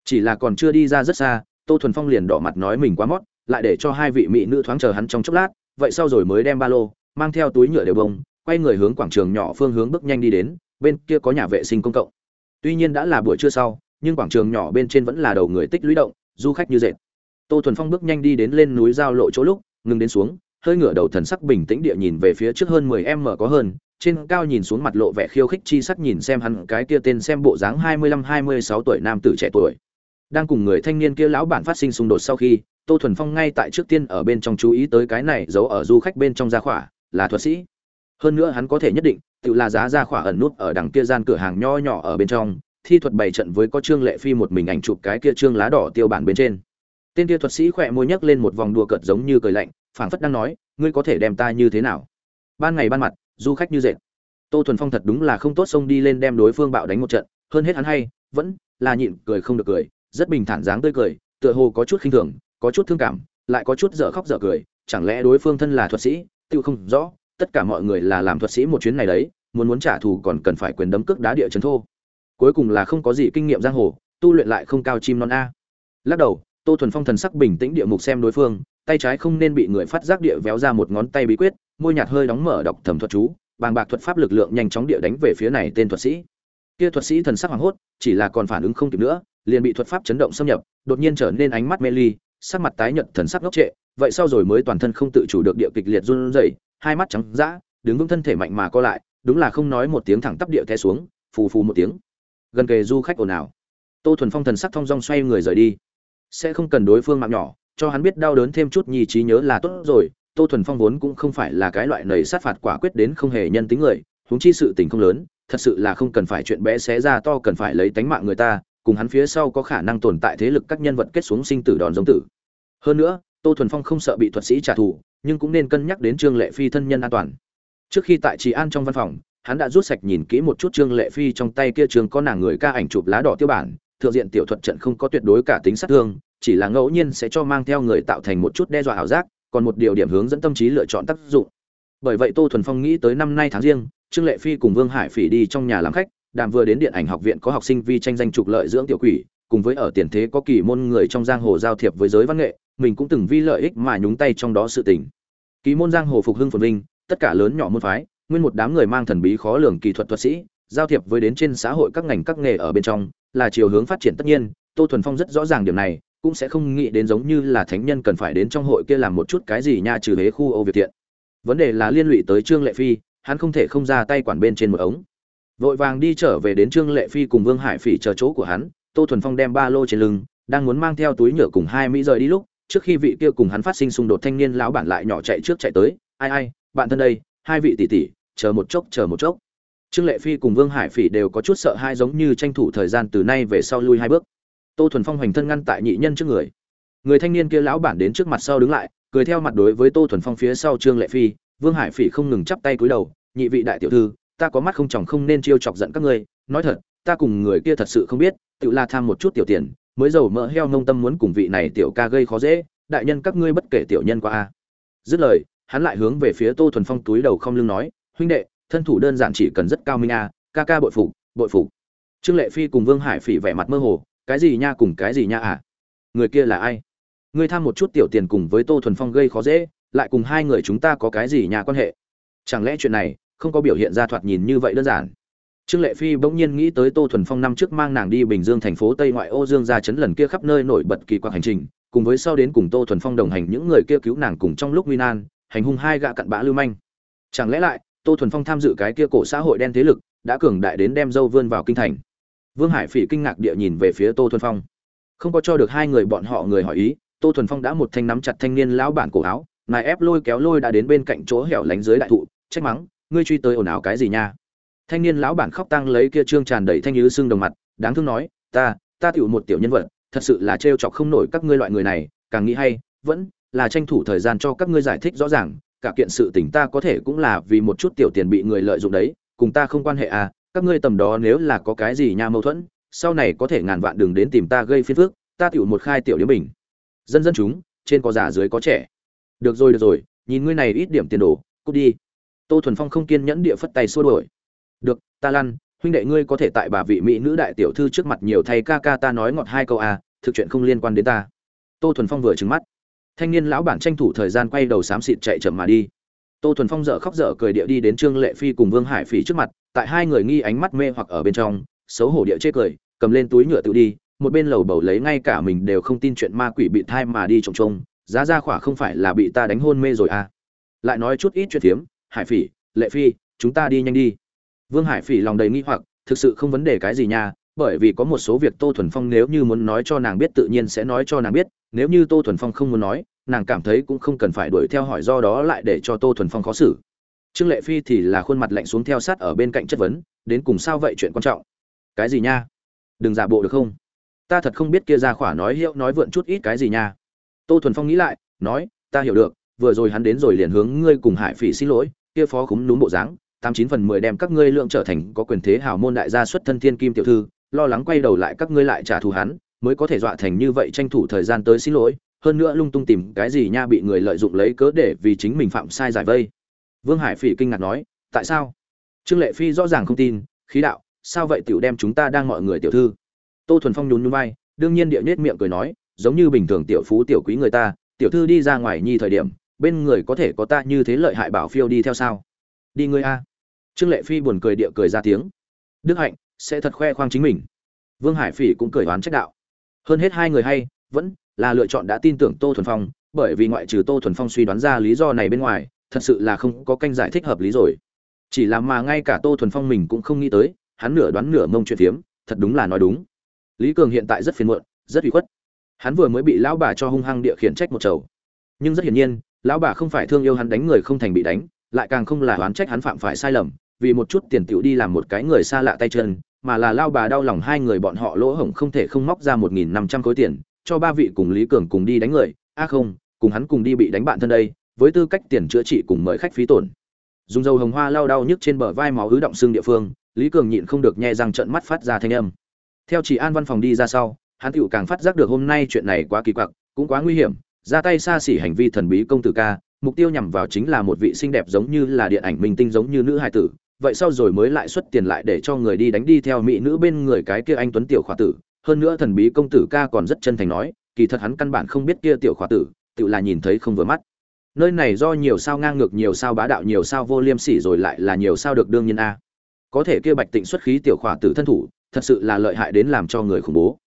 Chỉ là còn chưa đi ra rất xa, tô thuần phong liền đỏ mặt nói mình quá mót, lại để cho hai vị mỹ nữ thoáng chờ hắn trong chốc lát, vậy sau rồi mới đem ba lô, mang theo túi nhựa đều bông, quay người hướng quảng trường nhỏ phương hướng bước nhanh đi đến, bên kia có nhà vệ sinh công cộng. Tuy nhiên đã là buổi trưa sau nhưng quảng trường nhỏ bên trên vẫn là đầu người tích lũy động, du khách như dệt. Tô thuần phong bước nhanh đi đến lên núi giao lộ chỗ lúc, ngừng đến xuống, hơi ngửa đầu thần sắc bình tĩnh địa nhìn về phía trước hơn mười em mở có hơn, trên cao nhìn xuống mặt lộ vẻ khiêu khích chi sắc nhìn xem hắn, cái kia tên xem bộ dáng hai mươi lăm, hai mươi sáu tuổi nam tử trẻ tuổi. Đang cùng người thanh niên kia lão bản phát sinh xung đột sau khi, tô thuần phong ngay tại trước tiên ở bên trong chú ý tới cái này giấu ở du khách bên trong gia khỏa, là thuật sĩ. Hơn nữa hắn có thể nhất định, tự là giá gia khỏa ẩn nút ở đằng kia gian cửa hàng nho nhỏ ở bên trong thi thuật bày trận với có trương lệ phi một mình ảnh chụp cái kia trương lá đỏ tiêu bản bên trên. Tên kia thuật sĩ khỏe môi nhấc lên một vòng đùa cợt giống như cười lạnh, phảng phất đang nói, ngươi có thể đem ta như thế nào? Ban ngày ban mặt, du khách như dệt. Tô thuần phong thật đúng là không tốt xông đi lên đem đối phương bạo đánh một trận, hơn hết hắn hay, vẫn là nhịn cười không được cười, rất bình thản dáng tươi cười, tựa hồ có chút khinh thường, có chút thương cảm, lại có chút dở khóc dở cười, chẳng lẽ đối phương thân là thuật sĩ tự không rõ, tất cả mọi người là làm thuật sĩ một chuyến này đấy, muốn muốn trả thù còn cần phải quyền đấm cước đá địa chấn thô cuối cùng là không có gì kinh nghiệm giang hồ, tu luyện lại không cao chim non a. Lắc đầu, tô thuần phong thần sắc bình tĩnh địa mục xem đối phương, tay trái không nên bị người phát giác địa véo ra một ngón tay bí quyết, môi nhạt hơi đóng mở đọc thẩm thuật chú, bàng bạc thuật pháp lực lượng nhanh chóng địa đánh về phía này tên thuật sĩ. Kia thuật sĩ thần sắc hoảng hốt, chỉ là còn phản ứng không kịp nữa, liền bị thuật pháp chấn động xâm nhập, đột nhiên trở nên ánh mắt mê ly, sắc mặt tái nhợt thần sắc ngốc trệ, vậy sau rồi mới toàn thân không tự chủ được địa kịch liệt run rẩy, hai mắt trắng dã, đứng vững thân thể mạnh mà co lại, đúng là không nói một tiếng thẳng tắp địa té xuống, phù phù một tiếng gần kề du khách ồn ào. Tô thuần phong thần sắc thong dong xoay người rời đi. Sẽ không cần đối phương mạng nhỏ, cho hắn biết đau đớn thêm chút nhì trí nhớ là tốt rồi, tô thuần phong vốn cũng không phải là cái loại nầy sát phạt quả quyết đến không hề nhân tính người, huống chi sự tình không lớn, thật sự là không cần phải chuyện bé xé ra to cần phải lấy tánh mạng người ta, cùng hắn phía sau có khả năng tồn tại thế lực các nhân vật kết xuống sinh tử đòn giống tử. Hơn nữa, tô thuần phong không sợ bị thuật sĩ trả thù, nhưng cũng nên cân nhắc đến trương lệ phi thân nhân an toàn. Trước khi tại trì an trong văn phòng hắn đã rút sạch nhìn kỹ một chút trương lệ phi trong tay kia trường có nàng người ca ảnh chụp lá đỏ tiêu bản, thượng diện tiểu thuật trận không có tuyệt đối cả tính sát thương, chỉ là ngẫu nhiên sẽ cho mang theo người tạo thành một chút đe dọa ảo giác, còn một điều điểm hướng dẫn tâm trí lựa chọn tác dụng. Bởi vậy tô thuần phong nghĩ tới năm nay tháng riêng, trương lệ phi cùng vương hải phỉ đi trong nhà làm khách, đàm vừa đến điện ảnh học viện có học sinh vi tranh danh trục lợi dưỡng tiểu quỷ, cùng với ở tiền thế có kỳ môn người trong giang hồ giao thiệp với giới văn nghệ, mình cũng từng vi lợi ích mà nhúng tay trong đó sự tình. Kỳ môn giang hồ phục hưng phồn vinh, tất cả lớn nhỏ môn phái nguyên một đám người mang thần bí khó lường kỳ thuật thuật sĩ giao thiệp với đến trên xã hội các ngành các nghề ở bên trong là chiều hướng phát triển tất nhiên tô thuần phong rất rõ ràng điểm này cũng sẽ không nghĩ đến giống như là thánh nhân cần phải đến trong hội kia làm một chút cái gì nha trừ hế khu Âu Việt thiện. Vấn đề là liên lụy tới Trương Lệ Phi, hắn không thể không ra tay quản bên trên một ống. Vội vàng đi trở về đến Trương Lệ Phi cùng Vương Hải Phỉ chờ chỗ của hắn, Tô Thuần Phong đem ba lô trên lưng, đang muốn mang theo túi nhựa cùng hai mỹ rời đi lúc, trước khi vị kia cùng hắn phát sinh xung đột thanh niên lão bản lại nhỏ chạy trước chạy tới, "Ai ai, bạn thân đây, hai vị tỷ tỷ, chờ một chốc, chờ một chốc." Trương Lệ Phi cùng Vương Hải Phỉ đều có chút sợ hai giống như tranh thủ thời gian từ nay về sau lui hai bước. Tô thuần phong hoành thân ngăn tại nhị nhân trước người. Người thanh niên kia lão bản đến trước mặt sau đứng lại cười theo mặt đối với tô thuần phong phía sau trương lệ phi vương hải phỉ không ngừng chắp tay cúi đầu nhị vị đại tiểu thư ta có mắt không chồng không nên chiêu chọc giận các ngươi nói thật ta cùng người kia thật sự không biết tự la tham một chút tiểu tiền mới giàu mỡ heo nông tâm muốn cùng vị này tiểu ca gây khó dễ đại nhân các ngươi bất kể tiểu nhân qua a. Dứt lời hắn lại hướng về phía tô thuần phong túi đầu không lưng nói huynh đệ, thân thủ đơn giản chỉ cần rất cao minh a, ca ca bội phục bội phục. Trương lệ phi cùng vương hải phỉ vẻ mặt mơ hồ, cái gì nha cùng cái gì nha à? Người kia là ai? Người tham một chút tiểu tiền cùng với tô thuần phong gây khó dễ, lại cùng hai người chúng ta có cái gì nhà quan hệ? Chẳng lẽ chuyện này không có biểu hiện ra thoạt nhìn như vậy đơn giản? Trương lệ phi bỗng nhiên nghĩ tới tô thuần phong năm trước mang nàng đi bình dương thành phố tây ngoại ô dương ra chấn lần kia khắp nơi nổi bật kỳ quặc hành trình, cùng với sau đến cùng tô thuần phong đồng hành những người kia cứu nàng cùng trong lúc nguy nan, hành hung hai gạ cặn bã lưu manh. Chẳng lẽ lại tô thuần phong tham dự cái kia cổ xã hội đen thế lực đã cường đại đến đem dâu vươn vào kinh thành Vương Hải Phỉ kinh ngạc địa nhìn về phía Tô Thuần Phong. Không có cho được hai người bọn họ người hỏi ý, Tô Thuần Phong đã một thanh nắm chặt thanh niên lão bản cổ áo, nài ép lôi kéo lôi đã đến bên cạnh chỗ hẻo lánh dưới đại thụ, trách mắng, ngươi truy tới ồn ào cái gì nha? Thanh niên lão bản khóc tăng lấy kia trương tràn đầy thanh nhứ xương đồng mặt, đáng thương nói, ta, ta tiểu một tiểu nhân vật, thật sự là trêu chọc không nổi các ngươi loại người này, càng nghĩ hay, vẫn là tranh thủ thời gian cho các ngươi giải thích rõ ràng, cả kiện sự tình ta có thể cũng là vì một chút tiểu tiền bị người lợi dụng đấy, cùng ta không quan hệ à, các ngươi tầm đó nếu là có cái gì nha mâu thuẫn sau này có thể ngàn vạn đường đến tìm ta gây phiền phức ta tiểu một khai tiểu điểm bình. Dân dân chúng trên có già dưới có trẻ. Được rồi được rồi nhìn ngươi này ít điểm tiền đồ cút đi. Tô thuần phong không kiên nhẫn địa phất tay xua đuổi. Được ta lăn huynh đệ ngươi có thể tại bà vị mỹ nữ đại tiểu thư trước mặt nhiều thay ca ca ta nói ngọt hai câu à thực chuyện không liên quan đến ta. Tô thuần phong vừa trừng mắt thanh niên lão bản tranh thủ thời gian quay đầu xám xịt chạy chậm mà đi. Tô thuần phong dở khóc dở cười địa đi đến trương lệ phi cùng vương hải phỉ trước mặt, tại hai người nghi ánh mắt mê hoặc ở bên trong, xấu hổ địa chê cười, cầm lên túi nhựa tự đi, một bên lầu bầu lấy ngay cả mình đều không tin chuyện ma quỷ bị thai mà đi trồng trông, giá ra khỏa không phải là bị ta đánh hôn mê rồi à. Lại nói chút ít chuyện thiếm, hải phỉ, lệ phi, chúng ta đi nhanh đi. Vương hải phỉ lòng đầy nghi hoặc, thực sự không vấn đề cái gì nha, bởi vì có một số việc tô thuần phong nếu như muốn nói cho nàng biết tự nhiên sẽ nói cho nàng biết nếu như tô thuần phong không muốn nói, nàng cảm thấy cũng không cần phải đuổi theo hỏi do đó lại để cho tô thuần phong khó xử. Trương lệ phi thì là khuôn mặt lạnh xuống theo sát ở bên cạnh chất vấn, đến cùng sao vậy chuyện quan trọng? Cái gì nha? Đừng giả bộ được không? Ta thật không biết kia ra khỏa nói hiệu nói vượn chút ít cái gì nha. Tô thuần phong nghĩ lại, nói, ta hiểu được, vừa rồi hắn đến rồi liền hướng ngươi cùng hải phỉ xin lỗi, kia phó khúng núm bộ dáng, tám chín phần mười đem các ngươi lượng trở thành có quyền thế hào môn đại gia xuất thân thiên kim tiểu thư, lo lắng quay đầu lại các ngươi lại trả thù hắn mới có thể dọa thành như vậy tranh thủ thời gian tới xin lỗi, hơn nữa lung tung tìm cái gì nha bị người lợi dụng lấy cớ để vì chính mình phạm sai giải vây. Vương hải phỉ kinh ngạc nói, tại sao? Trương lệ phi rõ ràng không tin, khí đạo, sao vậy tiểu đem chúng ta đang mọi người tiểu thư? Tô thuần phong nhún nhún vai, đương nhiên địa nết miệng cười nói, giống như bình thường tiểu phú tiểu quý người ta, tiểu thư đi ra ngoài nhi thời điểm, bên người có thể có ta như thế lợi hại bảo phiêu đi theo sao? Đi ngươi a. Trương lệ phi buồn cười địa cười ra tiếng, đức hạnh, sẽ thật khoe khoang chính mình. Vương hải phỉ cũng cười oán trách đạo hơn hết hai người hay, vẫn là lựa chọn đã tin tưởng tô thuần phong, bởi vì ngoại trừ tô thuần phong suy đoán ra lý do này bên ngoài, thật sự là không có canh giải thích hợp lý rồi. Chỉ là mà ngay cả tô thuần phong mình cũng không nghĩ tới, hắn nửa đoán nửa mông chuyện phiếm thật đúng là nói đúng. Lý cường hiện tại rất phiền muộn, rất ủy khuất. Hắn vừa mới bị lão bà cho hung hăng địa khiển trách một chầu. Nhưng rất hiển nhiên, lão bà không phải thương yêu hắn đánh người không thành bị đánh, lại càng không là oán trách hắn phạm phải sai lầm, vì một chút tiền tiểu đi làm một cái người xa lạ tay chân mà là lao bà đau lòng hai người bọn họ lỗ hổng không thể không móc ra một nghìn năm trăm khối tiền, cho ba vị cùng lý cường cùng đi đánh người. A không, cùng hắn cùng đi bị đánh bạn thân đây, với tư cách tiền chữa trị cùng mời khách phí tổn. Dùng dầu hồng hoa lao đau nhức trên bờ vai máu ứ động xương địa phương, lý cường nhịn không được nhẹ răng trợn mắt phát ra thanh âm. Theo chỉ an văn phòng đi ra sau, hắn tựu càng phát giác được hôm nay chuyện này quá kỳ quặc, cũng quá nguy hiểm, ra tay xa xỉ hành vi thần bí công tử ca, mục tiêu nhằm vào chính là một vị xinh đẹp giống như là điện ảnh minh tinh giống như nữ hài tử vậy sau rồi mới lại xuất tiền lại để cho người đi đánh đi theo mỹ nữ bên người cái kia anh tuấn tiểu khỏa tử. Hơn nữa thần bí công tử ca còn rất chân thành nói, kỳ thật hắn căn bản không biết kia tiểu khỏa tử, tự là nhìn thấy không vừa mắt. Nơi này do nhiều sao ngang ngược, nhiều sao bá đạo, nhiều sao vô liêm sỉ rồi lại là nhiều sao được đương nhiên a. Có thể kia bạch tịnh xuất khí tiểu khỏa tử thân thủ, thật sự là lợi hại đến làm cho người khủng bố.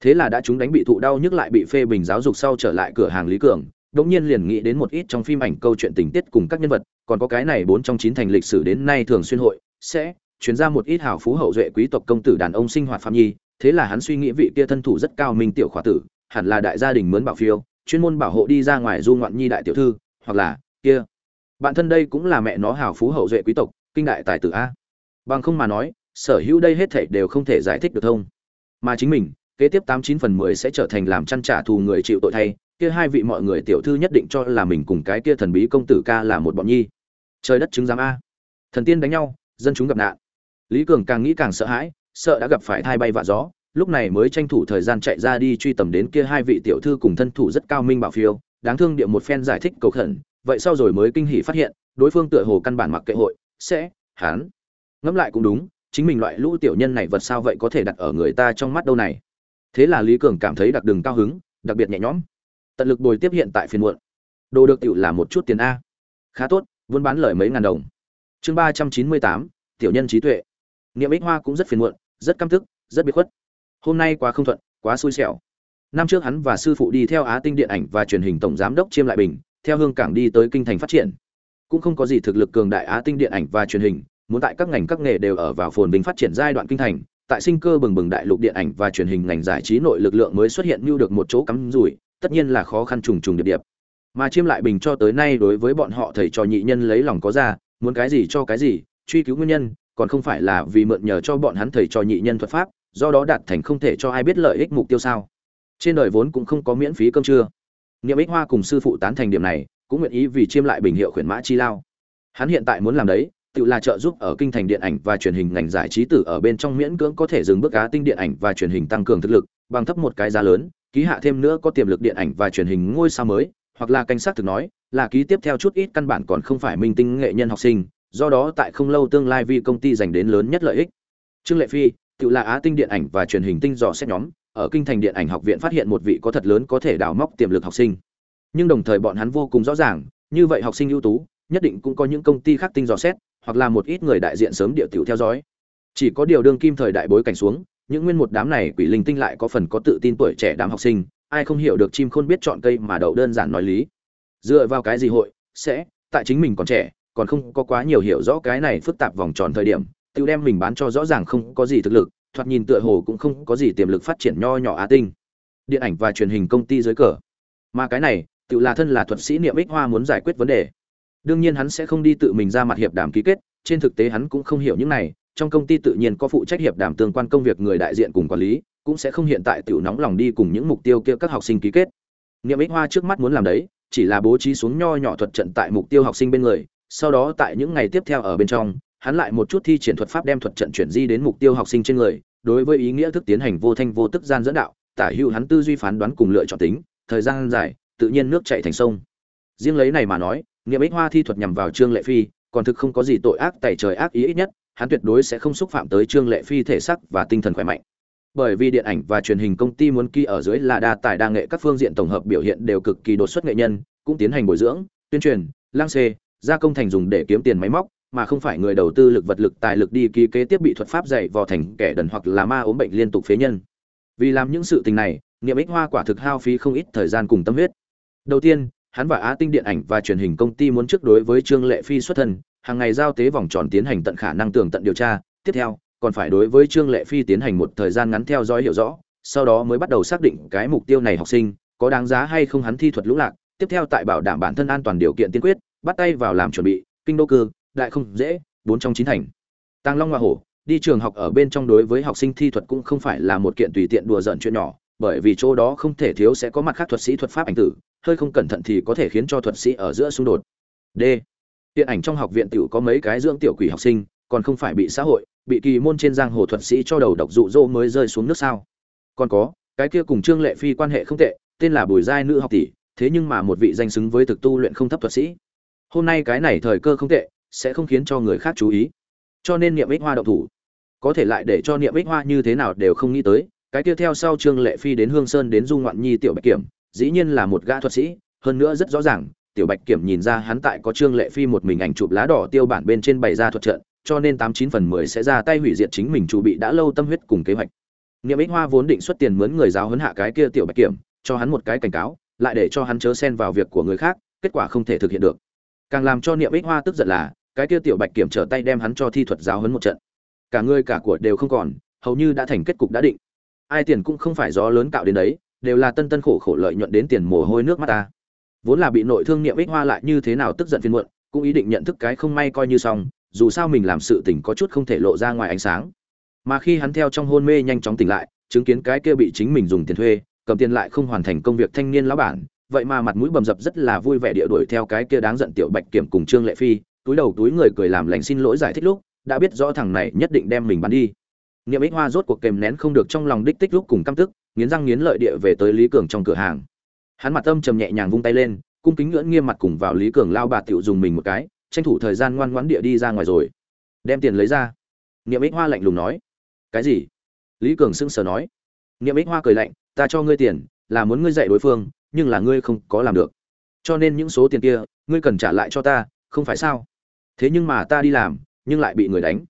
Thế là đã chúng đánh bị thụ đau nhức lại bị phê bình giáo dục sau trở lại cửa hàng lý cường đống nhiên liền nghĩ đến một ít trong phim ảnh câu chuyện tình tiết cùng các nhân vật, còn có cái này bốn trong chín thành lịch sử đến nay thường xuyên hội, sẽ chuyển ra một ít hào phú hậu duệ quý tộc công tử đàn ông sinh hoạt phạm nhi, thế là hắn suy nghĩ vị kia thân thủ rất cao minh tiểu khỏa tử, hẳn là đại gia đình mướn bảo phiêu, chuyên môn bảo hộ đi ra ngoài du ngoạn nhi đại tiểu thư, hoặc là, kia. Bạn thân đây cũng là mẹ nó hào phú hậu duệ quý tộc, kinh đại tài tử a. Bằng không mà nói, sở hữu đây hết thảy đều không thể giải thích được thông. Mà chính mình, kế tiếp tám chín phần mười sẽ trở thành làm chăn trả thù người chịu tội thay kia hai vị mọi người tiểu thư nhất định cho là mình cùng cái kia thần bí công tử ca là một bọn nhi. Trời đất chứng giám a. Thần tiên đánh nhau, dân chúng gặp nạn. Lý cường càng nghĩ càng sợ hãi, sợ đã gặp phải thai bay vạ gió, lúc này mới tranh thủ thời gian chạy ra đi truy tầm đến kia hai vị tiểu thư cùng thân thủ rất cao minh bảo phiêu, đáng thương địa một phen giải thích cầu khẩn, vậy sau rồi mới kinh hỉ phát hiện, đối phương tựa hồ căn bản mặc kệ hội, sẽ hán ngẫm lại cũng đúng, chính mình loại lũ tiểu nhân này vật sao vậy có thể đặt ở người ta trong mắt đâu này. Thế là lý cường cảm thấy đặc đường cao hứng, đặc biệt nhẹ nhõm tận lực bồi tiếp hiện tại phiên muộn. Đồ được tiểu là một chút tiền a. Khá tốt buôn bán lời mấy ngàn đồng. Chương ba trăm chín mươi tám, tiểu nhân trí tuệ. Niệm ích hoa cũng rất phiền muộn, rất căm thức rất biệt khuất. Hôm nay quá không thuận, quá xui xẻo. Năm trước hắn và sư phụ đi theo á tinh điện ảnh và truyền hình tổng giám đốc chiêm lại bình, theo hương cảng đi tới kinh thành phát triển. Cũng không có gì thực lực cường đại á tinh điện ảnh và truyền hình, muốn tại các ngành các nghề đều ở vào phồn bình phát triển giai đoạn kinh thành, tại sinh cơ bừng bừng đại lục điện ảnh và truyền hình ngành giải trí nội lực lượng mới xuất hiện như được một chỗ cắm rủi tất nhiên là khó khăn trùng trùng điệp điệp. Mà chiêm lại bình cho tới nay đối với bọn họ thầy trò nhị nhân lấy lòng có ra, muốn cái gì cho cái gì, truy cứu nguyên nhân, còn không phải là vì mượn nhờ cho bọn hắn thầy trò nhị nhân thuật pháp, do đó đạt thành không thể cho ai biết lợi ích mục tiêu sao. Trên đời vốn cũng không có miễn phí cơm trưa. Niệm ích hoa cùng sư phụ tán thành điểm này, cũng nguyện ý vì chiêm lại bình hiệu khuyển mã chi lao. Hắn hiện tại muốn làm đấy, tự là trợ giúp ở kinh thành điện ảnh và truyền hình ngành giải trí tử ở bên trong miễn cưỡng có thể dừng bước cá tinh điện ảnh và truyền hình tăng cường thực lực, bằng thấp một cái giá lớn ký hạ thêm nữa có tiềm lực điện ảnh và truyền hình ngôi sao mới, hoặc là cảnh sát thực nói, là ký tiếp theo chút ít căn bản còn không phải minh tinh nghệ nhân học sinh, do đó tại không lâu tương lai vì công ty dành đến lớn nhất lợi ích. Trương lệ phi, tự là á tinh điện ảnh và truyền hình tinh dò xét nhóm, ở kinh thành điện ảnh học viện phát hiện một vị có thật lớn có thể đào móc tiềm lực học sinh. Nhưng đồng thời bọn hắn vô cùng rõ ràng, như vậy học sinh ưu tú, nhất định cũng có những công ty khác tinh dò xét, hoặc là một ít người đại diện sớm địa tiểu theo dõi. Chỉ có điều đương kim thời đại bối cảnh xuống những nguyên một đám này quỷ linh tinh lại có phần có tự tin tuổi trẻ đám học sinh, ai không hiểu được chim khôn biết chọn cây mà đậu đơn giản nói lý. Dựa vào cái gì hội, sẽ, tại chính mình còn trẻ, còn không có quá nhiều hiểu rõ cái này phức tạp vòng tròn thời điểm, tự đem mình bán cho rõ ràng không có gì thực lực, thoạt nhìn tựa hồ cũng không có gì tiềm lực phát triển nho nhỏ á tinh. Điện ảnh và truyền hình công ty dưới cờ. Mà cái này, tự là thân là thuật sĩ niệm ích hoa muốn giải quyết vấn đề. Đương nhiên hắn sẽ không đi tự mình ra mặt hiệp đàm ký kết, trên thực tế hắn cũng không hiểu những này trong công ty tự nhiên có phụ trách hiệp đảm tương quan công việc người đại diện cùng quản lý, cũng sẽ không hiện tại tiểu nóng lòng đi cùng những mục tiêu kia các học sinh ký kết. Niệm ích hoa trước mắt muốn làm đấy, chỉ là bố trí xuống nho nhỏ thuật trận tại mục tiêu học sinh bên người, sau đó tại những ngày tiếp theo ở bên trong, hắn lại một chút thi triển thuật pháp đem thuật trận chuyển di đến mục tiêu học sinh trên người, đối với ý nghĩa thức tiến hành vô thanh vô tức gian dẫn đạo, tả hữu hắn tư duy phán đoán cùng lựa chọn tính, thời gian dài, tự nhiên nước chảy thành sông. Riêng lấy này mà nói, niệm ích hoa thi thuật nhằm vào trương lệ phi còn thực không có gì tội ác tẩy trời ác ý ít nhất, hắn tuyệt đối sẽ không xúc phạm tới trương lệ phi thể sắc và tinh thần khỏe mạnh. Bởi vì điện ảnh và truyền hình công ty muốn ký ở dưới là đa tài đa nghệ các phương diện tổng hợp biểu hiện đều cực kỳ đột xuất nghệ nhân, cũng tiến hành bồi dưỡng, tuyên truyền lang xê, gia công thành dùng để kiếm tiền máy móc, mà không phải người đầu tư lực vật lực tài lực đi ký kế tiếp bị thuật pháp dạy vò thành kẻ đần hoặc là ma ốm bệnh liên tục phế nhân. Vì làm những sự tình này niệm ích hoa quả thực hao phí không ít thời gian cùng tâm huyết. Đầu tiên hắn và á tinh điện ảnh và truyền hình công ty muốn trước đối với trương lệ phi xuất thân, hàng ngày giao tế vòng tròn tiến hành tận khả năng tường tận điều tra, tiếp theo, còn phải đối với trương lệ phi tiến hành một thời gian ngắn theo dõi hiểu rõ, sau đó mới bắt đầu xác định cái mục tiêu này học sinh, có đáng giá hay không hắn thi thuật lũ lạc, tiếp theo tại bảo đảm bản thân an toàn điều kiện tiên quyết, bắt tay vào làm chuẩn bị, kinh đô cư, đại không dễ, bốn trong chín thành. Tăng long hoa hổ, đi trường học ở bên trong đối với học sinh thi thuật cũng không phải là một kiện tùy tiện đùa giỡn chuyện nhỏ bởi vì chỗ đó không thể thiếu sẽ có mặt khác thuật sĩ thuật pháp ảnh tử, hơi không cẩn thận thì có thể khiến cho thuật sĩ ở giữa xung đột. D. Điện ảnh trong học viện tiểu có mấy cái dưỡng tiểu quỷ học sinh, còn không phải bị xã hội, bị kỳ môn trên giang hồ thuật sĩ cho đầu độc dụ dỗ mới rơi xuống nước sao? Còn có, cái kia cùng trương lệ phi quan hệ không tệ, tên là bùi giai nữ học tỷ, thế nhưng mà một vị danh xứng với thực tu luyện không thấp thuật sĩ. Hôm nay cái này thời cơ không tệ, sẽ không khiến cho người khác chú ý. Cho nên niệm ích hoa động thủ. Có thể lại để cho niệm ích hoa như thế nào đều không nghĩ tới cái kia theo sau trương lệ phi đến hương sơn đến du ngoạn nhi tiểu bạch kiểm, dĩ nhiên là một gã thuật sĩ, hơn nữa rất rõ ràng, tiểu bạch kiểm nhìn ra hắn tại có trương lệ phi một mình ảnh chụp lá đỏ tiêu bản bên trên bày ra thuật trận, cho nên tám chín phần mười sẽ ra tay hủy diệt chính mình chủ bị đã lâu tâm huyết cùng kế hoạch. Niệm ích hoa vốn định xuất tiền mướn người giáo huấn hạ cái kia tiểu bạch kiểm, cho hắn một cái cảnh cáo, lại để cho hắn chớ xen vào việc của người khác, kết quả không thể thực hiện được. Càng làm cho niệm ích hoa tức giận là, cái kia tiểu bạch kiểm trở tay đem hắn cho thi thuật giáo huấn một trận. Cả người cả của đều không còn, hầu như đã thành kết cục đã định ai tiền cũng không phải gió lớn cạo đến đấy, đều là tân tân khổ khổ lợi nhuận đến tiền mồ hôi nước mắt ta. Vốn là bị nội thương niệm ích hoa lại như thế nào tức giận phiên muộn, cũng ý định nhận thức cái không may coi như xong, dù sao mình làm sự tình có chút không thể lộ ra ngoài ánh sáng. Mà khi hắn theo trong hôn mê nhanh chóng tỉnh lại, chứng kiến cái kia bị chính mình dùng tiền thuê, cầm tiền lại không hoàn thành công việc thanh niên lão bản, vậy mà mặt mũi bầm dập rất là vui vẻ địa đuổi theo cái kia đáng giận tiểu bạch kiểm cùng trương lệ phi, túi đầu túi người cười làm lành xin lỗi giải thích lúc, đã biết rõ thằng này nhất định đem mình bắn đi niệm ích hoa rốt cuộc kèm nén không được trong lòng đích tích lúc cùng căm tức, nghiến răng nghiến lợi địa về tới lý cường trong cửa hàng. Hắn mặt âm trầm nhẹ nhàng vung tay lên, cung kính ngưỡng nghiêm mặt cùng vào lý cường lao bà tiểu dùng mình một cái, tranh thủ thời gian ngoan ngoãn địa đi ra ngoài rồi. Đem tiền lấy ra. Niệm ích hoa lạnh lùng nói. Cái gì? Lý cường sững sờ nói. Niệm ích hoa cười lạnh, ta cho ngươi tiền, là muốn ngươi dạy đối phương, nhưng là ngươi không có làm được. Cho nên những số tiền kia, ngươi cần trả lại cho ta, không phải sao? Thế nhưng mà ta đi làm, nhưng lại bị người đánh.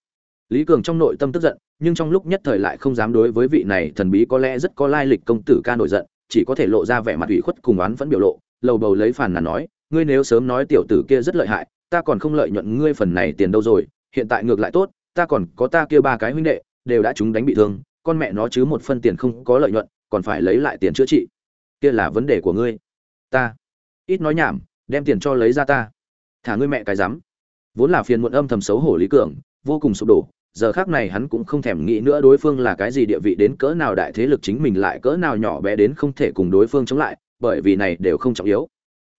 Lý cường trong nội tâm tức giận nhưng trong lúc nhất thời lại không dám đối với vị này thần bí có lẽ rất có lai lịch công tử ca nổi giận, chỉ có thể lộ ra vẻ mặt ủy khuất cùng oán vẫn biểu lộ, lầu bầu lấy phản là nói, ngươi nếu sớm nói tiểu tử kia rất lợi hại, ta còn không lợi nhuận ngươi phần này tiền đâu rồi, hiện tại ngược lại tốt, ta còn có ta kia ba cái huynh đệ, đều đã chúng đánh bị thương, con mẹ nó chứ một phân tiền không có lợi nhuận, còn phải lấy lại tiền chữa trị. Kia là vấn đề của ngươi. Ta. Ít nói nhảm, đem tiền cho lấy ra ta. Thả ngươi mẹ cái rắm. Vốn là phiền muộn âm thầm xấu hổ lý cường, vô cùng sụp đổ giờ khác này hắn cũng không thèm nghĩ nữa đối phương là cái gì địa vị đến cỡ nào đại thế lực chính mình lại cỡ nào nhỏ bé đến không thể cùng đối phương chống lại, bởi vì này đều không trọng yếu.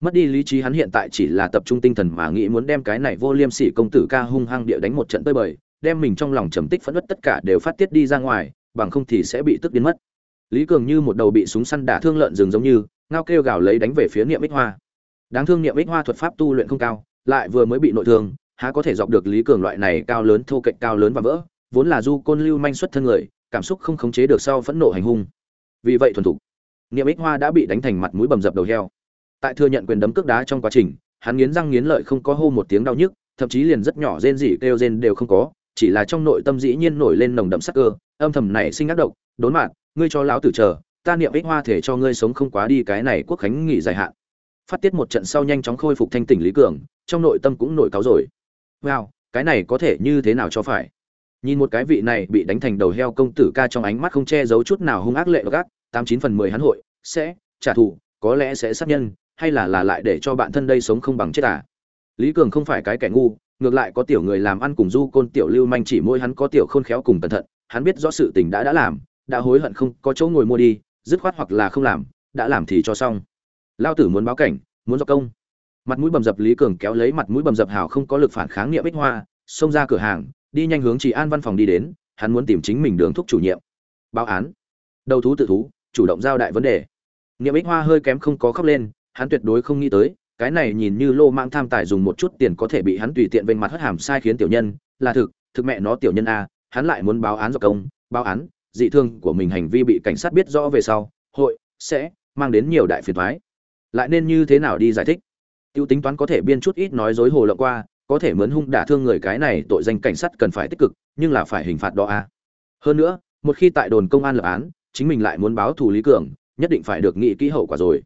Mất đi lý trí hắn hiện tại chỉ là tập trung tinh thần mà nghĩ muốn đem cái này vô liêm sỉ công tử ca hung hăng địa đánh một trận tơi bời, đem mình trong lòng trầm tích phẫn nứt tất cả đều phát tiết đi ra ngoài, bằng không thì sẽ bị tức biến mất. Lý cường như một đầu bị súng săn đả thương lợn rừng giống như, ngao kêu gào lấy đánh về phía niệm ích hoa. Đáng thương niệm ích hoa thuật pháp tu luyện không cao, lại vừa mới bị nội thương há có thể dọc được lý cường loại này cao lớn thô cạnh cao lớn và vỡ, vốn là du côn lưu manh xuất thân người, cảm xúc không khống chế được sau phẫn nộ hành hung. Vì vậy thuần thục, niệm ích hoa đã bị đánh thành mặt mũi bầm dập đầu heo. Tại thừa nhận quyền đấm cước đá trong quá trình, hắn nghiến răng nghiến lợi không có hô một tiếng đau nhức, thậm chí liền rất nhỏ rên rỉ kêu rên đều không có, chỉ là trong nội tâm dĩ nhiên nổi lên nồng đậm sắc cơ, âm thầm này sinh ác độc, đốn mạng ngươi cho lão tử chờ, ta niệm ích hoa thể cho ngươi sống không quá đi cái này quốc khánh nghỉ dài hạn. Phát tiết một trận sau nhanh chóng khôi phục thanh tỉnh lý cường, trong nội tâm cũng nổi cáo rồi wow, cái này có thể như thế nào cho phải? Nhìn một cái vị này bị đánh thành đầu heo công tử ca trong ánh mắt không che giấu chút nào hung ác lệ gác, tám chín phần mười hắn hội, sẽ trả thù, có lẽ sẽ sát nhân, hay là là lại để cho bạn thân đây sống không bằng chết à? Lý cường không phải cái kẻ ngu, ngược lại có tiểu người làm ăn cùng du côn tiểu lưu manh chỉ môi hắn có tiểu khôn khéo cùng cẩn thận, hắn biết rõ sự tình đã đã làm, đã hối hận không có chỗ ngồi mua đi, dứt khoát hoặc là không làm, đã làm thì cho xong. Lao tử muốn báo cảnh, muốn do công mặt mũi bầm dập lý cường kéo lấy mặt mũi bầm dập hào không có lực phản kháng niệm bích hoa, xông ra cửa hàng, đi nhanh hướng chị an văn phòng đi đến, hắn muốn tìm chính mình đường thúc chủ nhiệm. Báo án. Đầu thú tự thú, chủ động giao đại vấn đề. Niệm bích hoa hơi kém không có khóc lên, hắn tuyệt đối không nghĩ tới, cái này nhìn như lô mang tham tài dùng một chút tiền có thể bị hắn tùy tiện vênh mặt hất hàm sai khiến tiểu nhân, là thực thực mẹ nó tiểu nhân a, hắn lại muốn báo án do công, báo án, dị thương của mình hành vi bị cảnh sát biết rõ về sau, hội, sẽ, mang đến nhiều đại phiền thoái lại nên như thế nào đi giải thích? Tiêu tính toán có thể biên chút ít nói dối hồ lộng qua, có thể mướn hung đả thương người cái này tội danh cảnh sát cần phải tích cực, nhưng là phải hình phạt đó a hơn nữa, một khi tại đồn công an lập án, chính mình lại muốn báo thù lý cường, nhất định phải được nghĩ kỹ hậu quả rồi.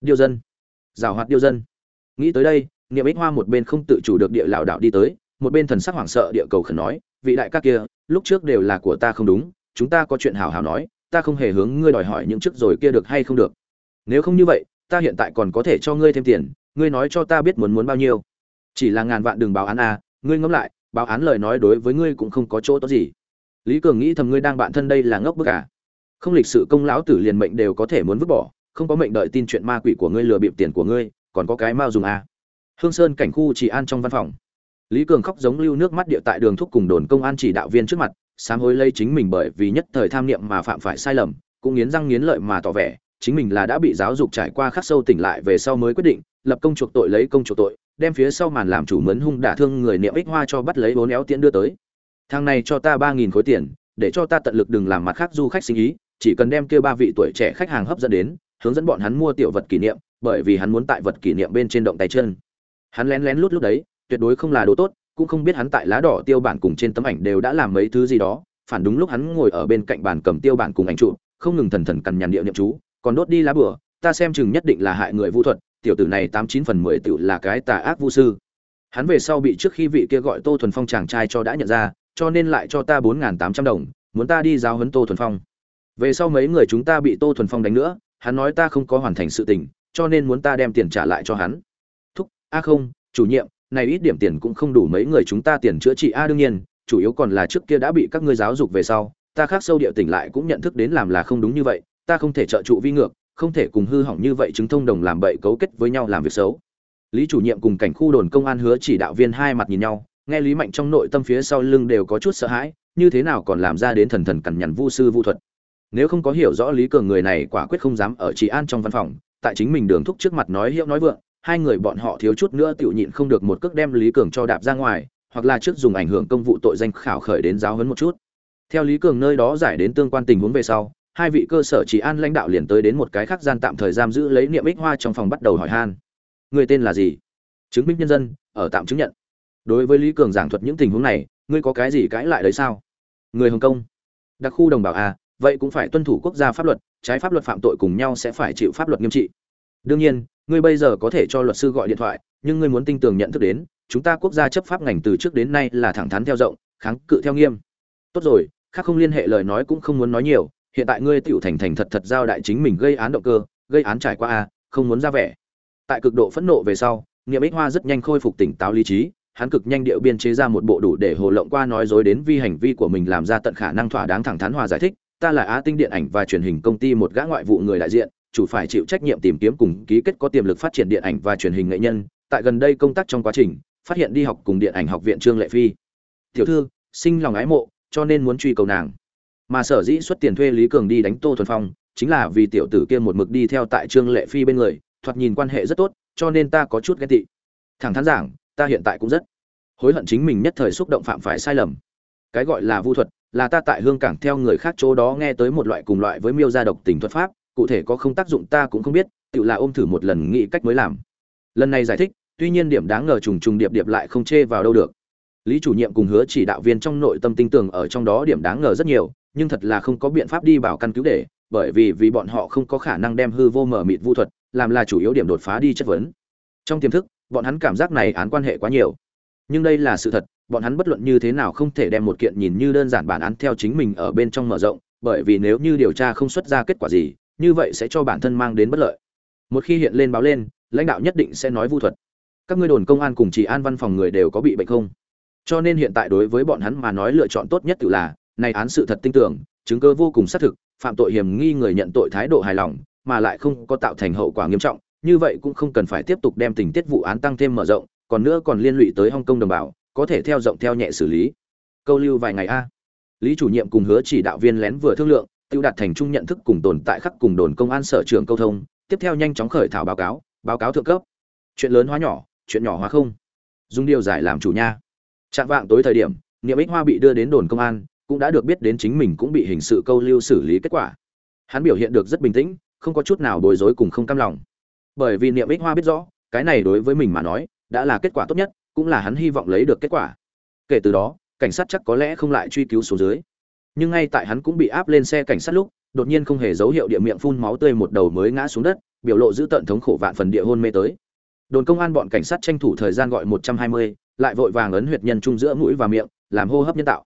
Điêu dân. Giảo hoạt điêu dân. Nghĩ tới đây, niệm ích hoa một bên không tự chủ được địa lão đạo đi tới, một bên thần sắc hoảng sợ địa cầu khẩn nói, vị đại các kia, lúc trước đều là của ta không đúng, chúng ta có chuyện hào hào nói, ta không hề hướng ngươi đòi hỏi những trước rồi kia được hay không được. Nếu không như vậy, ta hiện tại còn có thể cho ngươi thêm tiền ngươi nói cho ta biết muốn muốn bao nhiêu. Chỉ là ngàn vạn đường báo án à, ngươi ngẫm lại báo án lời nói đối với ngươi cũng không có chỗ tốt gì. Lý cường nghĩ thầm ngươi đang bạn thân đây là ngốc bức à. Không lịch sự công lão tử liền mệnh đều có thể muốn vứt bỏ không có mệnh đợi tin chuyện ma quỷ của ngươi lừa bịp tiền của ngươi còn có cái mao dùng à. hương sơn cảnh khu chỉ an trong văn phòng. Lý cường khóc giống lưu nước mắt địa tại đường thúc cùng đồn công an chỉ đạo viên trước mặt sám hối lây chính mình bởi vì nhất thời tham niệm mà phạm phải sai lầm cũng nghiến răng nghiến lợi mà tỏ vẻ chính mình là đã bị giáo dục trải qua khắc sâu tỉnh lại về sau mới quyết định, lập công chuộc tội lấy công chuộc tội, đem phía sau màn làm chủ mướn hung đả thương người niệm ích hoa cho bắt lấy bốn éo tiễn đưa tới. Thang này cho ta ba nghìn khối tiền, để cho ta tận lực đừng làm mặt khác du khách sinh ý, chỉ cần đem kêu ba vị tuổi trẻ khách hàng hấp dẫn đến, hướng dẫn bọn hắn mua tiểu vật kỷ niệm, bởi vì hắn muốn tại vật kỷ niệm bên trên động tay chân. Hắn lén lén lút lút đấy, tuyệt đối không là đồ tốt, cũng không biết hắn tại lá đỏ tiêu bản cùng trên tấm ảnh đều đã làm mấy thứ gì đó, phản đúng lúc hắn ngồi ở bên cạnh bàn cầm tiêu bản cùng ảnh trụ không ngừng thần thần cằn nhằn địa niệm chú còn đốt đi lá bửa, ta xem chừng nhất định là hại người vu thuật, tiểu tử này tám chín phần mười tiểu là cái tà ác vu sư. Hắn về sau bị trước khi vị kia gọi tô thuần phong chàng trai cho đã nhận ra, cho nên lại cho ta bốn tám trăm đồng, muốn ta đi giáo huấn tô thuần phong. Về sau mấy người chúng ta bị tô thuần phong đánh nữa, hắn nói ta không có hoàn thành sự tình, cho nên muốn ta đem tiền trả lại cho hắn. Thúc, a không, chủ nhiệm, này ít điểm tiền cũng không đủ mấy người chúng ta tiền chữa trị. A đương nhiên, chủ yếu còn là trước kia đã bị các ngươi giáo dục về sau, ta khác sâu địa tỉnh lại cũng nhận thức đến làm là không đúng như vậy ta không thể trợ trụ vi ngược, không thể cùng hư hỏng như vậy chứng thông đồng làm bậy cấu kết với nhau làm việc xấu. Lý chủ nhiệm cùng cảnh khu đồn công an hứa chỉ đạo viên hai mặt nhìn nhau, nghe lý mạnh trong nội tâm phía sau lưng đều có chút sợ hãi, như thế nào còn làm ra đến thần thần cằn nhằn vu sư vu thuật. Nếu không có hiểu rõ lý cường người này quả quyết không dám ở trị an trong văn phòng, tại chính mình đường thúc trước mặt nói hiệu nói vượng, hai người bọn họ thiếu chút nữa tự nhịn không được một cước đem lý cường cho đạp ra ngoài, hoặc là trước dùng ảnh hưởng công vụ tội danh khảo khởi đến giáo huấn một chút. Theo lý cường nơi đó giải đến tương quan tình huống về sau hai vị cơ sở trị an lãnh đạo liền tới đến một cái khác gian tạm thời giam giữ lấy niệm ích hoa trong phòng bắt đầu hỏi han. Người tên là gì? Chứng minh nhân dân, ở tạm chứng nhận. Đối với lý cường giảng thuật những tình huống này, ngươi có cái gì cãi lại đấy sao? Người hồng kông. Đặc khu đồng bào à vậy cũng phải tuân thủ quốc gia pháp luật, trái pháp luật phạm tội cùng nhau sẽ phải chịu pháp luật nghiêm trị. Đương nhiên, ngươi bây giờ có thể cho luật sư gọi điện thoại, nhưng ngươi muốn tin tưởng nhận thức đến, chúng ta quốc gia chấp pháp ngành từ trước đến nay là thẳng thắn theo rộng, kháng cự theo nghiêm. Tốt rồi, khác không liên hệ lời nói cũng không muốn nói nhiều hiện tại ngươi tiểu thành thành thật thật giao đại chính mình gây án động cơ, gây án trải qua a, không muốn ra vẻ. Tại cực độ phẫn nộ về sau, niệm ích hoa rất nhanh khôi phục tỉnh táo lý trí, hắn cực nhanh điệu biên chế ra một bộ đủ để hồ lộng qua nói dối đến vi hành vi của mình làm ra tận khả năng thỏa đáng thẳng thắn hòa giải thích, ta là á tinh điện ảnh và truyền hình công ty một gã ngoại vụ người đại diện, chủ phải chịu trách nhiệm tìm kiếm cùng ký kết có tiềm lực phát triển điện ảnh và truyền hình nghệ nhân, tại gần đây công tác trong quá trình, phát hiện đi học cùng điện ảnh học viện trương lệ phi. Tiểu thư sinh lòng ái mộ, cho nên muốn truy cầu nàng mà sở dĩ xuất tiền thuê lý cường đi đánh tô thuần phong chính là vì tiểu tử kia một mực đi theo tại trương lệ phi bên người, thoạt nhìn quan hệ rất tốt, cho nên ta có chút ghen tị. Thẳng thắn giảng, ta hiện tại cũng rất hối hận chính mình nhất thời xúc động phạm phải sai lầm. Cái gọi là vu thuật, là ta tại hương cảng theo người khác chỗ đó nghe tới một loại cùng loại với miêu gia độc tình thuật pháp, cụ thể có không tác dụng ta cũng không biết, tự là ôm thử một lần nghĩ cách mới làm. Lần này giải thích, tuy nhiên điểm đáng ngờ trùng trùng điệp điệp lại không chê vào đâu được. Lý chủ nhiệm cùng hứa chỉ đạo viên trong nội tâm tinh tường ở trong đó điểm đáng ngờ rất nhiều nhưng thật là không có biện pháp đi bảo căn cứu để, bởi vì vì bọn họ không có khả năng đem hư vô mở mịt vu thuật, làm là chủ yếu điểm đột phá đi chất vấn. Trong tiềm thức, bọn hắn cảm giác này án quan hệ quá nhiều. Nhưng đây là sự thật, bọn hắn bất luận như thế nào không thể đem một kiện nhìn như đơn giản bản án theo chính mình ở bên trong mở rộng, bởi vì nếu như điều tra không xuất ra kết quả gì, như vậy sẽ cho bản thân mang đến bất lợi. Một khi hiện lên báo lên, lãnh đạo nhất định sẽ nói vu thuật. Các ngươi đồn công an cùng chỉ an văn phòng người đều có bị bệnh không? Cho nên hiện tại đối với bọn hắn mà nói lựa chọn tốt nhất tự là này án sự thật tin tưởng, chứng cơ vô cùng xác thực, phạm tội hiểm nghi người nhận tội thái độ hài lòng, mà lại không có tạo thành hậu quả nghiêm trọng, như vậy cũng không cần phải tiếp tục đem tình tiết vụ án tăng thêm mở rộng, còn nữa còn liên lụy tới hong kong đồng bào, có thể theo rộng theo nhẹ xử lý. Câu lưu vài ngày a. Lý chủ nhiệm cùng hứa chỉ đạo viên lén vừa thương lượng, tiêu đạt thành chung nhận thức cùng tồn tại khắc cùng đồn công an sở trưởng câu thông, tiếp theo nhanh chóng khởi thảo báo cáo báo cáo thượng cấp. Chuyện lớn hóa nhỏ, chuyện nhỏ hóa không. Dùng điều giải làm chủ nha. Trạng vạng tối thời điểm, niệm ích hoa bị đưa đến đồn công an cũng đã được biết đến chính mình cũng bị hình sự câu lưu xử lý kết quả. Hắn biểu hiện được rất bình tĩnh, không có chút nào bối rối cùng không cam lòng. Bởi vì niệm ích hoa biết rõ, cái này đối với mình mà nói, đã là kết quả tốt nhất, cũng là hắn hy vọng lấy được kết quả. Kể từ đó, cảnh sát chắc có lẽ không lại truy cứu số dưới. Nhưng ngay tại hắn cũng bị áp lên xe cảnh sát lúc, đột nhiên không hề dấu hiệu địa miệng phun máu tươi một đầu mới ngã xuống đất, biểu lộ giữ tận thống khổ vạn phần địa hôn mê tới. Đồn công an bọn cảnh sát tranh thủ thời gian gọi một trăm hai mươi, lại vội vàng ấn huyệt nhân trung giữa mũi và miệng, làm hô hấp nhân tạo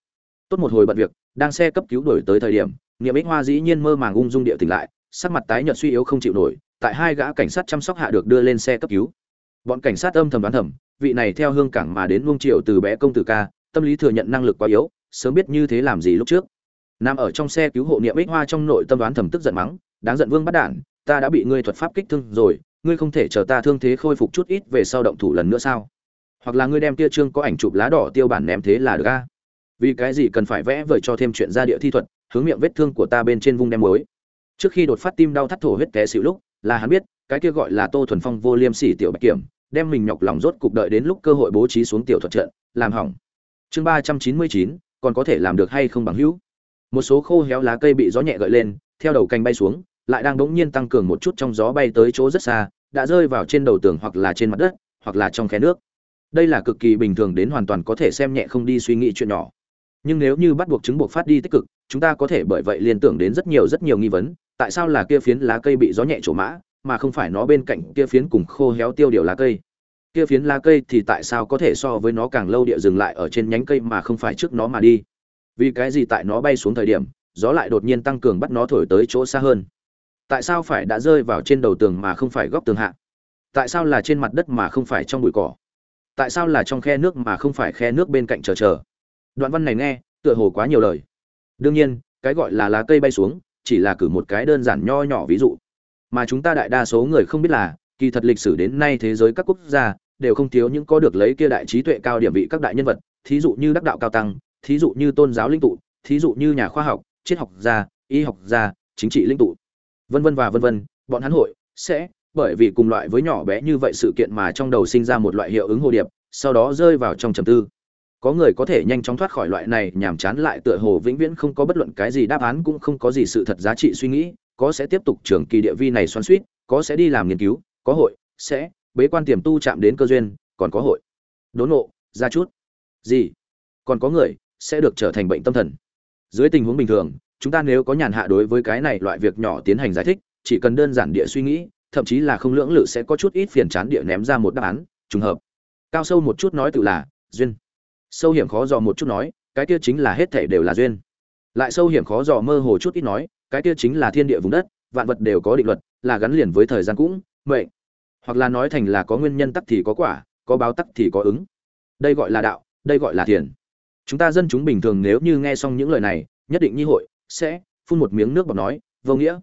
tốt một hồi bận việc, đang xe cấp cứu đổi tới thời điểm, niệm ích hoa dĩ nhiên mơ màng ung dung địa tỉnh lại, sắc mặt tái nhợt suy yếu không chịu nổi, tại hai gã cảnh sát chăm sóc hạ được đưa lên xe cấp cứu. Bọn cảnh sát âm thầm đoán thầm, vị này theo hương cảng mà đến luông triệu từ bé công tử ca, tâm lý thừa nhận năng lực quá yếu, sớm biết như thế làm gì lúc trước. Nằm ở trong xe cứu hộ niệm ích hoa trong nội tâm đoán thầm tức giận mắng, đáng giận vương bắt đản ta đã bị ngươi thuật pháp kích thương rồi, ngươi không thể chờ ta thương thế khôi phục chút ít về sau động thủ lần nữa sao? Hoặc là ngươi đem Tia trương có ảnh chụp lá đỏ tiêu bản ném thế là được a? Vì cái gì cần phải vẽ vời cho thêm chuyện ra địa thi thuật, hướng miệng vết thương của ta bên trên vung đem mới. Trước khi đột phát tim đau thắt thổ huyết té xịu lúc, là hắn biết, cái kia gọi là tô thuần phong vô liêm sỉ tiểu bạch kiểm, đem mình nhọc lòng rốt cục đợi đến lúc cơ hội bố trí xuống tiểu thuật trận, làm hỏng. Chương ba trăm chín mươi chín, còn có thể làm được hay không bằng hữu? Một số khô héo lá cây bị gió nhẹ gợi lên, theo đầu cành bay xuống, lại đang bỗng nhiên tăng cường một chút trong gió bay tới chỗ rất xa, đã rơi vào trên đầu tường hoặc là trên mặt đất, hoặc là trong khe nước. Đây là cực kỳ bình thường đến hoàn toàn có thể xem nhẹ không đi suy nghĩ chuyện nhỏ nhưng nếu như bắt buộc chứng buộc phát đi tích cực, chúng ta có thể bởi vậy liên tưởng đến rất nhiều rất nhiều nghi vấn, tại sao là kia phiến lá cây bị gió nhẹ trổ mã, mà không phải nó bên cạnh kia phiến cùng khô héo tiêu điều lá cây? Kia phiến lá cây thì tại sao có thể so với nó càng lâu địa dừng lại ở trên nhánh cây mà không phải trước nó mà đi? Vì cái gì tại nó bay xuống thời điểm, gió lại đột nhiên tăng cường bắt nó thổi tới chỗ xa hơn? Tại sao phải đã rơi vào trên đầu tường mà không phải góc tường hạ? Tại sao là trên mặt đất mà không phải trong bụi cỏ? Tại sao là trong khe nước mà không phải khe nước bên cạnh chờ chờ? Đoạn văn này nghe, tựa hồ quá nhiều lời. Đương nhiên, cái gọi là lá cây bay xuống, chỉ là cử một cái đơn giản nho nhỏ ví dụ. Mà chúng ta đại đa số người không biết là, kỳ thật lịch sử đến nay thế giới các quốc gia đều không thiếu những có được lấy kia đại trí tuệ cao điểm vị các đại nhân vật, thí dụ như đắc đạo cao tăng, thí dụ như tôn giáo linh tụ, thí dụ như nhà khoa học, triết học gia, y học gia, chính trị linh tụ. Vân vân và vân vân, bọn hắn hội sẽ, bởi vì cùng loại với nhỏ bé như vậy sự kiện mà trong đầu sinh ra một loại hiệu ứng hồ điệp, sau đó rơi vào trong trầm tư có người có thể nhanh chóng thoát khỏi loại này nhàm chán lại tựa hồ vĩnh viễn không có bất luận cái gì đáp án cũng không có gì sự thật giá trị suy nghĩ, có sẽ tiếp tục trường kỳ địa vi này xoắn suýt có sẽ đi làm nghiên cứu, có hội, sẽ, bế quan tiềm tu chạm đến cơ duyên, còn có hội. Đốn ngộ, ra chút. Gì? Còn có người sẽ được trở thành bệnh tâm thần. Dưới tình huống bình thường, chúng ta nếu có nhàn hạ đối với cái này loại việc nhỏ tiến hành giải thích, chỉ cần đơn giản địa suy nghĩ, thậm chí là không lưỡng lự sẽ có chút ít phiền chán địa ném ra một đáp án, trùng hợp. Cao sâu một chút nói tự là, duyên sâu hiểm khó dò một chút nói, cái kia chính là hết thể đều là duyên. Lại sâu hiểm khó dò mơ hồ chút ít nói, cái kia chính là thiên địa vùng đất, vạn vật đều có định luật, là gắn liền với thời gian cũng, mệnh. Hoặc là nói thành là có nguyên nhân tắc thì có quả, có báo tắc thì có ứng. Đây gọi là đạo, đây gọi là thiền. Chúng ta dân chúng bình thường nếu như nghe xong những lời này, nhất định nhi hội, sẽ, phun một miếng nước bọc nói, vô nghĩa.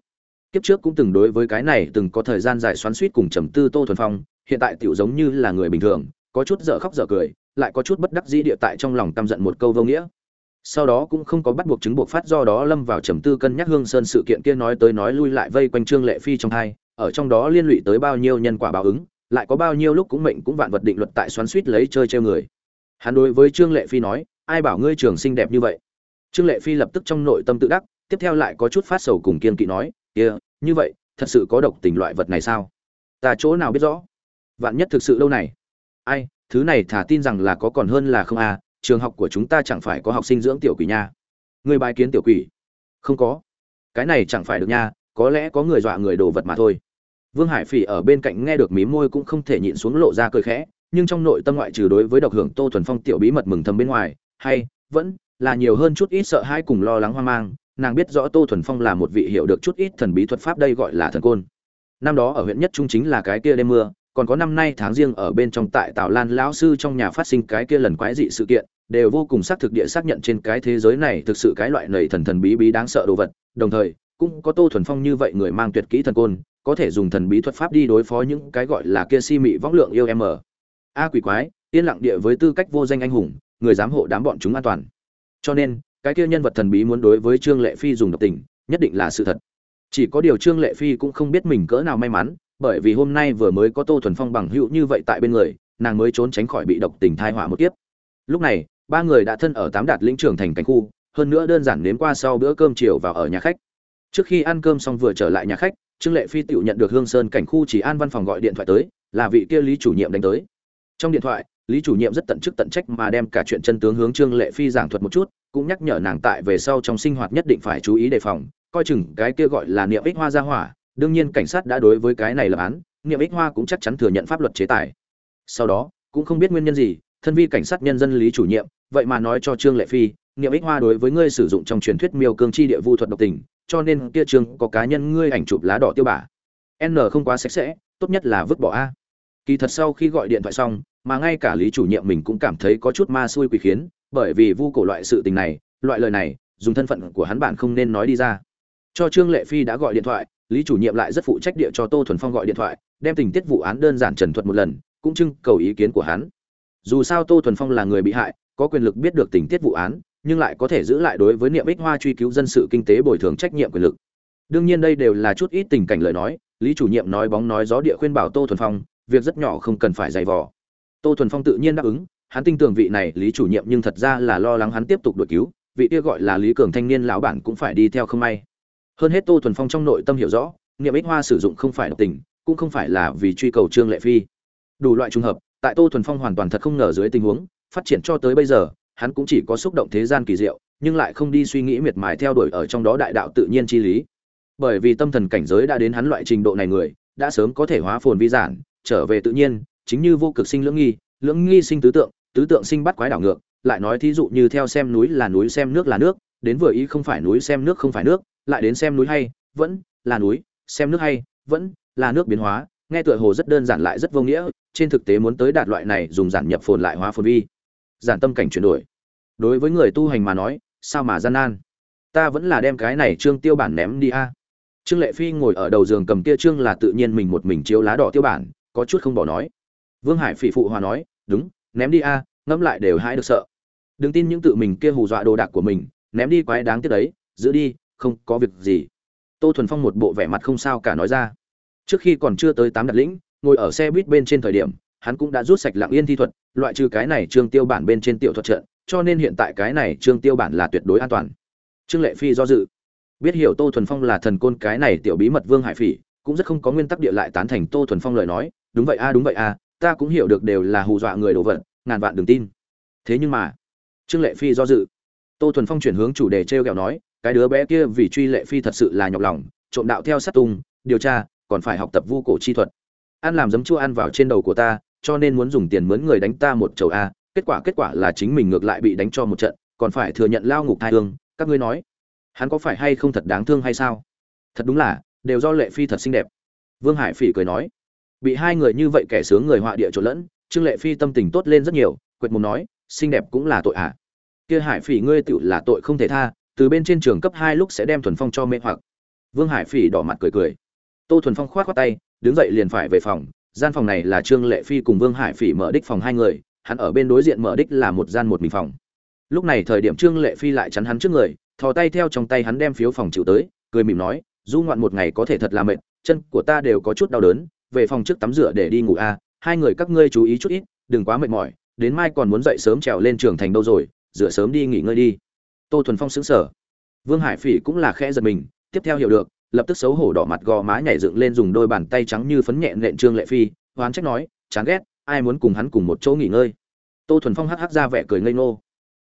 Kiếp trước cũng từng đối với cái này từng có thời gian dài xoắn suýt cùng trầm tư tô thuần phong, hiện tại tiểu giống như là người bình thường, có chút dở khóc dở cười lại có chút bất đắc dĩ địa tại trong lòng căm giận một câu vô nghĩa. Sau đó cũng không có bắt buộc chứng buộc phát do đó lâm vào trầm tư cân nhắc hương sơn sự kiện kia nói tới nói lui lại vây quanh trương lệ phi trong hai ở trong đó liên lụy tới bao nhiêu nhân quả báo ứng lại có bao nhiêu lúc cũng mệnh cũng vạn vật định luật tại xoắn suýt lấy chơi treo người. Hắn đối với trương lệ phi nói ai bảo ngươi trường xinh đẹp như vậy? Trương lệ phi lập tức trong nội tâm tự đắc tiếp theo lại có chút phát sầu cùng kiên kỵ nói kia、yeah, như vậy thật sự có độc tình loại vật này sao? Ta chỗ nào biết rõ? Vạn nhất thực sự lâu này ai thứ này thả tin rằng là có còn hơn là không à trường học của chúng ta chẳng phải có học sinh dưỡng tiểu quỷ nha. Người bài kiến tiểu quỷ? Không có. Cái này chẳng phải được nha, có lẽ có người dọa người đồ vật mà thôi. Vương hải phỉ ở bên cạnh nghe được mí môi cũng không thể nhịn xuống lộ ra cười khẽ, nhưng trong nội tâm ngoại trừ đối với độc hưởng tô thuần phong tiểu bí mật mừng thầm bên ngoài, hay, vẫn là nhiều hơn chút ít sợ hãi cùng lo lắng hoang mang. Nàng biết rõ tô thuần phong là một vị hiểu được chút ít thần bí thuật pháp đây gọi là thần côn. Năm đó ở huyện nhất trung chính là cái kia đêm mưa còn có năm nay tháng riêng ở bên trong tại tào lan lão sư trong nhà phát sinh cái kia lần quái dị sự kiện, đều vô cùng xác thực địa xác nhận trên cái thế giới này thực sự cái loại nầy thần thần bí bí đáng sợ đồ vật, đồng thời, cũng có tô thuần phong như vậy người mang tuyệt kỹ thần côn, có thể dùng thần bí thuật pháp đi đối phó những cái gọi là kia si mị võng lượng yêu em ở. A quỷ quái, yên lặng địa với tư cách vô danh anh hùng, người giám hộ đám bọn chúng an toàn. Cho nên, cái kia nhân vật thần bí muốn đối với trương lệ phi dùng độc tình, nhất định là sự thật. Chỉ có điều trương lệ phi cũng không biết mình cỡ nào may mắn bởi vì hôm nay vừa mới có tô thuần phong bằng hữu như vậy tại bên người, nàng mới trốn tránh khỏi bị độc tình thai họa một kiếp. Lúc này, ba người đã thân ở tám đạt lĩnh trưởng thành cảnh khu, hơn nữa đơn giản nếm qua sau bữa cơm chiều vào ở nhà khách. Trước khi ăn cơm xong vừa trở lại nhà khách, trương lệ phi tựu nhận được hương sơn cảnh khu chỉ an văn phòng gọi điện thoại tới, là vị kia lý chủ nhiệm đánh tới. Trong điện thoại, lý chủ nhiệm rất tận chức tận trách mà đem cả chuyện chân tướng hướng trương lệ phi giảng thuật một chút, cũng nhắc nhở nàng tại về sau trong sinh hoạt nhất định phải chú ý đề phòng, coi chừng cái kia gọi là niệm ích hoa gia hỏa đương nhiên cảnh sát đã đối với cái này lập án, niệm ích hoa cũng chắc chắn thừa nhận pháp luật chế tài. Sau đó, cũng không biết nguyên nhân gì, thân vi cảnh sát nhân dân lý chủ nhiệm, vậy mà nói cho trương lệ phi, niệm ích hoa đối với ngươi sử dụng trong truyền thuyết miêu cương chi địa vu thuật độc tình, cho nên kia trương, có cá nhân ngươi ảnh chụp lá đỏ tiêu bả n không quá sạch sẽ, tốt nhất là vứt bỏ a. Kỳ thật sau khi gọi điện thoại xong, mà ngay cả lý chủ nhiệm mình cũng cảm thấy có chút ma xui quỷ khiến, bởi vì vu cổ loại sự tình này, loại lời này, dùng thân phận của hắn bản không nên nói đi ra. Cho trương lệ phi đã gọi điện thoại lý chủ nhiệm lại rất phụ trách địa cho tô thuần phong gọi điện thoại, đem tình tiết vụ án đơn giản trần thuật một lần, cũng trưng cầu ý kiến của hắn. Dù sao tô thuần phong là người bị hại, có quyền lực biết được tình tiết vụ án, nhưng lại có thể giữ lại đối với niệm ích hoa truy cứu dân sự kinh tế bồi thường trách nhiệm quyền lực. Đương nhiên đây đều là chút ít tình cảnh lời nói, lý chủ nhiệm nói bóng nói gió địa khuyên bảo tô thuần phong, việc rất nhỏ không cần phải dày vò. Tô thuần phong tự nhiên đáp ứng, hắn tin tưởng vị này lý chủ nhiệm nhưng thật ra là lo lắng hắn tiếp tục đội cứu, vị kia gọi là lý cường thanh niên lão bản cũng phải đi theo không may hơn hết tô thuần phong trong nội tâm hiểu rõ, niệm ích hoa sử dụng không phải độc tình, cũng không phải là vì truy cầu trương lệ phi. Đủ loại trùng hợp, tại tô thuần phong hoàn toàn thật không ngờ dưới tình huống, phát triển cho tới bây giờ, hắn cũng chỉ có xúc động thế gian kỳ diệu, nhưng lại không đi suy nghĩ miệt mài theo đuổi ở trong đó đại đạo tự nhiên chi lý. Bởi vì tâm thần cảnh giới đã đến hắn loại trình độ này người, đã sớm có thể hóa phồn vi giản, trở về tự nhiên, chính như vô cực sinh lưỡng nghi lưỡng nghi sinh tứ tượng tứ tượng sinh bắt quái đảo ngược, lại nói thí dụ như theo xem núi là núi, xem nước là nước, đến vừa ý không phải núi, xem nước không phải nước lại đến xem núi hay, vẫn là núi, xem nước hay, vẫn là nước biến hóa. Nghe tựa hồ rất đơn giản lại rất vô nghĩa, trên thực tế muốn tới đạt loại này dùng giản nhập phồn lại hóa phồn vi. Giản tâm cảnh chuyển đổi. Đối với người tu hành mà nói, sao mà gian nan? Ta vẫn là đem cái này trương tiêu bản ném đi a. Trương lệ phi ngồi ở đầu giường cầm kia trương là tự nhiên mình một mình chiếu lá đỏ tiêu bản, có chút không bỏ nói. Vương hải phỉ phụ hòa nói, đúng, ném đi a, ngẫm lại đều hãi được sợ. Đừng tin những tự mình kia hù dọa đồ đạc của mình, ném đi quái đáng tiếc đấy, giữ đi không có việc gì. Tô thuần phong một bộ vẻ mặt không sao cả nói ra. Trước khi còn chưa tới tám đặt lĩnh, ngồi ở xe buýt bên trên thời điểm, hắn cũng đã rút sạch lặng yên thi thuật, loại trừ cái này trương tiêu bản bên trên tiểu thuật trận, cho nên hiện tại cái này trương tiêu bản là tuyệt đối an toàn. Trương lệ phi do dự. Biết hiểu tô thuần phong là thần côn cái này tiểu bí mật vương hải phỉ, cũng rất không có nguyên tắc địa lại tán thành tô thuần phong lời nói, đúng vậy a, đúng vậy a, ta cũng hiểu được đều là hù dọa người đồ vật, ngàn vạn đừng tin. Thế nhưng mà, trương lệ phi do dự. Tô thuần phong chuyển hướng chủ đề t r e o kẹo nói cái đứa bé kia vì truy lệ phi thật sự là nhọc lòng, trộm đạo theo sát tung, điều tra, còn phải học tập vu cổ chi thuật. Ăn làm giấm chua ăn vào trên đầu của ta, cho nên muốn dùng tiền mướn người đánh ta một chầu a, kết quả kết quả là chính mình ngược lại bị đánh cho một trận, còn phải thừa nhận lao ngục thai thương, các ngươi nói, hắn có phải hay không thật đáng thương hay sao? Thật đúng là, đều do lệ phi thật xinh đẹp. Vương hải phỉ cười nói, bị hai người như vậy kẻ sướng người họa địa trộn lẫn, trương lệ phi tâm tình tốt lên rất nhiều, quệt mồm nói, xinh đẹp cũng là tội ạ à. kia hải phỉ ngươi tựu là tội không thể tha từ bên trên trường cấp hai lúc sẽ đem thuần phong cho mê hoặc. Vương hải phỉ đỏ mặt cười cười. Tô thuần phong khoát khoát tay, đứng dậy liền phải về phòng. Gian phòng này là trương lệ phi cùng vương hải phỉ mở đích phòng hai người, hắn ở bên đối diện mở đích là một gian một mình phòng. Lúc này thời điểm trương lệ phi lại chắn hắn trước người, thò tay theo trong tay hắn đem phiếu phòng chịu tới, cười mỉm nói, du ngoạn một ngày có thể thật là mệt, chân của ta đều có chút đau đớn, về phòng trước tắm rửa để đi ngủ a hai người các ngươi chú ý chút ít, đừng quá mệt mỏi, đến mai còn muốn dậy sớm trèo lên trường thành đâu rồi, rửa sớm đi nghỉ ngơi đi tô thuần phong xứng sở vương hải phỉ cũng là khẽ giật mình, tiếp theo hiểu được, lập tức xấu hổ đỏ mặt gò má nhảy dựng lên dùng đôi bàn tay trắng như phấn nhẹ nện trương lệ phi hoán trách nói, chán ghét, ai muốn cùng hắn cùng một chỗ nghỉ ngơi? Tô thuần phong hắc hắc ra vẻ cười ngây ngô.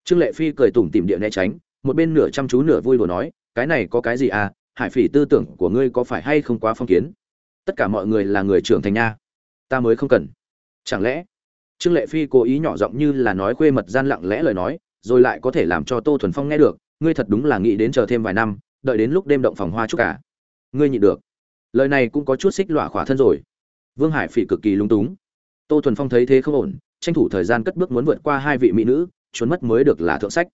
Trương lệ phi cười tủm tìm địa né tránh, một bên nửa chăm chú nửa vui đùa nói, cái này có cái gì à? Hải phỉ tư tưởng của ngươi có phải hay không quá phong kiến? Tất cả mọi người là người trưởng thành nha. Ta mới không cần. Chẳng lẽ trương lệ phi cố ý nhỏ giọng như là nói khuê mật gian lặng lẽ lời nói rồi lại có thể làm cho tô thuần phong nghe được, ngươi thật đúng là nghĩ đến chờ thêm vài năm, đợi đến lúc đêm động phòng hoa chúc cả. Ngươi nhịn được. Lời này cũng có chút xích lọa khỏa thân rồi. Vương hải phỉ cực kỳ lung túng. Tô thuần phong thấy thế không ổn, tranh thủ thời gian cất bước muốn vượt qua hai vị mỹ nữ, trốn mất mới được là thượng sách.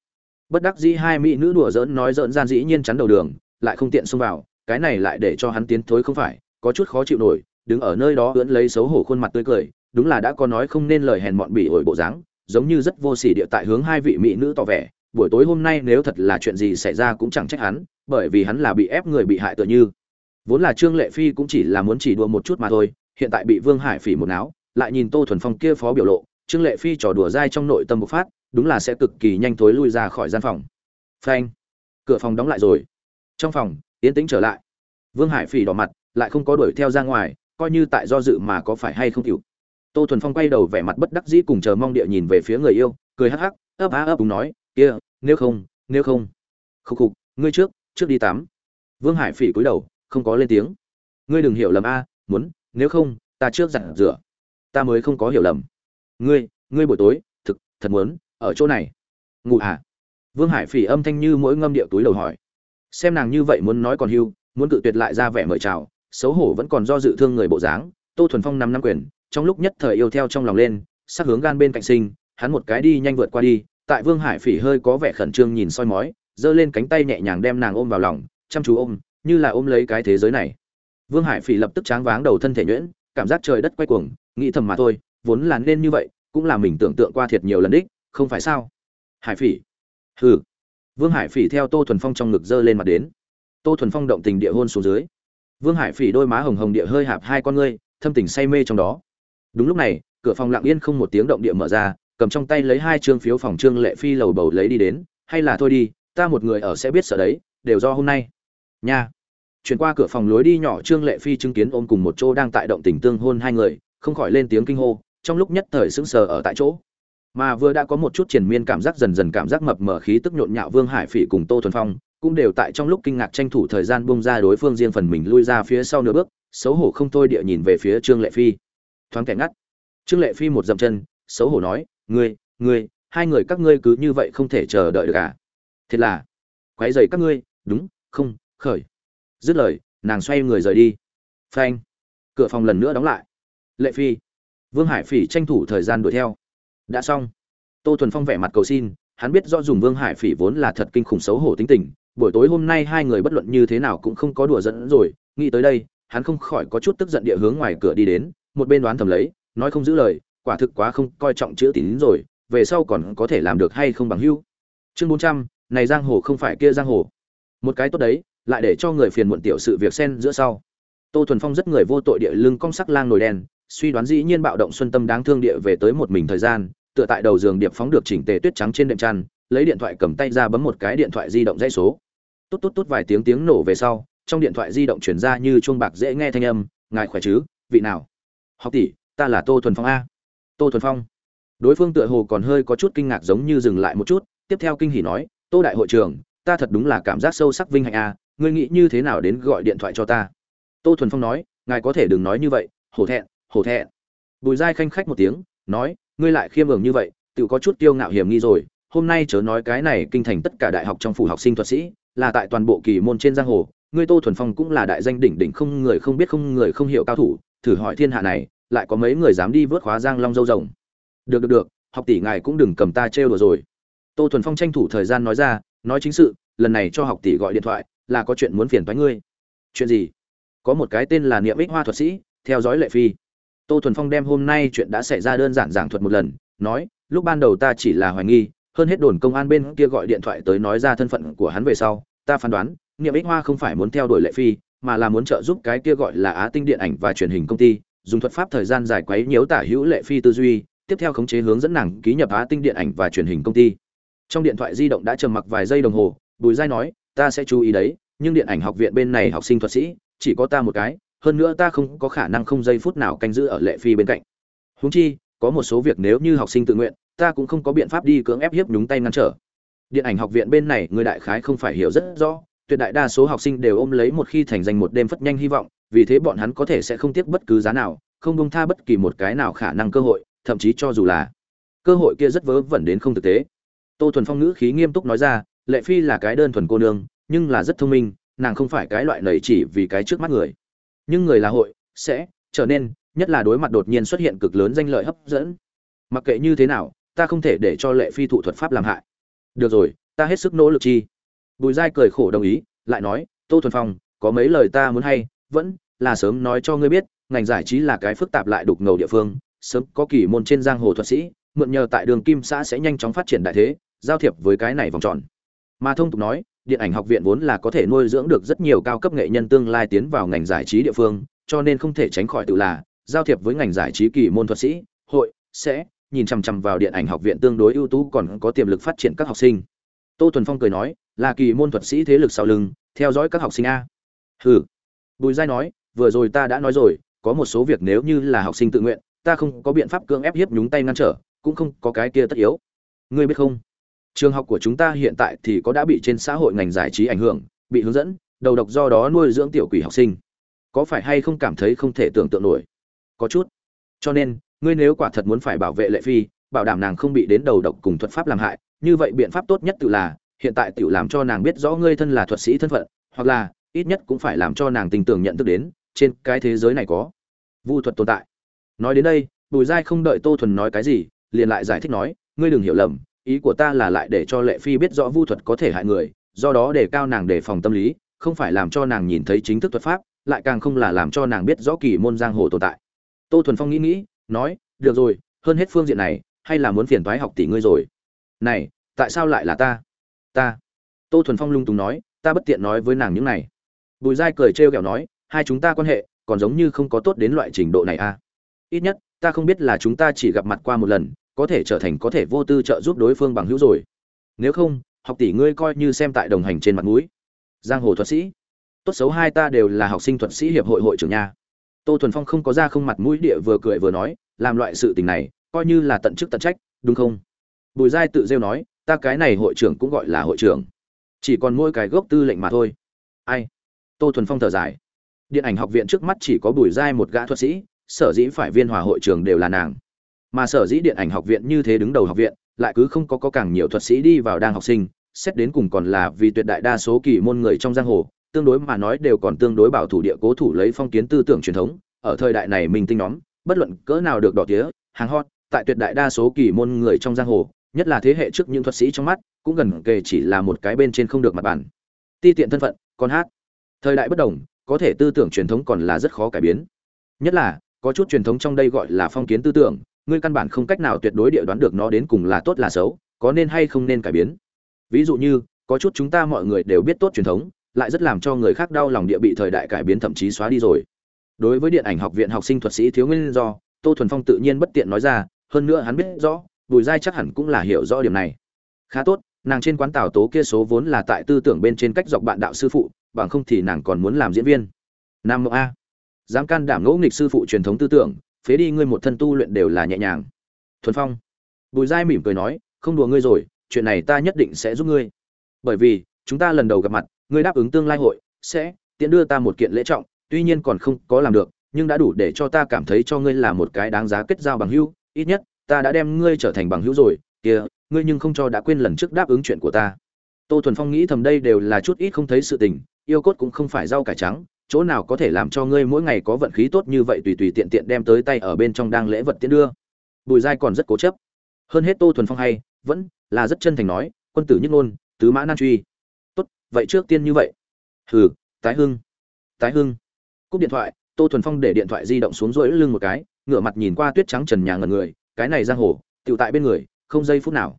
Bất đắc dĩ hai mỹ nữ đùa giỡn nói giỡn gian dĩ nhiên chắn đầu đường, lại không tiện xông vào, cái này lại để cho hắn tiến thối không phải, có chút khó chịu nổi, đứng ở nơi đó ưỡn lấy xấu hổ khuôn mặt tươi cười, đúng là đã có nói không nên lời hèn mọn bỉ ổi bộ dáng giống như rất vô sỉ địa tại hướng hai vị mỹ nữ tỏ vẻ, buổi tối hôm nay nếu thật là chuyện gì xảy ra cũng chẳng trách hắn, bởi vì hắn là bị ép người bị hại tựa như. Vốn là trương lệ phi cũng chỉ là muốn chỉ đùa một chút mà thôi, hiện tại bị vương hải phỉ một náo, lại nhìn tô thuần phong kia phó biểu lộ, trương lệ phi trò đùa dai trong nội tâm bộc phát, đúng là sẽ cực kỳ nhanh thối lui ra khỏi gian phòng. Phanh. Cửa phòng đóng lại rồi. Trong phòng yên tĩnh trở lại. Vương hải phỉ đỏ mặt, lại không có đuổi theo ra ngoài, coi như tại do dự mà có phải hay không chịu tô thuần phong quay đầu vẻ mặt bất đắc dĩ cùng chờ mong địa nhìn về phía người yêu, cười hắc hắc, ấp á ấp cùng nói, kia, nếu không nếu không. Khúc khục, ngươi trước trước đi tắm. Vương hải phỉ cúi đầu, không có lên tiếng. Ngươi đừng hiểu lầm a, muốn, nếu không, ta trước giặt rửa. Ta mới không có hiểu lầm. Ngươi ngươi buổi tối, thực, thật muốn, ở chỗ này. Ngủ à? Vương hải phỉ âm thanh như mỗi ngâm địa túi đầu hỏi. Xem nàng như vậy muốn nói còn hưu, muốn cự tuyệt lại ra vẻ mời chào, xấu hổ vẫn còn do dự thương người bộ dáng, tô thuần phong năm năm quyền trong lúc nhất thời yêu theo trong lòng lên, sắc hướng gan bên cạnh sinh, hắn một cái đi nhanh vượt qua đi, tại vương hải phỉ hơi có vẻ khẩn trương nhìn soi mói, giơ lên cánh tay nhẹ nhàng đem nàng ôm vào lòng, chăm chú ôm, như là ôm lấy cái thế giới này. Vương hải phỉ lập tức tráng váng đầu thân thể nhuyễn, cảm giác trời đất quay cuồng, nghĩ thầm mà thôi, vốn là nên như vậy, cũng là mình tưởng tượng qua thiệt nhiều lần đích, không phải sao? Hải phỉ. Hừ. Vương hải phỉ theo tô thuần phong trong ngực giơ lên mặt đến. Tô thuần phong động tình địa hôn xuống dưới. Vương hải phỉ đôi má hồng hồng địa hơi hạp hai con ngươi, thâm tình say mê trong đó đúng lúc này, cửa phòng lặng yên không một tiếng động địa mở ra, cầm trong tay lấy hai trương phiếu phòng trương lệ phi lầu bầu lấy đi đến, hay là thôi đi, ta một người ở sẽ biết sợ đấy, đều do hôm nay. Nha. Chuyển qua cửa phòng lối đi nhỏ trương lệ phi chứng kiến ôm cùng một chỗ đang tại động tình tương hôn hai người, không khỏi lên tiếng kinh hô, trong lúc nhất thời sững sờ ở tại chỗ. Mà vừa đã có một chút triền miên cảm giác dần dần cảm giác mập mờ khí tức nhộn nhạo vương hải phỉ cùng tô thuần phong, cũng đều tại trong lúc kinh ngạc tranh thủ thời gian bung ra đối phương riêng phần mình lui ra phía sau nửa bước, xấu hổ không thôi địa nhìn về phía trương lệ phi thoáng kẻ ngắt. Trương lệ phi một dậm chân, xấu hổ nói, ngươi ngươi, hai người các ngươi cứ như vậy không thể chờ đợi được cả à? thiệt là, quấy dày các ngươi, đúng, không, khởi. Dứt lời, nàng xoay người rời đi. Phanh, cửa phòng lần nữa đóng lại. Lệ phi, vương hải phỉ tranh thủ thời gian đuổi theo. Đã xong. Tô thuần phong vẻ mặt cầu xin, hắn biết do dùng vương hải phỉ vốn là thật kinh khủng xấu hổ tính tình, buổi tối hôm nay hai người bất luận như thế nào cũng không có đùa dẫn rồi, nghĩ tới đây, hắn không khỏi có chút tức giận địa hướng ngoài cửa đi đến một bên đoán thầm lấy, nói không giữ lời, quả thực quá không coi trọng chữ tín rồi, về sau còn có thể làm được hay không bằng hưu. Chương bốn trăm, này giang hồ không phải kia giang hồ. Một cái tốt đấy, lại để cho người phiền muộn tiểu sự việc xen giữa sau. Tô thuần phong rất người vô tội địa lưng cong sắc lang nồi đen, suy đoán dĩ nhiên bạo động xuân tâm đáng thương địa về tới một mình thời gian, tựa tại đầu giường điệp phóng được chỉnh tề tuyết trắng trên đệm chăn, lấy điện thoại cầm tay ra bấm một cái điện thoại di động dãy số. Tốt tốt tốt vài tiếng tiếng nổ về sau, trong điện thoại di động chuyển ra như chuông bạc dễ nghe thanh âm, ngài khỏe chứ? Vị nào? Học tỷ, ta là tô thuần phong a. Tô thuần phong. Đối phương tựa hồ còn hơi có chút kinh ngạc giống như dừng lại một chút, tiếp theo kinh hỉ nói, tô đại hội trưởng, ta thật đúng là cảm giác sâu sắc vinh hạnh a, ngươi nghĩ như thế nào đến gọi điện thoại cho ta? Tô thuần phong nói, ngài có thể đừng nói như vậy, hổ thẹn hổ thẹn. Bùi giai khanh khách một tiếng, nói, ngươi lại khiêm ường như vậy tự có chút kiêu ngạo hiểm nghi rồi, hôm nay chớ nói cái này kinh thành tất cả đại học trong phủ học sinh thuật sĩ, là tại toàn bộ kỳ môn trên giang hồ, ngươi tô thuần phong cũng là đại danh đỉnh đỉnh không người không biết không người không hiểu cao thủ thử hỏi thiên hạ này, lại có mấy người dám đi vớt khóa giang long dâu rồng? Được được được, học tỷ ngài cũng đừng cầm ta trêu đùa rồi. Tô thuần phong tranh thủ thời gian nói ra, nói chính sự, lần này cho học tỷ gọi điện thoại, là có chuyện muốn phiền thoái ngươi. Chuyện gì? Có một cái tên là niệm ích hoa thuật sĩ, theo dõi lệ phi. Tô thuần phong đem hôm nay chuyện đã xảy ra đơn giản giảng thuật một lần, nói, lúc ban đầu ta chỉ là hoài nghi, hơn hết đồn công an bên kia gọi điện thoại tới nói ra thân phận của hắn về sau, ta phán đoán, niệm ích hoa không phải muốn theo đuổi lệ phi mà là muốn trợ giúp cái kia gọi là á tinh điện ảnh và truyền hình công ty, dùng thuật pháp thời gian dài quấy nhiễu tả hữu lệ phi tư duy, tiếp theo khống chế hướng dẫn nàng ký nhập á tinh điện ảnh và truyền hình công ty. Trong điện thoại di động đã trầm mặc vài giây đồng hồ, bùi giai nói, ta sẽ chú ý đấy, nhưng điện ảnh học viện bên này học sinh thuật sĩ, chỉ có ta một cái, hơn nữa ta không có khả năng không giây phút nào canh giữ ở lệ phi bên cạnh. Huống chi, có một số việc nếu như học sinh tự nguyện, ta cũng không có biện pháp đi cưỡng ép hiếp nhúng tay ngăn trở. Điện ảnh học viện bên này, người đại khái không phải hiểu rất rõ tuyệt đại đa số học sinh đều ôm lấy một khi thành danh một đêm phất nhanh hy vọng, vì thế bọn hắn có thể sẽ không tiếc bất cứ giá nào, không bông tha bất kỳ một cái nào khả năng cơ hội, thậm chí cho dù là cơ hội kia rất vớ vẩn đến không thực tế. Tô thuần phong ngữ khí nghiêm túc nói ra, lệ phi là cái đơn thuần cô nương, nhưng là rất thông minh, nàng không phải cái loại nảy chỉ vì cái trước mắt người. Nhưng người là hội, sẽ trở nên, nhất là đối mặt đột nhiên xuất hiện cực lớn danh lợi hấp dẫn. Mặc kệ như thế nào, ta không thể để cho lệ phi thụ thuật pháp làm hại. Được rồi, ta hết sức nỗ lực chi bùi giai cười khổ đồng ý, lại nói, tô thuần phong, có mấy lời ta muốn hay, vẫn là sớm nói cho ngươi biết, ngành giải trí là cái phức tạp lại đục ngầu địa phương, sớm có kỳ môn trên giang hồ thuật sĩ, mượn nhờ tại đường kim xã sẽ nhanh chóng phát triển đại thế, giao thiệp với cái này vòng tròn. Mà thông tục nói, điện ảnh học viện vốn là có thể nuôi dưỡng được rất nhiều cao cấp nghệ nhân tương lai tiến vào ngành giải trí địa phương, cho nên không thể tránh khỏi tự là, giao thiệp với ngành giải trí kỳ môn thuật sĩ, hội, sẽ, nhìn chằm chằm vào điện ảnh học viện tương đối ưu tú còn có tiềm lực phát triển các học sinh. Tô Thuần phong cười nói là kỳ môn thuật sĩ thế lực sau lưng, theo dõi các học sinh a. Hừ. Bùi giai nói, vừa rồi ta đã nói rồi, có một số việc nếu như là học sinh tự nguyện, ta không có biện pháp cưỡng ép hiếp nhúng tay ngăn trở, cũng không có cái kia tất yếu. Ngươi biết không? Trường học của chúng ta hiện tại thì có đã bị trên xã hội ngành giải trí ảnh hưởng, bị hướng dẫn, đầu độc do đó nuôi dưỡng tiểu quỷ học sinh. Có phải hay không cảm thấy không thể tưởng tượng nổi? Có chút. Cho nên, ngươi nếu quả thật muốn phải bảo vệ lệ phi, bảo đảm nàng không bị đến đầu độc cùng thuật pháp làm hại, như vậy biện pháp tốt nhất tự là hiện tại tự làm cho nàng biết rõ ngươi thân là thuật sĩ thân phận, hoặc là, ít nhất cũng phải làm cho nàng tình tưởng nhận thức đến, trên cái thế giới này có vu thuật tồn tại. Nói đến đây, bùi giai không đợi tô thuần nói cái gì, liền lại giải thích nói, ngươi đừng hiểu lầm, ý của ta là lại để cho lệ phi biết rõ vu thuật có thể hại người, do đó để cao nàng đề phòng tâm lý, không phải làm cho nàng nhìn thấy chính thức thuật pháp, lại càng không là làm cho nàng biết rõ kỳ môn giang hồ tồn tại. Tô thuần phong nghĩ nghĩ, nói, được rồi, hơn hết phương diện này, hay là muốn phiền toái học tỷ ngươi rồi. Này, tại sao lại là ta? Ta. Tô thuần phong lung túng nói, ta bất tiện nói với nàng những này. Bùi giai cười trêu ghẹo nói, hai chúng ta quan hệ, còn giống như không có tốt đến loại trình độ này à. Ít nhất, ta không biết là chúng ta chỉ gặp mặt qua một lần, có thể trở thành có thể vô tư trợ giúp đối phương bằng hữu rồi. Nếu không, học tỷ ngươi coi như xem tại đồng hành trên mặt mũi. Giang hồ thuật sĩ. Tốt xấu hai ta đều là học sinh thuật sĩ hiệp hội hội trưởng nha. Tô thuần phong không có ra không mặt mũi địa vừa cười vừa nói, làm loại sự tình này, coi như là tận chức tận trách, đúng không? Bùi giai tự rêu nói ta cái này hội trưởng cũng gọi là hội trưởng. Chỉ còn mỗi cái gốc tư lệnh mà thôi. Ai? Tô thuần phong thở dài. Điện ảnh học viện trước mắt chỉ có bùi giai một gã thuật sĩ sở dĩ phải viên hòa hội trưởng đều là nàng. Mà sở dĩ điện ảnh học viện như thế đứng đầu học viện lại cứ không có, có càng nhiều thuật sĩ đi vào đang học sinh xét đến cùng còn là vì tuyệt đại đa số kỳ môn người trong giang hồ tương đối mà nói đều còn tương đối bảo thủ địa cố thủ lấy phong kiến tư tưởng truyền thống. Ở thời đại này mình tinh nhóm bất luận cỡ nào được đỏ tía hàng hot tại tuyệt đại đa số kỳ môn người trong giang hồ nhất là thế hệ trước những thuật sĩ trong mắt, cũng gần kề chỉ là một cái bên trên không được mặt bản ti tiện thân phận, con hát. Thời đại bất đồng, có thể tư tưởng truyền thống còn là rất khó cải biến. Nhất là, có chút truyền thống trong đây gọi là phong kiến tư tưởng, ngươi căn bản không cách nào tuyệt đối địa đoán được nó đến cùng là tốt là xấu, có nên hay không nên cải biến. Ví dụ như, có chút chúng ta mọi người đều biết tốt truyền thống, lại rất làm cho người khác đau lòng địa bị thời đại cải biến thậm chí xóa đi rồi. Đối với điện ảnh học viện học sinh thuật sĩ thiếu nguyên do, tô thuần phong tự nhiên bất tiện nói ra, hơn nữa hắn biết rõ bùi giai chắc hẳn cũng là hiểu rõ điểm này. Khá tốt, nàng trên quán tào tố kia số vốn là tại tư tưởng bên trên cách dọc bạn đạo sư phụ, bằng không thì nàng còn muốn làm diễn viên. Nam mộng a. Dám can đảm ngỗ nghịch sư phụ truyền thống tư tưởng, phế đi ngươi một thân tu luyện đều là nhẹ nhàng. Thuần phong. Bùi giai mỉm cười nói, không đùa ngươi rồi, chuyện này ta nhất định sẽ giúp ngươi. Bởi vì, chúng ta lần đầu gặp mặt, ngươi đáp ứng tương lai hội sẽ tiện đưa ta một kiện lễ trọng, tuy nhiên còn không có làm được, nhưng đã đủ để cho ta cảm thấy cho ngươi là một cái đáng giá kết giao bằng hữu, ít nhất ta đã đem ngươi trở thành bằng hữu rồi, kia, ngươi nhưng không cho đã quên lần trước đáp ứng chuyện của ta. Tô thuần phong nghĩ thầm đây đều là chút ít không thấy sự tình, yêu cốt cũng không phải rau cải trắng, chỗ nào có thể làm cho ngươi mỗi ngày có vận khí tốt như vậy tùy tùy tiện tiện đem tới tay ở bên trong đang lễ vật tiễn đưa. Bùi giai còn rất cố chấp. Hơn hết tô thuần phong hay, vẫn là rất chân thành nói, quân tử nhất ngôn, tứ mã nan truy. Tốt, vậy trước tiên như vậy. Hừ, tái hưng tái hưng. Cúp điện thoại, tô thuần phong để điện thoại di động xuống rỗi lưng một cái, ngửa mặt nhìn qua tuyết trắng trần nhà ngần người cái này giang hồ tựu tại bên người, không giây phút nào.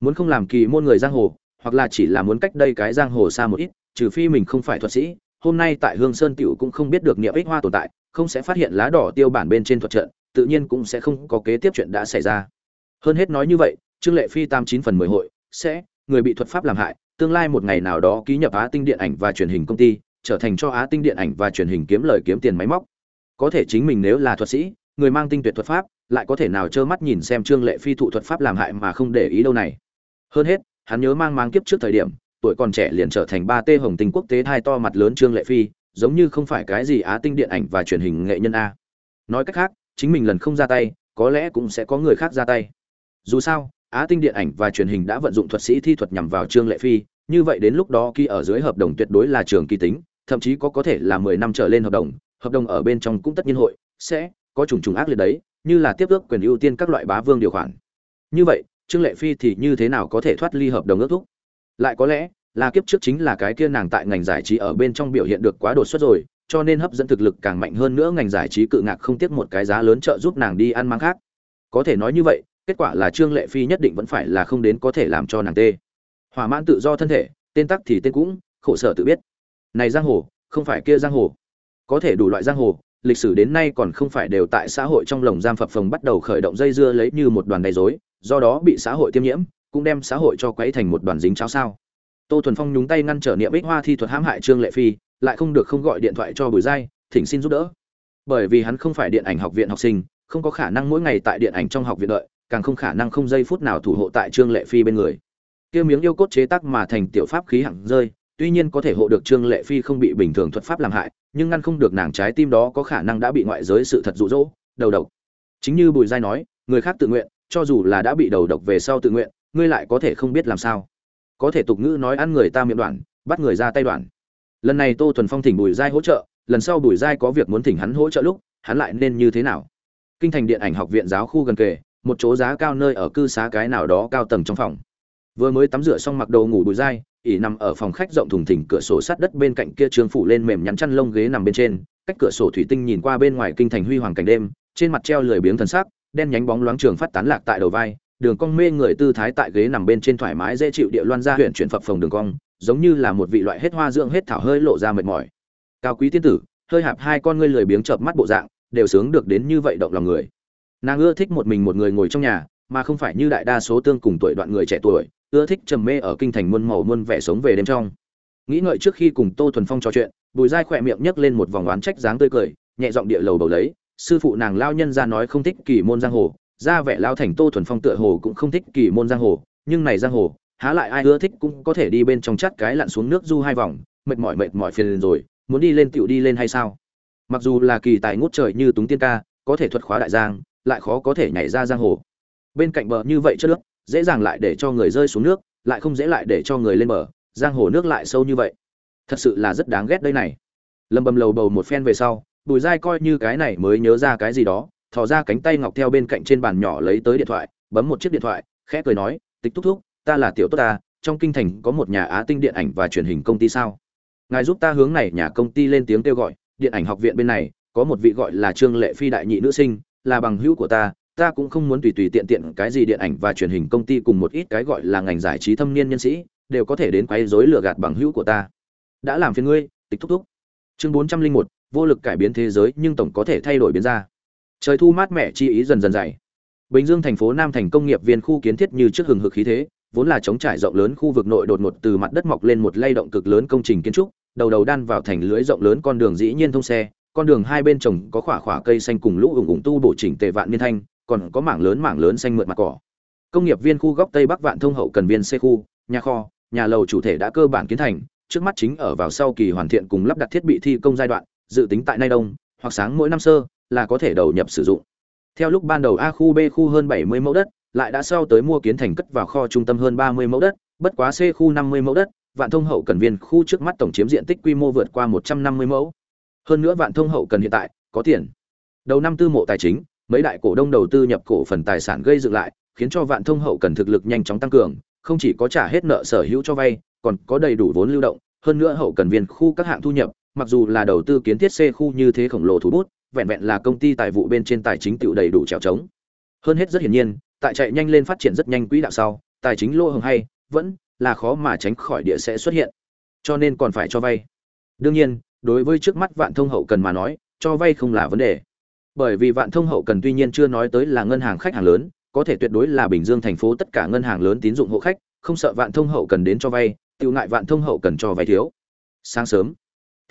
Muốn không làm kỳ môn người giang hồ, hoặc là chỉ là muốn cách đây cái giang hồ xa một ít, trừ phi mình không phải thuật sĩ, hôm nay tại hương sơn tiểu cũng không biết được niệm ích hoa tồn tại, không sẽ phát hiện lá đỏ tiêu bản bên trên thuật trận, tự nhiên cũng sẽ không có kế tiếp chuyện đã xảy ra. Hơn hết nói như vậy, trương lệ phi tam chín phần mười hội, sẽ, người bị thuật pháp làm hại, tương lai một ngày nào đó ký nhập á tinh điện ảnh và truyền hình công ty, trở thành cho á tinh điện ảnh và truyền hình kiếm lời kiếm tiền máy móc. Có thể chính mình nếu là thuật sĩ, người mang tinh tuyệt thuật pháp lại có thể nào trơ mắt nhìn xem trương lệ phi thụ thuật pháp làm hại mà không để ý đâu này. Hơn hết, hắn nhớ mang mang kiếp trước thời điểm, tuổi còn trẻ liền trở thành ba tê hồng tinh quốc tế thai to mặt lớn trương lệ phi, giống như không phải cái gì á tinh điện ảnh và truyền hình nghệ nhân a. Nói cách khác, chính mình lần không ra tay, có lẽ cũng sẽ có người khác ra tay. Dù sao, á tinh điện ảnh và truyền hình đã vận dụng thuật sĩ thi thuật nhằm vào trương lệ phi, như vậy đến lúc đó khi ở dưới hợp đồng tuyệt đối là trường kỳ tính, thậm chí có có thể là mười năm trở lên hợp đồng hợp đồng ở bên trong cũng tất nhiên hội sẽ có trùng trùng ác liệt đấy như là tiếp ước quyền ưu tiên các loại bá vương điều khoản. Như vậy, trương lệ phi thì như thế nào có thể thoát ly hợp đồng ước thúc? Lại có lẽ là kiếp trước chính là cái kia nàng tại ngành giải trí ở bên trong biểu hiện được quá đột xuất rồi, cho nên hấp dẫn thực lực càng mạnh hơn nữa ngành giải trí cự ngạc không tiếc một cái giá lớn trợ giúp nàng đi ăn mang khác. Có thể nói như vậy, kết quả là trương lệ phi nhất định vẫn phải là không đến có thể làm cho nàng tê. Hỏa mãn tự do thân thể, tên tắc thì tên cũng, khổ sở tự biết. Này giang hồ, không phải kia giang hồ. Có thể đủ loại giang hồ lịch sử đến nay còn không phải đều tại xã hội trong lồng giam phập phồng bắt đầu khởi động dây dưa lấy như một đoàn đầy rối, do đó bị xã hội tiêm nhiễm, cũng đem xã hội cho quấy thành một đoàn dính cháo sao. Tô thuần phong nhúng tay ngăn trở niệm bích hoa thi thuật hãm hại trương lệ phi, lại không được không gọi điện thoại cho bùi giai, thỉnh xin giúp đỡ. Bởi vì hắn không phải điện ảnh học viện học sinh, không có khả năng mỗi ngày tại điện ảnh trong học viện đợi, càng không khả năng không giây phút nào thủ hộ tại trương lệ phi bên người. Kia miếng yêu cốt chế tác mà thành tiểu pháp khí hạng rơi, tuy nhiên có thể hộ được trương lệ phi không bị bình thường thuật pháp làm hại nhưng ngăn không được nàng trái tim đó có khả năng đã bị ngoại giới sự thật rụ rỗ đầu độc. Chính như bùi giai nói, người khác tự nguyện, cho dù là đã bị đầu độc về sau tự nguyện, ngươi lại có thể không biết làm sao. Có thể tục ngữ nói ăn người ta miệng đoạn, bắt người ra tay đoạn. Lần này tô thuần phong thỉnh bùi giai hỗ trợ, lần sau bùi giai có việc muốn thỉnh hắn hỗ trợ lúc, hắn lại nên như thế nào? Kinh thành điện ảnh học viện giáo khu gần kề, một chỗ giá cao nơi ở cư xá cái nào đó cao tầng trong phòng. Vừa mới tắm rửa xong mặc đồ ngủ bùi giai ỉ nằm ở phòng khách rộng thùng thình cửa sổ sát đất bên cạnh kia trương phủ lên mềm nhắn chăn lông ghế nằm bên trên, cách cửa sổ thủy tinh nhìn qua bên ngoài kinh thành huy hoàng cảnh đêm, trên mặt treo lười biếng thần sắc, đen nhánh bóng loáng trường phát tán lạc tại đầu vai, đường cong mê người tư thái tại ghế nằm bên trên thoải mái dễ chịu địa loan ra huyện chuyển phập phồng đường cong, giống như là một vị loại hết hoa dưỡng hết thảo hơi lộ ra mệt mỏi. Cao quý tiên tử, hơi hạp hai con ngươi lười biếng chợp mắt bộ dạng, đều sướng được đến như vậy động lòng người. Nàng ưa thích một mình một người ngồi trong nhà mà không phải như đại đa số tương cùng tuổi đoạn người trẻ tuổi, ưa thích trầm mê ở kinh thành muôn màu muôn vẻ sống về đêm trong. Nghĩ ngợi trước khi cùng tô thuần phong trò chuyện, bùi dai khỏe miệng nhấc lên một vòng oán trách dáng tươi cười, nhẹ giọng địa lầu bầu lấy, sư phụ nàng lao nhân ra nói không thích kỳ môn giang hồ, ra vẻ lao thành tô thuần phong tựa hồ cũng không thích kỳ môn giang hồ, nhưng này giang hồ, há lại ai ưa thích cũng có thể đi bên trong chắt cái lặn xuống nước du hai vòng, mệt mỏi mệt mỏi phiền rồi, muốn đi lên tựu đi lên hay sao? Mặc dù là kỳ tài ngút trời như túng tiên ca, có thể thuật khóa đại giang, lại khó có thể nhảy ra giang hồ bên cạnh bờ như vậy chất nước dễ dàng lại để cho người rơi xuống nước, lại không dễ lại để cho người lên bờ, giang hồ nước lại sâu như vậy. Thật sự là rất đáng ghét đây này. Lâm bầm lầu bầu một phen về sau, bùi dai coi như cái này mới nhớ ra cái gì đó, thò ra cánh tay ngọc theo bên cạnh trên bàn nhỏ lấy tới điện thoại, bấm một chiếc điện thoại, khẽ cười nói, tịch thúc thúc, ta là tiểu tốt ta, trong kinh thành có một nhà á tinh điện ảnh và truyền hình công ty sao? Ngài giúp ta hướng này nhà công ty lên tiếng kêu gọi, điện ảnh học viện bên này, có một vị gọi là trương lệ phi đại nhị nữ sinh, là bằng hữu của ta ta cũng không muốn tùy tùy tiện tiện cái gì điện ảnh và truyền hình công ty cùng một ít cái gọi là ngành giải trí thâm niên nhân sĩ, đều có thể đến quấy rối lừa gạt bằng hữu của ta. Đã làm phiền ngươi, tịch thúc thúc. Chương bốn trăm linh một, vô lực cải biến thế giới nhưng tổng có thể thay đổi biến ra. Trời thu mát mẻ chi ý dần dần dày. Bình dương thành phố nam thành công nghiệp viên khu kiến thiết như trước hừng hực khí thế, vốn là chống trải rộng lớn khu vực nội đột ngột từ mặt đất mọc lên một lay động cực lớn công trình kiến trúc, đầu đầu đan vào thành lưới rộng lớn con đường dĩ nhiên thông xe, con đường hai bên trồng có khỏa khỏa cây xanh cùng lũ ủng ủng tu bổ chỉnh tề vạn niên thanh còn có mảng lớn mảng lớn xanh mượt mặt cỏ. Công nghiệp viên khu góc tây bắc vạn thông hậu cần viên c khu, nhà kho, nhà lầu chủ thể đã cơ bản kiến thành, trước mắt chính ở vào sau kỳ hoàn thiện cùng lắp đặt thiết bị thi công giai đoạn, dự tính tại nay đông, hoặc sáng mỗi năm sơ, là có thể đầu nhập sử dụng. Theo lúc ban đầu a khu b khu hơn 70 mẫu đất, lại đã sau tới mua kiến thành cất vào kho trung tâm hơn 30 mẫu đất, bất quá c khu 50 mẫu đất, vạn thông hậu cần viên khu trước mắt tổng chiếm diện tích quy mô vượt qua 150 mẫu. Hơn nữa vạn thông hậu cần hiện tại có tiền. Đầu năm tư mộ tài chính mấy đại cổ đông đầu tư nhập cổ phần tài sản gây dựng lại, khiến cho vạn thông hậu cần thực lực nhanh chóng tăng cường, không chỉ có trả hết nợ sở hữu cho vay, còn có đầy đủ vốn lưu động, hơn nữa hậu cần viên khu các hạng thu nhập, mặc dù là đầu tư kiến thiết c khu như thế khổng lồ thủ bút, vẹn vẹn là công ty tài vụ bên trên tài chính tự đầy đủ trèo trống. Hơn hết rất hiển nhiên, tại chạy nhanh lên phát triển rất nhanh quỹ đạo sau, tài chính lô hồng hay, vẫn là khó mà tránh khỏi địa sẽ xuất hiện. Cho nên còn phải cho vay. Đương nhiên, đối với trước mắt vạn thông hậu cần mà nói, cho vay không là vấn đề bởi vì vạn thông hậu cần tuy nhiên chưa nói tới là ngân hàng khách hàng lớn, có thể tuyệt đối là bình dương thành phố tất cả ngân hàng lớn tín dụng hộ khách, không sợ vạn thông hậu cần đến cho vay tự ngại vạn thông hậu cần cho vay thiếu. Sáng sớm,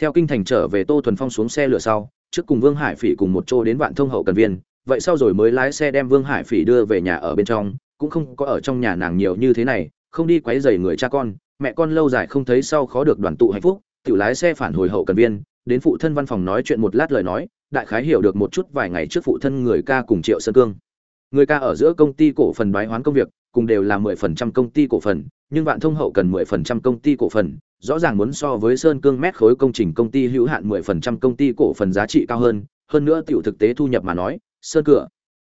theo kinh thành trở về tô thuần phong xuống xe lửa sau, trước cùng vương hải phỉ cùng một chỗ đến vạn thông hậu cần viên, vậy sau rồi mới lái xe đem vương hải phỉ đưa về nhà ở bên trong, cũng không có ở trong nhà nàng nhiều như thế này, không đi quấy rầy người cha con, mẹ con lâu dài không thấy sau khó được đoàn tụ hạnh phúc tự lái xe phản hồi hậu cần viên đến phụ thân văn phòng nói chuyện một lát lời nói, đại khái hiểu được một chút vài ngày trước phụ thân người ca cùng triệu sơn cương. Người ca ở giữa công ty cổ phần đoái hoán công việc, cùng đều là mười phần trăm công ty cổ phần, nhưng vạn thông hậu cần mười phần trăm công ty cổ phần, rõ ràng muốn so với sơn cương mét khối công trình công ty hữu hạn mười phần trăm công ty cổ phần giá trị cao hơn hơn nữa tiểu thực tế thu nhập mà nói, sơn cửa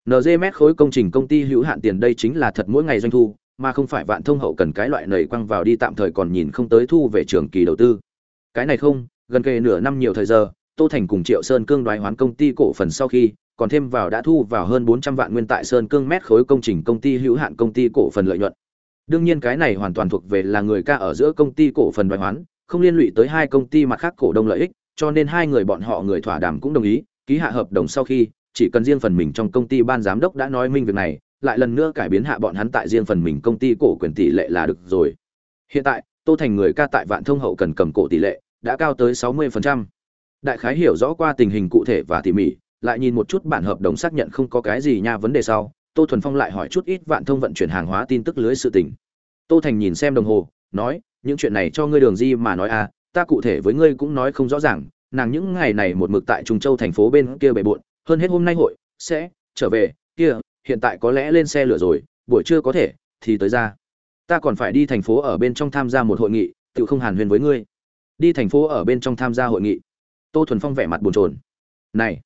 nd mét khối công trình công ty hữu hạn tiền đây chính là thật mỗi ngày doanh thu, mà không phải vạn thông hậu cần cái loại nầy quăng vào đi tạm thời còn nhìn không tới thu về trường kỳ đầu tư. Cái này không gần kề nửa năm nhiều thời giờ, tô thành cùng triệu sơn cương đoái hoán công ty cổ phần sau khi, còn thêm vào đã thu vào hơn bốn trăm vạn nguyên tại sơn cương mét khối công trình công ty hữu hạn công ty cổ phần lợi nhuận. Đương nhiên cái này hoàn toàn thuộc về là người ca ở giữa công ty cổ phần đoái hoán, không liên lụy tới hai công ty mặt khác cổ đông lợi ích, cho nên hai người bọn họ người thỏa đàm cũng đồng ý, ký hạ hợp đồng sau khi, chỉ cần riêng phần mình trong công ty ban giám đốc đã nói minh việc này, lại lần nữa cải biến hạ bọn hắn tại riêng phần mình công ty cổ quyền tỷ lệ là được rồi. Hiện tại, tô thành người ca tại vạn thông hậu cần cầm cổ tỷ lệ đã cao tới 60%. đại khái hiểu rõ qua tình hình cụ thể và tỉ mỉ, lại nhìn một chút bản hợp đồng xác nhận không có cái gì nha vấn đề sau, tô thuần phong lại hỏi chút ít vạn thông vận chuyển hàng hóa tin tức lưới sự tình. Tô thành nhìn xem đồng hồ, nói, những chuyện này cho ngươi đường di mà nói à ta cụ thể với ngươi cũng nói không rõ ràng, nàng những ngày này một mực tại trung châu thành phố bên kia bề bộn hơn hết hôm nay hội sẽ trở về, kia, hiện tại có lẽ lên xe lửa rồi, buổi trưa có thể thì tới ra. Ta còn phải đi thành phố ở bên trong tham gia một hội nghị tự không hàn huyên với ngươi đi thành phố ở bên trong tham gia hội nghị. Tô thuần phong vẻ mặt buồn chồn. Này,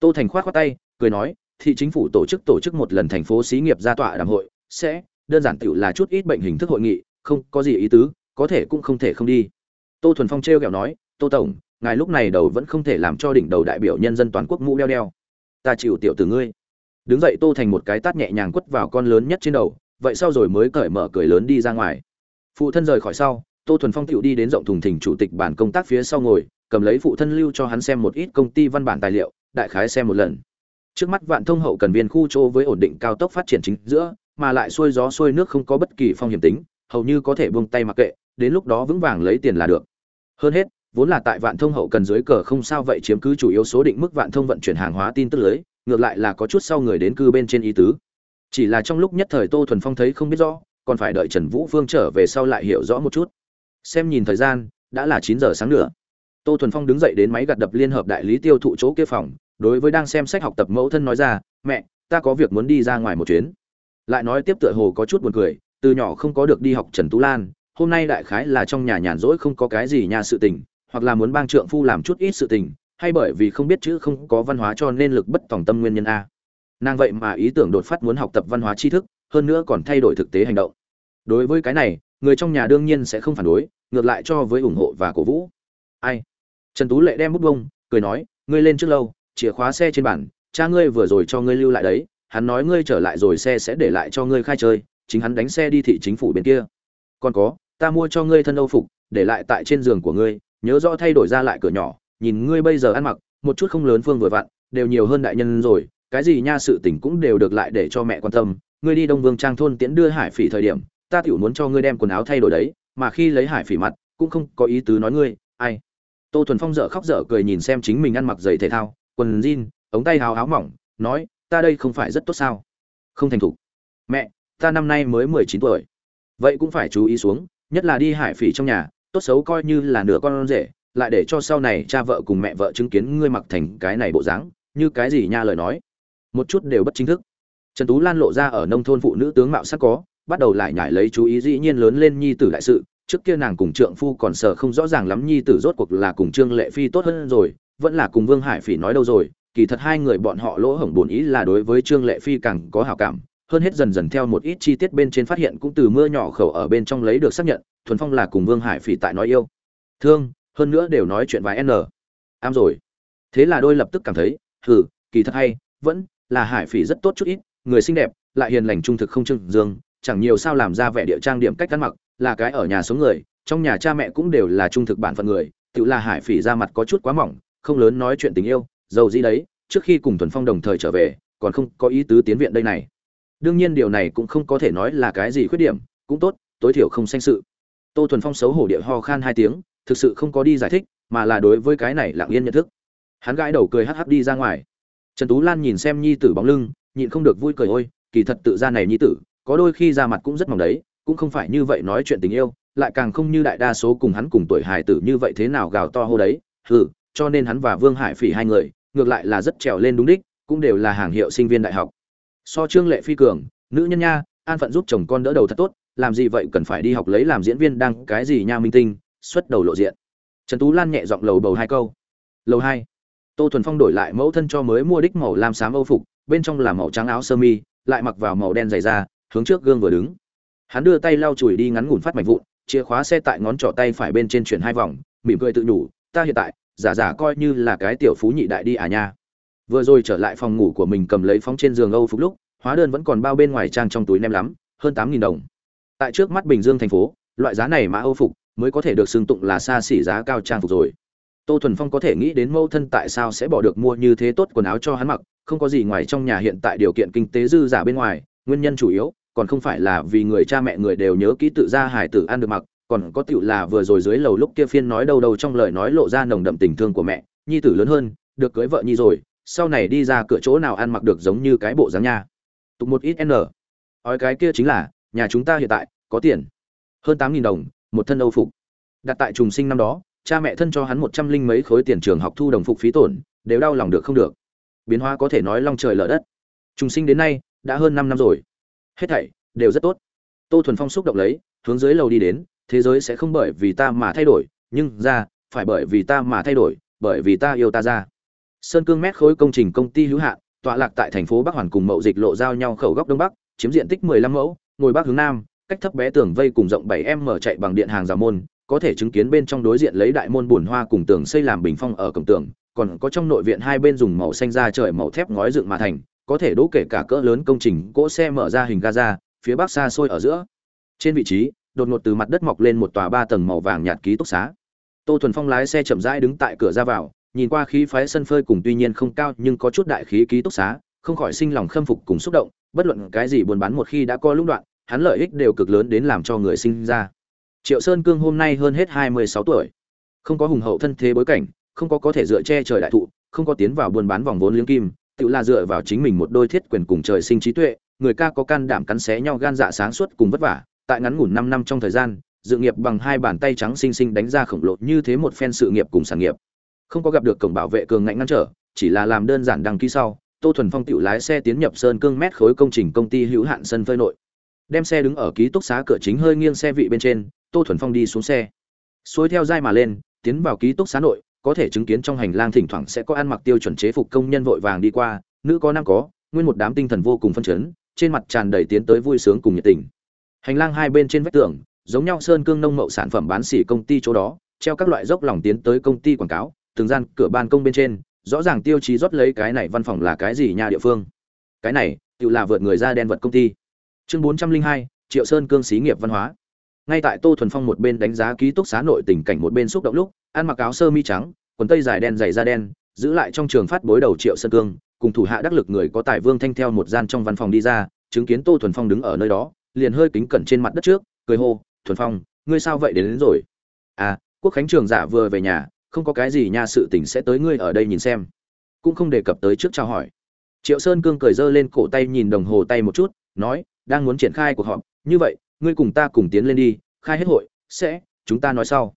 tô thành khoát khoát tay, cười nói, thị chính phủ tổ chức tổ chức một lần thành phố xí nghiệp ra tọa đàm hội, sẽ đơn giản tự là chút ít bệnh hình thức hội nghị, không có gì ý tứ, có thể cũng không thể không đi. Tô thuần phong trêu kẹo nói, tô tổng, ngài lúc này đầu vẫn không thể làm cho đỉnh đầu đại biểu nhân dân toàn quốc mũ đeo đeo. Ta chịu tiểu từ ngươi. Đứng dậy tô thành một cái tát nhẹ nhàng quất vào con lớn nhất trên đầu, vậy sau rồi mới cởi mở cười lớn đi ra ngoài. Phụ thân rời khỏi sau tô thuần phong tựu đi đến rộng thùng thỉnh chủ tịch bản công tác phía sau ngồi, cầm lấy phụ thân lưu cho hắn xem một ít công ty văn bản tài liệu, đại khái xem một lần. Trước mắt vạn thông hậu cần viên khu chỗ với ổn định cao tốc phát triển chính giữa, mà lại xuôi gió xuôi nước không có bất kỳ phong hiểm tính, hầu như có thể buông tay mặc kệ, đến lúc đó vững vàng lấy tiền là được. Hơn hết, vốn là tại vạn thông hậu cần dưới cờ không sao vậy chiếm cứ chủ yếu số định mức vạn thông vận chuyển hàng hóa tin tức lưới, ngược lại là có chút sau người đến cư bên trên ý tứ. Chỉ là trong lúc nhất thời tô thuần phong thấy không biết rõ, còn phải đợi trần vũ phương trở về sau lại hiểu rõ một chút xem nhìn thời gian, đã là chín giờ sáng nữa. Tô thuần phong đứng dậy đến máy gặt đập liên hợp đại lý tiêu thụ chỗ kia phòng, đối với đang xem sách học tập mẫu thân nói ra, mẹ, ta có việc muốn đi ra ngoài một chuyến. Lại nói tiếp tựa hồ có chút buồn cười, từ nhỏ không có được đi học trần tú lan, hôm nay đại khái là trong nhà nhàn rỗi không có cái gì nhà sự tình, hoặc là muốn bang trượng phu làm chút ít sự tình, hay bởi vì không biết chữ không có văn hóa cho nên lực bất tòng tâm nguyên nhân a. Nàng vậy mà ý tưởng đột phát muốn học tập văn hóa tri thức, hơn nữa còn thay đổi thực tế hành động. Đối với cái này, người trong nhà đương nhiên sẽ không phản đối ngược lại cho với ủng hộ và cổ vũ. Ai? Trần tú lệ đem bút bông, cười nói, ngươi lên trước lâu, chìa khóa xe trên bàn. cha ngươi vừa rồi cho ngươi lưu lại đấy, hắn nói ngươi trở lại rồi xe sẽ để lại cho ngươi khai chơi, chính hắn đánh xe đi thị chính phủ bên kia. Còn có, ta mua cho ngươi thân âu phục, để lại tại trên giường của ngươi, nhớ rõ thay đổi ra lại cửa nhỏ, nhìn ngươi bây giờ ăn mặc, một chút không lớn phương vừa vặn, đều nhiều hơn đại nhân rồi, cái gì nha sự tình cũng đều được lại để cho mẹ quan tâm, ngươi đi đông vương trang thôn tiễn đưa hải phỉ thời điểm, ta tiểu muốn cho ngươi đem quần áo thay đổi đấy mà khi lấy hải phỉ mặt, cũng không có ý tứ nói ngươi, ai. Tô thuần phong dở khóc dở cười nhìn xem chính mình ăn mặc giày thể thao, quần jean, ống tay háo háo mỏng, nói, ta đây không phải rất tốt sao? Không thành thục. Mẹ, ta năm nay mới mười chín tuổi. Vậy cũng phải chú ý xuống, nhất là đi hải phỉ trong nhà, tốt xấu coi như là nửa con rể, lại để cho sau này cha vợ cùng mẹ vợ chứng kiến ngươi mặc thành cái này bộ dáng, như cái gì nha lời nói. Một chút đều bất chính thức. Trần tú lan lộ ra ở nông thôn phụ nữ tướng mạo sắc có bắt đầu lại nhải lấy chú ý dĩ nhiên lớn lên nhi tử đại sự, trước kia nàng cùng trượng phu còn sợ không rõ ràng lắm nhi tử rốt cuộc là cùng trương lệ phi tốt hơn rồi, vẫn là cùng vương hải phỉ nói đâu rồi, kỳ thật hai người bọn họ lỗ hổng bổn ý là đối với trương lệ phi càng có hảo cảm, hơn hết dần dần theo một ít chi tiết bên trên phát hiện cũng từ mưa nhỏ khẩu ở bên trong lấy được xác nhận, thuần phong là cùng vương hải phỉ tại nói yêu. Thương, hơn nữa đều nói chuyện vài n. Am rồi. Thế là đôi lập tức cảm thấy, hừ, kỳ thật hay, vẫn là hải phỉ rất tốt chút ít, người xinh đẹp, lại hiền lành trung thực không trưng dương chẳng nhiều sao làm ra vẻ địa trang điểm cách ăn mặc, là cái ở nhà sống người, trong nhà cha mẹ cũng đều là trung thực bản phận người, tự là hải phỉ ra mặt có chút quá mỏng, không lớn nói chuyện tình yêu, giàu gì đấy, trước khi cùng thuần phong đồng thời trở về, còn không có ý tứ tiến viện đây này. Đương nhiên điều này cũng không có thể nói là cái gì khuyết điểm, cũng tốt, tối thiểu không sanh sự. Tô thuần phong xấu hổ địa ho khan hai tiếng, thực sự không có đi giải thích, mà là đối với cái này lặng yên nhận thức. Hắn gãi đầu cười hắc hắc đi ra ngoài. Trần tú lan nhìn xem nhi tử bóng lưng, nhịn không được vui cười, ôi, kỳ thật tự ra này nhi tử có đôi khi ra mặt cũng rất mỏng đấy, cũng không phải như vậy nói chuyện tình yêu, lại càng không như đại đa số cùng hắn cùng tuổi hài tử như vậy thế nào gào to hô đấy. Hừ, cho nên hắn và vương hải phỉ hai người, ngược lại là rất trèo lên đúng đích, cũng đều là hàng hiệu sinh viên đại học. So trương lệ phi cường, nữ nhân nha, an phận giúp chồng con đỡ đầu thật tốt, làm gì vậy cần phải đi học lấy làm diễn viên đăng cái gì nha minh tinh, xuất đầu lộ diện. Trần tú lan nhẹ giọng lầu bầu hai câu. Lầu hai. Tô thuần phong đổi lại mẫu thân cho mới mua đích màu lam xám âu phục, bên trong là màu trắng áo sơ mi, lại mặc vào màu đen dày da hướng trước gương vừa đứng. Hắn đưa tay lau chùi đi ngắn ngủn phát mạch vụn, chìa khóa xe tại ngón trỏ tay phải bên trên chuyển hai vòng, mỉm cười tự nhủ, ta hiện tại, giả giả coi như là cái tiểu phú nhị đại đi à nha. Vừa rồi trở lại phòng ngủ của mình cầm lấy phóng trên giường âu phục lúc, hóa đơn vẫn còn bao bên ngoài trang trong túi nem lắm, hơn tám nghìn đồng. Tại trước mắt bình dương thành phố, loại giá này mã âu phục mới có thể được xưng tụng là xa xỉ giá cao trang phục rồi. Tô thuần phong có thể nghĩ đến mâu thân tại sao sẽ bỏ được mua như thế tốt quần áo cho hắn mặc, không có gì ngoài trong nhà hiện tại điều kiện kinh tế dư giả bên ngoài nguyên nhân chủ yếu, còn không phải là vì người cha mẹ người đều nhớ kỹ tự ra hải tử ăn được mặc, còn có tựu là vừa rồi dưới lầu lúc kia phiên nói đâu đâu trong lời nói lộ ra nồng đậm tình thương của mẹ, nhi tử lớn hơn, được cưới vợ nhi rồi, sau này đi ra cửa chỗ nào ăn mặc được giống như cái bộ dáng nha. Tục một ít n. Ói cái kia chính là, nhà chúng ta hiện tại, có tiền. Hơn tám nghìn đồng, một thân âu phục. Đặt tại trùng sinh năm đó, cha mẹ thân cho hắn một trăm linh mấy khối tiền trường học thu đồng phục phí tổn, đều đau lòng được không được. Biến hóa có thể nói long trời lở đất. Trùng sinh đến nay đã hơn năm năm rồi. Hết thảy đều rất tốt. Tô thuần phong xúc động lấy, hướng dưới lầu đi đến, thế giới sẽ không bởi vì ta mà thay đổi, nhưng ra, phải bởi vì ta mà thay đổi, bởi vì ta yêu ta ra. Sơn cương mét khối công trình công ty hữu hạn, tọa lạc tại thành phố bắc hoàn cùng mậu dịch lộ giao nhau khẩu góc đông bắc, chiếm diện tích 15 mẫu, ngồi bắc hướng nam, cách thấp bé tường vây cùng rộng 7 m chạy bằng điện hàng rào môn, có thể chứng kiến bên trong đối diện lấy đại môn bùn hoa cùng tường xây làm bình phong ở cổng tường, còn có trong nội viện hai bên dùng màu xanh da trời màu thép ngói dựng mà thành có thể đỗ kể cả cỡ lớn công trình, cỗ xe mở ra hình gaza, phía bắc xa xôi ở giữa. Trên vị trí, đột ngột từ mặt đất mọc lên một tòa ba tầng màu vàng nhạt ký túc xá. Tô thuần phong lái xe chậm rãi đứng tại cửa ra vào, nhìn qua khí phái sân phơi cùng tuy nhiên không cao nhưng có chút đại khí ký túc xá, không khỏi sinh lòng khâm phục cùng xúc động, bất luận cái gì buôn bán một khi đã có lũng đoạn, hắn lợi ích đều cực lớn đến làm cho người sinh ra. Triệu sơn cương hôm nay hơn hết hai mươi sáu tuổi. Không có hùng hậu thân thế bối cảnh, không có có thể dựa che trời đại thụ, không có tiến vào buôn bán vòng vốn liếng kim tự là dựa vào chính mình một đôi thiết quyền cùng trời sinh trí tuệ, người ca có can đảm cắn xé nhau gan dạ sáng suốt cùng vất vả, tại ngắn ngủn năm năm trong thời gian, dự nghiệp bằng hai bàn tay trắng xinh xinh đánh ra khổng lồ như thế một phen sự nghiệp cùng sản nghiệp. Không có gặp được cổng bảo vệ cường ngạnh ngăn trở, chỉ là làm đơn giản đăng ký sau, tô thuần phong tự lái xe tiến nhập sơn cương mét khối công trình công ty hữu hạn sân phơi nội. Đem xe đứng ở ký túc xá cửa chính hơi nghiêng xe vị bên trên, tô thuần phong đi xuống xe. Xuôi theo dai mà lên, tiến vào ký túc xá nội có thể chứng kiến trong hành lang thỉnh thoảng sẽ có ăn mặc tiêu chuẩn chế phục công nhân vội vàng đi qua, nữ có nam có, nguyên một đám tinh thần vô cùng phân chấn, trên mặt tràn đầy tiến tới vui sướng cùng nhiệt tình. Hành lang hai bên trên vách tường, giống nhau sơn cương nông mậu sản phẩm bán xỉ công ty chỗ đó, treo các loại dốc lòng tiến tới công ty quảng cáo, từng gian cửa ban công bên trên, rõ ràng tiêu chí rót lấy cái này văn phòng là cái gì nhà địa phương. Cái này, tự là vượt người ra đen vật công ty. Chương bốn trăm linh hai, triệu sơn cương xí nghiệp văn hóa ngay tại tô thuần phong một bên đánh giá ký túc xá nội tình cảnh một bên xúc động lúc ăn mặc áo sơ mi trắng quần tây dài đen dày da đen giữ lại trong trường phát bối đầu triệu sơn cương cùng thủ hạ đắc lực người có tài vương thanh theo một gian trong văn phòng đi ra chứng kiến tô thuần phong đứng ở nơi đó liền hơi kính cẩn trên mặt đất trước cười hô thuần phong ngươi sao vậy đến, đến rồi? À quốc khánh trường giả vừa về nhà không có cái gì nha sự tình sẽ tới ngươi ở đây nhìn xem. Cũng không đề cập tới trước chào hỏi. Triệu sơn cương cười giơ lên cổ tay nhìn đồng hồ tay một chút nói đang muốn triển khai cuộc họp như vậy ngươi cùng ta cùng tiến lên đi, khai hết hội, sẽ, chúng ta nói sau.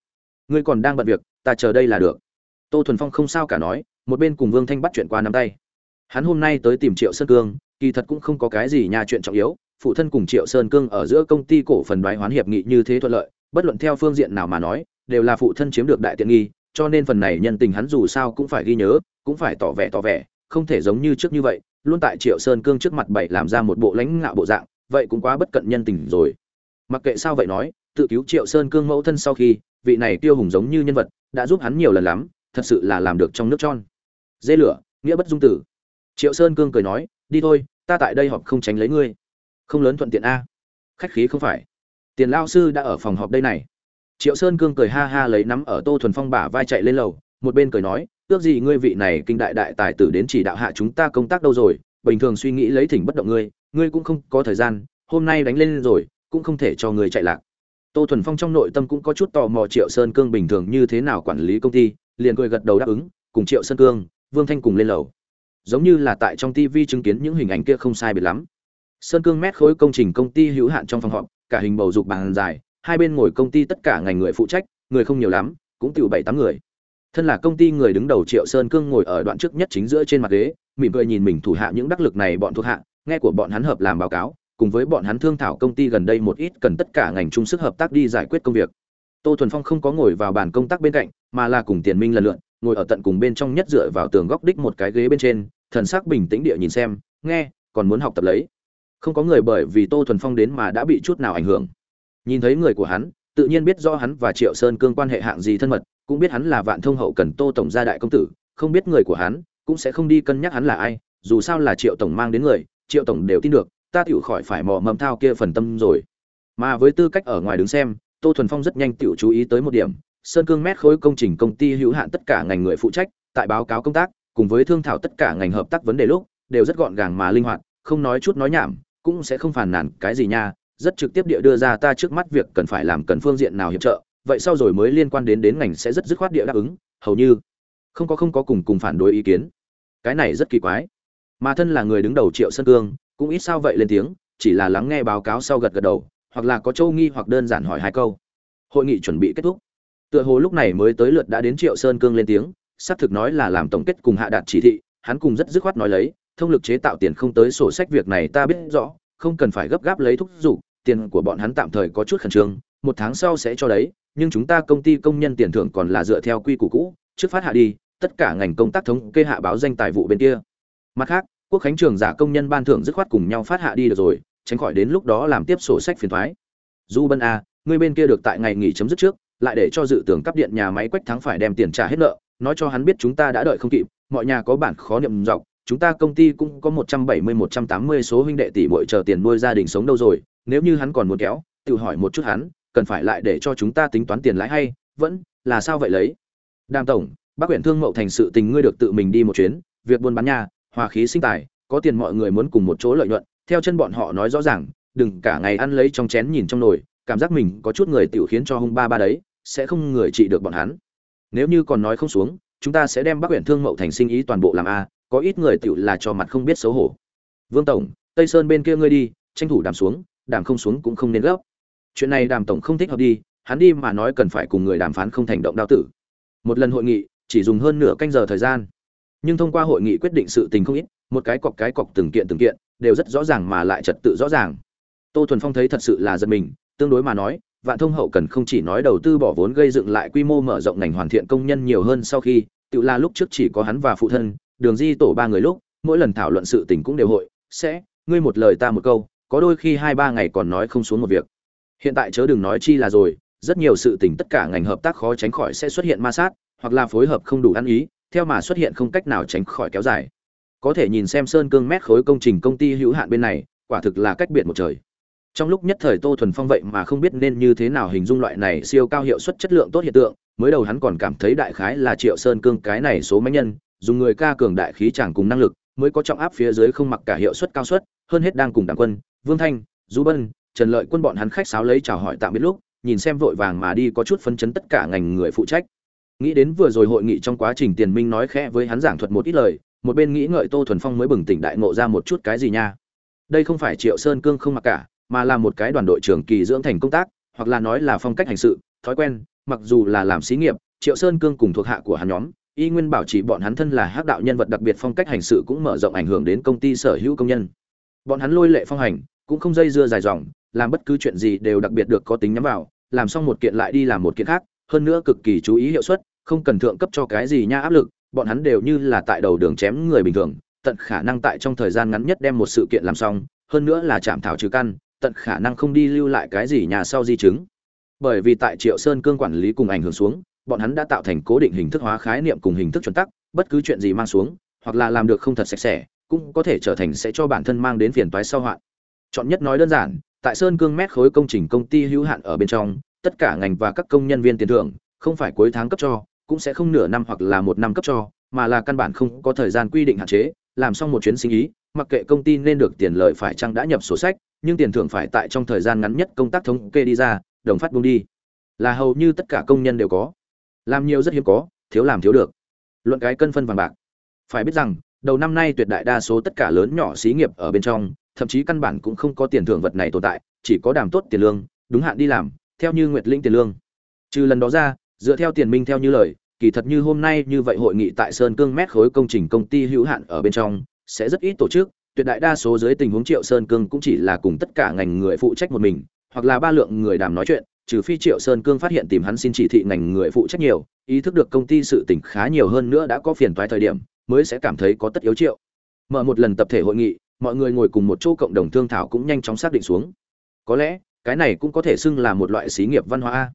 Ngươi còn đang bận việc, ta chờ đây là được. Tô thuần phong không sao cả nói, một bên cùng vương thanh bắt chuyện qua nắm tay. Hắn hôm nay tới tìm triệu sơn cương, kỳ thật cũng không có cái gì nhà chuyện trọng yếu, phụ thân cùng triệu sơn cương ở giữa công ty cổ phần đoái hoán hiệp nghị như thế thuận lợi, bất luận theo phương diện nào mà nói, đều là phụ thân chiếm được đại tiện nghi, cho nên phần này nhân tình hắn dù sao cũng phải ghi nhớ, cũng phải tỏ vẻ tỏ vẻ, không thể giống như trước như vậy, luôn tại triệu sơn cương trước mặt bảy làm ra một bộ lãnh ngạo bộ dạng, vậy cũng quá bất cận nhân tình rồi mặc kệ sao vậy nói, tự cứu triệu sơn cương mẫu thân sau khi, vị này tiêu hùng giống như nhân vật, đã giúp hắn nhiều lần lắm, thật sự là làm được trong nước tròn. Dê lửa, nghĩa bất dung tử. Triệu sơn cương cười nói, đi thôi, ta tại đây họp không tránh lấy ngươi. Không lớn thuận tiện a. Khách khí không phải. Tiền lao sư đã ở phòng họp đây này. Triệu sơn cương cười ha ha lấy nắm ở tô thuần phong bả vai chạy lên lầu, một bên cười nói, ước gì ngươi vị này kinh đại đại tài tử đến chỉ đạo hạ chúng ta công tác đâu rồi, bình thường suy nghĩ lấy thỉnh bất động ngươi ngươi cũng không có thời gian, hôm nay đánh lên rồi cũng không thể cho người chạy lạc. Tô thuần phong trong nội tâm cũng có chút tò mò triệu sơn cương bình thường như thế nào quản lý công ty, liền cười gật đầu đáp ứng, cùng triệu sơn cương, vương thanh cùng lên lầu. Giống như là tại trong tv chứng kiến những hình ảnh kia không sai biệt lắm. Sơn cương mét khối công trình công ty hữu hạn trong phòng họp, cả hình bầu dục bàn dài, hai bên ngồi công ty tất cả ngành người phụ trách, người không nhiều lắm, cũng tiểu bảy tám người. Thân là công ty người đứng đầu triệu sơn cương ngồi ở đoạn trước nhất chính giữa trên mặt ghế, mỉm cười nhìn mình thủ hạ những đắc lực này bọn thuộc hạ, nghe của bọn hắn hợp làm báo cáo cùng với bọn hắn thương thảo công ty gần đây một ít cần tất cả ngành chung sức hợp tác đi giải quyết công việc. Tô thuần phong không có ngồi vào bàn công tác bên cạnh, mà là cùng tiền minh lần lượn ngồi ở tận cùng bên trong nhất dựa vào tường góc đích một cái ghế bên trên, thần sắc bình tĩnh địa nhìn xem, nghe, còn muốn học tập lấy? Không có người bởi vì tô thuần phong đến mà đã bị chút nào ảnh hưởng. Nhìn thấy người của hắn, tự nhiên biết rõ hắn và triệu sơn cương quan hệ hạng gì thân mật, cũng biết hắn là vạn thông hậu cần tô tổng gia đại công tử, không biết người của hắn cũng sẽ không đi cân nhắc hắn là ai, dù sao là triệu tổng mang đến người, triệu tổng đều tin được ta tiểu khỏi phải mò mầm thao kia phần tâm rồi. Mà với tư cách ở ngoài đứng xem, tô thuần phong rất nhanh tiểu chú ý tới một điểm, sơn cương mét khối công trình công ty hữu hạn tất cả ngành người phụ trách, tại báo cáo công tác, cùng với thương thảo tất cả ngành hợp tác vấn đề lúc, đều rất gọn gàng mà linh hoạt, không nói chút nói nhảm, cũng sẽ không phàn nàn cái gì nha, rất trực tiếp địa đưa ra ta trước mắt việc cần phải làm cần phương diện nào hiệp trợ, vậy sau rồi mới liên quan đến đến ngành sẽ rất dứt khoát địa đáp ứng, hầu như không có không có cùng cùng phản đối ý kiến. Cái này rất kỳ quái. Mà thân là người đứng đầu triệu sơn cương cũng ít sao vậy lên tiếng, chỉ là lắng nghe báo cáo sau gật gật đầu, hoặc là có châu nghi hoặc đơn giản hỏi hai câu. Hội nghị chuẩn bị kết thúc. Tựa hồ lúc này mới tới lượt đã đến triệu sơn cương lên tiếng, xác thực nói là làm tổng kết cùng hạ đạt chỉ thị, hắn cùng rất dứt khoát nói lấy, thông lực chế tạo tiền không tới sổ sách việc này ta biết rõ, không cần phải gấp gáp lấy thúc giục, tiền của bọn hắn tạm thời có chút khẩn trương, một tháng sau sẽ cho đấy, nhưng chúng ta công ty công nhân tiền thưởng còn là dựa theo quy củ cũ, trước phát hạ đi, tất cả ngành công tác thống kê hạ báo danh tài vụ bên kia. Mặt khác quốc khánh trường giả công nhân ban thưởng dứt khoát cùng nhau phát hạ đi được rồi, tránh khỏi đến lúc đó làm tiếp sổ sách phiền thoái. Du bân a, người bên kia được tại ngày nghỉ chấm dứt trước, lại để cho dự tưởng cắp điện nhà máy quách thắng phải đem tiền trả hết nợ, nói cho hắn biết chúng ta đã đợi không kịp, mọi nhà có bản khó niệm dọc, chúng ta công ty cũng có một trăm bảy mươi, một trăm tám mươi số huynh đệ tỷ muội chờ tiền nuôi gia đình sống đâu rồi, nếu như hắn còn muốn kéo, tự hỏi một chút hắn, cần phải lại để cho chúng ta tính toán tiền lãi hay, vẫn là sao vậy lấy? Đàm tổng, bác huyện thương mậu thành sự tình ngươi được tự mình đi một chuyến, việc buôn bán nhà hòa khí sinh tài, có tiền mọi người muốn cùng một chỗ lợi nhuận, theo chân bọn họ nói rõ ràng, đừng cả ngày ăn lấy trong chén nhìn trong nồi, cảm giác mình có chút người tiểu khiến cho hung ba ba đấy, sẽ không người trị được bọn hắn. Nếu như còn nói không xuống, chúng ta sẽ đem bác huyện thương mậu thành sinh ý toàn bộ làm a, có ít người tiểu là cho mặt không biết xấu hổ. Vương tổng, tây sơn bên kia ngươi đi, tranh thủ đàm xuống, đàm không xuống cũng không nên gấp. Chuyện này đàm tổng không thích hợp đi, hắn đi mà nói cần phải cùng người đàm phán không thành động đao tử. Một lần hội nghị, chỉ dùng hơn nửa canh giờ thời gian nhưng thông qua hội nghị quyết định sự tình không ít, một cái cọc cái cọc từng kiện từng kiện, đều rất rõ ràng mà lại trật tự rõ ràng. Tô thuần phong thấy thật sự là giật mình, tương đối mà nói, vạn thông hậu cần không chỉ nói đầu tư bỏ vốn gây dựng lại quy mô mở rộng ngành hoàn thiện công nhân nhiều hơn sau khi, tự là lúc trước chỉ có hắn và phụ thân, đường di tổ ba người lúc, mỗi lần thảo luận sự tình cũng đều hội, sẽ, ngươi một lời ta một câu, có đôi khi hai ba ngày còn nói không xuống một việc. Hiện tại chớ đừng nói chi là rồi, rất nhiều sự tình tất cả ngành hợp tác khó tránh khỏi sẽ xuất hiện ma sát, hoặc là phối hợp không đủ ăn ý theo mà xuất hiện không cách nào tránh khỏi kéo dài. Có thể nhìn xem sơn cương mét khối công trình công ty hữu hạn bên này, quả thực là cách biệt một trời. Trong lúc nhất thời tô thuần phong vậy mà không biết nên như thế nào hình dung loại này siêu cao hiệu suất chất lượng tốt hiện tượng, mới đầu hắn còn cảm thấy đại khái là triệu sơn cương cái này số máy nhân, dùng người ca cường đại khí chẳng cùng năng lực, mới có trọng áp phía dưới không mặc cả hiệu suất cao suất, hơn hết đang cùng đảng quân, vương thanh, du bân, trần lợi quân bọn hắn khách sáo lấy chào hỏi tạm biệt lúc, nhìn xem vội vàng mà đi có chút phấn chấn tất cả ngành người phụ trách nghĩ đến vừa rồi hội nghị trong quá trình tiền minh nói khẽ với hắn giảng thuật một ít lời, một bên nghĩ ngợi tô thuần phong mới bừng tỉnh đại ngộ ra một chút cái gì nha. Đây không phải triệu sơn cương không mặc cả, mà là một cái đoàn đội trưởng kỳ dưỡng thành công tác, hoặc là nói là phong cách hành sự, thói quen, mặc dù là làm xí nghiệp, triệu sơn cương cùng thuộc hạ của hắn nhóm, y nguyên bảo trì bọn hắn thân là hắc đạo nhân vật đặc biệt phong cách hành sự cũng mở rộng ảnh hưởng đến công ty sở hữu công nhân. Bọn hắn lôi lệ phong hành, cũng không dây dưa dài dòng, làm bất cứ chuyện gì đều đặc biệt được có tính nhắm vào, làm xong một kiện lại đi làm một kiện khác, hơn nữa cực kỳ chú ý hiệu suất không cần thượng cấp cho cái gì nha áp lực, bọn hắn đều như là tại đầu đường chém người bình thường, tận khả năng tại trong thời gian ngắn nhất đem một sự kiện làm xong, hơn nữa là chạm thảo trừ căn, tận khả năng không đi lưu lại cái gì nhà sau di chứng. Bởi vì tại triệu sơn cương quản lý cùng ảnh hưởng xuống, bọn hắn đã tạo thành cố định hình thức hóa khái niệm cùng hình thức chuẩn tắc, bất cứ chuyện gì mang xuống, hoặc là làm được không thật sạch sẽ, cũng có thể trở thành sẽ cho bản thân mang đến phiền toái sau hoạn. Chọn nhất nói đơn giản, tại sơn cương mét khối công trình công ty hữu hạn ở bên trong, tất cả ngành và các công nhân viên tiền thưởng, không phải cuối tháng cấp cho cũng sẽ không nửa năm hoặc là một năm cấp cho, mà là căn bản không có thời gian quy định hạn chế, làm xong một chuyến sinh ý, mặc kệ công ty nên được tiền lợi phải chăng đã nhập sổ sách, nhưng tiền thưởng phải tại trong thời gian ngắn nhất công tác thống kê đi ra, đồng phát bung đi. Là hầu như tất cả công nhân đều có. Làm nhiều rất hiếm có, thiếu làm thiếu được. Luận cái cân phân vàng bạc. Phải biết rằng, đầu năm nay tuyệt đại đa số tất cả lớn nhỏ xí nghiệp ở bên trong, thậm chí căn bản cũng không có tiền thưởng vật này tồn tại, chỉ có đàm tốt tiền lương, đúng hạn đi làm, theo như nguyệt linh tiền lương. Trừ lần đó ra dựa theo tiền minh theo như lời, kỳ thật như hôm nay như vậy hội nghị tại sơn cương mét khối công trình công ty hữu hạn ở bên trong, sẽ rất ít tổ chức, tuyệt đại đa số dưới tình huống triệu sơn cương cũng chỉ là cùng tất cả ngành người phụ trách một mình, hoặc là ba lượng người đàm nói chuyện, trừ phi triệu sơn cương phát hiện tìm hắn xin chỉ thị ngành người phụ trách nhiều, ý thức được công ty sự tỉnh khá nhiều hơn nữa đã có phiền toái thời điểm, mới sẽ cảm thấy có tất yếu triệu. Mở một lần tập thể hội nghị, mọi người ngồi cùng một chỗ cộng đồng thương thảo cũng nhanh chóng xác định xuống. Có lẽ, cái này cũng có thể xưng là một loại xí nghiệp văn hóa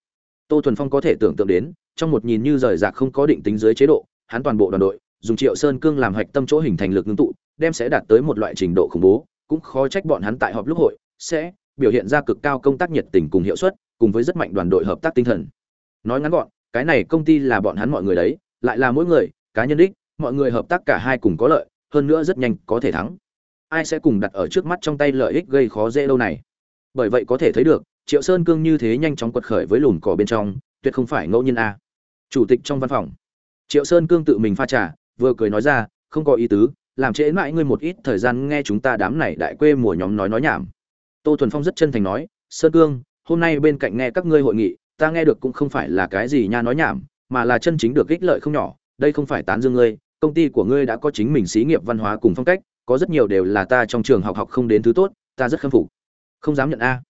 tô thuần phong có thể tưởng tượng đến, trong một nhìn như rời rạc không có định tính dưới chế độ, hắn toàn bộ đoàn đội, dùng triệu sơn cương làm hạch tâm chỗ hình thành lực ngưng tụ, đem sẽ đạt tới một loại trình độ khủng bố, cũng khó trách bọn hắn tại họp lúc hội, sẽ biểu hiện ra cực cao công tác nhiệt tình cùng hiệu suất, cùng với rất mạnh đoàn đội hợp tác tinh thần. Nói ngắn gọn, cái này công ty là bọn hắn mọi người đấy, lại là mỗi người, cá nhân đích, mọi người hợp tác cả hai cùng có lợi, hơn nữa rất nhanh có thể thắng. Ai sẽ cùng đặt ở trước mắt trong tay lợi ích gây khó dễ lâu này? Bởi vậy có thể thấy được triệu sơn cương như thế nhanh chóng quật khởi với lùn cỏ bên trong, tuyệt không phải ngẫu nhiên a. Chủ tịch trong văn phòng. Triệu sơn cương tự mình pha trà, vừa cười nói ra, không có ý tứ, làm trễ mãi ngươi một ít thời gian nghe chúng ta đám này đại quê mùa nhóm nói nói nhảm. Tô thuần phong rất chân thành nói, sơn cương, hôm nay bên cạnh nghe các ngươi hội nghị, ta nghe được cũng không phải là cái gì nha nói nhảm, mà là chân chính được ích lợi không nhỏ, đây không phải tán dương ngươi, công ty của ngươi đã có chính mình xí nghiệp văn hóa cùng phong cách, có rất nhiều đều là ta trong trường học học không đến thứ tốt, ta rất khâm phục. Không dám nhận a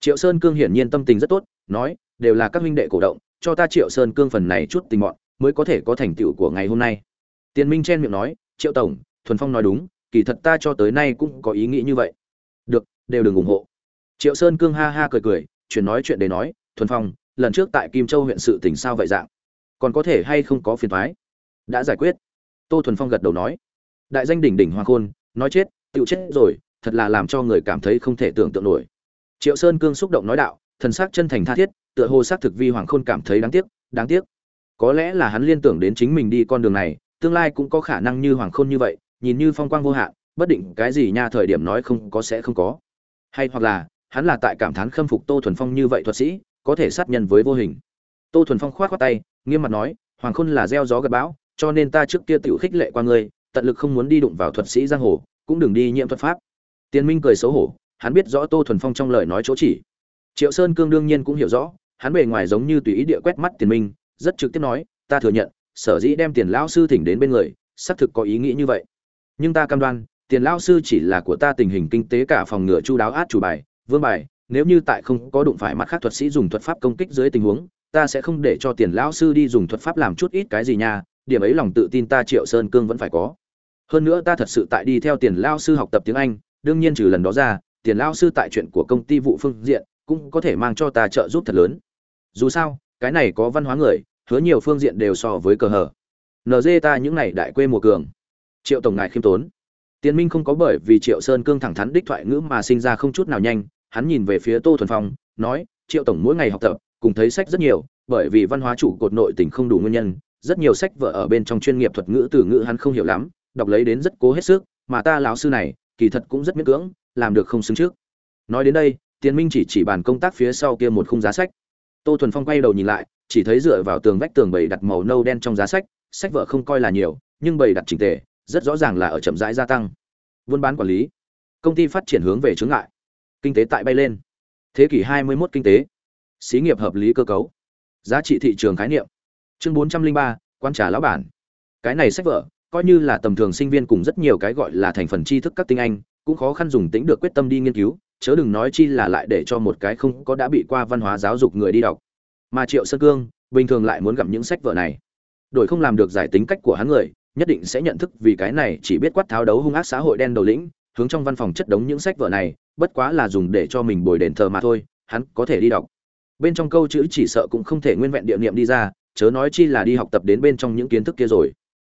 triệu sơn cương hiển nhiên tâm tình rất tốt, nói, đều là các huynh đệ cổ động, cho ta triệu sơn cương phần này chút tình mọn, mới có thể có thành tựu của ngày hôm nay. Tiền minh chen miệng nói, triệu tổng, thuần phong nói đúng, kỳ thật ta cho tới nay cũng có ý nghĩ như vậy. Được, đều đừng ủng hộ. Triệu sơn cương ha ha cười cười, chuyển nói chuyện để nói, thuần phong, lần trước tại kim châu huyện sự tỉnh sao vậy dạng? Còn có thể hay không có phiền thoái đã giải quyết. Tô thuần phong gật đầu nói. Đại danh đỉnh đỉnh hoàng khôn, nói chết tự chết rồi, thật là làm cho người cảm thấy không thể tưởng tượng nổi triệu sơn cương xúc động nói đạo, thần sắc chân thành tha thiết, tựa hồ xác thực vi hoàng khôn cảm thấy đáng tiếc đáng tiếc. Có lẽ là hắn liên tưởng đến chính mình đi con đường này, tương lai cũng có khả năng như hoàng khôn như vậy, nhìn như phong quang vô hạn, bất định cái gì nha thời điểm nói không có sẽ không có. Hay hoặc là, hắn là tại cảm thán khâm phục tô thuần phong như vậy thuật sĩ, có thể sát nhân với vô hình. Tô thuần phong khoát khoát tay, nghiêm mặt nói, hoàng khôn là gieo gió gặt bão, cho nên ta trước kia tiểu khích lệ qua ngươi, tận lực không muốn đi đụng vào thuật sĩ giang hồ, cũng đừng đi nhiễm thuật pháp. Tiên minh cười xấu hổ hắn biết rõ tô thuần phong trong lời nói chỗ chỉ. Triệu sơn cương đương nhiên cũng hiểu rõ, hắn bề ngoài giống như tùy ý địa quét mắt tiền minh, rất trực tiếp nói, ta thừa nhận, sở dĩ đem tiền lão sư thỉnh đến bên người, xác thực có ý nghĩ như vậy. Nhưng ta cam đoan, tiền lão sư chỉ là của ta tình hình kinh tế cả phòng ngựa chu đáo át chủ bài, vương bài, nếu như tại không có đụng phải mặt khác thuật sĩ dùng thuật pháp công kích dưới tình huống, ta sẽ không để cho tiền lão sư đi dùng thuật pháp làm chút ít cái gì nha, điểm ấy lòng tự tin ta triệu sơn cương vẫn phải có. Hơn nữa ta thật sự tại đi theo tiền lão sư học tập tiếng anh, đương nhiên trừ lần đó ra tiền lao sư tại chuyện của công ty vụ phương diện cũng có thể mang cho ta trợ giúp thật lớn. Dù sao, cái này có văn hóa người, hứa nhiều phương diện đều so với cờ hở nd ta những này đại quê mùa cường. Triệu tổng ngài khiêm tốn. Tiến minh không có bởi vì triệu sơn cương thẳng thắn đích thoại ngữ mà sinh ra không chút nào nhanh, hắn nhìn về phía tô thuần phong, nói, triệu tổng mỗi ngày học tập, cùng thấy sách rất nhiều, bởi vì văn hóa chủ cột nội tình không đủ nguyên nhân, rất nhiều sách vở ở bên trong chuyên nghiệp thuật ngữ từ ngữ hắn không hiểu lắm, đọc lấy đến rất cố hết sức, mà ta lão sư này, kỳ thật cũng rất miễn cưỡng làm được không xứng trước. Nói đến đây tiền minh chỉ chỉ bàn công tác phía sau kia một khung giá sách. Tô thuần phong quay đầu nhìn lại chỉ thấy dựa vào tường vách tường bầy đặt màu nâu đen trong giá sách sách vở không coi là nhiều nhưng bầy đặt chỉnh tề rất rõ ràng là ở chậm rãi gia tăng. Buôn bán quản lý. Công ty phát triển hướng về chướng ngại. Kinh tế tại bay lên. Thế kỷ 21 kinh tế. Xí nghiệp hợp lý cơ cấu. Giá trị thị trường khái niệm. Chương 403, quan trả lão bản. Cái này sách vở coi như là tầm thường sinh viên cùng rất nhiều cái gọi là thành phần tri thức các tinh anh cũng khó khăn dùng tính được quyết tâm đi nghiên cứu, chớ đừng nói chi là lại để cho một cái không có đã bị qua văn hóa giáo dục người đi đọc. Mà triệu sơn cương, bình thường lại muốn gặp những sách vở này. Đổi không làm được giải tính cách của hắn người, nhất định sẽ nhận thức vì cái này chỉ biết quát tháo đấu hung ác xã hội đen đầu lĩnh, hướng trong văn phòng chất đống những sách vở này, bất quá là dùng để cho mình bồi đền thờ mà thôi, hắn có thể đi đọc. Bên trong câu chữ chỉ sợ cũng không thể nguyên vẹn địa niệm đi ra, chớ nói chi là đi học tập đến bên trong những kiến thức kia rồi.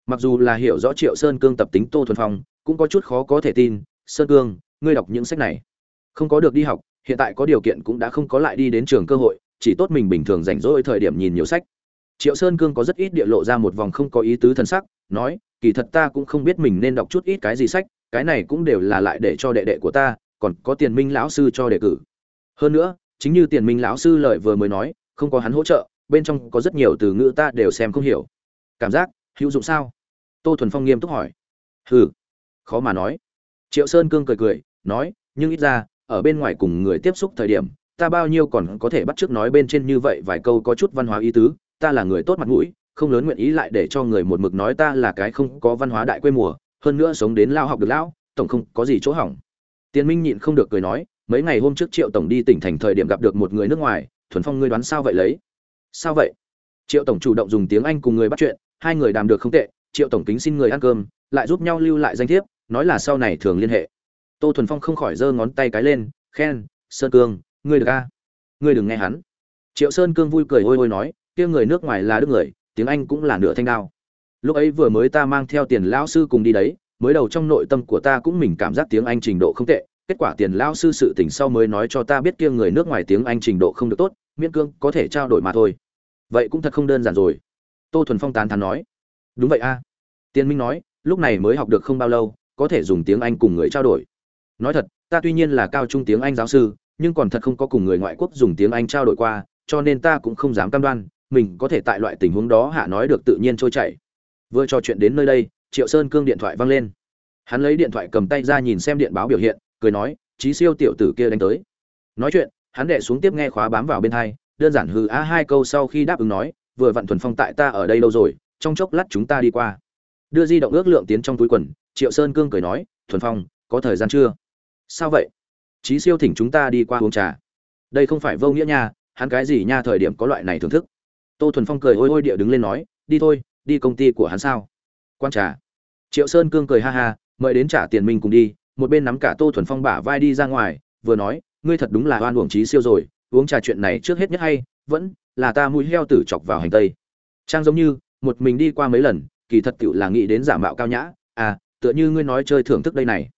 Mặc dù là hiểu rõ triệu sơn cương tập tính tô thuần phong, cũng có chút khó có thể tin sơn cương, ngươi đọc những sách này. Không có được đi học, hiện tại có điều kiện cũng đã không có lại đi đến trường cơ hội, chỉ tốt mình bình thường rảnh rỗi thời điểm nhìn nhiều sách. Triệu sơn cương có rất ít địa lộ ra một vòng không có ý tứ thần sắc, nói, kỳ thật ta cũng không biết mình nên đọc chút ít cái gì sách, cái này cũng đều là lại để cho đệ đệ của ta, còn có tiền minh lão sư cho đề cử. Hơn nữa, chính như tiền minh lão sư lợi vừa mới nói, không có hắn hỗ trợ, bên trong có rất nhiều từ ngữ ta đều xem không hiểu. Cảm giác, hữu dụng sao? Tô thuần phong nghiêm túc hỏi. Hừ, khó mà nói triệu sơn cương cười cười, nói, nhưng ít ra, ở bên ngoài cùng người tiếp xúc thời điểm, ta bao nhiêu còn có thể bắt chước nói bên trên như vậy vài câu có chút văn hóa ý tứ, ta là người tốt mặt mũi, không lớn nguyện ý lại để cho người một mực nói ta là cái không có văn hóa đại quê mùa, hơn nữa sống đến lao học được lão, tổng không có gì chỗ hỏng. Tiến minh nhịn không được cười nói, mấy ngày hôm trước triệu tổng đi tỉnh thành thời điểm gặp được một người nước ngoài, thuần phong ngươi đoán sao vậy lấy? Sao vậy? Triệu tổng chủ động dùng tiếng anh cùng người bắt chuyện, hai người đàm được không tệ, triệu tổng kính xin người ăn cơm, lại giúp nhau lưu lại danh thiếp nói là sau này thường liên hệ. Tô thuần phong không khỏi giơ ngón tay cái lên, khen, sơn cương, ngươi được a? Ngươi đừng nghe hắn. Triệu sơn cương vui cười ôi ôi nói, kia người nước ngoài là đức người, tiếng anh cũng là nửa thanh đao. Lúc ấy vừa mới ta mang theo tiền lão sư cùng đi đấy, mới đầu trong nội tâm của ta cũng mình cảm giác tiếng anh trình độ không tệ, kết quả tiền lão sư sự tỉnh sau mới nói cho ta biết kia người nước ngoài tiếng anh trình độ không được tốt, miễn cương có thể trao đổi mà thôi. Vậy cũng thật không đơn giản rồi. Tô thuần phong tán thán nói. Đúng vậy a. À. tiên minh nói, lúc này mới học được không bao lâu có thể dùng tiếng anh cùng người trao đổi. Nói thật, ta tuy nhiên là cao trung tiếng anh giáo sư, nhưng còn thật không có cùng người ngoại quốc dùng tiếng anh trao đổi qua, cho nên ta cũng không dám cam đoan, mình có thể tại loại tình huống đó hạ nói được tự nhiên trôi chảy. Vừa trò chuyện đến nơi đây, triệu sơn cương điện thoại văng lên. Hắn lấy điện thoại cầm tay ra nhìn xem điện báo biểu hiện, cười nói trí siêu tiểu tử kia đánh tới. Nói chuyện, hắn đệ xuống tiếp nghe khóa bám vào bên hai, đơn giản hừ á hai câu sau khi đáp ứng nói, vừa vặn thuần phong tại ta ở đây lâu rồi, trong chốc lát chúng ta đi qua. Đưa di động ước lượng tiến trong túi quần triệu sơn cương cười nói, thuần phong, có thời gian chưa? Sao vậy? Trí siêu thỉnh chúng ta đi qua uống trà. Đây không phải vô nghĩa nha, hắn cái gì nha thời điểm có loại này thưởng thức. Tô thuần phong cười ôi ôi địa đứng lên nói, đi thôi, đi công ty của hắn sao? Quan trà. Triệu sơn cương cười ha ha, mời đến trả tiền mình cùng đi, một bên nắm cả tô thuần phong bả vai đi ra ngoài, vừa nói, ngươi thật đúng là oan uổng trí siêu rồi, uống trà chuyện này trước hết nhất hay, vẫn là ta mũi heo tử chọc vào hành tây. Trang giống như, một mình đi qua mấy lần, kỳ thật cựu là nghĩ đến giả mạo cao nhã à tựa như ngươi nói chơi thưởng thức đây này.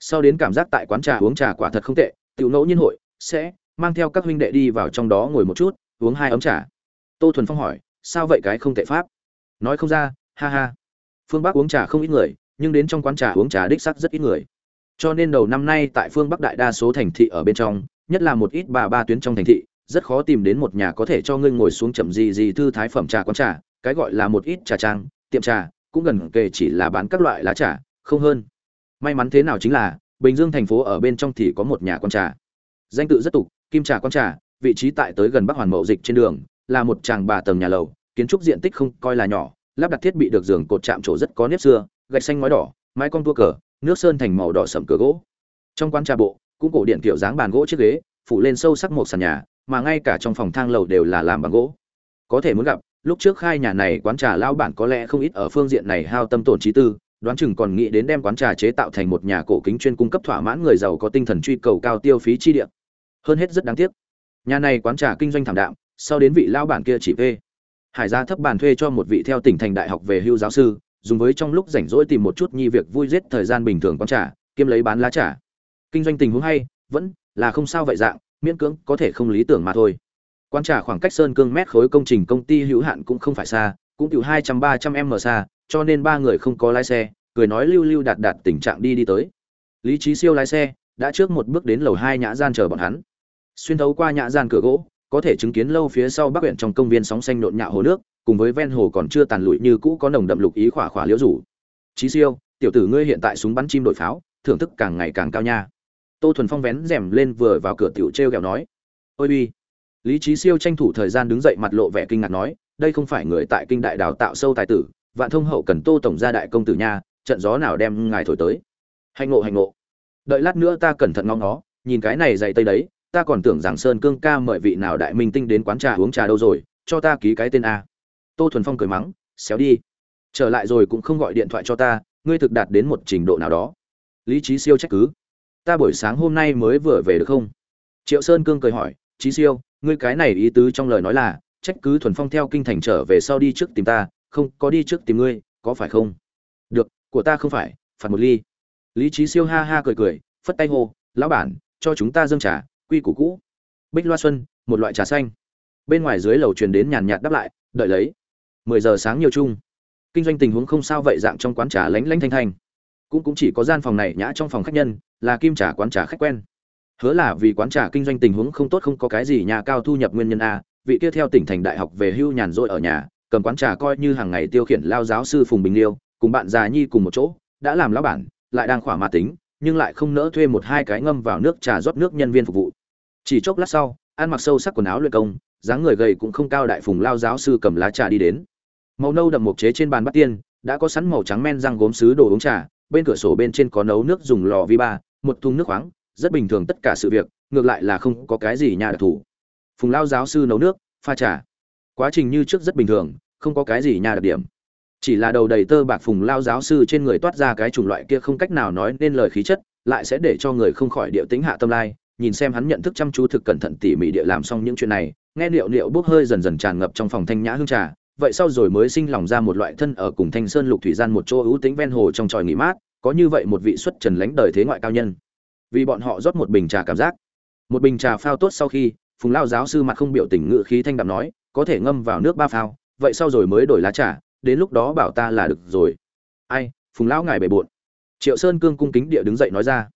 Sau đến cảm giác tại quán trà uống trà quả thật không tệ, tiểu ngẫu nhiên hội, sẽ mang theo các huynh đệ đi vào trong đó ngồi một chút, uống hai ấm trà. Tô thuần phong hỏi, sao vậy cái không tệ pháp? Nói không ra, ha ha. Phương bắc uống trà không ít người, nhưng đến trong quán trà uống trà đích sắc rất ít người. Cho nên đầu năm nay tại phương bắc đại đa số thành thị ở bên trong, nhất là một ít bà ba tuyến trong thành thị, rất khó tìm đến một nhà có thể cho ngươi ngồi xuống chậm gì gì thư thái phẩm trà quán trà, cái gọi là một ít trà trang, tiệm trà, cũng gần kề chỉ là bán các loại lá trà không hơn. May mắn thế nào chính là, bình dương thành phố ở bên trong thì có một nhà quán trà. Danh tự rất tục, kim trà quán trà, vị trí tại tới gần bắc hoàn mậu dịch trên đường, là một tràng bà tầng nhà lầu, kiến trúc diện tích không coi là nhỏ, lắp đặt thiết bị được giường cột chạm trổ rất có nếp xưa, gạch xanh ngói đỏ, mái con tua cờ, nước sơn thành màu đỏ sẫm cửa gỗ. Trong quán trà bộ, cũng cổ điện kiểu dáng bàn gỗ chiếc ghế, phủ lên sâu sắc một sàn nhà, mà ngay cả trong phòng thang lầu đều là làm bằng gỗ. Có thể muốn gặp, lúc trước khai nhà này quán trà lao bản có lẽ không ít ở phương diện này hao tâm tổn trí tư đoán chừng còn nghĩ đến đem quán trà chế tạo thành một nhà cổ kính chuyên cung cấp thỏa mãn người giàu có tinh thần truy cầu cao tiêu phí chi địa. Hơn hết rất đáng tiếc. Nhà này quán trà kinh doanh thảm đạm, sau đến vị lao bản kia chỉ thuê hải gia thấp bàn thuê cho một vị theo tỉnh thành đại học về hưu giáo sư, dùng với trong lúc rảnh rỗi tìm một chút nhi việc vui giết thời gian bình thường quán trà kiêm lấy bán lá trà. Kinh doanh tình huống hay, vẫn là không sao vậy dạng, miễn cưỡng có thể không lý tưởng mà thôi. Quán trà khoảng cách sơn cương mét khối công trình công ty hữu hạn cũng không phải xa, cũng chỉ hai trăm ba trăm m xa, cho nên ba người không có lái xe cười nói lưu lưu đạt đạt tình trạng đi đi tới. Lý trí siêu lái xe, đã trước một bước đến lầu hai nhã gian chờ bọn hắn. Xuyên thấu qua nhã gian cửa gỗ, có thể chứng kiến lâu phía sau bắc huyện trong công viên sóng xanh nộn nhạo hồ nước, cùng với ven hồ còn chưa tàn lụi như cũ có nồng đậm lục ý khỏa khỏa liễu rủ. Trí siêu, tiểu tử ngươi hiện tại súng bắn chim đội pháo, thưởng thức càng ngày càng cao nha. Tô thuần phong vén rèm lên vừa vào cửa tiểu trêu ghẹo nói, ôi uy lý trí siêu tranh thủ thời gian đứng dậy mặt lộ vẻ kinh ngạc nói, đây không phải người tại kinh đại đào tạo sâu tài tử, vạn thông hậu cần tô tổng gia đại công tử nha trận gió nào đem ngài thổi tới. Hành ngộ hành ngộ. Đợi lát nữa ta cẩn thận ngóng nó nhìn cái này dày tây đấy, ta còn tưởng rằng sơn cương ca mời vị nào đại minh tinh đến quán trà uống trà đâu rồi, cho ta ký cái tên a. Tô thuần phong cười mắng, xéo đi. Trở lại rồi cũng không gọi điện thoại cho ta, ngươi thực đạt đến một trình độ nào đó. Lý trí siêu trách cứ. Ta buổi sáng hôm nay mới vừa về được không? Triệu sơn cương cười hỏi trí siêu, ngươi cái này ý tứ trong lời nói là, trách cứ thuần phong theo kinh thành trở về sau đi trước tìm ta, không, có đi trước tìm ngươi, có phải không? Được của ta không phải, phạt một ly. Lý trí siêu ha ha cười cười, phất tay hô, lão bản, cho chúng ta dâng trà, quy củ cũ. Bích loa xuân, một loại trà xanh. Bên ngoài dưới lầu truyền đến nhàn nhạt đáp lại, đợi lấy, mười giờ sáng nhiều chung. Kinh doanh tình huống không sao vậy dạng trong quán trà lánh lánh thanh thanh. Cũng cũng chỉ có gian phòng này nhã trong phòng khách nhân, là kim trà quán trà khách quen. Hứa là vì quán trà kinh doanh tình huống không tốt không có cái gì nhà cao thu nhập nguyên nhân a, vị kia theo tỉnh thành đại học về hưu nhàn rỗi ở nhà, cầm quán trà coi như hàng ngày tiêu khiển lao giáo sư phùng bình liêu cùng bạn già nhi cùng một chỗ, đã làm lão bản, lại đang khỏa ma tính, nhưng lại không nỡ thuê một hai cái ngâm vào nước trà rót nước nhân viên phục vụ. Chỉ chốc lát sau, ăn mặc sâu sắc quần áo luyện công, dáng người gầy cũng không cao đại phùng lao giáo sư cầm lá trà đi đến. Màu nâu đậm mộc chế trên bàn bát tiên, đã có sẵn màu trắng men răng gốm sứ đồ uống trà, bên cửa sổ bên trên có nấu nước dùng lò vi ba, một thùng nước khoáng, rất bình thường tất cả sự việc, ngược lại là không có cái gì nhà đặc thù. Phùng lao giáo sư nấu nước, pha trà. Quá trình như trước rất bình thường, không có cái gì nhà đặc điểm chỉ là đầu đầy tơ bạc phùng lao giáo sư trên người toát ra cái chủng loại kia không cách nào nói nên lời khí chất, lại sẽ để cho người không khỏi điệu tính hạ tâm lai. Nhìn xem hắn nhận thức chăm chú thực cẩn thận tỉ mỉ địa làm xong những chuyện này, nghe liệu liệu bốc hơi dần dần tràn ngập trong phòng thanh nhã hương trà. Vậy sau rồi mới sinh lòng ra một loại thân ở cùng thanh sơn lục thủy gian một chỗ ưu tính ven hồ trong tròi nghỉ mát, có như vậy một vị xuất trần lánh đời thế ngoại cao nhân. Vì bọn họ rót một bình trà cảm giác. Một bình trà phao tốt sau khi, phùng lao giáo sư mặt không biểu tình ngự khí thanh đạm nói, có thể ngâm vào nước ba phao, vậy sau rồi mới đổi lá trà đến lúc đó bảo ta là được rồi. Ai, phùng lão ngài bề bộn. Triệu sơn cương cung kính địa đứng dậy nói ra.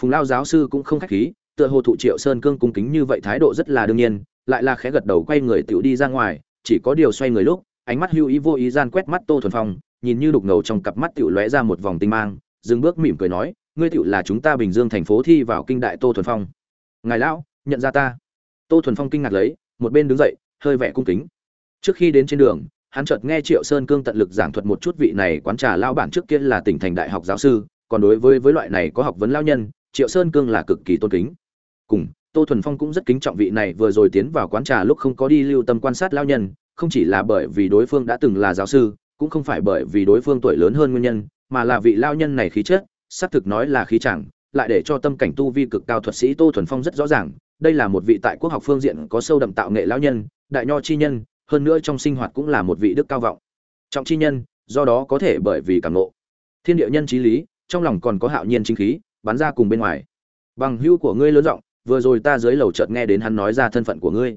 Phùng lao giáo sư cũng không khách khí, tựa hồ thụ triệu sơn cương cung kính như vậy thái độ rất là đương nhiên, lại là khẽ gật đầu quay người tựu đi ra ngoài, chỉ có điều xoay người lúc, ánh mắt hưu ý vô ý gian quét mắt tô thuần phong, nhìn như đục ngầu trong cặp mắt tựu lóe ra một vòng tinh mang, dừng bước mỉm cười nói, ngươi tựu là chúng ta bình dương thành phố thi vào kinh đại tô thuần phong. Ngài lão, nhận ra ta. Tô thuần phong kinh ngạc lấy, một bên đứng dậy, hơi vẻ cung kính. Trước khi đến trên đường hắn chợt nghe triệu sơn cương tận lực giảng thuật một chút vị này quán trà lao bản trước kia là tỉnh thành đại học giáo sư, còn đối với với loại này có học vấn lao nhân, triệu sơn cương là cực kỳ tôn kính. Cùng, tô thuần phong cũng rất kính trọng vị này vừa rồi tiến vào quán trà lúc không có đi lưu tâm quan sát lao nhân, không chỉ là bởi vì đối phương đã từng là giáo sư, cũng không phải bởi vì đối phương tuổi lớn hơn nguyên nhân, mà là vị lao nhân này khí chất, xác thực nói là khí chẳng, lại để cho tâm cảnh tu vi cực cao thuật sĩ tô thuần phong rất rõ ràng, đây là một vị tại quốc học phương diện có sâu đậm tạo nghệ lao nhân, đại nho chi nhân hơn nữa trong sinh hoạt cũng là một vị đức cao vọng. Trọng chi nhân, do đó có thể bởi vì cảm ngộ. Thiên địa nhân trí lý, trong lòng còn có hạo nhiên chính khí, bắn ra cùng bên ngoài. Bằng hữu của ngươi lớn rộng vừa rồi ta dưới lầu chợt nghe đến hắn nói ra thân phận của ngươi.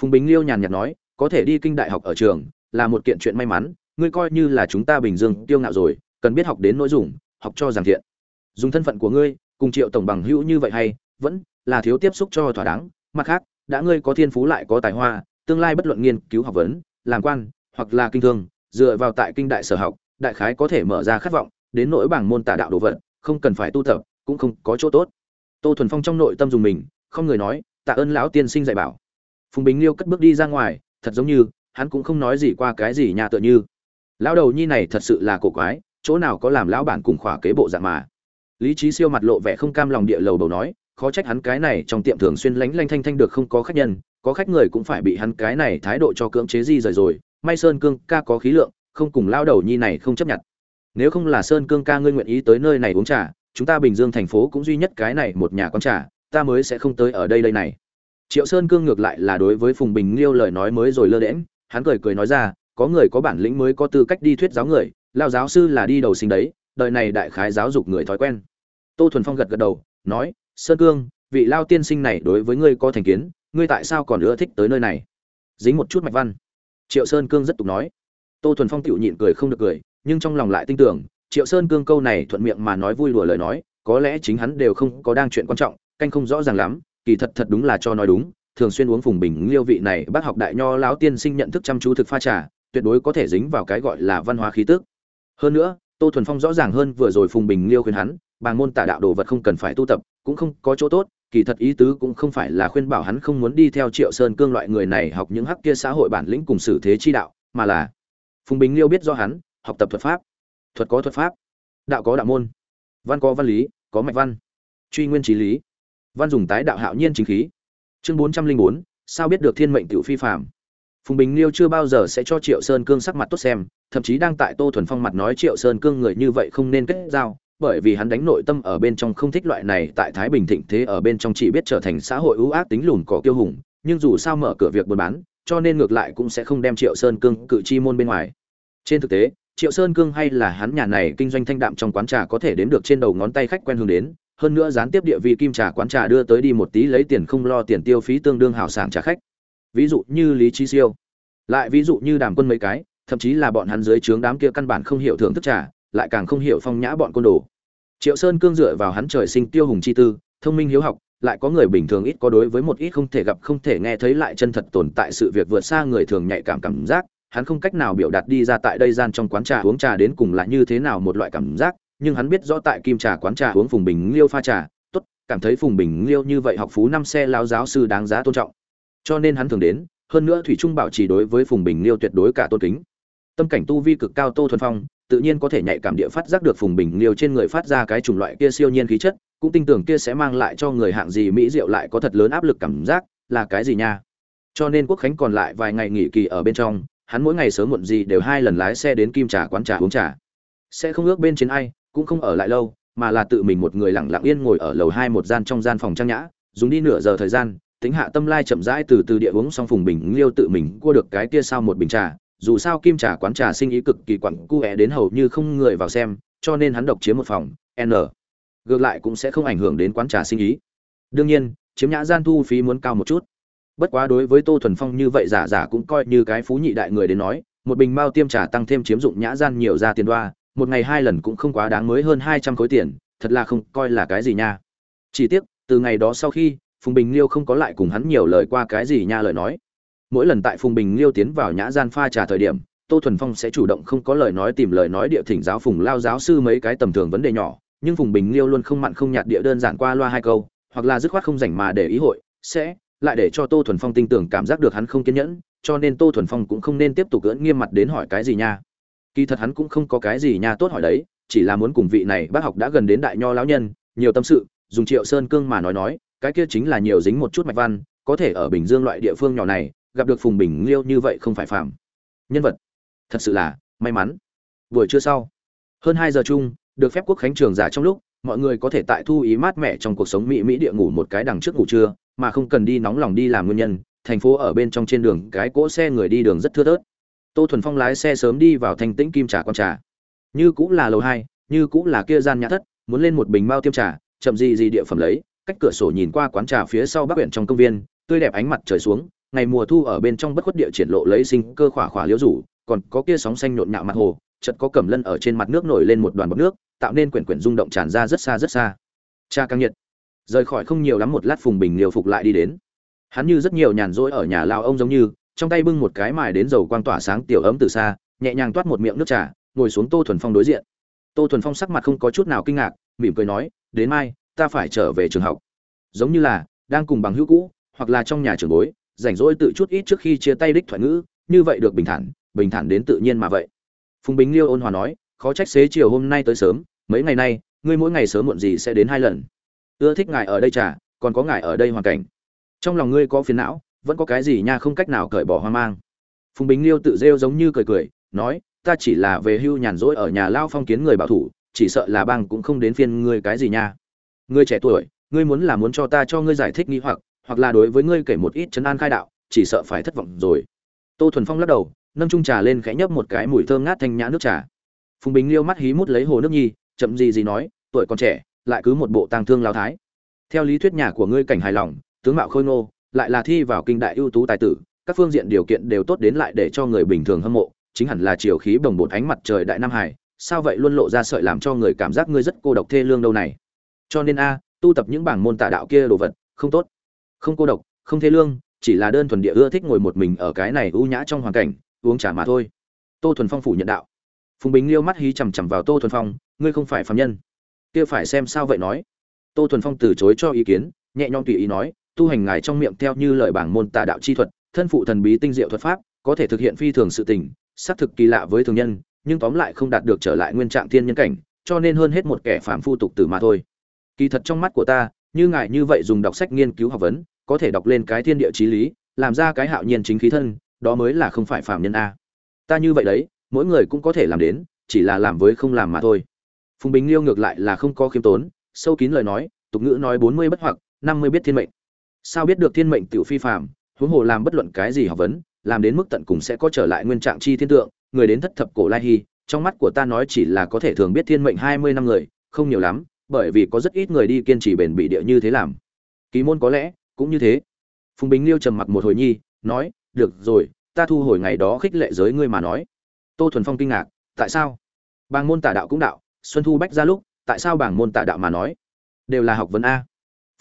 Phùng bính liêu nhàn nhạt nói, có thể đi kinh đại học ở trường, là một kiện chuyện may mắn, ngươi coi như là chúng ta bình dương tiêu ngạo rồi, cần biết học đến nội dung học cho giảng thiện. Dùng thân phận của ngươi, cùng triệu tổng bằng hữu như vậy hay, vẫn là thiếu tiếp xúc cho thỏa đáng, mặt khác, đã ngươi có thiên phú lại có tài hoa tương lai bất luận nghiên cứu học vấn, làm quan, hoặc là kinh thương, dựa vào tại kinh đại sở học, đại khái có thể mở ra khát vọng, đến nỗi bảng môn tả đạo đồ vật, không cần phải tu tập, cũng không có chỗ tốt. Tô thuần phong trong nội tâm dùng mình, không người nói, tạ ơn lão tiên sinh dạy bảo. Phùng bình liêu cất bước đi ra ngoài, thật giống như, hắn cũng không nói gì qua cái gì nhà tựa như. Lão đầu nhi này thật sự là cổ quái, chỗ nào có làm lão bản cùng khỏa kế bộ dạng mà. Lý trí siêu mặt lộ vẻ không cam lòng địa lầu đầu nói, khó trách hắn cái này trong tiệm thường xuyên lánh lanh thanh thanh được không có khách nhân có khách người cũng phải bị hắn cái này thái độ cho cưỡng chế di rời rồi. May sơn cương ca có khí lượng, không cùng lao đầu nhi này không chấp nhận. Nếu không là sơn cương ca ngươi nguyện ý tới nơi này uống trà, chúng ta bình dương thành phố cũng duy nhất cái này một nhà con trà, ta mới sẽ không tới ở đây đây này. Triệu sơn cương ngược lại là đối với phùng bình liêu lời nói mới rồi lơ đễm hắn cười cười nói ra, có người có bản lĩnh mới có tư cách đi thuyết giáo người, lao giáo sư là đi đầu sinh đấy, đời này đại khái giáo dục người thói quen. Tô thuần phong gật gật đầu, nói, sơn cương, vị lao tiên sinh này đối với ngươi có thành kiến ngươi tại sao còn ưa thích tới nơi này? Dính một chút mạch văn. Triệu sơn cương rất tục nói. Tô thuần phong tựu nhịn cười không được cười, nhưng trong lòng lại tin tưởng, triệu sơn cương câu này thuận miệng mà nói vui đùa lời nói, có lẽ chính hắn đều không có đang chuyện quan trọng, canh không rõ ràng lắm, kỳ thật thật đúng là cho nói đúng, thường xuyên uống phùng bình liêu vị này, bác học đại nho lão tiên sinh nhận thức chăm chú thực pha trà, tuyệt đối có thể dính vào cái gọi là văn hóa khí tức. Hơn nữa, tô thuần phong rõ ràng hơn vừa rồi phùng bình liêu khuyên hắn, bàng môn tả đạo đồ vật không cần phải tu tập, cũng không có chỗ tốt kỳ thật ý tứ cũng không phải là khuyên bảo hắn không muốn đi theo triệu sơn cương loại người này học những hắc kia xã hội bản lĩnh cùng xử thế chi đạo, mà là phùng bình liêu biết do hắn, học tập thuật pháp. Thuật có thuật pháp, đạo có đạo môn. Văn có văn lý, có mạch văn. Truy nguyên trí lý. Văn dùng tái đạo hạo nhiên chính khí. Chương bốn trăm linh bốn, sao biết được thiên mệnh tiểu phi phạm phùng bình liêu chưa bao giờ sẽ cho triệu sơn cương sắc mặt tốt xem, thậm chí đang tại tô thuần phong mặt nói triệu sơn cương người như vậy không nên kết giao bởi vì hắn đánh nội tâm ở bên trong không thích loại này, tại thái bình thịnh thế ở bên trong chỉ biết trở thành xã hội ưu ác tính lùn cỏ kiêu hùng, nhưng dù sao mở cửa việc buôn bán, cho nên ngược lại cũng sẽ không đem triệu sơn cương cự chi môn bên ngoài. Trên thực tế, triệu sơn cương hay là hắn nhà này kinh doanh thanh đạm trong quán trà có thể đến được trên đầu ngón tay khách quen hướng đến, hơn nữa gián tiếp địa vị kim trà quán trà đưa tới đi một tí lấy tiền không lo tiền tiêu phí tương đương hào sảng trả khách. Ví dụ như lý chi siêu. Lại ví dụ như đàm quân mấy cái, thậm chí là bọn hắn dưới trướng đám kia căn bản không hiểu thưởng thức trà lại càng không hiểu phong nhã bọn côn đồ. Triệu sơn cương dựa vào hắn trời sinh tiêu hùng chi tư, thông minh hiếu học, lại có người bình thường ít có đối với một ít không thể gặp không thể nghe thấy lại chân thật tồn tại sự việc vượt xa người thường nhạy cảm cảm giác, hắn không cách nào biểu đạt đi ra tại đây gian trong quán trà uống trà đến cùng là như thế nào một loại cảm giác, nhưng hắn biết rõ tại kim trà quán trà uống phùng bình liêu pha trà, tốt, cảm thấy phùng bình liêu như vậy học phú năm xe lao giáo sư đáng giá tôn trọng. Cho nên hắn thường đến, hơn nữa thủy trung bảo trì đối với phùng bình liêu tuyệt đối cả tôn kính. Tâm cảnh tu vi cực cao tô thuần phong tự nhiên có thể nhạy cảm địa phát giác được phùng bình liêu trên người phát ra cái chủng loại kia siêu nhiên khí chất, cũng tin tưởng kia sẽ mang lại cho người hạng gì mỹ diệu lại có thật lớn áp lực cảm giác, là cái gì nha? Cho nên quốc khánh còn lại vài ngày nghỉ kỳ ở bên trong, hắn mỗi ngày sớm muộn gì đều hai lần lái xe đến kim trà quán trà uống trà. Sẽ không ước bên trên ai, cũng không ở lại lâu, mà là tự mình một người lặng lặng yên ngồi ở lầu hai một gian trong gian phòng trang nhã, dùng đi nửa giờ thời gian, tính hạ tâm lai chậm rãi từ từ địa uống xong phùng bình liêu tự mình cua được cái kia sau một bình trà dù sao kim trà quán trà sinh ý cực kỳ quặng cu é đến hầu như không người vào xem, cho nên hắn độc chiếm một phòng, n. Ngược lại cũng sẽ không ảnh hưởng đến quán trà sinh ý. Đương nhiên, chiếm nhã gian thu phí muốn cao một chút. Bất quá đối với tô thuần phong như vậy giả giả cũng coi như cái phú nhị đại người đến nói, một bình mao tiêm trà tăng thêm chiếm dụng nhã gian nhiều ra tiền đoa, một ngày hai lần cũng không quá đáng mới hơn hai trăm khối tiền, thật là không coi là cái gì nha. Chỉ tiếc, từ ngày đó sau khi, phùng bình liêu không có lại cùng hắn nhiều lời qua cái gì nha lời nói mỗi lần tại phùng bình liêu tiến vào nhã gian pha trà thời điểm, tô thuần phong sẽ chủ động không có lời nói tìm lời nói địa thỉnh giáo phùng lao giáo sư mấy cái tầm thường vấn đề nhỏ, nhưng phùng bình liêu luôn không mặn không nhạt địa đơn giản qua loa hai câu, hoặc là dứt khoát không rảnh mà để ý hội, sẽ lại để cho tô thuần phong tin tưởng cảm giác được hắn không kiên nhẫn, cho nên tô thuần phong cũng không nên tiếp tục gỡn nghiêm mặt đến hỏi cái gì nha. Kỳ thật hắn cũng không có cái gì nha tốt hỏi đấy, chỉ là muốn cùng vị này bác học đã gần đến đại nho lão nhân, nhiều tâm sự, dùng triệu sơn cương mà nói nói, cái kia chính là nhiều dính một chút mạch văn, có thể ở bình dương loại địa phương nhỏ này gặp được phùng bình liêu như vậy không phải phạm nhân vật. Thật sự là, may mắn. Buổi trưa sau, hơn hai giờ chung, được phép quốc khánh trường giả trong lúc, mọi người có thể tại thu ý mát mẻ trong cuộc sống mỹ mỹ địa ngủ một cái đằng trước ngủ trưa, mà không cần đi nóng lòng đi làm nguyên nhân, thành phố ở bên trong trên đường, cái cỗ xe người đi đường rất thưa thớt. Tô thuần phong lái xe sớm đi vào thanh tĩnh kim trà con trà. Như cũng là lầu hai, như cũng là kia gian nhã thất, muốn lên một bình mao tiêm trà, chậm gì gì địa phẩm lấy, cách cửa sổ nhìn qua quán trà phía sau bắc huyện trong công viên, tươi đẹp ánh mặt trời xuống ngày mùa thu ở bên trong bất khuất địa triển lộ lấy sinh cơ khỏa khỏa liễu rủ, còn có kia sóng xanh nhộn nhạo mặt hồ, chợt có cẩm lân ở trên mặt nước nổi lên một đoàn bọt nước, tạo nên quyển quyển rung động tràn ra rất xa rất xa. Cha càng nhiệt. Rời khỏi không nhiều lắm một lát phùng bình liều phục lại đi đến. Hắn như rất nhiều nhàn rỗi ở nhà lao ông giống như, trong tay bưng một cái mài đến dầu quang tỏa sáng tiểu ấm từ xa, nhẹ nhàng toát một miệng nước trà, ngồi xuống tô thuần phong đối diện. Tô thuần phong sắc mặt không có chút nào kinh ngạc, mỉm cười nói, đến mai, ta phải trở về trường học. Giống như là đang cùng bằng hữu cũ, hoặc là trong nhà trường bối rảnh rỗi tự chút ít trước khi chia tay đích thoại ngữ, như vậy được bình thản bình thản đến tự nhiên mà vậy. Phùng bính liêu ôn hòa nói, khó trách xế chiều hôm nay tới sớm, mấy ngày nay, ngươi mỗi ngày sớm muộn gì sẽ đến hai lần. Ưa thích ngài ở đây trả còn có ngài ở đây hoàn cảnh. Trong lòng ngươi có phiền não, vẫn có cái gì nha không cách nào cởi bỏ hoang mang. Phùng bính liêu tự rêu giống như cười cười, nói, ta chỉ là về hưu nhàn rỗi ở nhà lao phong kiến người bảo thủ, chỉ sợ là bang cũng không đến phiên ngươi cái gì nha. Ngươi trẻ tuổi, ngươi muốn là muốn cho ta cho ngươi giải thích nghi hoặc hoặc là đối với ngươi kể một ít chấn an khai đạo, chỉ sợ phải thất vọng rồi. Tô thuần phong lắc đầu, nâng trung trà lên khẽ nhấp một cái mùi thơm ngát thanh nhã nước trà. Phùng bình liêu mắt hí mút lấy hồ nước nhi, chậm gì gì nói, tuổi còn trẻ, lại cứ một bộ tang thương lao thái. Theo lý thuyết nhà của ngươi cảnh hài lòng, tướng mạo khôi ngô, lại là thi vào kinh đại ưu tú tài tử, các phương diện điều kiện đều tốt đến lại để cho người bình thường hâm mộ, chính hẳn là chiều khí bồng bột ánh mặt trời đại nam hải, sao vậy luôn lộ ra sợi làm cho người cảm giác ngươi rất cô độc thê lương đâu này? Cho nên a, tu tập những bảng môn tà đạo kia đồ vật, không tốt không cô độc, không thế lương, chỉ là đơn thuần địa ưa thích ngồi một mình ở cái này ưu nhã trong hoàn cảnh, uống trà mà thôi. Tô thuần phong phủ nhận đạo. Phùng bình liêu mắt hí chằm chằm vào tô thuần phong, ngươi không phải phạm nhân. Kia phải xem sao vậy nói. Tô thuần phong từ chối cho ý kiến, nhẹ nhõm tùy ý nói, tu hành ngài trong miệng theo như lời bảng môn tà đạo chi thuật, thân phụ thần bí tinh diệu thuật pháp, có thể thực hiện phi thường sự tình, xác thực kỳ lạ với thường nhân, nhưng tóm lại không đạt được trở lại nguyên trạng thiên nhân cảnh, cho nên hơn hết một kẻ phàm phu tục tử mà thôi. Kỳ thật trong mắt của ta như ngài như vậy dùng đọc sách nghiên cứu học vấn, có thể đọc lên cái thiên địa chí lý, làm ra cái hạo nhiên chính khí thân, đó mới là không phải phàm nhân a. Ta như vậy đấy, mỗi người cũng có thể làm đến, chỉ là làm với không làm mà thôi. Phùng bình liêu ngược lại là không có khiêm tốn, sâu kín lời nói, tục ngữ nói bốn mươi bất hoặc, năm mươi biết thiên mệnh. Sao biết được thiên mệnh tiểu phi phàm, huống hồ làm bất luận cái gì học vấn, làm đến mức tận cùng sẽ có trở lại nguyên trạng chi thiên tượng, người đến thất thập cổ lai hy, trong mắt của ta nói chỉ là có thể thường biết thiên mệnh hai mươi năm người, không nhiều lắm bởi vì có rất ít người đi kiên trì bền bỉ địa như thế làm. Kỳ môn có lẽ cũng như thế. Phùng bình liêu trầm mặc một hồi nhi, nói, được rồi, ta thu hồi ngày đó khích lệ giới ngươi mà nói. Tô thuần phong kinh ngạc, tại sao? Bàng môn tả đạo cũng đạo, xuân thu bách ra lúc, tại sao bảng môn tả đạo mà nói? Đều là học vấn a.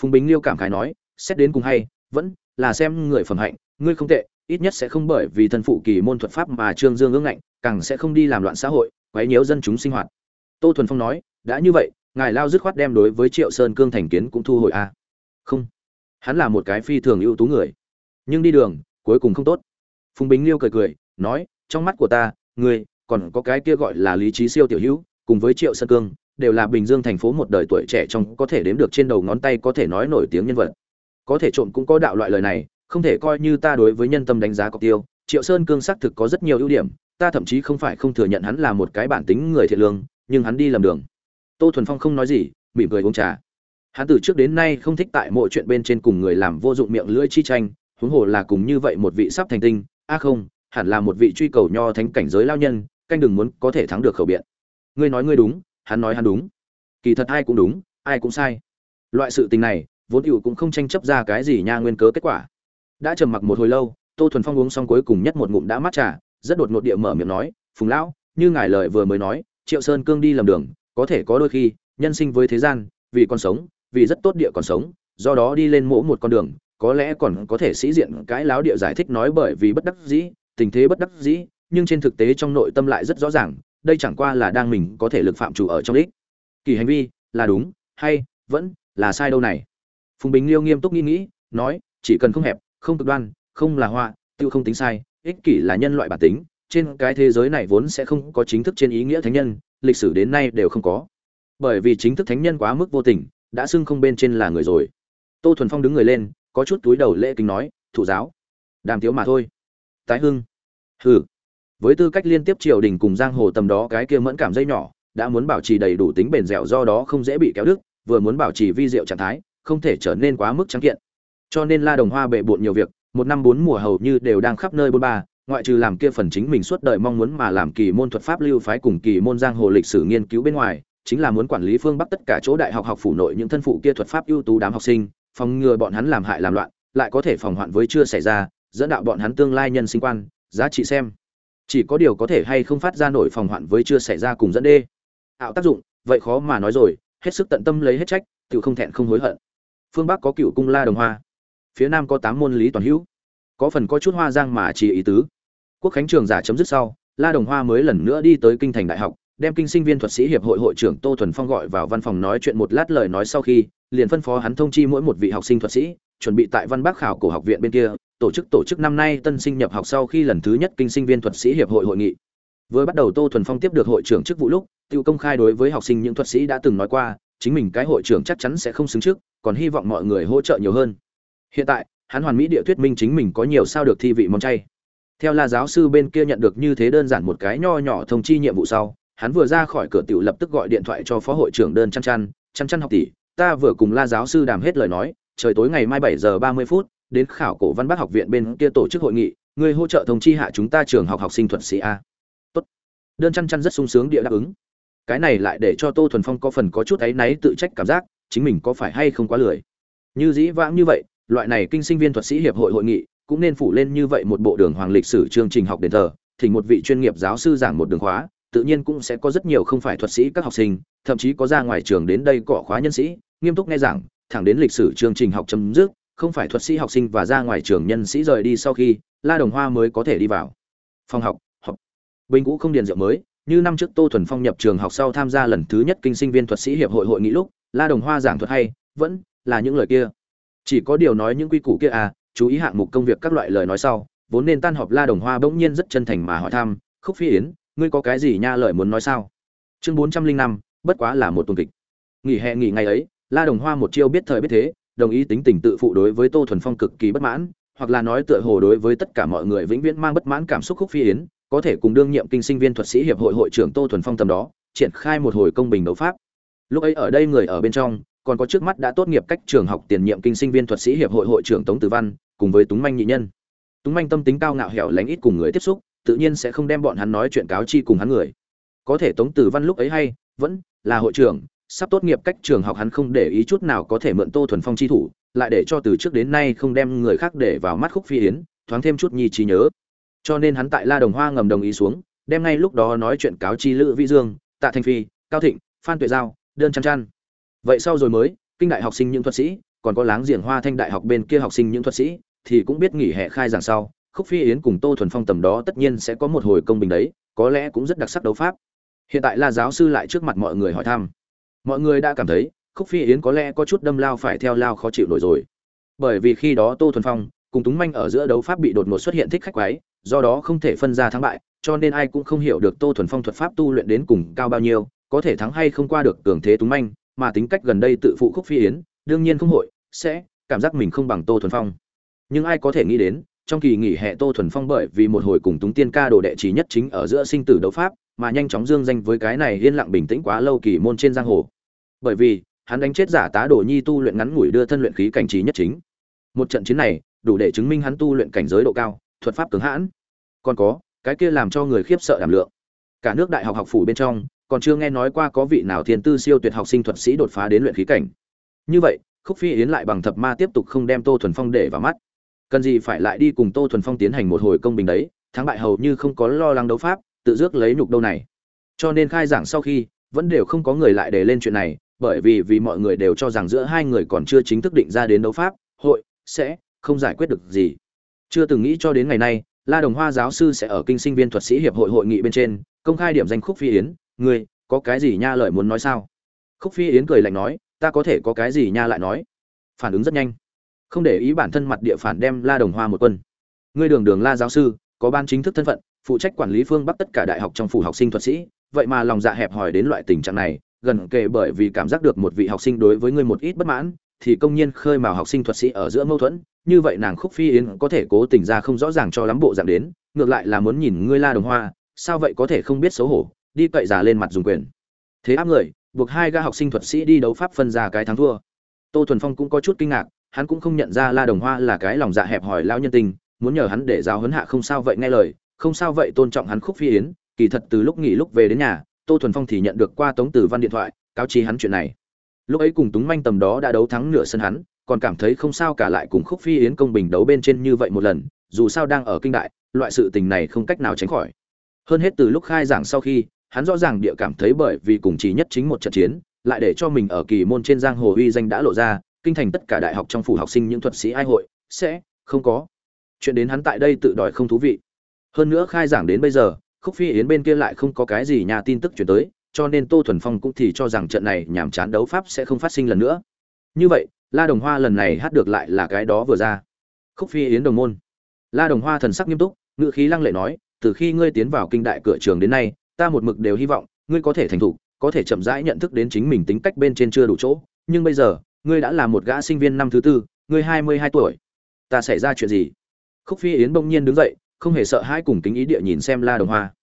Phùng bính liêu cảm khái nói, xét đến cùng hay, vẫn là xem người phẩm hạnh, ngươi không tệ, ít nhất sẽ không bởi vì thân phụ kỳ môn thuật pháp mà trương dương ương ngạnh, càng sẽ không đi làm loạn xã hội, quấy nhiễu dân chúng sinh hoạt. Tô thuần phong nói, đã như vậy ngài lao dứt khoát đem đối với triệu sơn cương thành kiến cũng thu hồi a không. Hắn là một cái phi thường ưu tú người. Nhưng đi đường, cuối cùng không tốt. Phùng bính liêu cười cười, nói, trong mắt của ta, ngươi, còn có cái kia gọi là lý trí siêu tiểu hữu, cùng với triệu sơn cương, đều là bình dương thành phố một đời tuổi trẻ trong có thể đếm được trên đầu ngón tay có thể nói nổi tiếng nhân vật. Có thể trộm cũng có đạo loại lời này, không thể coi như ta đối với nhân tâm đánh giá cọc tiêu. Triệu sơn cương xác thực có rất nhiều ưu điểm, ta thậm chí không phải không thừa nhận hắn là một cái bản tính người thiện lương, nhưng hắn đi lầm đường tô thuần phong không nói gì, mỉm cười uống trà. Hắn từ trước đến nay không thích tại mọi chuyện bên trên cùng người làm vô dụng miệng lưỡi chi tranh, huống hồ là cùng như vậy một vị sắp thành tinh. A không, hẳn là một vị truy cầu nho thánh cảnh giới lao nhân, canh đừng muốn có thể thắng được khẩu biện. Ngươi nói ngươi đúng, hắn nói hắn đúng. Kỳ thật ai cũng đúng, ai cũng sai. Loại sự tình này, vốn hữu cũng không tranh chấp ra cái gì nha nguyên cớ kết quả. Đã trầm mặc một hồi lâu, tô thuần phong uống xong cuối cùng nhất một ngụm đã mát trà, rất đột ngột địa mở miệng nói, phùng lão, như ngài lời vừa mới nói, triệu sơn cương đi lầm đường có thể có đôi khi, nhân sinh với thế gian, vì con sống, vì rất tốt địa còn sống, do đó đi lên mỗ một con đường, có lẽ còn có thể sĩ diện cái láo địa giải thích nói bởi vì bất đắc dĩ, tình thế bất đắc dĩ, nhưng trên thực tế trong nội tâm lại rất rõ ràng, đây chẳng qua là đang mình có thể lực phạm chủ ở trong đích. Kỳ hành vi, là đúng, hay, vẫn, là sai đâu này? Phùng bình liêu nghiêm túc nghĩ nghĩ, nói, chỉ cần không hẹp, không cực đoan, không là họa tự không tính sai, ích kỷ là nhân loại bản tính trên cái thế giới này vốn sẽ không có chính thức trên ý nghĩa thánh nhân, lịch sử đến nay đều không có. Bởi vì chính thức thánh nhân quá mức vô tình, đã xưng không bên trên là người rồi. Tô thuần phong đứng người lên, có chút túi đầu lễ kính nói thụ giáo. Đàm tiếu mà thôi. Tái hưng. Hừ. Với tư cách liên tiếp triều đình cùng giang hồ tầm đó cái kia mẫn cảm dây nhỏ, đã muốn bảo trì đầy đủ tính bền dẻo do đó không dễ bị kéo đứt, vừa muốn bảo trì vi diệu trạng thái, không thể trở nên quá mức trắng kiện. Cho nên la đồng hoa bệ bộn nhiều việc, một năm bốn mùa hầu như đều đang khắp nơi bôn ba ngoại trừ làm kia phần chính mình suốt đời mong muốn mà làm kỳ môn thuật pháp lưu phái cùng kỳ môn giang hồ lịch sử nghiên cứu bên ngoài, chính là muốn quản lý phương bắc tất cả chỗ đại học học phủ nội những thân phụ kia thuật pháp ưu tú đám học sinh, phòng ngừa bọn hắn làm hại làm loạn, lại có thể phòng hoạn với chưa xảy ra, dẫn đạo bọn hắn tương lai nhân sinh quan, giá trị xem. Chỉ có điều có thể hay không phát ra nổi phòng hoạn với chưa xảy ra cùng dẫn đê. Ảo tác dụng, vậy khó mà nói rồi, hết sức tận tâm lấy hết trách tự không thẹn không hối hận. Phương bắc có cựu cung la đồng hoa, phía nam có tám môn lý toàn hữu. Có phần có chút hoa giang mà chỉ ý tứ quốc khánh trường giả chấm dứt sau, la đồng hoa mới lần nữa đi tới kinh thành đại học, đem kinh sinh viên thuật sĩ hiệp hội hội trưởng tô thuần phong gọi vào văn phòng nói chuyện một lát lời nói sau khi, liền phân phó hắn thông chi mỗi một vị học sinh thuật sĩ, chuẩn bị tại văn bác khảo cổ học viện bên kia, tổ chức tổ chức năm nay tân sinh nhập học sau khi lần thứ nhất kinh sinh viên thuật sĩ hiệp hội hội nghị. Vừa bắt đầu tô thuần phong tiếp được hội trưởng chức vụ lúc tự công khai đối với học sinh những thuật sĩ đã từng nói qua, chính mình cái hội trưởng chắc chắn sẽ không xứng trước, còn hy vọng mọi người hỗ trợ nhiều hơn. Hiện tại, hắn hoàn mỹ địa thuyết minh chính mình có nhiều sao được thi vị món chay theo la giáo sư bên kia nhận được như thế đơn giản một cái nho nhỏ thông chi nhiệm vụ sau, hắn vừa ra khỏi cửa tiểu lập tức gọi điện thoại cho phó hội trưởng đơn chăn chăn chăn chăn học tỷ, ta vừa cùng la giáo sư đàm hết lời nói, trời tối ngày mai bảy giờ ba mươi phút, đến khảo cổ văn bác học viện bên kia tổ chức hội nghị, người hỗ trợ thông chi hạ chúng ta trường học học sinh thuật sĩ a. Tốt. Đơn chăn chăn rất sung sướng địa đáp ứng. Cái này lại để cho tô thuần phong có phần có chút áy náy tự trách cảm giác, chính mình có phải hay không quá lười. Như dĩ vãng như vậy, loại này kinh sinh viên thuật sĩ hiệp hội hội nghị cũng nên phủ lên như vậy một bộ đường hoàng lịch sử chương trình học đền thờ thì một vị chuyên nghiệp giáo sư giảng một đường khóa, tự nhiên cũng sẽ có rất nhiều không phải thuật sĩ các học sinh, thậm chí có ra ngoài trường đến đây cọ khóa nhân sĩ, nghiêm túc nghe giảng, thẳng đến lịch sử chương trình học chấm dứt, không phải thuật sĩ học sinh và ra ngoài trường nhân sĩ rời đi sau khi, la đồng hoa mới có thể đi vào. Phòng học học. Bình cũ không điền rượu mới, như năm trước tô thuần phong nhập trường học sau tham gia lần thứ nhất kinh sinh viên thuật sĩ hiệp hội hội nghị lúc, la đồng hoa giảng thuật hay, vẫn là những lời kia. Chỉ có điều nói những quy củ kia à chú ý hạng mục công việc các loại lời nói sau, vốn nên tan họp la đồng hoa bỗng nhiên rất chân thành mà hỏi thăm, khúc phi yến, ngươi có cái gì nha lời muốn nói sao? Chương bốn trăm linh năm, bất quá là một tuần kịch. Nghỉ hè nghỉ ngày ấy, la đồng hoa một chiêu biết thời biết thế, đồng ý tính tình tự phụ đối với tô thuần phong cực kỳ bất mãn, hoặc là nói tựa hồ đối với tất cả mọi người vĩnh viễn mang bất mãn cảm xúc khúc phi yến, có thể cùng đương nhiệm kinh sinh viên thuật sĩ hiệp hội hội trưởng tô thuần phong tầm đó, triển khai một hồi công bình đấu pháp. Lúc ấy ở đây người ở bên trong, còn có trước mắt đã tốt nghiệp cách trường học tiền nhiệm kinh sinh viên thuật sĩ hiệp hội hội trưởng tống tử văn cùng với túng manh nhị nhân. Túng manh tâm tính cao ngạo hẻo lánh ít cùng người tiếp xúc, tự nhiên sẽ không đem bọn hắn nói chuyện cáo chi cùng hắn người. Có thể tống tử văn lúc ấy hay, vẫn là hội trưởng, sắp tốt nghiệp cách trường học hắn không để ý chút nào có thể mượn tô thuần phong chi thủ, lại để cho từ trước đến nay không đem người khác để vào mắt khúc phi yến, thoáng thêm chút nhi trí nhớ. Cho nên hắn tại la đồng hoa ngầm đồng ý xuống, đem ngay lúc đó nói chuyện cáo chi lữ vĩ dương, tạ thanh phi, cao thịnh, phan tuệ giao, đơn chăn chăn. Vậy sau rồi mới, kinh đại học sinh những thuật sĩ còn có láng giềng hoa thanh đại học bên kia học sinh những thuật sĩ, thì cũng biết nghỉ hè khai giảng sau, khúc phi yến cùng tô thuần phong tầm đó tất nhiên sẽ có một hồi công bình đấy, có lẽ cũng rất đặc sắc đấu pháp. Hiện tại là giáo sư lại trước mặt mọi người hỏi thăm. Mọi người đã cảm thấy, khúc phi yến có lẽ có chút đâm lao phải theo lao khó chịu nổi rồi. Bởi vì khi đó tô thuần phong, cùng túng manh ở giữa đấu pháp bị đột ngột xuất hiện thích khách quái, do đó không thể phân ra thắng bại, cho nên ai cũng không hiểu được tô thuần phong thuật pháp tu luyện đến cùng cao bao nhiêu, có thể thắng hay không qua được cường thế túng manh, mà tính cách gần đây tự phụ khúc phi yến, đương nhiên không hội sẽ, cảm giác mình không bằng tô thuần phong. Nhưng ai có thể nghĩ đến, trong kỳ nghỉ hè tô thuần phong bởi vì một hồi cùng túng tiên ca đồ đệ trí nhất chính ở giữa sinh tử đấu pháp, mà nhanh chóng dương danh với cái này yên lặng bình tĩnh quá lâu kỳ môn trên giang hồ. Bởi vì, hắn đánh chết giả tá đồ nhi tu luyện ngắn ngủi đưa thân luyện khí cảnh trí nhất chính. Một trận chiến này, đủ để chứng minh hắn tu luyện cảnh giới độ cao, thuật pháp cứng hãn. Còn có, cái kia làm cho người khiếp sợ đảm lượng. Cả nước đại học học phủ bên trong, còn chưa nghe nói qua có vị nào thiên tư siêu tuyệt học sinh thuật sĩ đột phá đến luyện khí cảnh. Như vậy khúc phi yến lại bằng thập ma tiếp tục không đem tô thuần phong để vào mắt. Cần gì phải lại đi cùng tô thuần phong tiến hành một hồi công bình đấy, thắng bại hầu như không có lo lắng đấu pháp, tự dước lấy nhục đâu này. Cho nên khai giảng sau khi, vẫn đều không có người lại để lên chuyện này, bởi vì vì mọi người đều cho rằng giữa hai người còn chưa chính thức định ra đến đấu pháp, hội, sẽ, không giải quyết được gì. Chưa từng nghĩ cho đến ngày nay, la đồng hoa giáo sư sẽ ở kinh sinh viên thuật sĩ hiệp hội hội nghị bên trên, công khai điểm danh khúc phi yến. Người có cái gì nha lời muốn nói sao? Khúc phi yến cười lạnh nói ta có thể có cái gì nha lại nói. Phản ứng rất nhanh. Không để ý bản thân mặt địa phản đem la đồng hoa một quân. Ngươi đường đường la giáo sư, có ban chính thức thân phận, phụ trách quản lý phương bắc tất cả đại học trong phủ học sinh thuật sĩ, vậy mà lòng dạ hẹp hòi đến loại tình trạng này, gần kề bởi vì cảm giác được một vị học sinh đối với ngươi một ít bất mãn, thì công nhiên khơi mào học sinh thuật sĩ ở giữa mâu thuẫn, như vậy nàng khúc phi yến có thể cố tình ra không rõ ràng cho lắm bộ dạng đến, ngược lại là muốn nhìn ngươi la đồng hoa, sao vậy có thể không biết xấu hổ, đi cậy giả lên mặt dùng quyền. Thế áp người buộc hai ga học sinh thuật sĩ đi đấu pháp phân ra cái thắng thua. Tô thuần phong cũng có chút kinh ngạc, hắn cũng không nhận ra la đồng hoa là cái lòng dạ hẹp hòi lao nhân tình, muốn nhờ hắn để giáo huấn hạ không sao vậy nghe lời, không sao vậy tôn trọng hắn khúc phi yến, kỳ thật từ lúc nghỉ lúc về đến nhà, tô thuần phong thì nhận được qua tống Tử văn điện thoại, cáo chí hắn chuyện này. Lúc ấy cùng túng manh tầm đó đã đấu thắng nửa sân hắn, còn cảm thấy không sao cả lại cùng khúc phi yến công bình đấu bên trên như vậy một lần, dù sao đang ở kinh đại, loại sự tình này không cách nào tránh khỏi. Hơn hết từ lúc khai giảng sau khi hắn rõ ràng địa cảm thấy bởi vì cùng chỉ nhất chính một trận chiến, lại để cho mình ở kỳ môn trên giang hồ uy danh đã lộ ra, kinh thành tất cả đại học trong phủ học sinh những thuật sĩ ai hội, sẽ không có. Chuyện đến hắn tại đây tự đòi không thú vị. Hơn nữa khai giảng đến bây giờ, khúc phi yến bên kia lại không có cái gì nhà tin tức chuyển tới, cho nên tô thuần phong cũng thì cho rằng trận này nhàm chán đấu pháp sẽ không phát sinh lần nữa. Như vậy, la đồng hoa lần này hát được lại là cái đó vừa ra. Khúc phi yến đồng môn. La đồng hoa thần sắc nghiêm túc ngự khí lăng lệ nói, từ khi ngươi tiến vào kinh đại cửa trường đến nay ta một mực đều hy vọng, ngươi có thể thành thục, có thể chậm rãi nhận thức đến chính mình tính cách bên trên chưa đủ chỗ. Nhưng bây giờ, ngươi đã là một gã sinh viên năm thứ tư, ngươi hai mươi hai tuổi. Ta xảy ra chuyện gì? Khúc phi yến bỗng nhiên đứng dậy, không hề sợ hãi cùng kính ý địa nhìn xem la đồng hoa.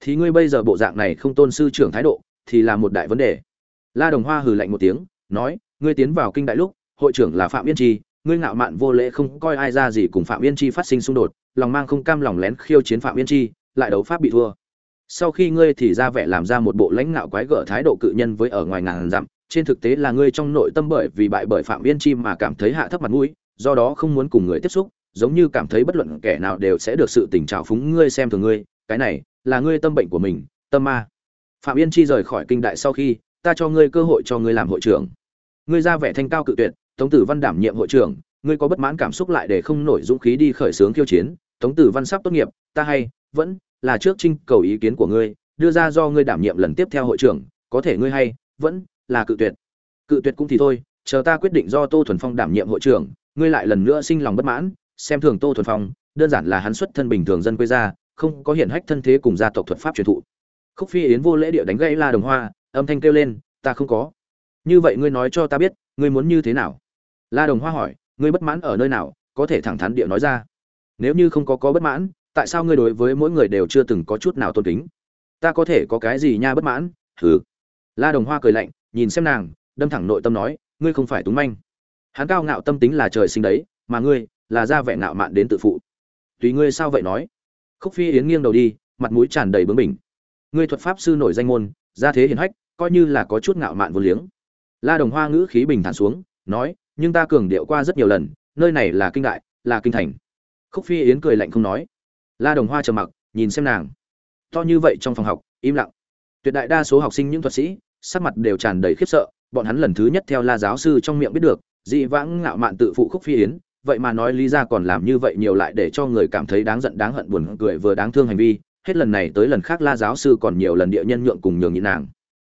Thì ngươi bây giờ bộ dạng này không tôn sư trưởng thái độ, thì là một đại vấn đề. La đồng hoa hừ lạnh một tiếng, nói, ngươi tiến vào kinh đại lúc, hội trưởng là phạm yên chi, ngươi ngạo mạn vô lễ không coi ai ra gì cùng phạm yên chi phát sinh xung đột, lòng mang không cam lòng lén khiêu chiến phạm yên chi, lại đấu pháp bị thua sau khi ngươi thì ra vẻ làm ra một bộ lãnh ngạo quái gở thái độ cự nhân với ở ngoài ngàn dặm, trên thực tế là ngươi trong nội tâm bởi vì bại bởi phạm viên chi mà cảm thấy hạ thấp mặt mũi, do đó không muốn cùng người tiếp xúc, giống như cảm thấy bất luận kẻ nào đều sẽ được sự tình trào phúng ngươi xem thường ngươi, cái này là ngươi tâm bệnh của mình, tâm ma. Phạm yên chi rời khỏi kinh đại sau khi, ta cho ngươi cơ hội cho ngươi làm hội trưởng. Ngươi ra vẻ thanh cao cự tuyệt, tống tử văn đảm nhiệm hội trưởng, ngươi có bất mãn cảm xúc lại để không nổi dũng khí đi khởi xướng khiêu chiến, tống tử văn sắp tốt nghiệp, ta hay, vẫn là trước trinh cầu ý kiến của ngươi, đưa ra do ngươi đảm nhiệm lần tiếp theo hội trưởng, có thể ngươi hay, vẫn là cự tuyệt. Cự tuyệt cũng thì thôi, chờ ta quyết định do tô thuần phong đảm nhiệm hội trưởng, ngươi lại lần nữa sinh lòng bất mãn, xem thường tô thuần phong, đơn giản là hắn xuất thân bình thường dân quê gia, không có hiển hách thân thế cùng gia tộc thuật pháp truyền thụ. Khúc phi yến vô lễ địa đánh gãy la đồng hoa, âm thanh kêu lên, ta không có. Như vậy ngươi nói cho ta biết, ngươi muốn như thế nào? La đồng hoa hỏi, ngươi bất mãn ở nơi nào, có thể thẳng thắn địa nói ra. Nếu như không có có bất mãn tại sao ngươi đối với mỗi người đều chưa từng có chút nào tôn kính? Ta có thể có cái gì nha bất mãn? Hừ. La đồng hoa cười lạnh, nhìn xem nàng, đâm thẳng nội tâm nói, ngươi không phải túng manh. Hắn cao ngạo tâm tính là trời sinh đấy, mà ngươi là ra vẻ ngạo mạn đến tự phụ. Tùy ngươi sao vậy nói? Khúc phi yến nghiêng đầu đi, mặt mũi tràn đầy bướng bỉnh. Ngươi thuật pháp sư nổi danh môn, gia thế hiển hách, coi như là có chút ngạo mạn vô liếng. La đồng hoa ngữ khí bình thản xuống, nói, nhưng ta cường điệu qua rất nhiều lần, nơi này là kinh đại, là kinh thành. Khúc phi yến cười lạnh không nói la đồng hoa trầm mặc, nhìn xem nàng. To như vậy trong phòng học, im lặng. Tuyệt đại đa số học sinh những thuật sĩ, sắc mặt đều tràn đầy khiếp sợ, bọn hắn lần thứ nhất theo la giáo sư trong miệng biết được, dị vãng ngạo mạn tự phụ khúc phi yến, vậy mà nói lý ra còn làm như vậy nhiều lại để cho người cảm thấy đáng giận, đáng hận, buồn cười vừa đáng thương hành vi, hết lần này tới lần khác la giáo sư còn nhiều lần địa nhân nhượng cùng nhường nhịn nàng.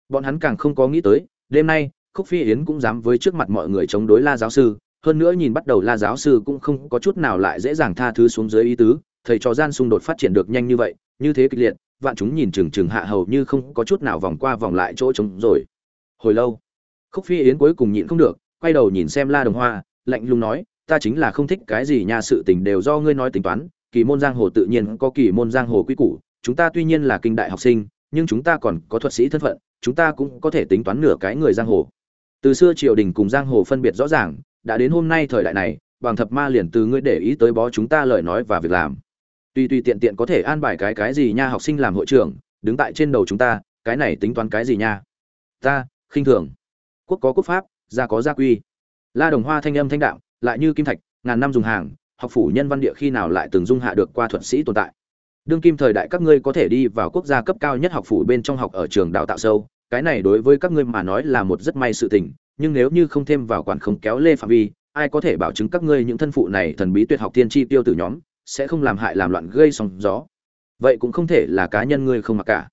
Bọn hắn càng không có nghĩ tới, đêm nay, khúc phi yến cũng dám với trước mặt mọi người chống đối la giáo sư, hơn nữa nhìn bắt đầu la giáo sư cũng không có chút nào lại dễ dàng tha thứ xuống dưới ý tứ thầy trò gian xung đột phát triển được nhanh như vậy, như thế kịch liệt, vạn chúng nhìn chừng chừng hạ hầu như không có chút nào vòng qua vòng lại chỗ trống rồi. Hồi lâu, khúc phi yến cuối cùng nhịn không được, quay đầu nhìn xem la đồng hoa, lạnh lùng nói, ta chính là không thích cái gì nhà sự tình đều do ngươi nói tính toán, kỳ môn giang hồ tự nhiên có kỳ môn giang hồ quy củ, chúng ta tuy nhiên là kinh đại học sinh, nhưng chúng ta còn có thuật sĩ thân phận, chúng ta cũng có thể tính toán nửa cái người giang hồ. Từ xưa triều đình cùng giang hồ phân biệt rõ ràng, đã đến hôm nay thời đại này, bằng thập ma liền từ ngươi để ý tới bó chúng ta lời nói và việc làm tuy tùy tiện tiện có thể an bài cái cái gì nha học sinh làm hội trưởng, đứng tại trên đầu chúng ta, cái này tính toán cái gì nha? Ta, khinh thường. Quốc có quốc pháp, gia có gia quy. La đồng hoa thanh âm thanh đạm, lại như kim thạch, ngàn năm dùng hàng, học phủ nhân văn địa khi nào lại từng dung hạ được qua thuật sĩ tồn tại? Đương kim thời đại các ngươi có thể đi vào quốc gia cấp cao nhất học phủ bên trong học ở trường đào tạo sâu, cái này đối với các ngươi mà nói là một rất may sự tình, nhưng nếu như không thêm vào quản không kéo lê phạm vi, ai có thể bảo chứng các ngươi những thân phụ này thần bí tuyệt học tiên tri tiêu tử nhóm? Sẽ không làm hại làm loạn gây sóng gió. Vậy cũng không thể là cá nhân ngươi không mặc cả.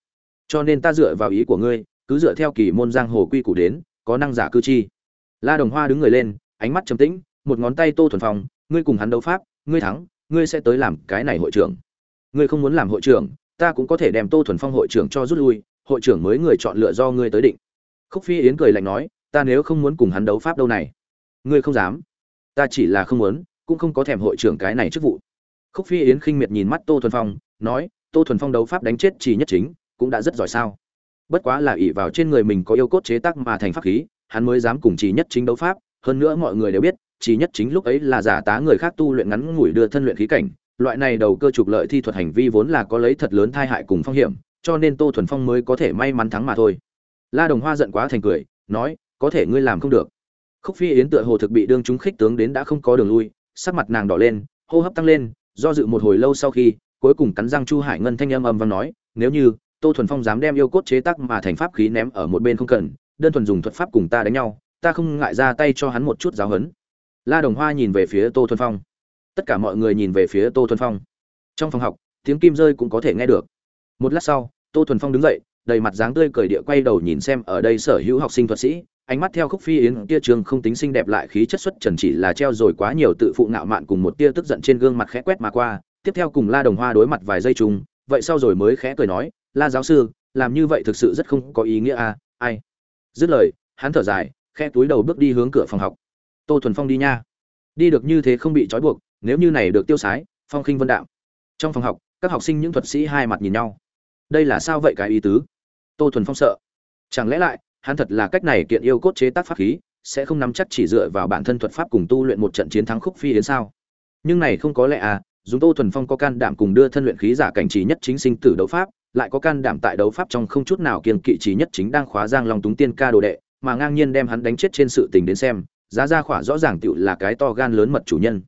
Cho nên ta dựa vào ý của ngươi, cứ dựa theo kỳ môn giang hồ quy củ đến, có năng giả cư chi. La đồng hoa đứng người lên, ánh mắt trầm tĩnh, một ngón tay tô thuần phong, ngươi cùng hắn đấu pháp, ngươi thắng, ngươi sẽ tới làm cái này hội trưởng. Ngươi không muốn làm hội trưởng, ta cũng có thể đem tô thuần phong hội trưởng cho rút lui, hội trưởng mới người chọn lựa do ngươi tới định. Khúc phi yến cười lạnh nói, ta nếu không muốn cùng hắn đấu pháp đâu này. Ngươi không dám. Ta chỉ là không muốn, cũng không có thèm hội trưởng cái này chức vụ khúc phi yến khinh miệt nhìn mắt tô thuần phong, nói, tô thuần phong đấu pháp đánh chết chỉ nhất chính, cũng đã rất giỏi sao? Bất quá là ỷ vào trên người mình có yêu cốt chế tác mà thành pháp khí, hắn mới dám cùng chỉ nhất chính đấu pháp. Hơn nữa mọi người đều biết chỉ nhất chính lúc ấy là giả tá người khác tu luyện ngắn ngủi đưa thân luyện khí cảnh. Loại này đầu cơ trục lợi thi thuật hành vi vốn là có lấy thật lớn tai hại cùng phong hiểm, cho nên tô thuần phong mới có thể may mắn thắng mà thôi. La đồng hoa giận quá thành cười, nói, có thể ngươi làm không được. Khúc phi yến tựa hồ thực bị đương chúng khích tướng đến đã không có đường lui, sắc mặt nàng đỏ lên, hô hấp tăng lên do dự một hồi lâu sau khi, cuối cùng cắn răng chu hải ngân thanh âm âm vang nói, nếu như tô thuần phong dám đem yêu cốt chế tác mà thành pháp khí ném ở một bên không cần, đơn thuần dùng thuật pháp cùng ta đánh nhau, ta không ngại ra tay cho hắn một chút giáo hấn la đồng hoa nhìn về phía tô thuần phong. Tất cả mọi người nhìn về phía tô thuần phong. Trong phòng học, tiếng kim rơi cũng có thể nghe được. Một lát sau, tô thuần phong đứng dậy đầy mặt dáng tươi cười địa quay đầu nhìn xem ở đây sở hữu học sinh thuật sĩ, ánh mắt theo khúc phi yến tia trường không tính xinh đẹp lại khí chất xuất trần chỉ là treo rồi quá nhiều tự phụ ngạo mạn cùng một tia tức giận trên gương mặt khẽ quét mà qua, tiếp theo cùng la đồng hoa đối mặt vài giây chung, vậy sau rồi mới khẽ cười nói, la giáo sư, làm như vậy thực sự rất không có ý nghĩa à ai? Dứt lời, hắn thở dài, khẽ túi đầu bước đi hướng cửa phòng học. Tô thuần phong đi nha. Đi được như thế không bị trói buộc, nếu như này được tiêu sái, phong khinh vân đạo. Trong phòng học, các học sinh những thuật sĩ hai mặt nhìn nhau đây là sao vậy cái ý tứ? Tô thuần phong sợ. Chẳng lẽ lại, hắn thật là cách này kiện yêu cốt chế tác pháp khí, sẽ không nắm chắc chỉ dựa vào bản thân thuật pháp cùng tu luyện một trận chiến thắng khúc phi đến sao? Nhưng này không có lẽ à dùng tô thuần phong có can đảm cùng đưa thân luyện khí giả cảnh trí nhất chính sinh tử đấu pháp, lại có can đảm tại đấu pháp trong không chút nào kiên kỵ trí nhất chính đang khóa giang lòng túng tiên ca đồ đệ, mà ngang nhiên đem hắn đánh chết trên sự tình đến xem, giá ra khỏa rõ ràng tựu là cái to gan lớn mật chủ nhân.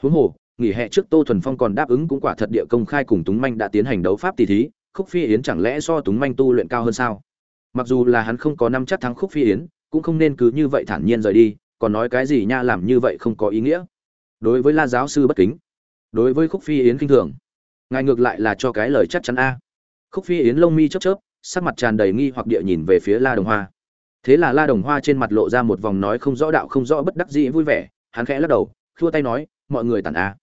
Huống hồ, nghỉ hè trước tô thuần phong còn đáp ứng cũng quả thật địa công khai cùng túng manh đã tiến hành đấu pháp tỷ thí khúc phi yến chẳng lẽ so túng manh tu luyện cao hơn sao? Mặc dù là hắn không có năm chắc thắng khúc phi yến, cũng không nên cứ như vậy thản nhiên rời đi, còn nói cái gì nha làm như vậy không có ý nghĩa. Đối với la giáo sư bất kính, đối với khúc phi yến kinh thường, ngài ngược lại là cho cái lời chắc chắn a. Khúc phi yến lông mi chớp chớp, sắc mặt tràn đầy nghi hoặc địa nhìn về phía la đồng hoa. Thế là la đồng hoa trên mặt lộ ra một vòng nói không rõ đạo không rõ bất đắc dĩ vui vẻ, hắn khẽ lắc đầu, khua tay nói, mọi người tản a.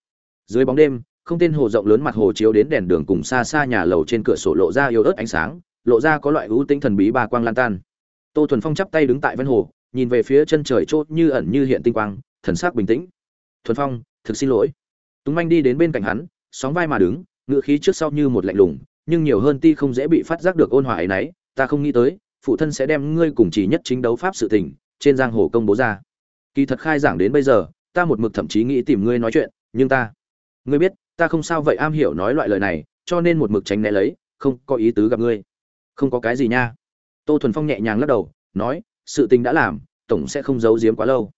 Dưới bóng đêm không tên hồ rộng lớn mặt hồ chiếu đến đèn đường cùng xa xa nhà lầu trên cửa sổ lộ ra yếu ớt ánh sáng, lộ ra có loại ưu tinh thần bí ba quang lan tan. Tô thuần phong chắp tay đứng tại ven hồ, nhìn về phía chân trời chốt như ẩn như hiện tinh quang, thần sắc bình tĩnh. Thuần phong, thực xin lỗi. Túng manh đi đến bên cạnh hắn, sóng vai mà đứng, ngựa khí trước sau như một lạnh lùng, nhưng nhiều hơn ti không dễ bị phát giác được ôn hòa ấy nấy, ta không nghĩ tới, phụ thân sẽ đem ngươi cùng chỉ nhất chính đấu pháp sự tình, trên giang hồ công bố ra. Kỳ thật khai giảng đến bây giờ, ta một mực thậm chí nghĩ tìm ngươi nói chuyện, nhưng ta, ngươi biết ta không sao vậy am hiểu nói loại lời này, cho nên một mực tránh né lấy, không có ý tứ gặp ngươi. Không có cái gì nha. Tô thuần phong nhẹ nhàng lắc đầu, nói, sự tình đã làm, tổng sẽ không giấu giếm quá lâu.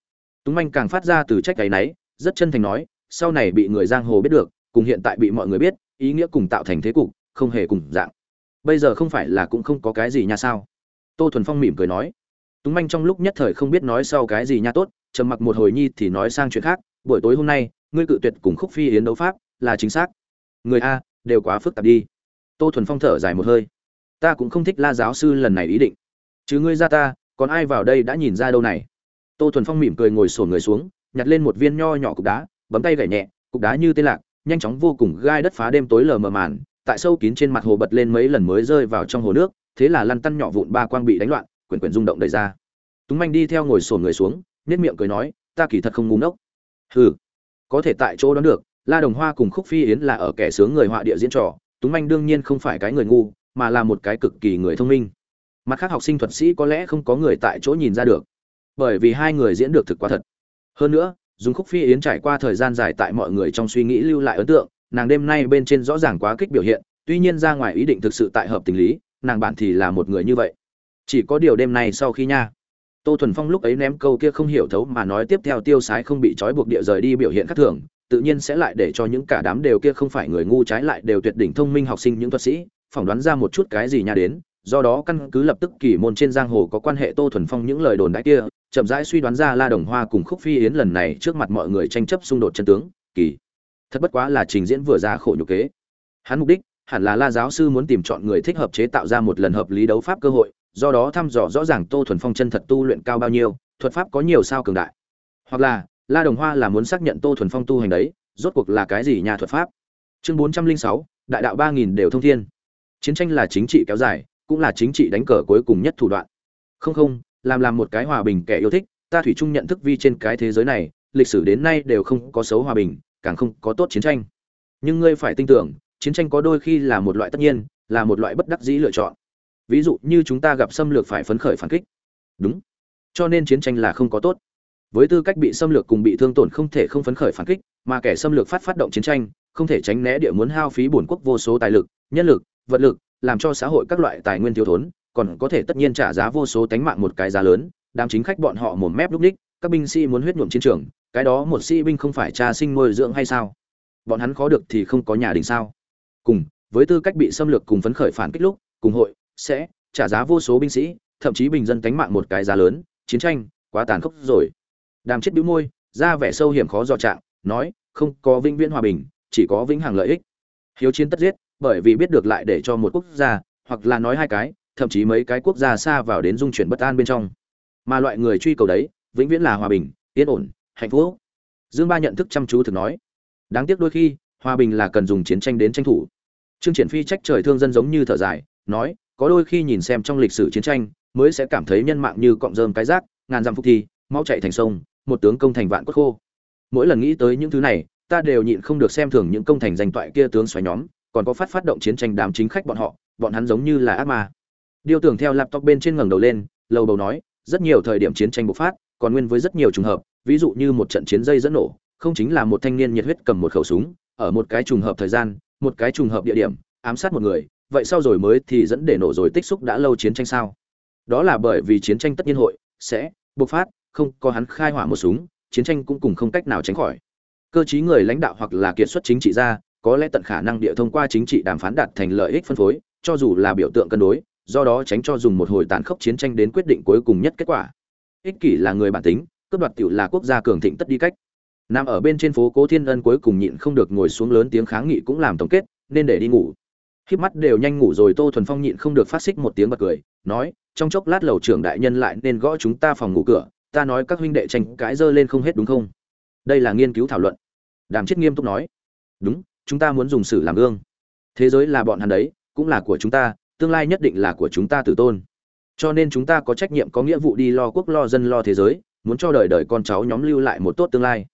Túng manh càng phát ra từ trách cái náy, rất chân thành nói, sau này bị người giang hồ biết được, cùng hiện tại bị mọi người biết, ý nghĩa cùng tạo thành thế cục, không hề cùng dạng. Bây giờ không phải là cũng không có cái gì nha sao? Tô thuần phong mỉm cười nói. Túng manh trong lúc nhất thời không biết nói sau cái gì nha tốt, trầm mặc một hồi nhi thì nói sang chuyện khác, buổi tối hôm nay, ngươi cự tuyệt cùng khúc phi yến đấu pháp là chính xác. Người a, đều quá phức tạp đi. Tô thuần phong thở dài một hơi. Ta cũng không thích la giáo sư lần này ý định. Chứ ngươi ra ta, còn ai vào đây đã nhìn ra đâu này? Tô thuần phong mỉm cười ngồi sổn người xuống, nhặt lên một viên nho nhỏ cục đá, bấm tay gảy nhẹ, cục đá như tên lạc, nhanh chóng vô cùng gai đất phá đêm tối lờ mờ màn, tại sâu kín trên mặt hồ bật lên mấy lần mới rơi vào trong hồ nước, thế là lăn tăn nhỏ vụn ba quang bị đánh loạn, quyển quyển rung động đầy ra. Túng manh đi theo ngồi sổn người xuống nết miệng cười nói, ta kỳ thật không ngu ngốc. Hừ, có thể tại chỗ đó được la đồng hoa cùng khúc phi yến là ở kẻ sướng người họa địa diễn trò, túng manh đương nhiên không phải cái người ngu, mà là một cái cực kỳ người thông minh. Mặt khác học sinh thuật sĩ có lẽ không có người tại chỗ nhìn ra được, bởi vì hai người diễn được thực quá thật. Hơn nữa, dùng khúc phi yến trải qua thời gian dài tại mọi người trong suy nghĩ lưu lại ấn tượng, nàng đêm nay bên trên rõ ràng quá kích biểu hiện, tuy nhiên ra ngoài ý định thực sự tại hợp tình lý, nàng bạn thì là một người như vậy. Chỉ có điều đêm nay sau khi nha, tô thuần phong lúc ấy ném câu kia không hiểu thấu mà nói tiếp theo tiêu sái không bị trói buộc địa rời đi biểu hiện khác thường tự nhiên sẽ lại để cho những cả đám đều kia không phải người ngu trái lại đều tuyệt đỉnh thông minh học sinh những thuật sĩ, phỏng đoán ra một chút cái gì nha đến, do đó căn cứ lập tức kỳ môn trên giang hồ có quan hệ tô thuần phong những lời đồn đãi kia, chậm rãi suy đoán ra la đồng hoa cùng khúc phi yến lần này trước mặt mọi người tranh chấp xung đột chân tướng, kỳ. Thật bất quá là trình diễn vừa ra khổ nhục kế. Hắn mục đích, hẳn là la giáo sư muốn tìm chọn người thích hợp chế tạo ra một lần hợp lý đấu pháp cơ hội, do đó thăm dò rõ ràng tô thuần phong chân thật tu luyện cao bao nhiêu, thuật pháp có nhiều sao cường đại. Hoặc là la đồng hoa là muốn xác nhận tô thuần phong tu hành đấy, rốt cuộc là cái gì nhà thuật pháp? Chương bốn trăm linh sáu, đại đạo 3000 đều thông thiên. Chiến tranh là chính trị kéo dài, cũng là chính trị đánh cờ cuối cùng nhất thủ đoạn. Không không, làm làm một cái hòa bình kẻ yêu thích, ta thủy chung nhận thức vi trên cái thế giới này, lịch sử đến nay đều không có xấu hòa bình, càng không có tốt chiến tranh. Nhưng ngươi phải tin tưởng, chiến tranh có đôi khi là một loại tất nhiên, là một loại bất đắc dĩ lựa chọn. Ví dụ như chúng ta gặp xâm lược phải phấn khởi phản kích. Đúng. Cho nên chiến tranh là không có tốt với tư cách bị xâm lược cùng bị thương tổn không thể không phấn khởi phản kích, mà kẻ xâm lược phát phát động chiến tranh, không thể tránh né địa muốn hao phí bổn quốc vô số tài lực, nhân lực, vật lực, làm cho xã hội các loại tài nguyên thiếu thốn, còn có thể tất nhiên trả giá vô số tánh mạng một cái giá lớn. Đám chính khách bọn họ mồm mép lúc ních, các binh sĩ muốn huyết nhuộm chiến trường, cái đó một sĩ binh không phải cha sinh nuôi dưỡng hay sao? Bọn hắn khó được thì không có nhà đình sao? Cùng, với tư cách bị xâm lược cùng phấn khởi phản kích lúc, cùng hội, sẽ trả giá vô số binh sĩ, thậm chí bình dân tánh mạng một cái giá lớn. Chiến tranh, quá tàn khốc rồi đàm chết bĩu môi, ra vẻ sâu hiểm khó dò trạng, nói, không có vĩnh viễn hòa bình, chỉ có vĩnh hằng lợi ích. Hiếu chiến tất giết, bởi vì biết được lại để cho một quốc gia, hoặc là nói hai cái, thậm chí mấy cái quốc gia xa vào đến dung chuyển bất an bên trong. Mà loại người truy cầu đấy, vĩnh viễn là hòa bình, yên ổn, hạnh phúc. Dương ba nhận thức chăm chú thực nói. Đáng tiếc đôi khi, hòa bình là cần dùng chiến tranh đến tranh thủ. Trương triển phi trách trời thương dân giống như thở dài, nói, có đôi khi nhìn xem trong lịch sử chiến tranh, mới sẽ cảm thấy nhân mạng như cọng rơm cái rác, ngàn dặm phục thi, máu chạy thành sông một tướng công thành vạn cốt khô. Mỗi lần nghĩ tới những thứ này, ta đều nhịn không được xem thường những công thành danh toại kia tướng xoáy nhóm, còn có phát phát động chiến tranh đám chính khách bọn họ, bọn hắn giống như là ác ma. Điều tưởng theo laptop bên trên ngẩng đầu lên, lầu bầu nói, rất nhiều thời điểm chiến tranh bộc phát, còn nguyên với rất nhiều trùng hợp, ví dụ như một trận chiến dây dẫn nổ, không chính là một thanh niên nhiệt huyết cầm một khẩu súng, ở một cái trùng hợp thời gian, một cái trùng hợp địa điểm, ám sát một người, vậy sau rồi mới thì dẫn để nổ rồi tích xúc đã lâu chiến tranh sao? Đó là bởi vì chiến tranh tất nhiên hội, sẽ bộc phát không có hắn khai hỏa một súng, chiến tranh cũng cùng không cách nào tránh khỏi. Cơ chí người lãnh đạo hoặc là kiệt xuất chính trị gia, có lẽ tận khả năng địa thông qua chính trị đàm phán đạt thành lợi ích phân phối, cho dù là biểu tượng cân đối, do đó tránh cho dùng một hồi tàn khốc chiến tranh đến quyết định cuối cùng nhất kết quả. Ích kỷ là người bản tính, cướp đoạt tiểu là quốc gia cường thịnh tất đi cách. Nằm ở bên trên phố cố thiên ân cuối cùng nhịn không được ngồi xuống lớn tiếng kháng nghị cũng làm tổng kết, nên để đi ngủ. Híp mắt đều nhanh ngủ rồi, tô thuần phong nhịn không được phát xích một tiếng bật cười, nói, trong chốc lát lầu trưởng đại nhân lại nên gõ chúng ta phòng ngủ cửa ta nói các huynh đệ tranh cãi dơ lên không hết đúng không? Đây là nghiên cứu thảo luận. Đàm chết nghiêm túc nói. Đúng, chúng ta muốn dùng sử làm gương. Thế giới là bọn hắn đấy, cũng là của chúng ta, tương lai nhất định là của chúng ta tử tôn. Cho nên chúng ta có trách nhiệm có nghĩa vụ đi lo quốc, lo dân, lo thế giới, muốn cho đời đời con cháu nhóm lưu lại một tốt tương lai.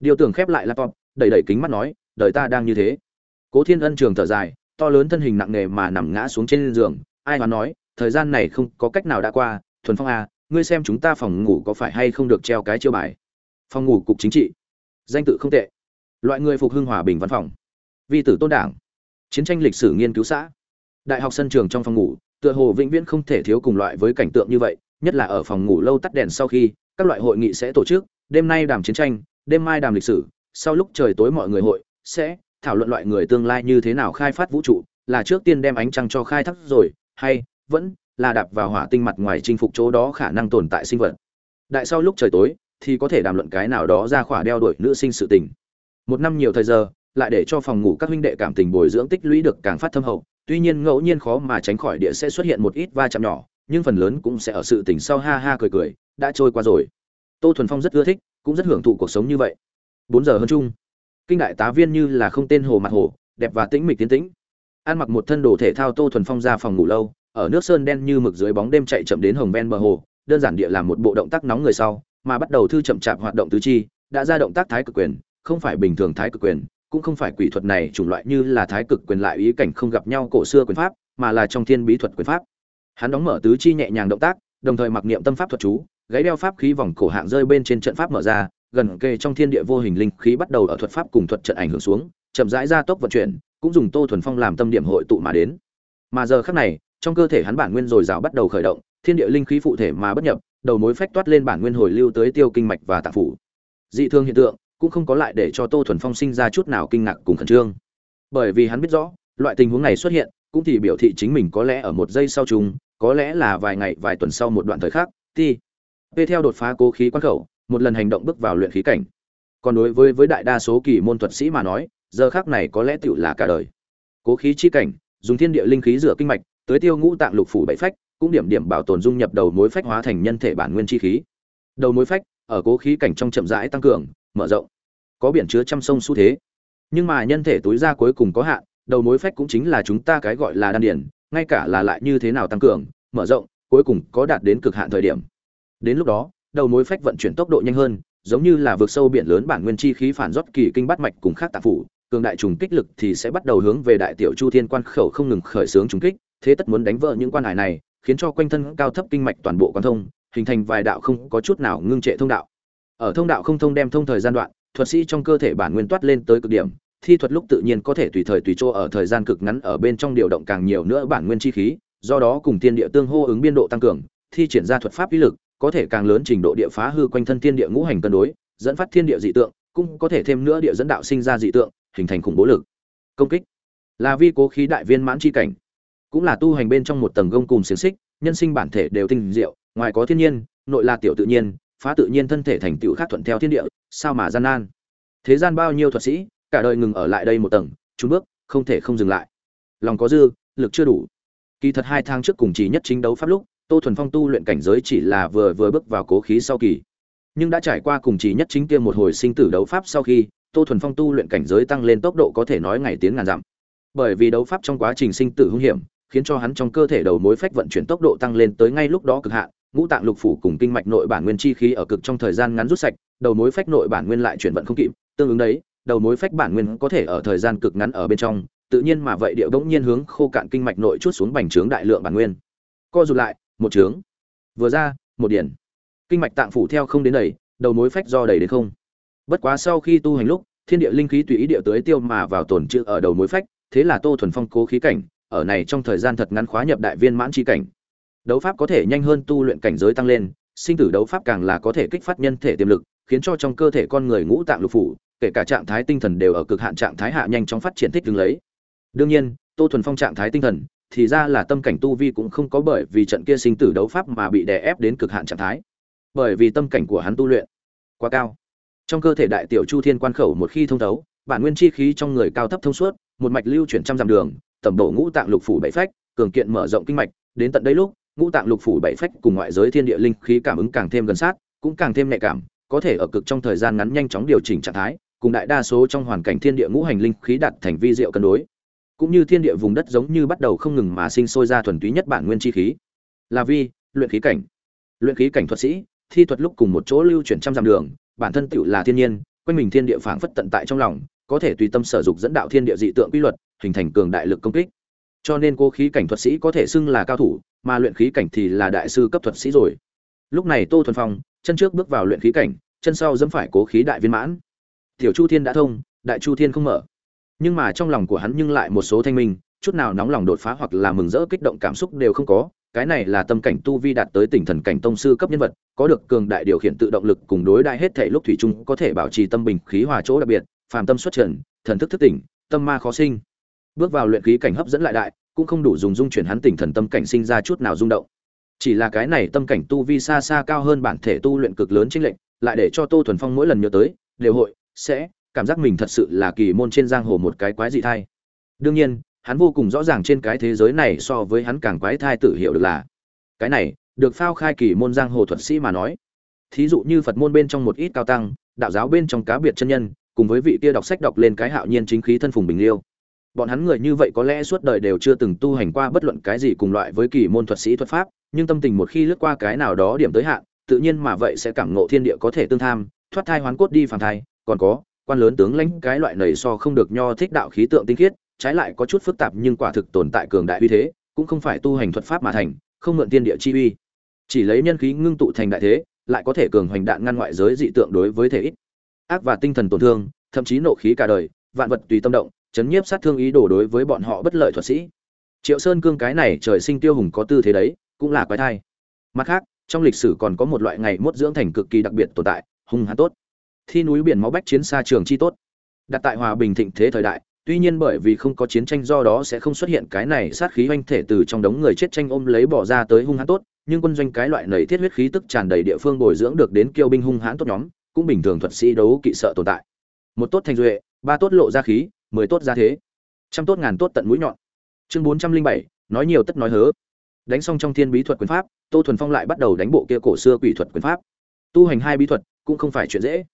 Điều tưởng khép lại laptop, đẩy đẩy kính mắt nói, đời ta đang như thế. Cố thiên ân trường thở dài, to lớn thân hình nặng nề mà nằm ngã xuống trên giường, ai mà nói, thời gian này không có cách nào đã qua, thuần phong à ngươi xem chúng ta phòng ngủ có phải hay không được treo cái chiêu bài? Phòng ngủ cục chính trị. Danh tự không tệ. Loại người phục hưng hòa bình văn phòng. Vi tử tôn đảng. Chiến tranh lịch sử nghiên cứu xã. Đại học sân trường trong phòng ngủ, tựa hồ vĩnh viễn không thể thiếu cùng loại với cảnh tượng như vậy, nhất là ở phòng ngủ lâu tắt đèn sau khi, các loại hội nghị sẽ tổ chức, đêm nay đàm chiến tranh, đêm mai đàm lịch sử, sau lúc trời tối mọi người hội sẽ thảo luận loại người tương lai như thế nào khai phát vũ trụ, là trước tiên đem ánh trăng cho khai thác rồi, hay vẫn là đạp vào hỏa tinh mặt ngoài chinh phục chỗ đó khả năng tồn tại sinh vật. Đại sau lúc trời tối, thì có thể đàm luận cái nào đó ra khỏa đeo đuổi nữ sinh sự tình. Một năm nhiều thời giờ, lại để cho phòng ngủ các huynh đệ cảm tình bồi dưỡng tích lũy được càng phát thâm hậu, tuy nhiên ngẫu nhiên khó mà tránh khỏi địa sẽ xuất hiện một ít va chạm nhỏ, nhưng phần lớn cũng sẽ ở sự tình sau ha ha cười cười, đã trôi qua rồi. Tô thuần phong rất ưa thích, cũng rất hưởng thụ cuộc sống như vậy. Bốn giờ hơn chung, kinh đại tá viên như là không tên hồ mặt hồ, đẹp và tĩnh mịch tiến tĩnh. Ăn mặc một thân đồ thể thao tô thuần phong ra phòng ngủ lâu ở nước sơn đen như mực dưới bóng đêm chạy chậm đến hồng ven bờ hồ, đơn giản địa làm một bộ động tác nóng người sau, mà bắt đầu thư chậm chạp hoạt động tứ chi, đã ra động tác thái cực quyền, không phải bình thường thái cực quyền, cũng không phải quỷ thuật này chủng loại như là thái cực quyền lại ý cảnh không gặp nhau cổ xưa quyền pháp, mà là trong thiên bí thuật quyền pháp. Hắn đóng mở tứ chi nhẹ nhàng động tác, đồng thời mặc niệm tâm pháp thuật chú, gáy đeo pháp khí vòng cổ hạng rơi bên trên trận pháp mở ra, gần kề trong thiên địa vô hình linh khí bắt đầu ở thuật pháp cùng thuật trận ảnh hưởng xuống, chậm rãi ra tốc vận chuyển, cũng dùng tô thuần phong làm tâm điểm hội tụ mà đến. Mà giờ khắc này trong cơ thể hắn bản nguyên rồi rào bắt đầu khởi động, thiên địa linh khí phụ thể mà bất nhập, đầu mối phách toát lên bản nguyên hồi lưu tới tiêu kinh mạch và tạp phủ. Dị thương hiện tượng, cũng không có lại để cho tô thuần phong sinh ra chút nào kinh ngạc cùng khẩn trương. Bởi vì hắn biết rõ, loại tình huống này xuất hiện, cũng thì biểu thị chính mình có lẽ ở một giây sau chúng có lẽ là vài ngày, vài tuần sau một đoạn thời khác ti. P theo đột phá cố khí quan khẩu, một lần hành động bước vào luyện khí cảnh. Còn đối với với đại đa số kỳ môn thuật sĩ mà nói, giờ khác này có lẽ tựu là cả đời. Cố khí chi cảnh, dùng thiên địa linh khí rửa kinh mạch tới tiêu ngũ tạng lục phủ bảy phách, cũng điểm điểm bảo tồn dung nhập đầu mối phách hóa thành nhân thể bản nguyên chi khí. Đầu mối phách, ở cố khí cảnh trong chậm rãi tăng cường, mở rộng, có biển chứa trăm sông xu thế. Nhưng mà nhân thể túi ra cuối cùng có hạn, đầu mối phách cũng chính là chúng ta cái gọi là đan điển ngay cả là lại như thế nào tăng cường, mở rộng, cuối cùng có đạt đến cực hạn thời điểm. Đến lúc đó, đầu mối phách vận chuyển tốc độ nhanh hơn, giống như là vượt sâu biển lớn bản nguyên chi khí phản rót kỳ kinh bát mạch cùng khác tạp phủ, cường đại trùng kích lực thì sẽ bắt đầu hướng về đại tiểu chu thiên quan khẩu không ngừng khởi sướng trùng kích thế tất muốn đánh vỡ những quan hải này, khiến cho quanh thân cao thấp kinh mạch toàn bộ quan thông, hình thành vài đạo không có chút nào ngưng trệ thông đạo. Ở thông đạo không thông đem thông thời gian đoạn, thuật sĩ trong cơ thể bản nguyên toát lên tới cực điểm, thi thuật lúc tự nhiên có thể tùy thời tùy chỗ ở thời gian cực ngắn ở bên trong điều động càng nhiều nữa bản nguyên chi khí, do đó cùng tiên địa tương hô ứng biên độ tăng cường, thi triển ra thuật pháp ý lực, có thể càng lớn trình độ địa phá hư quanh thân thiên địa ngũ hành cân đối, dẫn phát thiên địa dị tượng, cũng có thể thêm nữa địa dẫn đạo sinh ra dị tượng, hình thành khủng bố lực. Công kích. Là vi cố khí đại viên mãn chi cảnh cũng là tu hành bên trong một tầng gông cùng xiềng xích, nhân sinh bản thể đều tinh diệu, ngoài có thiên nhiên, nội là tiểu tự nhiên, phá tự nhiên thân thể thành tựu khác thuận theo thiên địa, sao mà gian nan? Thế gian bao nhiêu thuật sĩ, cả đời ngừng ở lại đây một tầng, trốn bước, không thể không dừng lại. Lòng có dư, lực chưa đủ. Kỳ thật hai tháng trước cùng chỉ nhất chính đấu pháp lúc, tô thuần phong tu luyện cảnh giới chỉ là vừa vừa bước vào cố khí sau kỳ. Nhưng đã trải qua cùng chỉ nhất chính kia một hồi sinh tử đấu pháp sau khi, tô thuần phong tu luyện cảnh giới tăng lên tốc độ có thể nói ngày tiến ngàn dặm. Bởi vì đấu pháp trong quá trình sinh tử hung hiểm khiến cho hắn trong cơ thể đầu mối phách vận chuyển tốc độ tăng lên tới ngay lúc đó cực hạn. Ngũ tạng lục phủ cùng kinh mạch nội bản nguyên chi khí ở cực trong thời gian ngắn rút sạch, đầu mối phách nội bản nguyên lại chuyển vận không kịp. Tương ứng đấy, đầu mối phách bản nguyên có thể ở thời gian cực ngắn ở bên trong, tự nhiên mà vậy điệu bỗng nhiên hướng khô cạn kinh mạch nội chút xuống bành trướng đại lượng bản nguyên. Co rụt lại, một trướng. Vừa ra, một điển. Kinh mạch tạng phủ theo không đến đầy, đầu mối phách do đầy đến không. Bất quá sau khi tu hành lúc, thiên địa linh khí tùy ý địa tới tiêu mà vào tổn trữ ở đầu mối phách, thế là tô thuần phong cố khí cảnh ở này trong thời gian thật ngắn khóa nhập đại viên mãn chi cảnh. Đấu pháp có thể nhanh hơn tu luyện cảnh giới tăng lên, sinh tử đấu pháp càng là có thể kích phát nhân thể tiềm lực, khiến cho trong cơ thể con người ngũ tạng lục phủ, kể cả trạng thái tinh thần đều ở cực hạn trạng thái hạ nhanh chóng phát triển thích ứng lấy. Đương nhiên, tô thuần phong trạng thái tinh thần, thì ra là tâm cảnh tu vi cũng không có bởi vì trận kia sinh tử đấu pháp mà bị đè ép đến cực hạn trạng thái. Bởi vì tâm cảnh của hắn tu luyện quá cao. Trong cơ thể đại tiểu chu thiên quan khẩu một khi thông thấu, bản nguyên chi khí trong người cao thấp thông suốt, một mạch lưu chuyển trăm dặm đường tẩm độ ngũ tạng lục phủ bảy phách, cường kiện mở rộng kinh mạch, đến tận đây lúc, ngũ tạng lục phủ bảy phách cùng ngoại giới thiên địa linh khí cảm ứng càng thêm gần sát, cũng càng thêm nhạy cảm, có thể ở cực trong thời gian ngắn nhanh chóng điều chỉnh trạng thái, cùng đại đa số trong hoàn cảnh thiên địa ngũ hành linh khí đạt thành vi diệu cân đối. Cũng như thiên địa vùng đất giống như bắt đầu không ngừng mà sinh sôi ra thuần túy nhất bản nguyên chi khí. Là vi, luyện khí cảnh. Luyện khí cảnh thuật sĩ, thi thuật lúc cùng một chỗ lưu chuyển trăm dặm đường, bản thân tựu là thiên nhiên, quanh mình thiên địa phảng phất tận tại trong lòng, có thể tùy tâm sở dục dẫn đạo thiên địa dị tượng quy luật hình thành cường đại lực công kích. Cho nên cô khí cảnh thuật sĩ có thể xưng là cao thủ, mà luyện khí cảnh thì là đại sư cấp thuật sĩ rồi. Lúc này tô thuần phong, chân trước bước vào luyện khí cảnh, chân sau dẫm phải cố khí đại viên mãn. Tiểu chu thiên đã thông, đại chu thiên không mở. Nhưng mà trong lòng của hắn nhưng lại một số thanh minh, chút nào nóng lòng đột phá hoặc là mừng rỡ kích động cảm xúc đều không có. Cái này là tâm cảnh tu vi đạt tới tỉnh thần cảnh tông sư cấp nhân vật, có được cường đại điều khiển tự động lực cùng đối đại hết thể lúc thủy chung có thể bảo trì tâm bình khí hòa chỗ đặc biệt, phàm tâm xuất trần, thần thức thức tỉnh, tâm ma khó sinh bước vào luyện khí cảnh hấp dẫn lại đại, cũng không đủ dùng dung chuyển hắn tỉnh thần tâm cảnh sinh ra chút nào rung động. Chỉ là cái này tâm cảnh tu vi xa xa cao hơn bản thể tu luyện cực lớn chính lệnh lại để cho tô thuần phong mỗi lần nhớ tới, đều hội, sẽ cảm giác mình thật sự là kỳ môn trên giang hồ một cái quái dị thai. Đương nhiên, hắn vô cùng rõ ràng trên cái thế giới này so với hắn càng quái thai tự hiểu được là, cái này, được phao khai kỳ môn giang hồ thuật sĩ mà nói. Thí dụ như phật môn bên trong một ít cao tăng, đạo giáo bên trong cá biệt chân nhân, cùng với vị kia đọc sách đọc lên cái hạo nhiên chính khí thân phùng bình liêu bọn hắn người như vậy có lẽ suốt đời đều chưa từng tu hành qua bất luận cái gì cùng loại với kỳ môn thuật sĩ thuật pháp, nhưng tâm tình một khi lướt qua cái nào đó điểm tới hạn, tự nhiên mà vậy sẽ cảm ngộ thiên địa có thể tương tham, thoát thai hoán cốt đi phàm thai, còn có, quan lớn tướng lãnh cái loại nầy so không được nho thích đạo khí tượng tinh khiết, trái lại có chút phức tạp nhưng quả thực tồn tại cường đại uy thế, cũng không phải tu hành thuật pháp mà thành, không mượn tiên địa chi uy. Chỉ lấy nhân khí ngưng tụ thành đại thế, lại có thể cường hoành đạn ngăn ngoại giới dị tượng đối với thể ít. Ác và tinh thần tổn thương, thậm chí nộ khí cả đời, vạn vật tùy tâm động chấn nhiếp sát thương ý đồ đối với bọn họ bất lợi thuật sĩ. Triệu sơn cương cái này trời sinh tiêu hùng có tư thế đấy, cũng là quái thai. Mặt khác, trong lịch sử còn có một loại ngày mốt dưỡng thành cực kỳ đặc biệt tồn tại, hung hãn tốt. Thi núi biển máu bách chiến xa trường chi tốt. Đặt tại hòa bình thịnh thế thời đại, tuy nhiên bởi vì không có chiến tranh do đó sẽ không xuất hiện cái này sát khí oanh thể từ trong đống người chết tranh ôm lấy bỏ ra tới hung hãn tốt, nhưng quân doanh cái loại nầy thiết huyết khí tức tràn đầy địa phương bồi dưỡng được đến kiêu binh hung hãn tốt nhóm, cũng bình thường thuật sĩ đấu kỵ sợ tồn tại. Một tốt thành duệ, ba tốt lộ ra khí mười tốt ra thế. Trăm tốt ngàn tốt tận mũi nhọn. Chương bốn trăm linh bảy, nói nhiều tất nói hớ. Đánh xong trong thiên bí thuật quyền pháp, tô thuần phong lại bắt đầu đánh bộ kia cổ xưa quỷ thuật quyền pháp. Tu hành hai bí thuật cũng không phải chuyện dễ.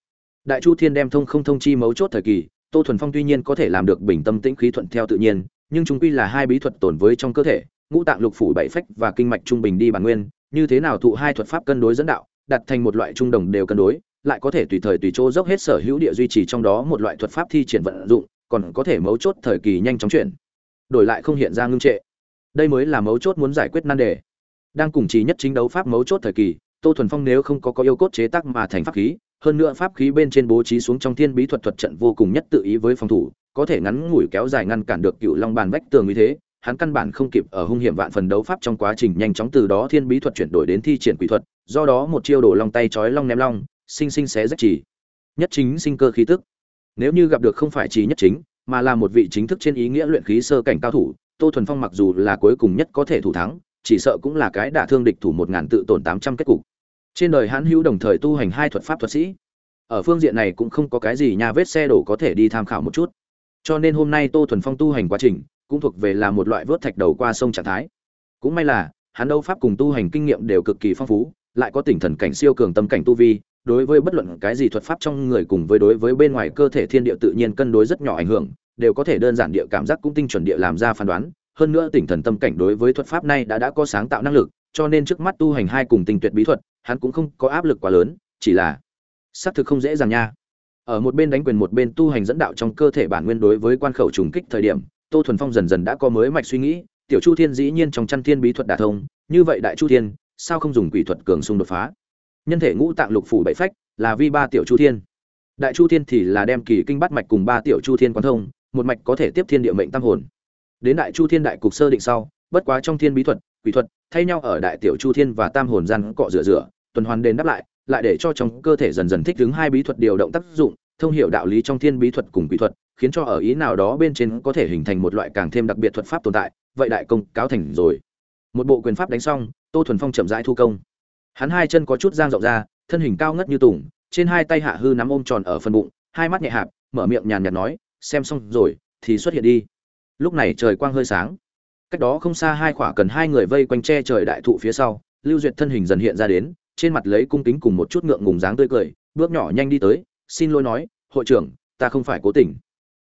Đại chu thiên đem thông không thông chi mấu chốt thời kỳ, tô thuần phong tuy nhiên có thể làm được bình tâm tĩnh khí thuận theo tự nhiên, nhưng chúng quy là hai bí thuật tồn với trong cơ thể, ngũ tạng lục phủ bảy phách và kinh mạch trung bình đi bản nguyên, như thế nào thụ hai thuật pháp cân đối dẫn đạo, đặt thành một loại trung đồng đều cân đối, lại có thể tùy thời tùy chỗ dốc hết sở hữu địa duy trì trong đó một loại thuật pháp thi triển vận dụng còn có thể mấu chốt thời kỳ nhanh chóng chuyển. Đổi lại không hiện ra ngưng trệ. Đây mới là mấu chốt muốn giải quyết nan đề. Đang cùng trí nhất chính đấu pháp mấu chốt thời kỳ, tô thuần phong nếu không có có yêu cốt chế tác mà thành pháp khí, hơn nữa pháp khí bên trên bố trí xuống trong thiên bí thuật thuật trận vô cùng nhất tự ý với phòng thủ, có thể ngắn ngủi kéo dài ngăn cản được cựu long bàn vách tường như thế, hắn căn bản không kịp ở hung hiểm vạn phần đấu pháp trong quá trình nhanh chóng từ đó thiên bí thuật chuyển đổi đến thi triển quỷ thuật, do đó một chiêu đổ long tay chói long ném long, sinh sinh xé rách chỉ. Nhất chính sinh cơ khí tức nếu như gặp được không phải trí nhất chính, mà là một vị chính thức trên ý nghĩa luyện khí sơ cảnh cao thủ, tô thuần phong mặc dù là cuối cùng nhất có thể thủ thắng, chỉ sợ cũng là cái đả thương địch thủ một ngàn tự tổn tám trăm kết cục. Trên đời hãn hữu đồng thời tu hành hai thuật pháp thuật sĩ. Ở phương diện này cũng không có cái gì nhà vết xe đổ có thể đi tham khảo một chút. Cho nên hôm nay tô thuần phong tu hành quá trình, cũng thuộc về là một loại vớt thạch đầu qua sông trạng thái. Cũng may là, hắn đấu pháp cùng tu hành kinh nghiệm đều cực kỳ phong phú, lại có tỉnh thần cảnh siêu cường tâm cảnh tu vi đối với bất luận cái gì thuật pháp trong người cùng với đối với bên ngoài cơ thể thiên địa tự nhiên cân đối rất nhỏ ảnh hưởng, đều có thể đơn giản địa cảm giác cũng tinh chuẩn địa làm ra phán đoán. Hơn nữa tỉnh thần tâm cảnh đối với thuật pháp này đã đã có sáng tạo năng lực, cho nên trước mắt tu hành hai cùng tinh tuyệt bí thuật, hắn cũng không có áp lực quá lớn, chỉ là xác thực không dễ dàng nha. Ở một bên đánh quyền một bên tu hành dẫn đạo trong cơ thể bản nguyên đối với quan khẩu trùng kích thời điểm, tô thuần phong dần dần đã có mới mạch suy nghĩ, tiểu chu thiên dĩ nhiên trong chăn thiên bí thuật đả thông, như vậy đại chu thiên, sao không dùng quỷ thuật cường xung đột phá? Nhân thể ngũ tạng lục phủ bảy phách, là vi ba tiểu chu thiên. Đại chu thiên thì là đem kỳ kinh bắt mạch cùng ba tiểu chu thiên quán thông, một mạch có thể tiếp thiên địa mệnh tam hồn. Đến đại chu thiên đại cục sơ định sau, bất quá trong thiên bí thuật, quỷ thuật, thay nhau ở đại tiểu chu thiên và tam hồn gian cọ rửa rửa, tuần hoàn đền đáp lại lại để cho trong cơ thể dần dần thích ứng hai bí thuật điều động tác dụng, thông hiểu đạo lý trong thiên bí thuật cùng quỷ thuật, khiến cho ở ý nào đó bên trên có thể hình thành một loại càng thêm đặc biệt thuật pháp tồn tại, vậy đại công cáo thành rồi. Một bộ quyền pháp đánh xong, tô thuần phong chậm rãi thu công hắn hai chân có chút giang rộng ra, thân hình cao ngất như tùng, trên hai tay hạ hư nắm ôm tròn ở phần bụng, hai mắt nhẹ hạp, mở miệng nhàn nhạt nói, xem xong rồi, thì xuất hiện đi. Lúc này trời quang hơi sáng. Cách đó không xa hai khỏa cần hai người vây quanh che trời đại thụ phía sau, lưu duyệt thân hình dần hiện ra đến, trên mặt lấy cung kính cùng một chút ngượng ngùng dáng tươi cười, bước nhỏ nhanh đi tới, xin lỗi nói, hội trưởng, ta không phải cố tình.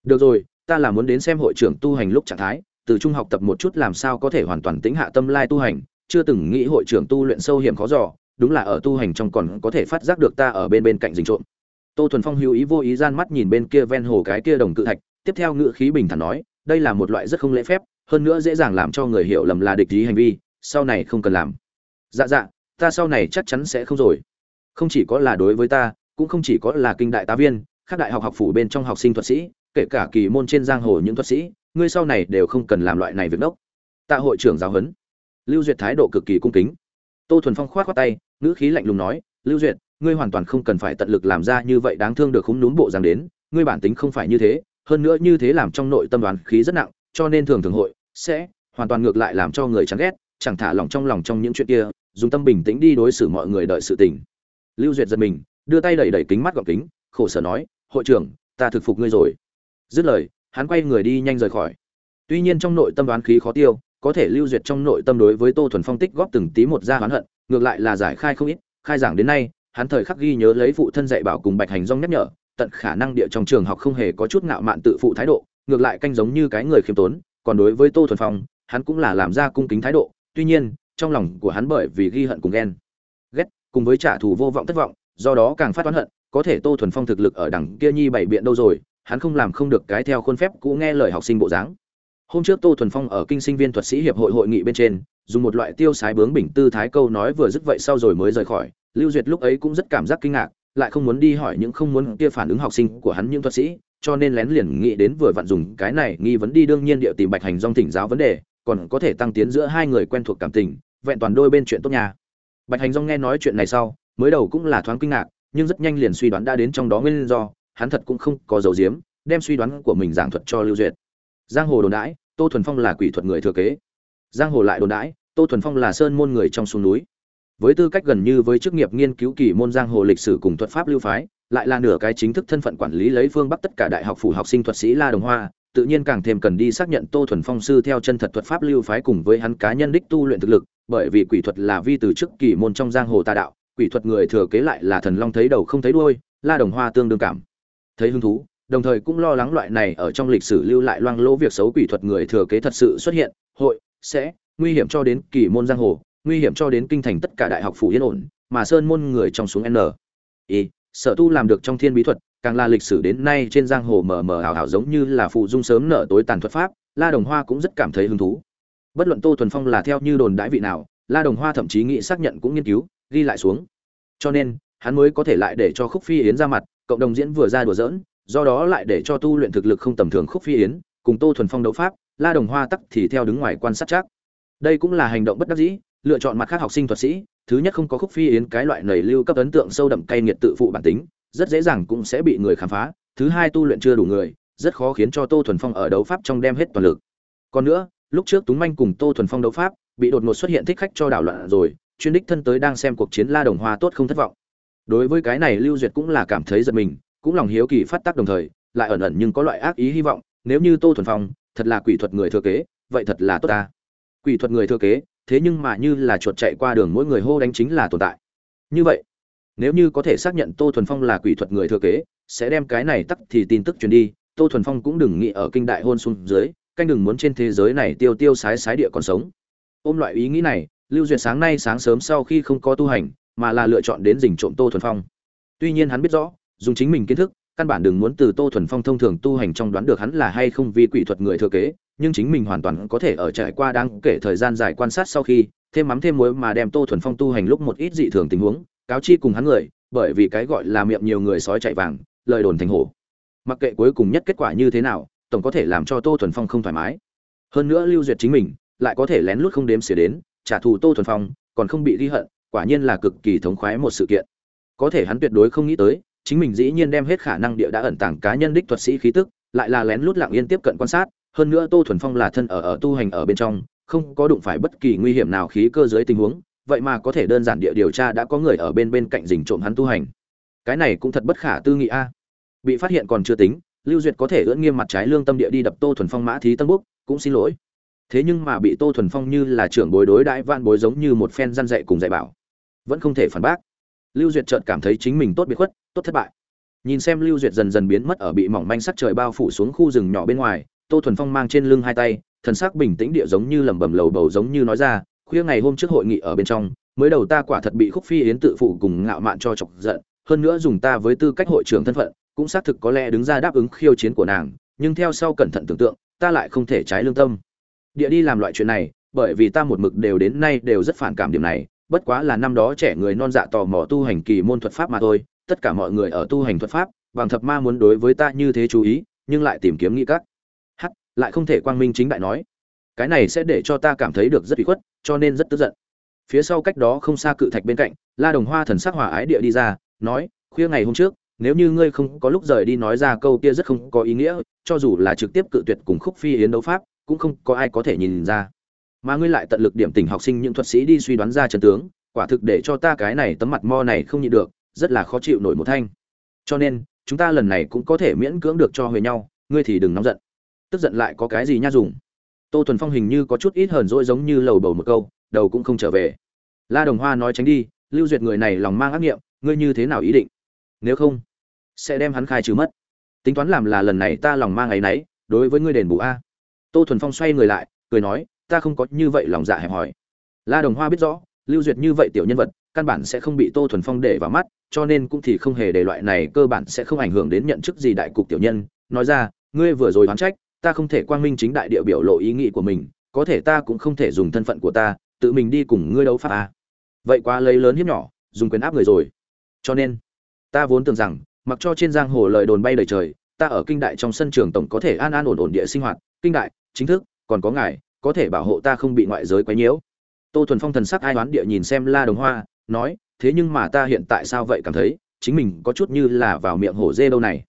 Được rồi, ta là muốn đến xem hội trưởng tu hành lúc trạng thái, từ trung học tập một chút làm sao có thể hoàn toàn tính hạ tâm lai tu hành chưa từng nghĩ hội trưởng tu luyện sâu hiểm khó dò, đúng là ở tu hành trong còn có thể phát giác được ta ở bên bên cạnh dình trộm. Tô thuần phong hữu ý vô ý gian mắt nhìn bên kia ven hồ cái kia đồng cự thạch, tiếp theo ngữ khí bình thản nói, đây là một loại rất không lễ phép, hơn nữa dễ dàng làm cho người hiểu lầm là địch ý hành vi, sau này không cần làm. Dạ dạ ta sau này chắc chắn sẽ không rồi. Không chỉ có là đối với ta, cũng không chỉ có là kinh đại tá viên các đại học học phủ bên trong học sinh thuật sĩ, kể cả kỳ môn trên giang hồ những thuật sĩ, ngươi sau này đều không cần làm loại này việc đốc. Tạ hội trưởng giáo huấn lưu duyệt thái độ cực kỳ cung kính. Tô thuần phong khoát khoát tay, ngữ khí lạnh lùng nói, lưu duyệt, ngươi hoàn toàn không cần phải tận lực làm ra như vậy đáng thương được khúng núm bộ dáng đến, ngươi bản tính không phải như thế, hơn nữa như thế làm trong nội tâm đoàn khí rất nặng, cho nên thường thường hội sẽ hoàn toàn ngược lại làm cho người chán ghét, chẳng thả lòng trong lòng trong những chuyện kia, dùng tâm bình tĩnh đi đối xử mọi người đợi sự tình. Lưu duyệt giật mình, đưa tay đẩy đẩy kính mắt gọng kính, khổ sở nói, hội trưởng, ta thực phục ngươi rồi. Dứt lời, hắn quay người đi nhanh rời khỏi. Tuy nhiên trong nội tâm đoán khí khó tiêu có thể lưu duyệt trong nội tâm đối với tô thuần phong tích góp từng tí một ra oán hận, ngược lại là giải khai không ít, khai giảng đến nay, hắn thời khắc ghi nhớ lấy phụ thân dạy bảo cùng bạch hành rong nhắc nhở, tận khả năng địa trong trường học không hề có chút ngạo mạn tự phụ thái độ, ngược lại canh giống như cái người khiêm tốn, còn đối với tô thuần phong, hắn cũng là làm ra cung kính thái độ, tuy nhiên, trong lòng của hắn bởi vì ghi hận cùng ghen, ghét, cùng với trả thù vô vọng thất vọng, do đó càng phát oán hận, có thể tô thuần phong thực lực ở đằng kia nhi bảy biện đâu rồi, hắn không làm không được cái theo khuôn phép cũ nghe lời học sinh bộ dáng hôm trước tô thuần phong ở kinh sinh viên thuật sĩ hiệp hội hội nghị bên trên, dùng một loại tiêu sái bướng bỉnh tư thái câu nói vừa dứt vậy sau rồi mới rời khỏi. Lưu duyệt lúc ấy cũng rất cảm giác kinh ngạc, lại không muốn đi hỏi những không muốn kia phản ứng học sinh của hắn những thuật sĩ, cho nên lén liền nghĩ đến vừa vặn dùng cái này nghi vấn đi đương nhiên địa tìm bạch hành dong thỉnh giáo vấn đề, còn có thể tăng tiến giữa hai người quen thuộc cảm tình, vẹn toàn đôi bên chuyện tốt nhà bạch hành dong nghe nói chuyện này sau, mới đầu cũng là thoáng kinh ngạc, nhưng rất nhanh liền suy đoán đã đến trong đó nguyên do, hắn thật cũng không có dấu diếm đem suy đoán của mình giảng thuật cho lưu duyệt giang hồ đồn đãi, tô thuần phong là quỷ thuật người thừa kế. Giang hồ lại đồn đãi, tô thuần phong là sơn môn người trong xuống núi. Với tư cách gần như với chức nghiệp nghiên cứu kỳ môn giang hồ lịch sử cùng thuật pháp lưu phái, lại là nửa cái chính thức thân phận quản lý lấy phương bắc tất cả đại học phủ học sinh thuật sĩ la đồng hoa, tự nhiên càng thêm cần đi xác nhận tô thuần phong sư theo chân thật thuật pháp lưu phái cùng với hắn cá nhân đích tu luyện thực lực, bởi vì quỷ thuật là vi từ chức kỳ môn trong giang hồ tà đạo, quỷ thuật người thừa kế lại là thần long thấy đầu không thấy đuôi, la đồng hoa tương đương cảm. Thấy hứng thú đồng thời cũng lo lắng loại này ở trong lịch sử lưu lại loang lỗ việc xấu quỷ thuật người thừa kế thật sự xuất hiện, hội, sẽ nguy hiểm cho đến kỳ môn giang hồ, nguy hiểm cho đến kinh thành tất cả đại học phủ yên ổn, mà sơn môn người trong xuống n. Y sở tu làm được trong thiên bí thuật, càng là lịch sử đến nay trên giang hồ mờ mờ ảo ảo giống như là phụ dung sớm nở tối tàn thuật pháp, la đồng hoa cũng rất cảm thấy hứng thú. Bất luận tô thuần phong là theo như đồn đãi vị nào, la đồng hoa thậm chí nghĩ xác nhận cũng nghiên cứu, ghi lại xuống. Cho nên, hắn mới có thể lại để cho khúc phi yến ra mặt, cộng đồng diễn vừa ra đùa giỡn do đó lại để cho tu luyện thực lực không tầm thường khúc phi yến, cùng tô thuần phong đấu pháp, la đồng hoa tắc thì theo đứng ngoài quan sát chắc. Đây cũng là hành động bất đắc dĩ, lựa chọn mặt khác học sinh thuật sĩ, thứ nhất không có khúc phi yến cái loại nầy lưu cấp ấn tượng sâu đậm cay nghiệt tự phụ bản tính, rất dễ dàng cũng sẽ bị người khám phá, thứ hai tu luyện chưa đủ người, rất khó khiến cho tô thuần phong ở đấu pháp trong đem hết toàn lực. Còn nữa, lúc trước túng manh cùng tô thuần phong đấu pháp, bị đột ngột xuất hiện thích khách cho đảo loạn rồi, chuyên đích thân tới đang xem cuộc chiến la đồng hoa tốt không thất vọng. Đối với cái này lưu duyệt cũng là cảm thấy giật mình cũng lòng hiếu kỳ phát tác đồng thời, lại ẩn ẩn nhưng có loại ác ý hy vọng, nếu như tô thuần phong thật là quỷ thuật người thừa kế, vậy thật là tốt ta. Quỷ thuật người thừa kế, thế nhưng mà như là chuột chạy qua đường mỗi người hô đánh chính là tồn tại. Như vậy, nếu như có thể xác nhận tô thuần phong là quỷ thuật người thừa kế, sẽ đem cái này tắt thì tin tức truyền đi, tô thuần phong cũng đừng nghĩ ở kinh đại hôn xuống dưới, canh đừng muốn trên thế giới này tiêu tiêu sái sái địa còn sống. Ôm loại ý nghĩ này, lưu duyệt sáng nay sáng sớm sau khi không có tu hành, mà là lựa chọn đến dình trộm tô thuần phong. Tuy nhiên hắn biết rõ dùng chính mình kiến thức, căn bản đừng muốn từ tô thuần phong thông thường tu hành trong đoán được hắn là hay không vì quỷ thuật người thừa kế, nhưng chính mình hoàn toàn có thể ở trải qua đáng kể thời gian dài quan sát sau khi, thêm mắm thêm muối mà đem tô thuần phong tu hành lúc một ít dị thường tình huống, cáo chi cùng hắn người, bởi vì cái gọi là miệng nhiều người sói chạy vàng, lời đồn thành hổ. Mặc kệ cuối cùng nhất kết quả như thế nào, tổng có thể làm cho tô thuần phong không thoải mái. Hơn nữa lưu duyệt chính mình, lại có thể lén lút không đếm xỉa đến, trả thù tô thuần phong, còn không bị ghi hận, quả nhiên là cực kỳ thống khoái một sự kiện. Có thể hắn tuyệt đối không nghĩ tới chính mình dĩ nhiên đem hết khả năng địa đã ẩn tàng cá nhân đích thuật sĩ khí tức lại là lén lút lặng yên tiếp cận quan sát hơn nữa tô thuần phong là thân ở ở tu hành ở bên trong không có đụng phải bất kỳ nguy hiểm nào khí cơ dưới tình huống vậy mà có thể đơn giản địa điều tra đã có người ở bên bên cạnh rình trộm hắn tu hành. Cái này cũng thật bất khả tư nghị a. Bị phát hiện còn chưa tính lưu duyệt có thể ưỡn nghiêm mặt trái lương tâm địa đi đập tô thuần phong mã thí tân bốc, cũng xin lỗi. Thế nhưng mà bị tô thuần phong như là trưởng bối đối đãi vạn bối giống như một phen răn dạy cùng dạy bảo vẫn không thể phản bác. Lưu duyệt chợt cảm thấy chính mình tốt biệt khuất tốt thất bại. Nhìn xem lưu duyệt dần dần biến mất ở bị mỏng manh sắc trời bao phủ xuống khu rừng nhỏ bên ngoài, tô thuần phong mang trên lưng hai tay, thần sắc bình tĩnh địa giống như lẩm bẩm lầu bầu giống như nói ra, khuya ngày hôm trước hội nghị ở bên trong, mới đầu ta quả thật bị khúc phi yến tự phụ cùng ngạo mạn cho chọc giận, hơn nữa dùng ta với tư cách hội trưởng thân phận, cũng xác thực có lẽ đứng ra đáp ứng khiêu chiến của nàng, nhưng theo sau cẩn thận tưởng tượng, ta lại không thể trái lương tâm. Địa đi làm loại chuyện này, bởi vì ta một mực đều đến nay đều rất phản cảm điểm này, bất quá là năm đó trẻ người non dạ tò mò tu hành kỳ môn thuật pháp mà thôi tất cả mọi người ở tu hành thuật pháp bằng thập ma muốn đối với ta như thế chú ý, nhưng lại tìm kiếm nghĩ các. Hắc, lại không thể quang minh chính đại nói. Cái này sẽ để cho ta cảm thấy được rất bị khuất, cho nên rất tức giận. Phía sau cách đó không xa cự thạch bên cạnh, la đồng hoa thần sắc hòa ái địa đi ra, nói, khuya ngày hôm trước, nếu như ngươi không có lúc rời đi nói ra câu kia rất không có ý nghĩa, cho dù là trực tiếp cự tuyệt cùng khúc phi yến đấu pháp, cũng không có ai có thể nhìn ra. Mà ngươi lại tận lực điểm tình học sinh những thuật sĩ đi suy đoán ra trận tướng, quả thực để cho ta cái này tấm mặt mo này không nhịn được rất là khó chịu nổi một thanh. Cho nên, chúng ta lần này cũng có thể miễn cưỡng được cho huề nhau, ngươi thì đừng nóng giận. Tức giận lại có cái gì nha dùng? Tô thuần phong hình như có chút ít hờn dỗi giống như lầu bầu một câu, đầu cũng không trở về. La đồng hoa nói tránh đi, lưu duyệt người này lòng mang ác nghiệm, ngươi như thế nào ý định? Nếu không, sẽ đem hắn khai trừ mất. Tính toán làm là lần này ta lòng mang ấy nấy, đối với ngươi đền bù a. Tô thuần phong xoay người lại, cười nói, ta không có như vậy lòng dạ hẹp hòi. La đồng hoa biết rõ, lưu duyệt như vậy tiểu nhân vật căn bản sẽ không bị tô thuần phong để vào mắt, cho nên cũng thì không hề để loại này cơ bản sẽ không ảnh hưởng đến nhận chức gì đại cục tiểu nhân. Nói ra, ngươi vừa rồi oán trách, ta không thể quang minh chính đại địa biểu lộ ý nghĩ của mình, có thể ta cũng không thể dùng thân phận của ta, tự mình đi cùng ngươi đấu pháp à. vậy quá lấy lớn hiếp nhỏ, dùng quyền áp người rồi. Cho nên, ta vốn tưởng rằng, mặc cho trên giang hồ lời đồn bay đầy trời, ta ở kinh đại trong sân trường tổng có thể an an ổn ổn địa sinh hoạt. Kinh đại, chính thức, còn có ngài, có thể bảo hộ ta không bị ngoại giới quấy nhiễu. Tô thuần phong thần sắc ai đoán địa nhìn xem la đồng hoa nói, thế nhưng mà ta hiện tại sao vậy cảm thấy, chính mình có chút như là vào miệng hổ dê đâu này?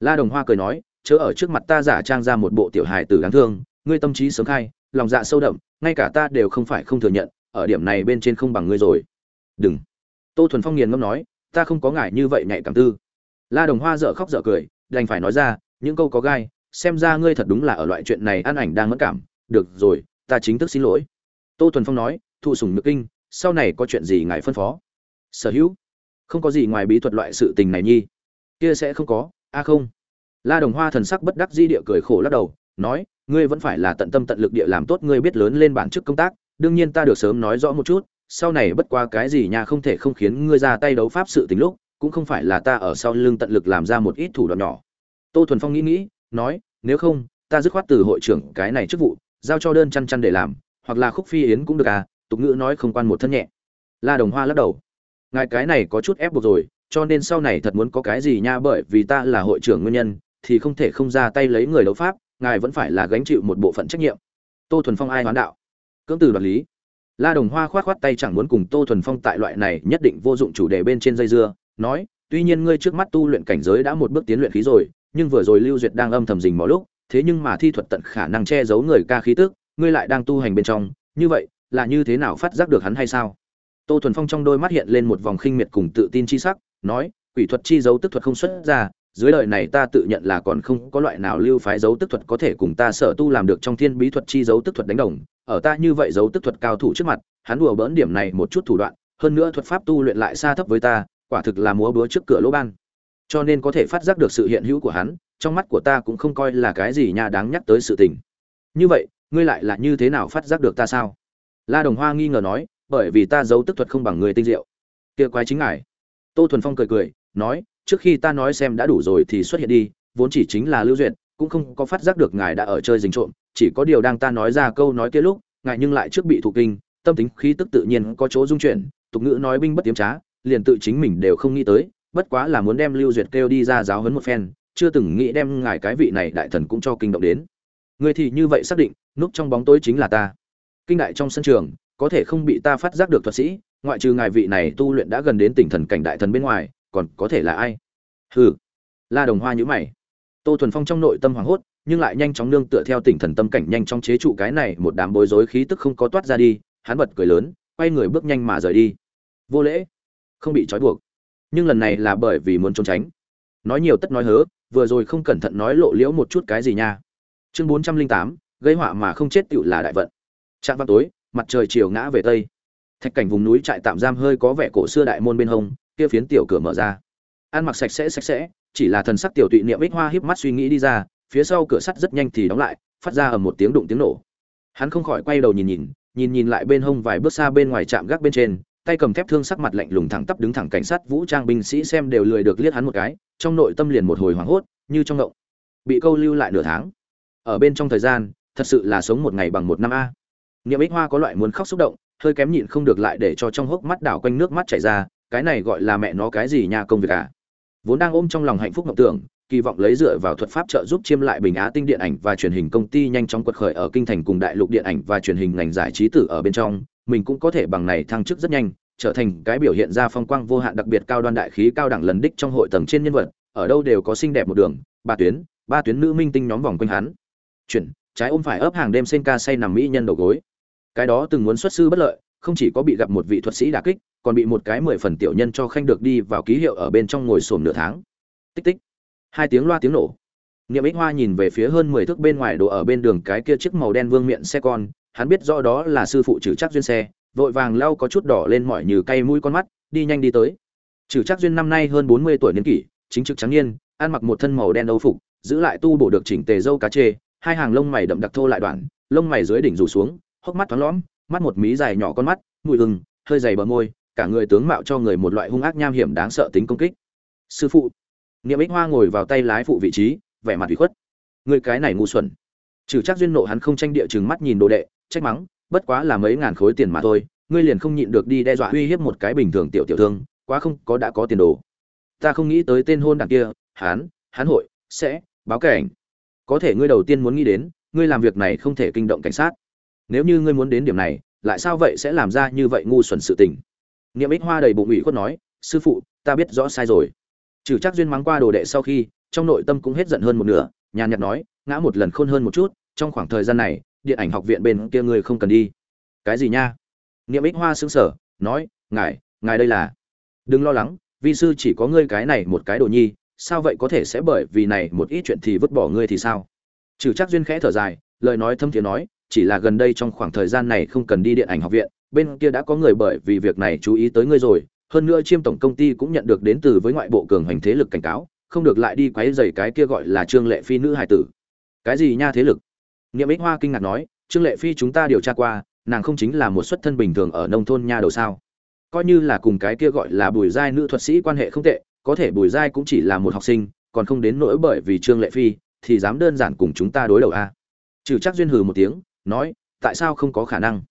La đồng hoa cười nói, chớ ở trước mặt ta giả trang ra một bộ tiểu hài tử đáng thương, ngươi tâm trí sớm khai, lòng dạ sâu đậm, ngay cả ta đều không phải không thừa nhận, ở điểm này bên trên không bằng ngươi rồi. Đừng. Tô thuần phong nghiền ngâm nói, ta không có ngại như vậy nhạy cảm tư. La đồng hoa dở khóc dở cười, đành phải nói ra, những câu có gai, xem ra ngươi thật đúng là ở loại chuyện này ăn ảnh đang mất cảm. Được rồi, ta chính thức xin lỗi. Tô thuần phong nói thụ sùng nước kinh sau này có chuyện gì ngài phân phó? Sở hữu, không có gì ngoài bí thuật loại sự tình này nhi. Kia sẽ không có, a không. La đồng hoa thần sắc bất đắc di địa cười khổ lắc đầu, nói, ngươi vẫn phải là tận tâm tận lực địa làm tốt ngươi biết lớn lên bản chức công tác, đương nhiên ta được sớm nói rõ một chút, sau này bất qua cái gì nhà không thể không khiến ngươi ra tay đấu pháp sự tình lúc, cũng không phải là ta ở sau lưng tận lực làm ra một ít thủ đoạn nhỏ. Tô thuần phong nghĩ nghĩ, nói, nếu không, ta dứt khoát từ hội trưởng cái này chức vụ, giao cho đơn chăn chăn để làm, hoặc là khúc phi yến cũng được à tục ngữ nói không quan một thân nhẹ. La đồng hoa lắc đầu. Ngài cái này có chút ép buộc rồi, cho nên sau này thật muốn có cái gì nha, bởi vì ta là hội trưởng nguyên nhân, thì không thể không ra tay lấy người đấu pháp, ngài vẫn phải là gánh chịu một bộ phận trách nhiệm. Tô thuần phong ai hoán đạo? Cưỡng từ đoạt lý. La đồng hoa khoát khoát tay chẳng muốn cùng tô thuần phong tại loại này nhất định vô dụng chủ đề bên trên dây dưa, nói, tuy nhiên ngươi trước mắt tu luyện cảnh giới đã một bước tiến luyện khí rồi, nhưng vừa rồi lưu duyệt đang âm thầm rình mò lúc, thế nhưng mà thi thuật tận khả năng che giấu người ca khí tức, ngươi lại đang tu hành bên trong, như vậy là như thế nào phát giác được hắn hay sao? Tô thuần phong trong đôi mắt hiện lên một vòng khinh miệt cùng tự tin chi sắc, nói, quỷ thuật chi dấu tức thuật không xuất ra, dưới đời này ta tự nhận là còn không có loại nào lưu phái dấu tức thuật có thể cùng ta sở tu làm được trong thiên bí thuật chi dấu tức thuật đánh đồng. Ở ta như vậy dấu tức thuật cao thủ trước mặt, hắn đùa bỡn điểm này một chút thủ đoạn, hơn nữa thuật pháp tu luyện lại xa thấp với ta, quả thực là múa búa trước cửa lỗ ban. Cho nên có thể phát giác được sự hiện hữu của hắn, trong mắt của ta cũng không coi là cái gì nha đáng nhắc tới sự tình. Như vậy, ngươi lại là như thế nào phát giác được ta sao? La đồng hoa nghi ngờ nói, bởi vì ta giấu tức thuật không bằng người tinh diệu. Kia quái chính ngài. Tô thuần phong cười cười, nói, trước khi ta nói xem đã đủ rồi thì xuất hiện đi, vốn chỉ chính là lưu duyệt, cũng không có phát giác được ngài đã ở chơi dình trộm, chỉ có điều đang ta nói ra câu nói kia lúc, ngài nhưng lại trước bị thụ kinh, tâm tính khí tức tự nhiên có chỗ dung chuyển, tục ngữ nói binh bất tiếm trá, liền tự chính mình đều không nghĩ tới, bất quá là muốn đem lưu duyệt kêu đi ra giáo huấn một phen, chưa từng nghĩ đem ngài cái vị này đại thần cũng cho kinh động đến. Người thì như vậy xác định, núp trong bóng tối chính là ta kinh đại trong sân trường, có thể không bị ta phát giác được thuật sĩ, ngoại trừ ngài vị này tu luyện đã gần đến tỉnh thần cảnh đại thần bên ngoài, còn có thể là ai? Hừ. La đồng hoa nhữ mày. Tô thuần phong trong nội tâm hoảng hốt, nhưng lại nhanh chóng nương tựa theo tỉnh thần tâm cảnh nhanh chóng chế trụ cái này một đám bối rối khí tức không có toát ra đi, hắn bật cười lớn, quay người bước nhanh mà rời đi. Vô lễ. Không bị trói buộc. Nhưng lần này là bởi vì muốn trốn tránh. Nói nhiều tất nói hớ, vừa rồi không cẩn thận nói lộ liễu một chút cái gì nha. Chương bốn trăm linh tám, gây họa mà không chết tựu là đại vận. Trạm vào tối, mặt trời chiều ngã về tây. Thạch cảnh vùng núi trại tạm giam hơi có vẻ cổ xưa đại môn bên hông, kia phiến tiểu cửa mở ra. Ăn mặc sạch sẽ sạch sẽ, chỉ là thần sắc tiểu tụy niệm ích hoa híp mắt suy nghĩ đi ra, phía sau cửa sắt rất nhanh thì đóng lại, phát ra ở một tiếng đụng tiếng nổ. Hắn không khỏi quay đầu nhìn nhìn nhìn nhìn lại bên hông vài bước xa bên ngoài trạm gác bên trên, tay cầm thép thương sắc mặt lạnh lùng thẳng tắp đứng thẳng cảnh sát vũ trang binh sĩ xem đều lười được liếc hắn một cái, trong nội tâm liền một hồi hoảng hốt, như trong ngộng. Bị câu lưu lại nửa tháng. Ở bên trong thời gian, thật sự là sống một ngày bằng một năm a niệm ích hoa có loại muốn khóc xúc động, hơi kém nhịn không được lại để cho trong hốc mắt đảo quanh nước mắt chảy ra, cái này gọi là mẹ nó cái gì nha công việc à? Vốn đang ôm trong lòng hạnh phúc ngọc tưởng, kỳ vọng lấy dựa vào thuật pháp trợ giúp chiêm lại bình á tinh điện ảnh và truyền hình công ty nhanh chóng quật khởi ở kinh thành cùng đại lục điện ảnh và truyền hình ngành giải trí tử ở bên trong, mình cũng có thể bằng này thăng chức rất nhanh, trở thành cái biểu hiện ra phong quang vô hạn đặc biệt cao đoan đại khí cao đẳng lần đích trong hội tầng trên nhân vật, ở đâu đều có xinh đẹp một đường, ba tuyến ba tuyến nữ minh tinh nhóm vòng quanh hắn. Chuyển, trái ôm phải ấp hàng đêm sen ca say nằm mỹ nhân đầu gối cái đó từng muốn xuất sư bất lợi, không chỉ có bị gặp một vị thuật sĩ đả kích, còn bị một cái mười phần tiểu nhân cho khanh được đi vào ký hiệu ở bên trong ngồi sồn nửa tháng. Tích tích. Hai tiếng loa tiếng nổ. Niệm ích hoa nhìn về phía hơn mười thước bên ngoài đồ ở bên đường cái kia chiếc màu đen vương miệng xe con, hắn biết rõ đó là sư phụ trừ chắc duyên xe, vội vàng lau có chút đỏ lên mỏi như cay mũi con mắt, đi nhanh đi tới. Trừ chắc duyên năm nay hơn bốn mươi tuổi niên kỷ, chính trực trắng niên, ăn mặc một thân màu đen âu phục, giữ lại tu bổ được chỉnh tề dâu cá chê, hai hàng lông mày đậm đặc thô lại đoạn, lông mày dưới đỉnh rủ xuống hốc mắt thoáng lõm, mắt một mí dài nhỏ con mắt, mùi hừng, hơi dày bờ môi, cả người tướng mạo cho người một loại hung ác nham hiểm đáng sợ tính công kích. Sư phụ, niệm ích hoa ngồi vào tay lái phụ vị trí, vẻ mặt ủy khuất. Người cái này ngu xuẩn. Trừ chắc duyên nộ hắn không tranh địa chừng mắt nhìn đồ đệ, trách mắng, bất quá là mấy ngàn khối tiền mà thôi, ngươi liền không nhịn được đi đe dọa uy hiếp một cái bình thường tiểu tiểu thương, quá không có đã có tiền đồ. Ta không nghĩ tới tên hôn đảng kia hán hán hội, sẽ báo cảnh. Có thể ngươi đầu tiên muốn nghĩ đến, ngươi làm việc này không thể kinh động cảnh sát nếu như ngươi muốn đến điểm này, lại sao vậy sẽ làm ra như vậy ngu xuẩn sự tình? Niệm ích hoa đầy bụng ủy khuất nói, sư phụ, ta biết rõ sai rồi. Trừ chắc duyên mắng qua đồ đệ sau khi, trong nội tâm cũng hết giận hơn một nửa, nhàn nhạt nói, ngã một lần khôn hơn một chút, trong khoảng thời gian này, điện ảnh học viện bên kia ngươi không cần đi. Cái gì nha? Niệm ích hoa xứng sở nói, ngài ngài đây là đừng lo lắng, vi sư chỉ có ngươi cái này một cái đồ nhi, sao vậy có thể sẽ bởi vì này một ít chuyện thì vứt bỏ ngươi thì sao? Trừ chắc duyên khẽ thở dài, lời nói thâm thiế nói chỉ là gần đây trong khoảng thời gian này không cần đi điện ảnh học viện, bên kia đã có người bởi vì việc này chú ý tới ngươi rồi, hơn nữa chiêm tổng công ty cũng nhận được đến từ với ngoại bộ cường hành thế lực cảnh cáo, không được lại đi quấy rầy cái kia gọi là trương lệ phi nữ hài tử. Cái gì nha thế lực? Niệm ích hoa kinh ngạc nói, trương lệ phi chúng ta điều tra qua, nàng không chính là một xuất thân bình thường ở nông thôn nha đầu sao? Coi như là cùng cái kia gọi là bùi giai nữ thuật sĩ quan hệ không tệ, có thể bùi giai cũng chỉ là một học sinh, còn không đến nỗi bởi vì trương lệ phi, thì dám đơn giản cùng chúng ta đối đầu a à? trừ chắc duyên hừ một tiếng nói tại sao không có khả năng?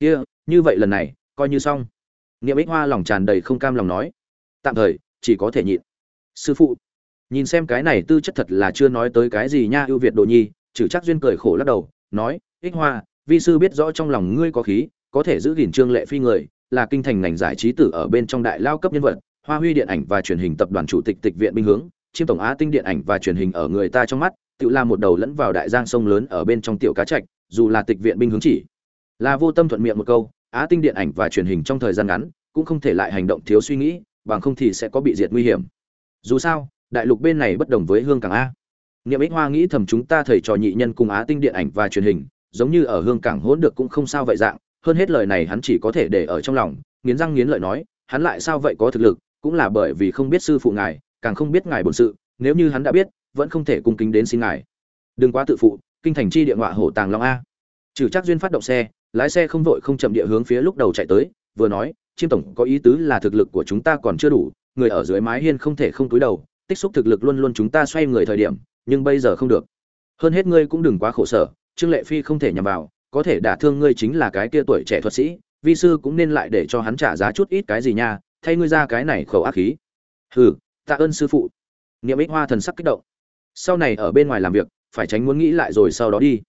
Kia、yeah, như vậy lần này coi như xong. Niệm ích hoa lòng tràn đầy không cam lòng nói. Tạm thời chỉ có thể nhịn. Sư phụ nhìn xem cái này tư chất thật là chưa nói tới cái gì nha ưu việt đồ nhi chử chắc duyên cười khổ lắc đầu nói ích hoa vi sư biết rõ trong lòng ngươi có khí có thể giữ gìn trương lệ phi người là kinh thành ngành giải trí tử ở bên trong đại lao cấp nhân vật hoa huy điện ảnh và truyền hình tập đoàn chủ tịch tịch viện binh hướng chiêm tổng á tinh điện ảnh và truyền hình ở người ta trong mắt tự là một đầu lẫn vào đại giang sông lớn ở bên trong tiểu cá trạch dù là tịch viện binh hướng chỉ. Là vô tâm thuận miệng một câu, á tinh điện ảnh và truyền hình trong thời gian ngắn cũng không thể lại hành động thiếu suy nghĩ, bằng không thì sẽ có bị diệt nguy hiểm. Dù sao, đại lục bên này bất đồng với hương cảng a. Niệm ích hoa nghĩ thầm chúng ta thầy trò nhị nhân cùng á tinh điện ảnh và truyền hình, giống như ở hương cảng hỗn được cũng không sao vậy dạng, hơn hết lời này hắn chỉ có thể để ở trong lòng, nghiến răng nghiến lợi nói, hắn lại sao vậy có thực lực, cũng là bởi vì không biết sư phụ ngài, càng không biết ngài bổn sự, nếu như hắn đã biết, vẫn không thể cung kính đến xin ngài. Đừng quá tự phụ kinh thành chi địa ngọa hổ tàng long a. Trừ chắc duyên phát động xe, lái xe không vội không chậm địa hướng phía lúc đầu chạy tới, vừa nói, chiêm tổng, có ý tứ là thực lực của chúng ta còn chưa đủ, người ở dưới mái hiên không thể không túi đầu, tích xúc thực lực luôn luôn chúng ta xoay người thời điểm, nhưng bây giờ không được. Hơn hết ngươi cũng đừng quá khổ sở, trương lệ phi không thể nhằm vào, có thể đả thương ngươi chính là cái kia tuổi trẻ thuật sĩ, vi sư cũng nên lại để cho hắn trả giá chút ít cái gì nha, thay ngươi ra cái này khẩu ác khí. Hừ, tạ ơn sư phụ. Niệm ích hoa thần sắc kích động. Sau này ở bên ngoài làm việc phải tránh muốn nghĩ lại rồi sau đó đi.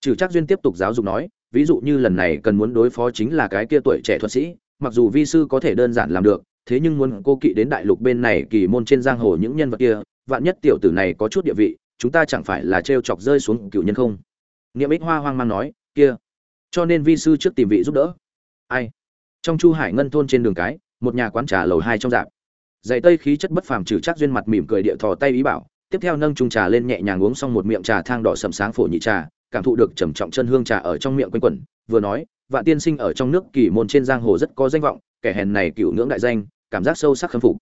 Trừ chắc duyên tiếp tục giáo dục nói, ví dụ như lần này cần muốn đối phó chính là cái kia tuổi trẻ thuật sĩ, mặc dù vi sư có thể đơn giản làm được, thế nhưng muốn cô kỵ đến đại lục bên này kỳ môn trên giang hồ những nhân vật kia, vạn nhất tiểu tử này có chút địa vị, chúng ta chẳng phải là trêu chọc rơi xuống cựu nhân không? Niệm ích hoa hoang mang nói, kia, cho nên vi sư trước tìm vị giúp đỡ. Ai? Trong chu hải ngân thôn trên đường cái, một nhà quán trà lầu hai trong dạp dạy tây khí chất bất phàm trừ chắc duyên mặt mỉm cười địa thò tay ý bảo tiếp theo nâng chung trà lên nhẹ nhàng uống xong một miệng trà thang đỏ sầm sáng phổ nhị trà, cảm thụ được trầm trọng chân hương trà ở trong miệng quanh quẩn, vừa nói, vạn tiên sinh ở trong nước kỳ môn trên giang hồ rất có danh vọng, kẻ hèn này cựu ngưỡng đại danh, cảm giác sâu sắc khâm phục.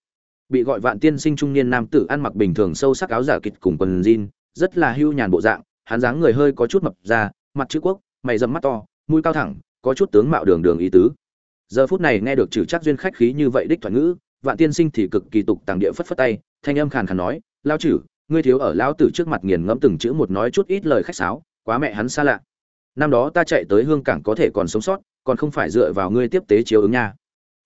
Bị gọi vạn tiên sinh trung niên nam tử ăn mặc bình thường sâu sắc áo giả kịch cùng quần jean, rất là hưu nhàn bộ dạng, hắn dáng người hơi có chút mập ra, mặt chữ quốc, mày dầm mắt to, mũi cao thẳng, có chút tướng mạo đường đường ý tứ. Giờ phút này nghe được trừ chắc duyên khách khí như vậy đích thoại ngữ, vạn tiên sinh thì cực kỳ tục tàng địa phất phất tay, thanh âm khàn khàn nói, lao chử ngươi thiếu ở lão tử trước mặt nghiền ngẫm từng chữ một nói chút ít lời khách sáo, quá mẹ hắn xa lạ. Năm đó ta chạy tới hương cảng có thể còn sống sót, còn không phải dựa vào ngươi tiếp tế chiếu ứng nha.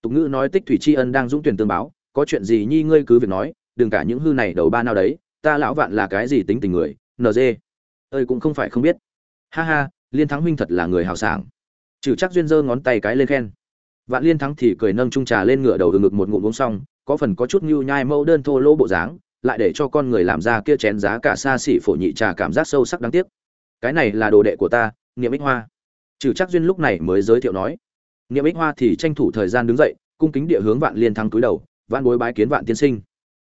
Tục ngữ nói tích thủy tri ân đang dũng tuyển tương báo, có chuyện gì nhi ngươi cứ việc nói, đừng cả những hư này đầu ba nào đấy, ta lão vạn là cái gì tính tình người nd ơi cũng không phải không biết. Ha ha, liên thắng huynh thật là người hào sảng. Trừ chắc duyên giơ ngón tay cái lên khen. Vạn liên thắng thì cười nâng trung trà lên ngựa đầu từ ngực một ngụm uống xong, có phần có chút nhu nhai mẫu đơn thô lỗ bộ dáng lại để cho con người làm ra kia chén giá cả xa xỉ phổ nhị trà cảm giác sâu sắc đáng tiếc. Cái này là đồ đệ của ta, niệm ích hoa. Trừ chắc duyên lúc này mới giới thiệu nói. Niệm ích hoa thì tranh thủ thời gian đứng dậy, cung kính địa hướng vạn liên thắng túi đầu vạn bối bái kiến vạn tiên sinh.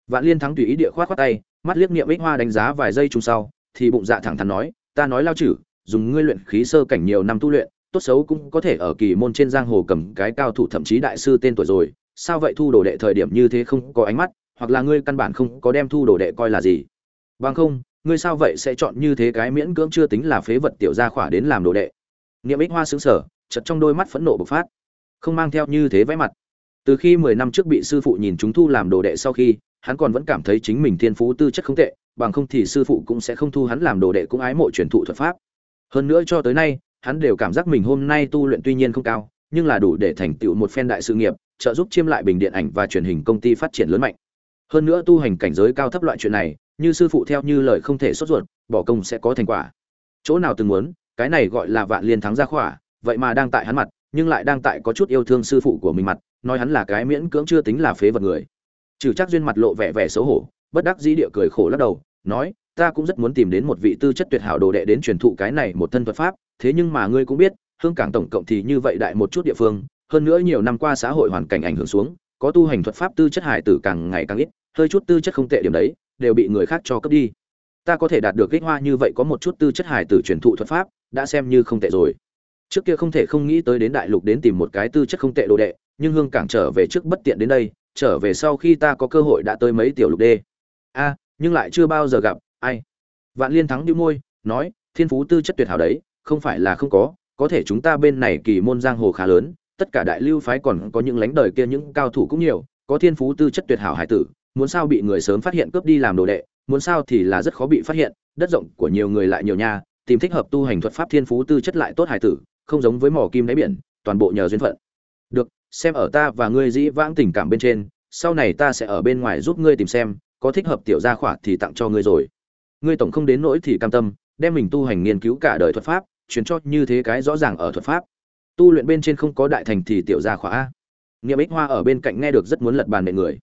Vạn liên thắng tùy ý địa khoát khoát tay, mắt liếc niệm ích hoa đánh giá vài giây chung sau, thì bụng dạ thẳng thắn nói, ta nói lao chử dùng ngươi luyện khí sơ cảnh nhiều năm tu luyện, tốt xấu cũng có thể ở kỳ môn trên giang hồ cầm cái cao thủ thậm chí đại sư tên tuổi rồi, sao vậy thu đồ đệ thời điểm như thế không có ánh mắt? Hoặc là ngươi căn bản không có đem thu đồ đệ coi là gì. Bằng không, ngươi sao vậy sẽ chọn như thế cái miễn cưỡng chưa tính là phế vật tiểu gia khỏa đến làm đồ đệ? Niệm ích hoa xứng sở chật trong đôi mắt phẫn nộ bộc phát. Không mang theo như thế vẽ mặt. Từ khi mười năm trước bị sư phụ nhìn chúng thu làm đồ đệ sau khi, hắn còn vẫn cảm thấy chính mình thiên phú tư chất không tệ, bằng không thì sư phụ cũng sẽ không thu hắn làm đồ đệ cũng ái mộ truyền thụ thuật pháp. Hơn nữa cho tới nay, hắn đều cảm giác mình hôm nay tu luyện tuy nhiên không cao, nhưng là đủ để thành tựu một phen đại sự nghiệp, trợ giúp chiêm lại bình điện ảnh và truyền hình công ty phát triển lớn mạnh hơn nữa tu hành cảnh giới cao thấp loại chuyện này, như sư phụ theo như lời không thể sốt ruột, bỏ công sẽ có thành quả. Chỗ nào từng muốn, cái này gọi là vạn liên thắng gia khỏa, vậy mà đang tại hắn mặt, nhưng lại đang tại có chút yêu thương sư phụ của mình mặt, nói hắn là cái miễn cưỡng chưa tính là phế vật người. Trừ chắc duyên mặt lộ vẻ vẻ xấu hổ, bất đắc dĩ địa cười khổ lắc đầu, nói, ta cũng rất muốn tìm đến một vị tư chất tuyệt hảo đồ đệ đến truyền thụ cái này một thân thuật pháp, thế nhưng mà ngươi cũng biết, hương cảng tổng cộng thì như vậy đại một chút địa phương, hơn nữa nhiều năm qua xã hội hoàn cảnh ảnh hưởng xuống có tu hành thuật pháp tư chất hải tử càng ngày càng ít, hơi chút tư chất không tệ điểm đấy, đều bị người khác cho cấp đi. Ta có thể đạt được kích hoa như vậy có một chút tư chất hải tử truyền thụ thuật pháp, đã xem như không tệ rồi. Trước kia không thể không nghĩ tới đến đại lục đến tìm một cái tư chất không tệ đồ đệ, nhưng hương cảng trở về trước bất tiện đến đây, trở về sau khi ta có cơ hội đã tới mấy tiểu lục đê. A, nhưng lại chưa bao giờ gặp, ai? Vạn liên thắng đĩu môi, nói, thiên phú tư chất tuyệt hảo đấy, không phải là không có có thể chúng ta bên này kỳ môn giang hồ khá lớn tất cả đại lưu phái còn có những lánh đời kia những cao thủ cũng nhiều, có thiên phú tư chất tuyệt hảo hải tử, muốn sao bị người sớm phát hiện cướp đi làm đồ đệ, muốn sao thì là rất khó bị phát hiện, đất rộng của nhiều người lại nhiều nha tìm thích hợp tu hành thuật pháp thiên phú tư chất lại tốt hải tử, không giống với mỏ kim đáy biển, toàn bộ nhờ duyên phận. Được, xem ở ta và ngươi dĩ vãng tình cảm bên trên, sau này ta sẽ ở bên ngoài giúp ngươi tìm xem, có thích hợp tiểu gia khỏa thì tặng cho ngươi rồi. Ngươi tổng không đến nỗi thì cam tâm, đem mình tu hành nghiên cứu cả đời thuật pháp chuyển cho như thế cái rõ ràng ở thuật pháp tu luyện bên trên không có đại thành thì tiểu gia khỏa niệm ích hoa ở bên cạnh nghe được rất muốn lật bàn nệ người.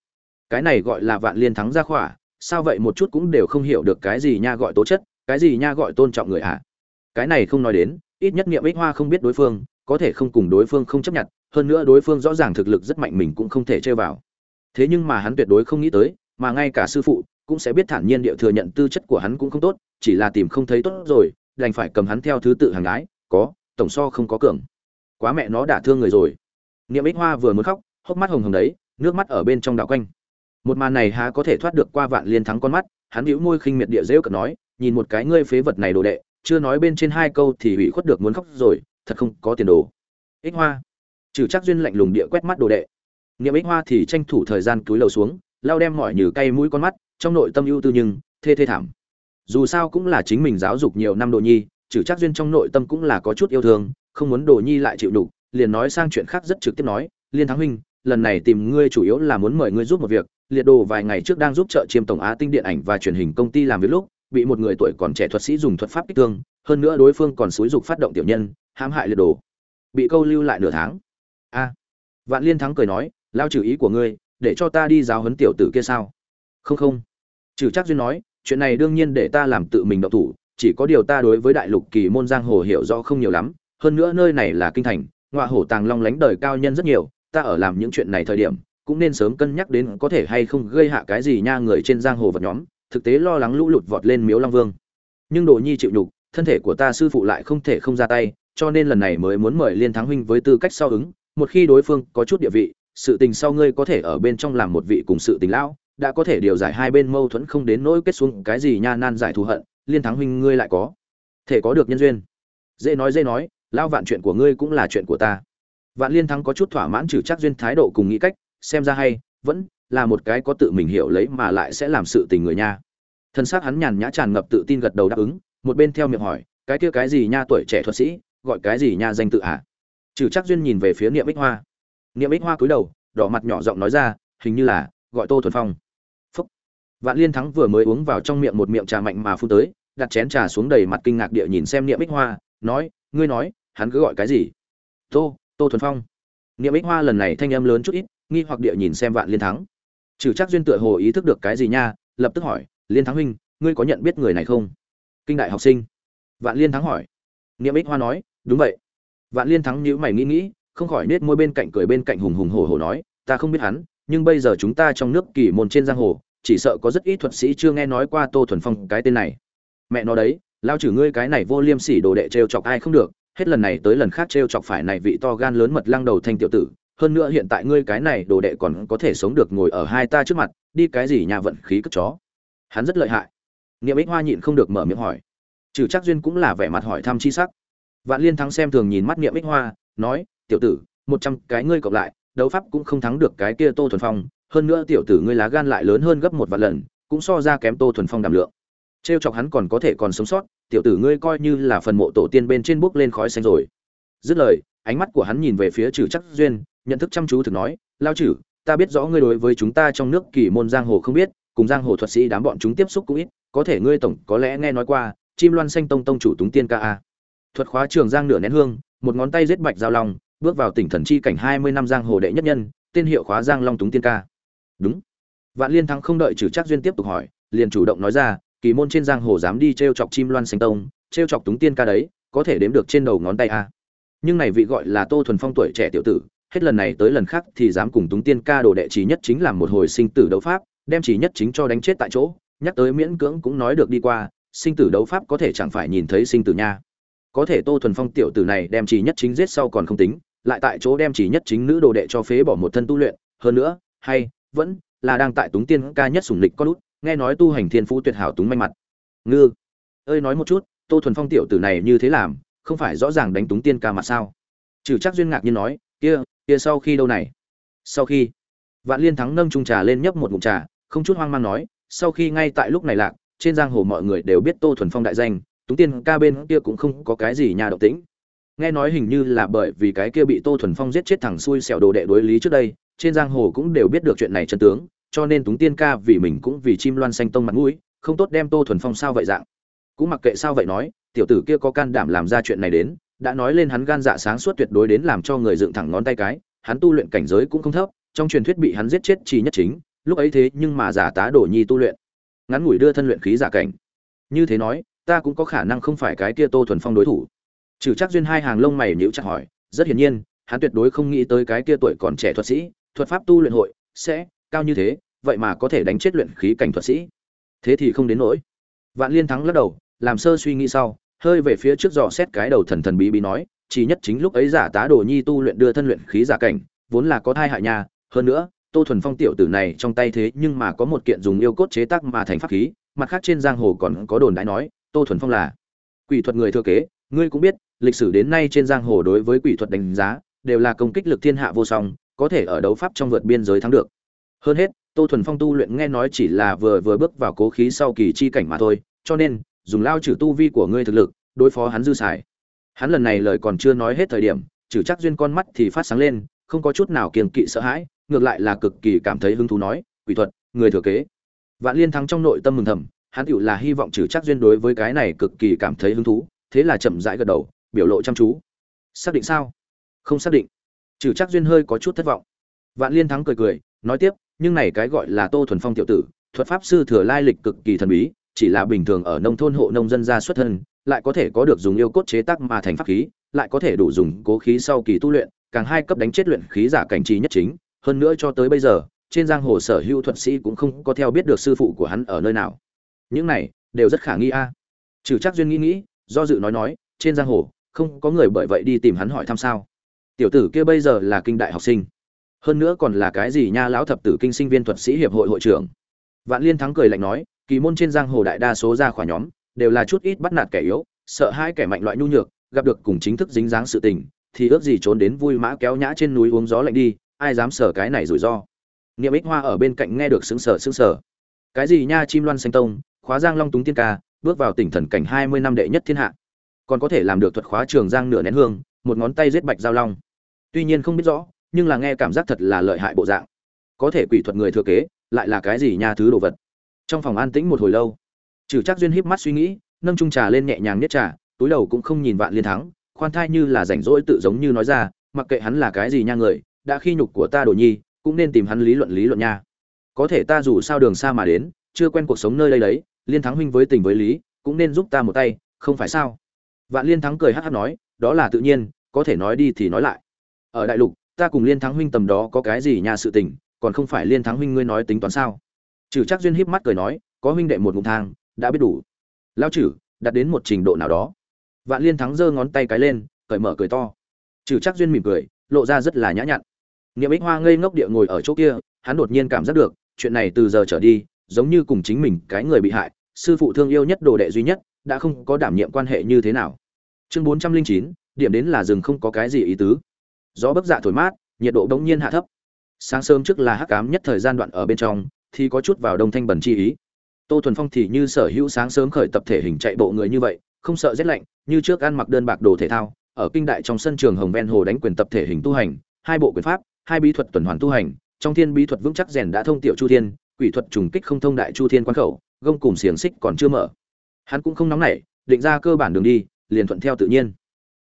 Cái này gọi là vạn liên thắng gia khỏa, sao vậy một chút cũng đều không hiểu được cái gì nha gọi tố chất, cái gì nha gọi tôn trọng người ạ à? cái này không nói đến, ít nhất niệm ích hoa không biết đối phương, có thể không cùng đối phương không chấp nhận, hơn nữa đối phương rõ ràng thực lực rất mạnh mình cũng không thể chơi vào. Thế nhưng mà hắn tuyệt đối không nghĩ tới, mà ngay cả sư phụ cũng sẽ biết thản nhiên địa thừa nhận tư chất của hắn cũng không tốt, chỉ là tìm không thấy tốt rồi, đành phải cầm hắn theo thứ tự hàng gái, có, tổng so không có cường quá mẹ nó đả thương người rồi. Niệm ích hoa vừa muốn khóc, hốc mắt hồng hồng đấy, nước mắt ở bên trong đạo quanh. Một màn này há có thể thoát được qua vạn liên thắng con mắt, hắn bĩu môi khinh miệt địa rêu cợt nói, nhìn một cái ngươi phế vật này đồ đệ, chưa nói bên trên hai câu thì ủy khuất được muốn khóc rồi, thật không có tiền đồ. Ích hoa. Trừ chắc duyên lạnh lùng địa quét mắt đồ đệ. Niệm ích hoa thì tranh thủ thời gian cúi lầu xuống lao đem mọi như cay mũi con mắt, trong nội tâm ưu tư nhưng, thê thê thảm. Dù sao cũng là chính mình giáo dục nhiều năm đồ nhi, trừ chắc duyên trong nội tâm cũng là có chút yêu thương không muốn đồ nhi lại chịu đủ liền nói sang chuyện khác rất trực tiếp nói, liên thắng huynh, lần này tìm ngươi chủ yếu là muốn mời ngươi giúp một việc, liệt đồ vài ngày trước đang giúp trợ chiêm tổng á tinh điện ảnh và truyền hình công ty làm việc lúc, bị một người tuổi còn trẻ thuật sĩ dùng thuật pháp kích thương, hơn nữa đối phương còn xúi dục phát động tiểu nhân, hãm hại liệt đồ. Bị câu lưu lại nửa tháng. A. Vạn liên thắng cười nói, lao trừ ý của ngươi, để cho ta đi giáo huấn tiểu tử kia sao? Không không. Trừ chắc duyên nói, chuyện này đương nhiên để ta làm tự mình động thủ, chỉ có điều ta đối với đại lục kỳ môn giang hồ hiểu rõ không nhiều lắm hơn nữa nơi này là kinh thành, ngọa hổ tàng long lánh đời cao nhân rất nhiều, ta ở làm những chuyện này thời điểm, cũng nên sớm cân nhắc đến có thể hay không gây hạ cái gì nha người trên giang hồ vật nhóm, thực tế lo lắng lũ lụt vọt lên miếu long vương. Nhưng đồ nhi chịu nhục, thân thể của ta sư phụ lại không thể không ra tay, cho nên lần này mới muốn mời liên thắng huynh với tư cách sau ứng, một khi đối phương có chút địa vị, sự tình sau ngươi có thể ở bên trong làm một vị cùng sự tình lão, đã có thể điều giải hai bên mâu thuẫn không đến nỗi kết xuống cái gì nha nan giải thù hận, liên thắng huynh ngươi lại có thể có được nhân duyên. Dễ nói dễ nói lao vạn chuyện của ngươi cũng là chuyện của ta. Vạn liên thắng có chút thỏa mãn trừ chắc duyên thái độ cùng nghĩ cách, xem ra hay, vẫn là một cái có tự mình hiểu lấy mà lại sẽ làm sự tình người nha. Thân xác hắn nhàn nhã tràn ngập tự tin gật đầu đáp ứng, một bên theo miệng hỏi, cái kia cái gì nha tuổi trẻ thuật sĩ, gọi cái gì nha danh tự à trừ chắc duyên nhìn về phía niệm ích hoa. Niệm ích hoa cúi đầu, đỏ mặt nhỏ giọng nói ra, hình như là, gọi tô thuần phong. Phúc. Vạn liên thắng vừa mới uống vào trong miệng một miệng trà mạnh mà phun tới, đặt chén trà xuống đầy mặt kinh ngạc địa nhìn xem niệm ích hoa, nói ngươi nói, hắn cứ gọi cái gì? Tô tô thuần phong. Niệm ích hoa lần này thanh âm lớn chút ít, nghi hoặc địa nhìn xem vạn liên thắng. Trừ chắc duyên tựa hồ ý thức được cái gì nha, lập tức hỏi, liên thắng huynh, ngươi có nhận biết người này không? Kinh đại học sinh. Vạn liên thắng hỏi. Niệm ích hoa nói, đúng vậy. Vạn liên thắng nhíu mày nghĩ nghĩ, không khỏi nết môi bên cạnh cười bên cạnh hùng hùng hổ hổ nói, ta không biết hắn, nhưng bây giờ chúng ta trong nước kỳ môn trên giang hồ, chỉ sợ có rất ít thuật sĩ chưa nghe nói qua tô thuần phong cái tên này. Mẹ nó đấy lao trừ ngươi cái này vô liêm sỉ đồ đệ trêu chọc ai không được, hết lần này tới lần khác trêu chọc phải này vị to gan lớn mật lăng đầu thanh tiểu tử, hơn nữa hiện tại ngươi cái này đồ đệ còn có thể sống được ngồi ở hai ta trước mặt, đi cái gì nhà vận khí cất chó. Hắn rất lợi hại. Niệm ích hoa nhịn không được mở miệng hỏi. Trừ chắc duyên cũng là vẻ mặt hỏi thăm chi sắc. Vạn liên thắng xem thường nhìn mắt niệm ích hoa, nói, tiểu tử, một trăm cái ngươi cộng lại, đấu pháp cũng không thắng được cái kia tô thuần phong, hơn nữa tiểu tử ngươi lá gan lại lớn hơn gấp một vạn lần, cũng so ra kém tô thuần phong đảm lượng trêu chọc hắn còn có thể còn sống sót, tiểu tử ngươi coi như là phần mộ tổ tiên bên trên bước lên khói xanh rồi. Dứt lời, ánh mắt của hắn nhìn về phía trừ chắc duyên, nhận thức chăm chú thực nói, lao chử ta biết rõ ngươi đối với chúng ta trong nước kỳ môn giang hồ không biết, cùng giang hồ thuật sĩ đám bọn chúng tiếp xúc cũng ít, có thể ngươi tổng có lẽ nghe nói qua, chim loan xanh tông tông chủ túng tiên ca a. Thuật khóa trường giang nửa nén hương, một ngón tay giết bạch giao long, bước vào tỉnh thần chi cảnh hai mươi năm giang hồ đệ nhất nhân, tên hiệu khóa giang long túng tiên ca. Đúng. Vạn liên thắng không đợi trừ chắc duyên tiếp tục hỏi, liền chủ động nói ra kỳ môn trên giang hồ dám đi t r e o chọc chim loan xanh tông t r e o chọc túng tiên ca đấy, có thể đếm được trên đầu ngón tay a. Nhưng này vị gọi là tô thuần phong tuổi trẻ tiểu tử, hết lần này tới lần khác thì dám cùng túng tiên ca đồ đệ trí nhất chính làm một hồi sinh tử đấu pháp, đem trí nhất chính cho đánh chết tại chỗ, nhắc tới miễn cưỡng cũng nói được đi qua, sinh tử đấu pháp có thể chẳng phải nhìn thấy sinh tử nha. Có thể tô thuần phong tiểu tử này đem trí nhất chính giết sau còn không tính, lại tại chỗ đem chỉ nhất chính nữ đồ đệ cho phế bỏ một thân tu luyện, hơn nữa, hay, vẫn là đang tại túng tiên ca nhất sủng lịch con út nghe nói tu hành thiên phú tuyệt hảo túng manh mặt. Ngư, ơi nói một chút, tô thuần phong tiểu tử này như thế làm, không phải rõ ràng đánh túng tiên ca mặt sao? Trừ chắc duyên ngạc như nói, kia kia sau khi đâu này? Sau khi, vạn liên thắng nâng trung trà lên nhấp một ngụm trà, không chút hoang mang nói, sau khi ngay tại lúc này lạc, trên giang hồ mọi người đều biết tô thuần phong đại danh, túng tiên ca bên kia cũng không có cái gì nhà động tĩnh nghe nói hình như là bởi vì cái kia bị tô thuần phong giết chết thẳng xuôi xẻo đồ đệ đối lý trước đây, trên giang hồ cũng đều biết được chuyện này chân tướng cho nên túng tiên ca vì mình cũng vì chim loan xanh tông mặt mũi, không tốt đem tô thuần phong sao vậy dạng. Cũng mặc kệ sao vậy nói, tiểu tử kia có can đảm làm ra chuyện này đến, đã nói lên hắn gan dạ sáng suốt tuyệt đối đến làm cho người dựng thẳng ngón tay cái, hắn tu luyện cảnh giới cũng không thấp, trong truyền thuyết bị hắn giết chết chỉ nhất chính, lúc ấy thế nhưng mà giả tá đổ nhi tu luyện. Ngắn ngủi đưa thân luyện khí giả cảnh. Như thế nói, ta cũng có khả năng không phải cái kia tô thuần phong đối thủ. Trừ chắc duyên hai hàng lông mày nhíu chặt hỏi, rất hiển nhiên, hắn tuyệt đối không nghĩ tới cái kia tuổi còn trẻ thuật sĩ, thuật pháp tu luyện hội sẽ cao như thế vậy mà có thể đánh chết luyện khí cảnh thuật sĩ. Thế thì không đến nỗi. Vạn liên thắng lắc đầu, làm sơ suy nghĩ sau, hơi về phía trước dò xét cái đầu thần thần bí bí nói, chỉ nhất chính lúc ấy giả tá đồ nhi tu luyện đưa thân luyện khí giả cảnh, vốn là có thai hại nhà, hơn nữa, tô thuần phong tiểu tử này trong tay thế nhưng mà có một kiện dùng yêu cốt chế tác mà thành pháp khí, mặt khác trên giang hồ còn có đồn đãi nói, tô thuần phong là quỷ thuật người thừa kế, ngươi cũng biết, lịch sử đến nay trên giang hồ đối với quỷ thuật đánh giá, đều là công kích lực thiên hạ vô song, có thể ở đấu pháp trong vượt biên giới thắng được. Hơn hết tô thuần phong tu luyện nghe nói chỉ là vừa vừa bước vào cố khí sau kỳ chi cảnh mà thôi, cho nên, dùng lao trừ tu vi của ngươi thực lực, đối phó hắn dư xài. Hắn lần này lời còn chưa nói hết thời điểm, trừ chắc duyên con mắt thì phát sáng lên, không có chút nào kiềm kỵ sợ hãi, ngược lại là cực kỳ cảm thấy hứng thú nói, quỷ thuật, người thừa kế. Vạn liên thắng trong nội tâm mừng thầm, hắn tựu là hy vọng trừ chắc duyên đối với cái này cực kỳ cảm thấy hứng thú, thế là chậm rãi gật đầu, biểu lộ chăm chú. Xác định sao? Không xác định. Trừ chắc duyên hơi có chút thất vọng. Vạn liên thắng cười cười, nói tiếp nhưng này cái gọi là tô thuần phong tiểu tử, thuật pháp sư thừa lai lịch cực kỳ thần bí, chỉ là bình thường ở nông thôn hộ nông dân gia xuất thân, lại có thể có được dùng yêu cốt chế tác mà thành pháp khí, lại có thể đủ dùng cố khí sau kỳ tu luyện, càng hai cấp đánh chết luyện khí giả cảnh trí nhất chính. Hơn nữa cho tới bây giờ, trên giang hồ sở hữu thuật sĩ cũng không có theo biết được sư phụ của hắn ở nơi nào. Những này, đều rất khả nghi a. Trừ chắc duyên nghĩ nghĩ, do dự nói nói, trên giang hồ, không có người bởi vậy đi tìm hắn hỏi thăm sao. Tiểu tử kia bây giờ là kinh đại học sinh hơn nữa còn là cái gì nha lão thập tử kinh sinh viên thuật sĩ hiệp hội hội trưởng. Vạn liên thắng cười lạnh nói, kỳ môn trên giang hồ đại đa số ra khỏa nhóm, đều là chút ít bắt nạt kẻ yếu, sợ hai kẻ mạnh loại nhu nhược, gặp được cùng chính thức dính dáng sự tình, thì ước gì trốn đến vui mã kéo nhã trên núi uống gió lạnh đi, ai dám sở cái này rủi ro. Niệm ích hoa ở bên cạnh nghe được sững sờ sững sờ. Cái gì nha chim loan xanh tông, khóa giang long túng tiên ca, bước vào tỉnh thần cảnh hai mươi năm đệ nhất thiên hạ. Còn có thể làm được thuật khóa trường giang nửa nén hương, một ngón tay giết bạch giao long. Tuy nhiên không biết rõ nhưng là nghe cảm giác thật là lợi hại bộ dạng. Có thể quỷ thuật người thừa kế, lại là cái gì nha thứ đồ vật. Trong phòng an tĩnh một hồi lâu, trừ chắc duyên híp mắt suy nghĩ, nâng chung trà lên nhẹ nhàng nhất trà, túi đầu cũng không nhìn vạn liên thắng, khoan thai như là rảnh rỗi tự giống như nói ra, mặc kệ hắn là cái gì nha người, đã khi nhục của ta đồ nhi, cũng nên tìm hắn lý luận lý luận nha. Có thể ta dù sao đường xa mà đến, chưa quen cuộc sống nơi đây đấy, liên thắng huynh với tình với lý, cũng nên giúp ta một tay, không phải sao? Vạn liên thắng cười hát hát nói, đó là tự nhiên, có thể nói đi thì nói lại. Ở đại lục ta cùng liên thắng huynh tầm đó có cái gì nhà sự tình, còn không phải liên thắng huynh ngươi nói tính toán sao? Trừ chắc duyên híp mắt cười nói, có huynh đệ một ngụm thang, đã biết đủ. Lao chử đạt đến một trình độ nào đó. Vạn liên thắng giơ ngón tay cái lên, cởi mở cười to. Trừ chắc duyên mỉm cười, lộ ra rất là nhã nhặn. Nghiệm ích hoa ngây ngốc địa ngồi ở chỗ kia, hắn đột nhiên cảm giác được, chuyện này từ giờ trở đi, giống như cùng chính mình cái người bị hại, sư phụ thương yêu nhất đồ đệ duy nhất, đã không có đảm nhiệm quan hệ như thế nào. Chương bốn trăm linh chín, điểm đến là rừng không có cái gì ý tứ gió bấc dạ thổi mát, nhiệt độ bỗng nhiên hạ thấp. Sáng sớm trước là hắc cám nhất thời gian đoạn ở bên trong, thì có chút vào đông thanh bẩn chi ý. Tô thuần phong thì như sở hữu sáng sớm khởi tập thể hình chạy bộ người như vậy, không sợ rét lạnh, như trước ăn mặc đơn bạc đồ thể thao, ở kinh đại trong sân trường hồng ven hồ đánh quyền tập thể hình tu hành, hai bộ quyền pháp, hai bí thuật tuần hoàn tu hành, trong thiên bí thuật vững chắc rèn đã thông tiểu chu thiên, quỷ thuật trùng kích không thông đại chu thiên quan khẩu, gông cùng xiềng xích còn chưa mở. Hắn cũng không nóng nảy, định ra cơ bản đường đi, liền thuận theo tự nhiên.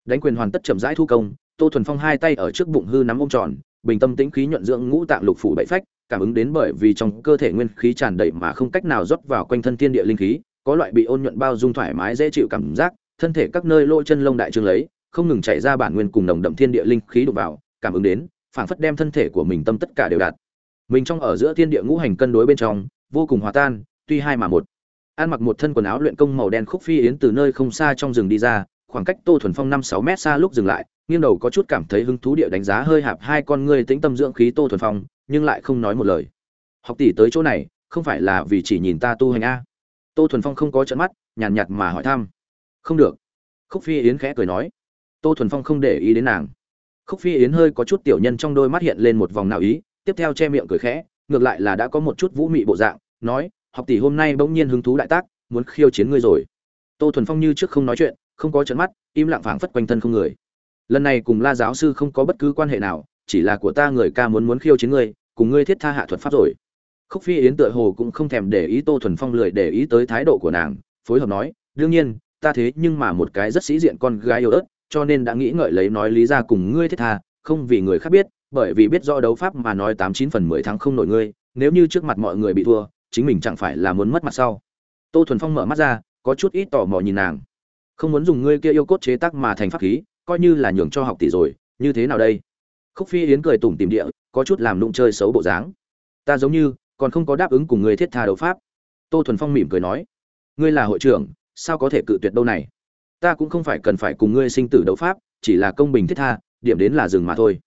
Đánh quyền hoàn tất chậm rãi thu công tô thuần phong hai tay ở trước bụng hư nắm ôm tròn, bình tâm tĩnh khí nhuận dưỡng ngũ tạng lục phủ bảy phách, cảm ứng đến bởi vì trong cơ thể nguyên khí tràn đầy mà không cách nào rót vào quanh thân thiên địa linh khí, có loại bị ôn nhuận bao dung thoải mái dễ chịu cảm giác, thân thể các nơi lỗ chân lông đại trương lấy, không ngừng chạy ra bản nguyên cùng nồng đậm thiên địa linh khí đụng vào, cảm ứng đến, phảng phất đem thân thể của mình tâm tất cả đều đạt. Mình trong ở giữa thiên địa ngũ hành cân đối bên trong, vô cùng hòa tan, tuy hai mà một. An mặc một thân quần áo luyện công màu đen khúc phi yến từ nơi không xa trong rừng đi ra, khoảng cách tô thuần phong năm sáu mét xa lúc dừng lại nghiêng đầu có chút cảm thấy hứng thú địa đánh giá hơi hạp hai con ngươi tĩnh tâm dưỡng khí tô thuần phong, nhưng lại không nói một lời. Học tỷ tới chỗ này, không phải là vì chỉ nhìn ta tu hành a? Tô thuần phong không có trận mắt, nhàn nhạt mà hỏi thăm. Không được. Khúc phi yến khẽ cười nói. Tô thuần phong không để ý đến nàng. Khúc phi yến hơi có chút tiểu nhân trong đôi mắt hiện lên một vòng nào ý, tiếp theo che miệng cười khẽ, ngược lại là đã có một chút vũ mị bộ dạng, nói, học tỷ hôm nay bỗng nhiên hứng thú đại tác, muốn khiêu chiến ngươi rồi. Tô thuần phong như trước không nói chuyện, không có trận mắt, im lặng phảng phất quanh thân không người lần này cùng la giáo sư không có bất cứ quan hệ nào, chỉ là của ta người ca muốn muốn khiêu chiến ngươi, cùng ngươi thiết tha hạ thuật pháp rồi. Khúc phi yến tựa hồ cũng không thèm để ý tô thuần phong lười để ý tới thái độ của nàng, phối hợp nói, đương nhiên, ta thế nhưng mà một cái rất sĩ diện con gái yêu ớt, cho nên đã nghĩ ngợi lấy nói lý ra cùng ngươi thiết tha, không vì người khác biết, bởi vì biết rõ đấu pháp mà nói tám chín phần mười tháng không nổi ngươi, nếu như trước mặt mọi người bị thua, chính mình chẳng phải là muốn mất mặt sau. Tô thuần phong mở mắt ra, có chút ít tò mò nhìn nàng. Không muốn dùng ngươi kia yêu cốt chế tác mà thành pháp khí coi như là nhường cho học tỷ rồi, như thế nào đây? Khúc phi yến cười tủm tìm địa, có chút làm nụng chơi xấu bộ dáng. Ta giống như, còn không có đáp ứng cùng người thiết tha đấu pháp. Tô thuần phong mỉm cười nói, ngươi là hội trưởng, sao có thể cự tuyệt đâu này? Ta cũng không phải cần phải cùng ngươi sinh tử đấu pháp, chỉ là công bình thiết tha, điểm đến là rừng mà thôi.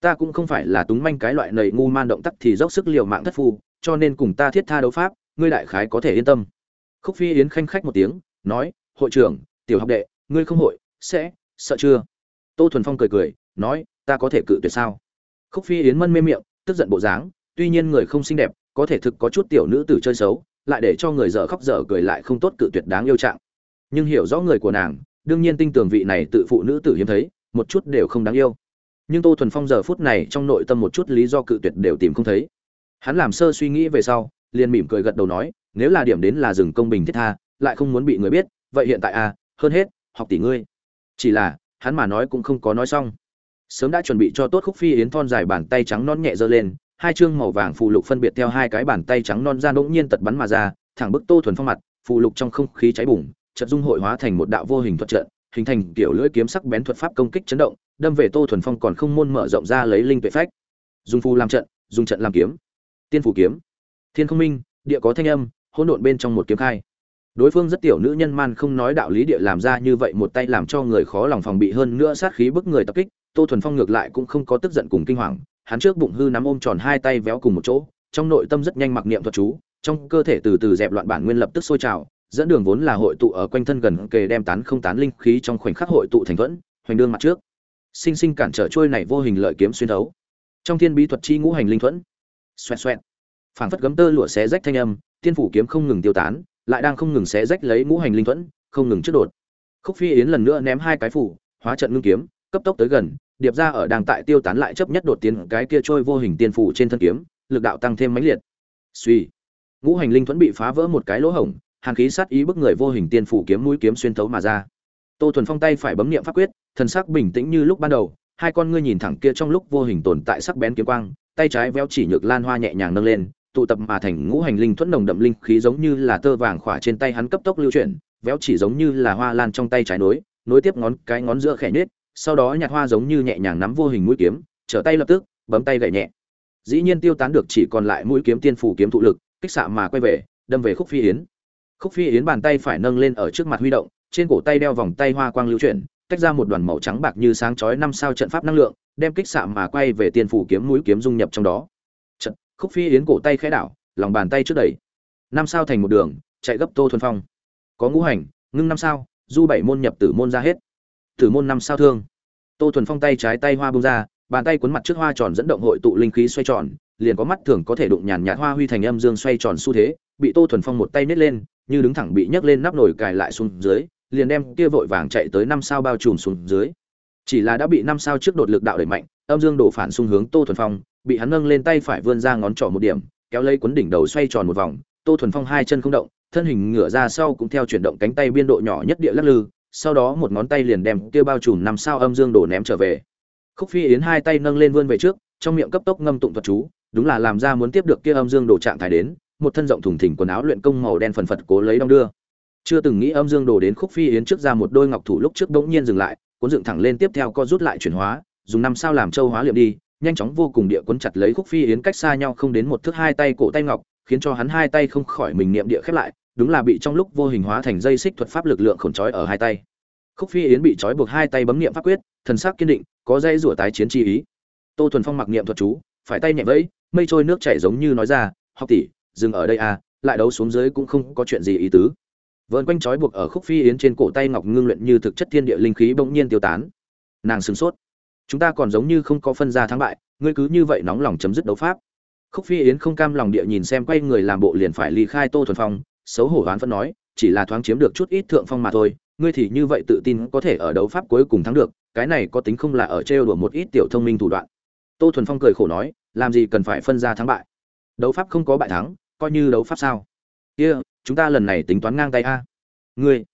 Ta cũng không phải là túng manh cái loại nầy ngu man động tác thì dốc sức liều mạng thất phu, cho nên cùng ta thiết tha đấu pháp, ngươi đại khái có thể yên tâm. Khúc phi yến khanh khách một tiếng, nói, hội trưởng, tiểu học đệ, ngươi không hội, sẽ sợ chưa? Tô thuần phong cười cười, nói, ta có thể cự tuyệt sao? Khúc phi yến mân mê miệng, tức giận bộ dáng, tuy nhiên người không xinh đẹp, có thể thực có chút tiểu nữ tử chơi xấu, lại để cho người dở khóc dở cười lại không tốt cự tuyệt đáng yêu trạng. Nhưng hiểu rõ người của nàng, đương nhiên tinh tường vị này tự phụ nữ tử hiếm thấy, một chút đều không đáng yêu. Nhưng tô thuần phong giờ phút này trong nội tâm một chút lý do cự tuyệt đều tìm không thấy. Hắn làm sơ suy nghĩ về sau, liền mỉm cười gật đầu nói, nếu là điểm đến là rừng công bình thiết tha, lại không muốn bị người biết, vậy hiện tại à hơn hết, học tỷ ngươi chỉ là, hắn mà nói cũng không có nói xong. Sớm đã chuẩn bị cho tốt khúc phi yến thon dài bàn tay trắng non nhẹ giơ lên, hai chương màu vàng phù lục phân biệt theo hai cái bàn tay trắng non ra đỗng nhiên tật bắn mà ra, thẳng bức tô thuần phong mặt, phù lục trong không khí cháy bùng, chợt dung hội hóa thành một đạo vô hình thuật trận, hình thành kiểu lưỡi kiếm sắc bén thuật pháp công kích chấn động, đâm về tô thuần phong còn không môn mở rộng ra lấy linh tuệ phách. Dùng phù làm trận, dùng trận làm kiếm. Tiên phủ kiếm. Thiên không minh, địa có thanh âm, hỗn độn bên trong một kiếm khai đối phương rất tiểu nữ nhân man không nói đạo lý địa làm ra như vậy một tay làm cho người khó lòng phòng bị hơn nữa sát khí bức người tập kích, tô thuần phong ngược lại cũng không có tức giận cùng kinh hoàng, hắn trước bụng hư nắm ôm tròn hai tay véo cùng một chỗ, trong nội tâm rất nhanh mặc niệm thuật chú, trong cơ thể từ từ dẹp loạn bản nguyên lập tức sôi trào, dẫn đường vốn là hội tụ ở quanh thân gần kề đem tán không tán linh khí trong khoảnh khắc hội tụ thành thuẫn, hoành đương mặt trước. Sinh sinh cản trở trôi này vô hình lợi kiếm xuyên thấu. Trong thiên bí thuật chi ngũ hành linh thuẫn. Xoẹt xoẹt. Phảng phất gấm tơ lụa xé rách thanh âm, tiên phủ kiếm không ngừng tiêu tán lại đang không ngừng xé rách lấy ngũ hành linh thuẫn, không ngừng trước đột. Khúc phi yến lần nữa ném hai cái phủ, hóa trận ngưng kiếm, cấp tốc tới gần, điệp ra ở đang tại tiêu tán lại chấp nhất đột tiến cái kia trôi vô hình tiên phủ trên thân kiếm, lực đạo tăng thêm mãnh liệt. Suy ngũ hành linh thuẫn bị phá vỡ một cái lỗ hổng, hàn khí sát ý bức người vô hình tiên phủ kiếm mũi kiếm xuyên thấu mà ra. Tô thuần phong tay phải bấm niệm pháp quyết, thần sắc bình tĩnh như lúc ban đầu, hai con ngươi nhìn thẳng kia trong lúc vô hình tồn tại sắc bén kiếm quang, tay trái véo chỉ nhược lan hoa nhẹ nhàng nâng lên tụ tập mà thành ngũ hành linh thuẫn nồng đậm linh khí giống như là tơ vàng khỏa trên tay hắn cấp tốc lưu chuyển, véo chỉ giống như là hoa lan trong tay trái nối nối tiếp ngón cái ngón giữa khẽ nhết sau đó nhạt hoa giống như nhẹ nhàng nắm vô hình mũi kiếm, trở tay lập tức, bấm tay gậy nhẹ. Dĩ nhiên tiêu tán được chỉ còn lại mũi kiếm tiên phủ kiếm thụ lực, kích xạ mà quay về, đâm về khúc phi yến. Khúc phi yến bàn tay phải nâng lên ở trước mặt huy động, trên cổ tay đeo vòng tay hoa quang lưu chuyển, tách ra một đoàn màu trắng bạc như sáng chói năm sao trận pháp năng lượng, đem kích xạ mà quay về tiên phủ kiếm mũi kiếm dung nhập trong đó khúc phi yến cổ tay khẽ đảo, lòng bàn tay trước đẩy. Năm sao thành một đường, chạy gấp tô thuần phong. Có ngũ hành, ngưng năm sao, du bảy môn nhập tử môn ra hết. Tử môn năm sao thương. Tô thuần phong tay trái tay hoa bông ra, bàn tay cuốn mặt trước hoa tròn dẫn động hội tụ linh khí xoay tròn, liền có mắt thường có thể đụng nhàn nhạt hoa huy thành âm dương xoay tròn xu thế, bị tô thuần phong một tay nết lên, như đứng thẳng bị nhấc lên nắp nồi cài lại xuống dưới, liền đem kia vội vàng chạy tới năm sao bao trùm xuống dưới. Chỉ là đã bị năm sao trước đột lực đạo đẩy mạnh, âm dương đổ phản xung hướng tô thuần phong bị hắn nâng lên tay phải vươn ra ngón trỏ một điểm, kéo lấy cuốn đỉnh đầu xoay tròn một vòng, tô thuần phong hai chân không động, thân hình ngửa ra sau cũng theo chuyển động cánh tay biên độ nhỏ nhất địa lắc lư, sau đó một ngón tay liền đem kia bao trùm năm sao âm dương đổ ném trở về. Khúc phi yến hai tay nâng lên vươn về trước, trong miệng cấp tốc ngâm tụng thuật chú, đúng là làm ra muốn tiếp được kia âm dương đồ trạng thái đến, một thân rộng thùng thình quần áo luyện công màu đen phần phật cố lấy đong đưa. Chưa từng nghĩ âm dương đồ đến khúc phi yến trước ra một đôi ngọc thủ lúc trước bỗng nhiên dừng lại, cuốn dựng thẳng lên tiếp theo co rút lại chuyển hóa, dùng năm sao làm châu hóa liệm đi nhanh chóng vô cùng địa cuốn chặt lấy khúc phi yến cách xa nhau không đến một thước hai tay cổ tay ngọc, khiến cho hắn hai tay không khỏi mình niệm địa khép lại, đúng là bị trong lúc vô hình hóa thành dây xích thuật pháp lực lượng khổn trói ở hai tay. Khúc phi yến bị trói buộc hai tay bấm niệm pháp quyết, thần sắc kiên định, có dây rủa tái chiến chi ý. Tô thuần phong mặc niệm thuật chú, phải tay nhẹ vẫy, mây trôi nước chảy giống như nói ra, học tỷ, dừng ở đây à lại đấu xuống dưới cũng không có chuyện gì ý tứ. Vợn quanh trói buộc ở khúc phi yến trên cổ tay ngọc ngưng luyện như thực chất thiên địa linh khí bỗng nhiên tiêu tán. Nàng sửng sốt chúng ta còn giống như không có phân ra thắng bại ngươi cứ như vậy nóng lòng chấm dứt đấu pháp. Khúc phi yến không cam lòng địa nhìn xem quay người làm bộ liền phải ly khai tô thuần phong xấu hổ oán phân nói chỉ là thoáng chiếm được chút ít thượng phong mà thôi ngươi thì như vậy tự tin có thể ở đấu pháp cuối cùng thắng được cái này có tính không là ở trêu đùa một ít tiểu thông minh thủ đoạn. Tô thuần phong cười khổ nói làm gì cần phải phân ra thắng bại? Đấu pháp không có bại thắng coi như đấu pháp sao? Kia、yeah, chúng ta lần này tính toán ngang tay a. Ngươi.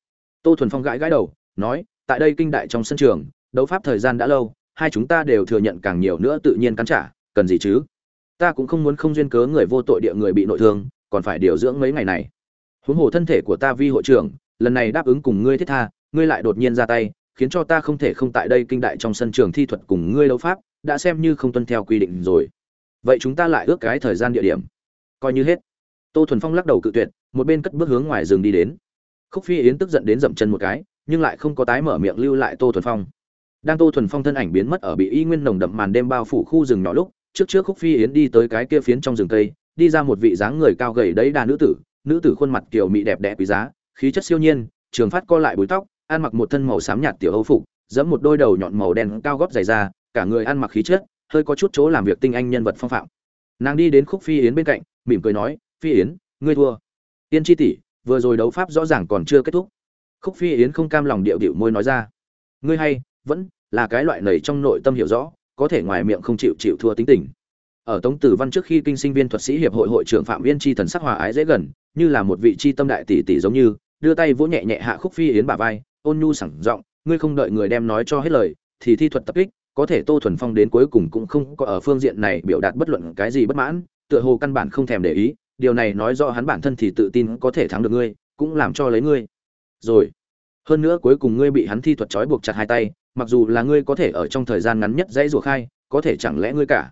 Tô thuần phong gãi gãi đầu nói tại đây kinh đại trong sân trường đấu pháp thời gian đã lâu hai chúng ta đều thừa nhận càng nhiều nữa tự nhiên cắn trả, cần gì chứ? Ta cũng không muốn không duyên cớ người vô tội địa người bị nội thương, còn phải điều dưỡng mấy ngày này. Huống hồ thân thể của ta vi hội trưởng, lần này đáp ứng cùng ngươi thiết tha, ngươi lại đột nhiên ra tay, khiến cho ta không thể không tại đây kinh đại trong sân trường thi thuật cùng ngươi đấu pháp, đã xem như không tuân theo quy định rồi. Vậy chúng ta lại ước cái thời gian địa điểm. Coi như hết. Tô thuần phong lắc đầu cự tuyệt, một bên cất bước hướng ngoài rừng đi đến. Khúc phi yến tức giận đến dậm chân một cái, nhưng lại không có tái mở miệng lưu lại tô thuần phong đang tô thuần phong thân ảnh biến mất ở bị y nguyên nồng đậm màn đêm bao phủ khu rừng nhỏ lúc, trước trước khúc phi yến đi tới cái kia phiến trong rừng cây, đi ra một vị dáng người cao gầy đấy đà nữ tử nữ tử khuôn mặt kiểu mị đẹp đẽ quý giá, khí chất siêu nhiên, trường phát co lại búi tóc, ăn mặc một thân màu xám nhạt tiểu âu phục, giẫm một đôi đầu nhọn màu đen cao gót dày ra cả người ăn mặc khí chất, hơi có chút chỗ làm việc tinh anh nhân vật phong phạm. Nàng đi đến khúc phi yến bên cạnh, mỉm cười nói, phi yến, ngươi thua. Tiên tri tỷ, vừa rồi đấu pháp rõ ràng còn chưa kết thúc. Khúc phi yến không cam lòng điệu điệu môi nói ra, ngươi hay, vẫn là cái loại nầy trong nội tâm hiểu rõ, có thể ngoài miệng không chịu chịu thua tính tình. Ở tống tử văn trước khi kinh sinh viên thuật sĩ hiệp hội hội trưởng phạm viên tri thần sắc hòa ái dễ gần, như là một vị tri tâm đại tỷ tỷ giống như, đưa tay vỗ nhẹ nhẹ hạ khúc phi yến bà vai, ôn nhu sẳng giọng, ngươi không đợi người đem nói cho hết lời, thì thi thuật tập kích, có thể tô thuần phong đến cuối cùng cũng không có ở phương diện này biểu đạt bất luận cái gì bất mãn, tựa hồ căn bản không thèm để ý, điều này nói rõ hắn bản thân thì tự tin có thể thắng được ngươi, cũng làm cho lấy ngươi. Rồi hơn nữa cuối cùng ngươi bị hắn thi thuật trói buộc chặt hai tay, mặc dù là ngươi có thể ở trong thời gian ngắn nhất dãy ruột khai, có thể chẳng lẽ ngươi cả?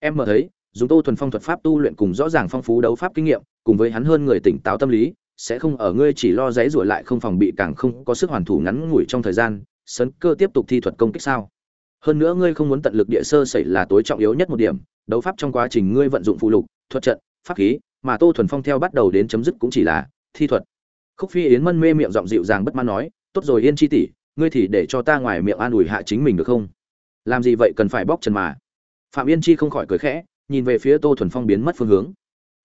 Em mở thấy, dùng tô thuần phong thuật pháp tu luyện cùng rõ ràng phong phú đấu pháp kinh nghiệm, cùng với hắn hơn người tỉnh táo tâm lý, sẽ không ở ngươi chỉ lo dãy ruột lại không phòng bị càng không có sức hoàn thủ ngắn ngủi trong thời gian, sấn cơ tiếp tục thi thuật công kích sao? Hơn nữa ngươi không muốn tận lực địa sơ xảy là tối trọng yếu nhất một điểm, đấu pháp trong quá trình ngươi vận dụng phụ lục, thuật trận, pháp khí, mà tô thuần phong theo bắt đầu đến chấm dứt cũng chỉ là thi thuật khúc phi yến mân mê miệng giọng dịu dàng bất mãn nói, tốt rồi yên chi tỷ, ngươi thì để cho ta ngoài miệng an ủi hạ chính mình được không? Làm gì vậy cần phải bóc trần mà? Phạm yên chi không khỏi cười khẽ, nhìn về phía tô thuần phong biến mất phương hướng.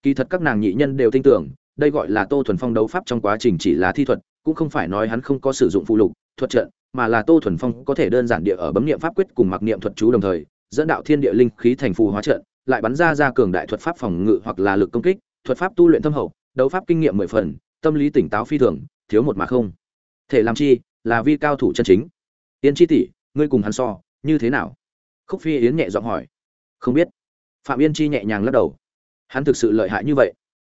Kỳ thật các nàng nhị nhân đều tin tưởng, đây gọi là tô thuần phong đấu pháp trong quá trình chỉ là thi thuật, cũng không phải nói hắn không có sử dụng phụ lục, thuật trận, mà là tô thuần phong có thể đơn giản địa ở bấm niệm pháp quyết cùng mặc niệm thuật chú đồng thời, dẫn đạo thiên địa linh khí thành phù hóa trận, lại bắn ra ra cường đại thuật pháp phòng ngự hoặc là lực công kích, thuật pháp tu luyện thâm hậu, đấu pháp kinh nghiệm mười phần tâm lý tỉnh táo phi thường, thiếu một mà không. Thể làm chi, là vi cao thủ chân chính. Yến chi tỷ, ngươi cùng hắn so, như thế nào? Khúc phi yến nhẹ giọng hỏi. Không biết. Phạm yên chi nhẹ nhàng lắc đầu. Hắn thực sự lợi hại như vậy.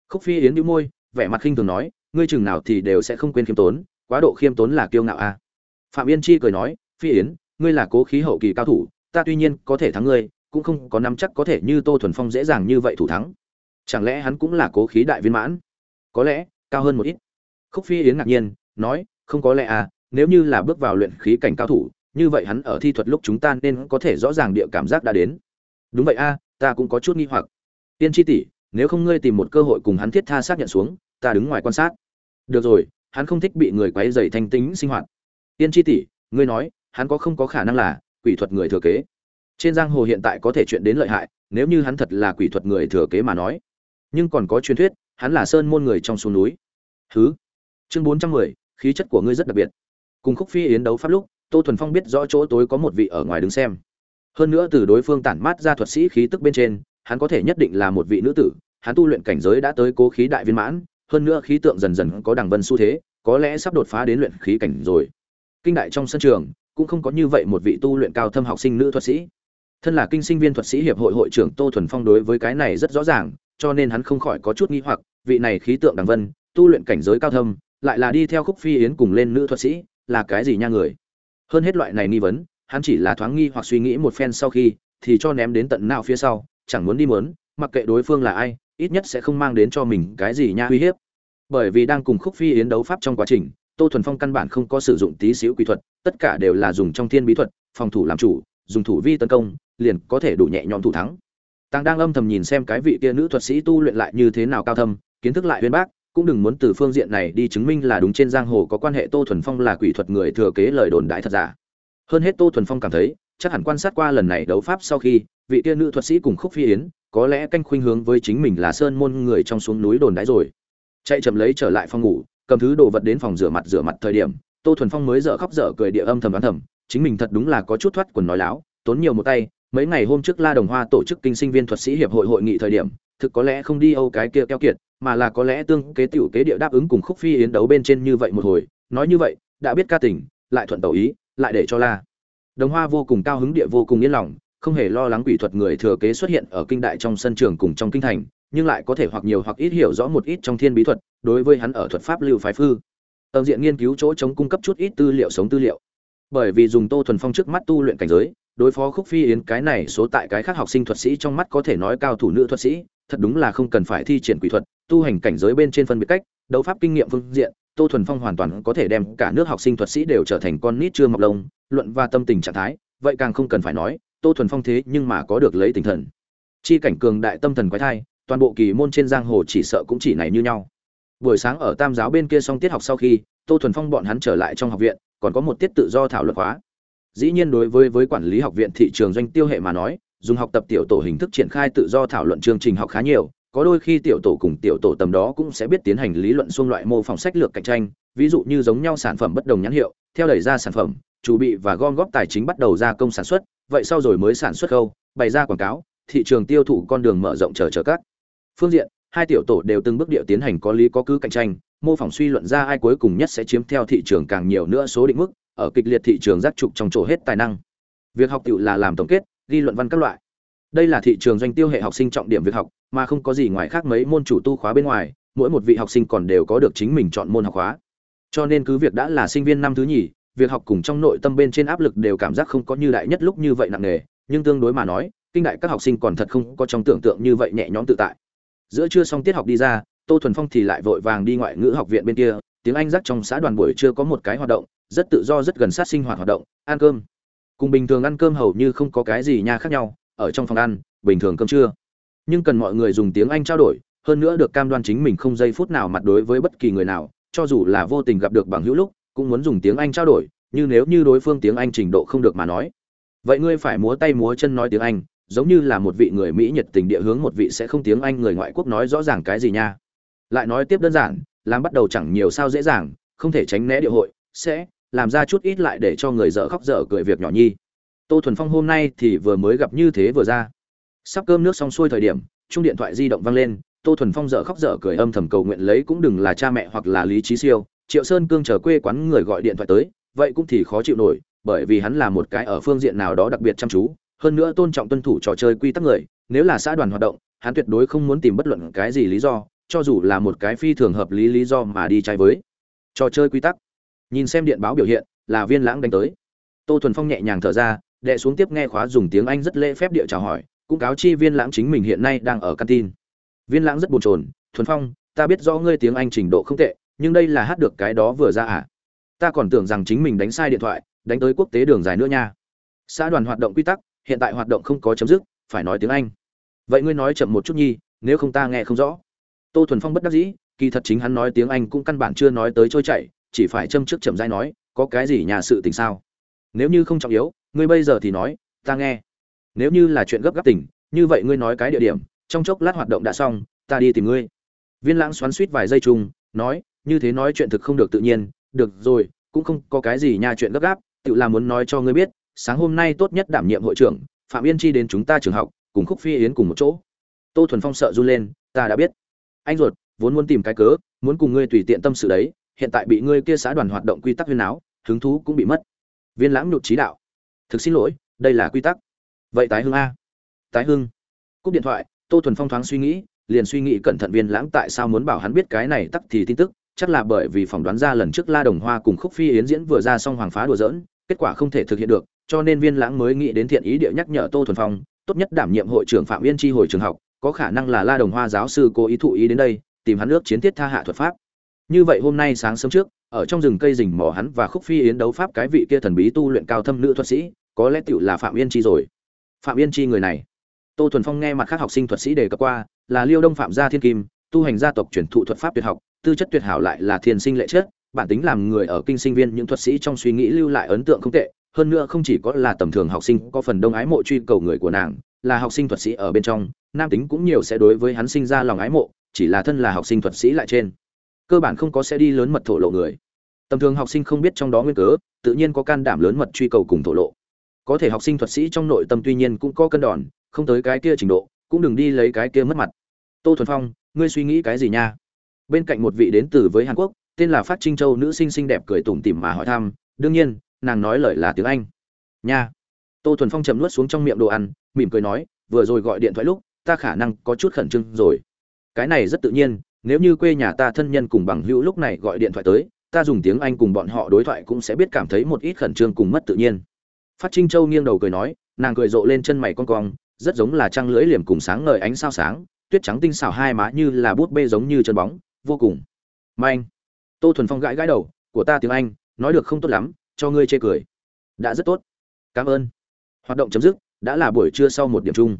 Khúc phi yến đĩu môi, vẻ mặt khinh thường nói, ngươi chừng nào thì đều sẽ không quên khiêm tốn, quá độ khiêm tốn là kiêu ngạo a à. phạm yên chi cười nói, phi yến, ngươi là cố khí hậu kỳ cao thủ, ta tuy nhiên có thể thắng ngươi, cũng không có nắm chắc có thể như tô thuần phong dễ dàng như vậy thủ thắng. Chẳng lẽ hắn cũng là cố khí đại viên mãn? Có lẽ cao hơn một ít. Khúc phi yến ngạc nhiên, nói, không có lẽ à nếu như là bước vào luyện khí cảnh cao thủ, như vậy hắn ở thi thuật lúc chúng ta nên có thể rõ ràng địa cảm giác đã đến. Đúng vậy a, ta cũng có chút nghi hoặc. Tiên tri tỷ, nếu không ngươi tìm một cơ hội cùng hắn thiết tha xác nhận xuống, ta đứng ngoài quan sát. Được rồi, hắn không thích bị người quấy dày thanh tính sinh hoạt. Tiên tri tỷ, ngươi nói, hắn có không có khả năng là quỷ thuật người thừa kế? Trên giang hồ hiện tại có thể chuyện đến lợi hại, nếu như hắn thật là quỷ thuật người thừa kế mà nói. Nhưng còn có truyền thuyết, hắn là sơn môn người trong xuống núi. Hứ. chương bốn trăm mười, khí chất của ngươi rất đặc biệt. Cùng khúc phi yến đấu pháp lúc, tô thuần phong biết rõ chỗ tối có một vị ở ngoài đứng xem. Hơn nữa từ đối phương tản mát ra thuật sĩ khí tức bên trên, hắn có thể nhất định là một vị nữ tử, hắn tu luyện cảnh giới đã tới cố khí đại viên mãn, hơn nữa khí tượng dần dần có đằng vân xu thế, có lẽ sắp đột phá đến luyện khí cảnh rồi. Kinh đại trong sân trường, cũng không có như vậy một vị tu luyện cao thâm học sinh nữ thuật sĩ. Thân là kinh sinh viên thuật sĩ hiệp hội hội trưởng tô thuần phong đối với cái này rất rõ ràng, cho nên hắn không khỏi có chút nghi hoặc, vị này khí tượng đằng vân tu luyện cảnh giới cao thâm lại là đi theo khúc phi yến cùng lên nữ thuật sĩ là cái gì nha người? Hơn hết loại này nghi vấn hắn chỉ là thoáng nghi hoặc suy nghĩ một phen sau khi thì cho ném đến tận nào phía sau chẳng muốn đi muốn, mặc kệ đối phương là ai ít nhất sẽ không mang đến cho mình cái gì nha uy hiếp. Bởi vì đang cùng khúc phi yến đấu pháp trong quá trình tô thuần phong căn bản không có sử dụng tí xíu quy thuật tất cả đều là dùng trong thiên bí thuật phòng thủ làm chủ dùng thủ vi tấn công liền có thể đủ nhẹ nhõm thủ thắng. Tăng đang âm thầm nhìn xem cái vị kia nữ thuật sĩ tu luyện lại như thế nào cao thâm kiến thức lại uyên bác cũng đừng muốn từ phương diện này đi chứng minh là đúng trên giang hồ có quan hệ tô thuần phong là quỷ thuật người thừa kế lời đồn đại thật giả. Hơn hết tô thuần phong cảm thấy, chắc hẳn quan sát qua lần này đấu pháp sau khi, vị tiên nữ thuật sĩ cùng khúc phi yến, có lẽ canh khuynh hướng với chính mình là sơn môn người trong xuống núi đồn đái rồi. Chạy chậm lấy trở lại phòng ngủ, cầm thứ đồ vật đến phòng rửa mặt rửa mặt thời điểm, tô thuần phong mới dở khóc dở cười địa âm thầm đoán thầm, chính mình thật đúng là có chút thoát quần nói láo, tốn nhiều một tay, mấy ngày hôm trước la đồng hoa tổ chức kinh sinh viên thuật sĩ hiệp hội hội nghị thời điểm thực có lẽ không đi âu cái kia keo kiệt, mà là có lẽ tương kế tiểu kế địa đáp ứng cùng khúc phi yến đấu bên trên như vậy một hồi. Nói như vậy, đã biết ca tình, lại thuận tẩu ý, lại để cho la. Đồng hoa vô cùng cao hứng địa vô cùng yên lòng, không hề lo lắng quỷ thuật người thừa kế xuất hiện ở kinh đại trong sân trường cùng trong kinh thành, nhưng lại có thể hoặc nhiều hoặc ít hiểu rõ một ít trong thiên bí thuật, đối với hắn ở thuật pháp lưu phái phư. Tầng diện nghiên cứu chỗ chống cung cấp chút ít tư liệu sống tư liệu. Bởi vì dùng tô thuần phong trước mắt tu luyện cảnh giới, đối phó khúc phi yến cái này số tại cái khác học sinh thuật sĩ trong mắt có thể nói cao thủ nữ thuật sĩ thật đúng là không cần phải thi triển quỷ thuật, tu hành cảnh giới bên trên phân biệt cách, đấu pháp kinh nghiệm phương diện, tô thuần phong hoàn toàn có thể đem cả nước học sinh thuật sĩ đều trở thành con nít chưa mọc lông, luận và tâm tình trạng thái, vậy càng không cần phải nói, tô thuần phong thế nhưng mà có được lấy tinh thần. Chi cảnh cường đại tâm thần quái thai, toàn bộ kỳ môn trên giang hồ chỉ sợ cũng chỉ này như nhau. Buổi sáng ở tam giáo bên kia xong tiết học sau khi, tô thuần phong bọn hắn trở lại trong học viện, còn có một tiết tự do thảo luận khóa. Dĩ nhiên đối với với quản lý học viện thị trường doanh tiêu hệ mà nói dùng học tập tiểu tổ hình thức triển khai tự do thảo luận chương trình học khá nhiều, có đôi khi tiểu tổ cùng tiểu tổ tầm đó cũng sẽ biết tiến hành lý luận xung loại mô phỏng sách lược cạnh tranh, ví dụ như giống nhau sản phẩm bất đồng nhãn hiệu, theo đẩy ra sản phẩm, chủ bị và gom góp tài chính bắt đầu gia công sản xuất, vậy sau rồi mới sản xuất khâu, bày ra quảng cáo, thị trường tiêu thụ con đường mở rộng chờ chờ các phương diện, hai tiểu tổ đều từng bước điệu tiến hành có lý có cứ cạnh tranh, mô phỏng suy luận ra ai cuối cùng nhất sẽ chiếm theo thị trường càng nhiều nữa số định mức, ở kịch liệt thị trường giác trục trong chỗ hết tài năng. Việc học tự là làm tổng kết ghi luận văn các loại. Đây là thị trường doanh tiêu hệ học sinh trọng điểm việc học, mà không có gì ngoài khác mấy môn chủ tu khóa bên ngoài, mỗi một vị học sinh còn đều có được chính mình chọn môn học khóa. Cho nên cứ việc đã là sinh viên năm thứ nhì, việc học cùng trong nội tâm bên trên áp lực đều cảm giác không có như đại nhất lúc như vậy nặng nề, nhưng tương đối mà nói, kinh đại các học sinh còn thật không có trong tưởng tượng như vậy nhẹ nhõm tự tại. Giữa trưa xong tiết học đi ra, tô thuần phong thì lại vội vàng đi ngoại ngữ học viện bên kia, tiếng anh rắc trong xã đoàn buổi chưa có một cái hoạt động, rất tự do rất gần sát sinh hoạt hoạt động, ăn cơm cùng bình thường ăn cơm hầu như không có cái gì nha khác nhau, ở trong phòng ăn, bình thường cơm trưa. Nhưng cần mọi người dùng tiếng anh trao đổi, hơn nữa được cam đoan chính mình không giây phút nào mặt đối với bất kỳ người nào, cho dù là vô tình gặp được bằng hữu lúc, cũng muốn dùng tiếng anh trao đổi nhưng nếu như đối phương tiếng anh trình độ không được mà nói. Vậy ngươi phải múa tay múa chân nói tiếng anh, giống như là một vị người mỹ nhiệt tình địa hướng một vị sẽ không tiếng anh người ngoại quốc nói rõ ràng cái gì nha. Lại nói tiếp đơn giản, làm bắt đầu chẳng nhiều sao dễ dàng, không thể tránh né địa hội, sẽ làm ra chút ít lại để cho người dở khóc dở cười việc nhỏ nhi. Tô thuần phong hôm nay thì vừa mới gặp như thế vừa ra. Sắp cơm nước xong xuôi thời điểm chung điện thoại di động vang lên, tô thuần phong dở khóc dở cười âm thầm cầu nguyện lấy cũng đừng là cha mẹ hoặc là lý trí siêu, triệu sơn cương chờ quê quán người gọi điện thoại tới, vậy cũng thì khó chịu nổi, bởi vì hắn là một cái ở phương diện nào đó đặc biệt chăm chú, hơn nữa tôn trọng tuân thủ trò chơi quy tắc người, nếu là xã đoàn hoạt động, hắn tuyệt đối không muốn tìm bất luận cái gì lý do, cho dù là một cái phi thường hợp lý lý do mà đi trái với. Trò chơi quy tắc nhìn xem điện báo biểu hiện, là viên lãng đánh tới. Tô thuần phong nhẹ nhàng thở ra, đệ xuống tiếp nghe khóa dùng tiếng anh rất lễ phép địa chào hỏi, cũng cáo chi viên lãng chính mình hiện nay đang ở căn tin. Viên lãng rất bồn chồn, thuần phong, ta biết rõ ngươi tiếng anh trình độ không tệ, nhưng đây là hát được cái đó vừa ra à? Ta còn tưởng rằng chính mình đánh sai điện thoại, đánh tới quốc tế đường dài nữa nha. Xã đoàn hoạt động quy tắc, hiện tại hoạt động không có chấm dứt, phải nói tiếng anh. Vậy ngươi nói chậm một chút nhi, nếu không ta nghe không rõ. Tô thuần phong bất đắc dĩ, kỳ thật chính hắn nói tiếng anh cũng căn bản chưa nói tới trôi chảy chỉ phải châm trước chậm rãi nói có cái gì nhà sự tình sao? Nếu như không trọng yếu ngươi bây giờ thì nói ta nghe. Nếu như là chuyện gấp gáp tình, như vậy ngươi nói cái địa điểm trong chốc lát hoạt động đã xong ta đi tìm ngươi. Viên lãng xoắn suýt vài giây chung nói như thế nói chuyện thực không được tự nhiên được rồi cũng không có cái gì nhà chuyện gấp gáp tự là muốn nói cho ngươi biết sáng hôm nay tốt nhất đảm nhiệm hội trưởng phạm yên chi đến chúng ta trường học cùng khúc phi yến cùng một chỗ. Tô thuần phong sợ run lên ta đã biết. Anh ruột vốn muốn tìm cái cớ muốn cùng ngươi tùy tiện tâm sự đấy hiện tại bị ngươi kia xã đoàn hoạt động quy tắc huyên áo hứng thú cũng bị mất. Viên lãng nhụt trí đạo. Thực xin lỗi, đây là quy tắc. Vậy tái hưng a. Tái hưng. Cúp điện thoại, tô thuần phong thoáng suy nghĩ, liền suy nghĩ cẩn thận viên lãng tại sao muốn bảo hắn biết cái này tắc thì tin tức, chắc là bởi vì phỏng đoán ra lần trước la đồng hoa cùng khúc phi yến diễn vừa ra xong hoàng phá đùa dỡn kết quả không thể thực hiện được, cho nên viên lãng mới nghĩ đến thiện ý địa nhắc nhở tô thuần phong, tốt nhất đảm nhiệm hội trưởng phạm yên tri hồi trường học, có khả năng là la đồng hoa giáo sư cố ý thụ ý đến đây, tìm hắn nước chiến thiết tha hạ thuật pháp như vậy hôm nay sáng sớm trước, ở trong rừng cây rình mò hắn và khúc phi yến đấu pháp cái vị kia thần bí tu luyện cao thâm nữ thuật sĩ, có lẽ tựu là phạm yên chi rồi. Phạm yên chi người này. Tô thuần phong nghe mặt khác học sinh thuật sĩ đề cập qua, là liêu đông phạm gia thiên kim, tu hành gia tộc truyền thụ thuật pháp tuyệt học, tư chất tuyệt hảo lại là thiên sinh lệ chất, bản tính làm người ở kinh sinh viên những thuật sĩ trong suy nghĩ lưu lại ấn tượng không tệ, hơn nữa không chỉ có là tầm thường học sinh, có phần đông ái mộ truy cầu người của nàng, là học sinh thuật sĩ ở bên trong, nam tính cũng nhiều sẽ đối với hắn sinh ra lòng ái mộ, chỉ là thân là học sinh thuật sĩ lại trên cơ bản không có sẽ đi lớn mật thổ lộ người. Tầm thường học sinh không biết trong đó nguyên cớ, tự nhiên có can đảm lớn mật truy cầu cùng thổ lộ. Có thể học sinh thuật sĩ trong nội tâm tuy nhiên cũng có cân đòn, không tới cái kia trình độ, cũng đừng đi lấy cái kia mất mặt. Tô thuần phong, ngươi suy nghĩ cái gì nha? Bên cạnh một vị đến từ với hàn quốc, tên là phát trinh châu nữ sinh xinh đẹp cười tủm tỉm mà hỏi thăm, đương nhiên, nàng nói lời là tiếng anh. Nha. Tô thuần phong chầm nuốt xuống trong miệng đồ ăn, mỉm cười nói, vừa rồi gọi điện thoại lúc, ta khả năng có chút khẩn trương rồi. Cái này rất tự nhiên nếu như quê nhà ta thân nhân cùng bằng hữu lúc này gọi điện thoại tới, ta dùng tiếng anh cùng bọn họ đối thoại cũng sẽ biết cảm thấy một ít khẩn trương cùng mất tự nhiên. Phát trinh châu nghiêng đầu cười nói, nàng cười rộ lên chân mày con cong, rất giống là trăng lưỡi liềm cùng sáng ngời ánh sao sáng, tuyết trắng tinh xảo hai má như là bút bê giống như chân bóng, vô cùng manh. Tô thuần phong gãi gãi đầu, của ta tiếng anh, nói được không tốt lắm, cho ngươi chê cười. Đã rất tốt. Cảm ơn. Hoạt động chấm dứt, đã là buổi trưa sau một điểm chung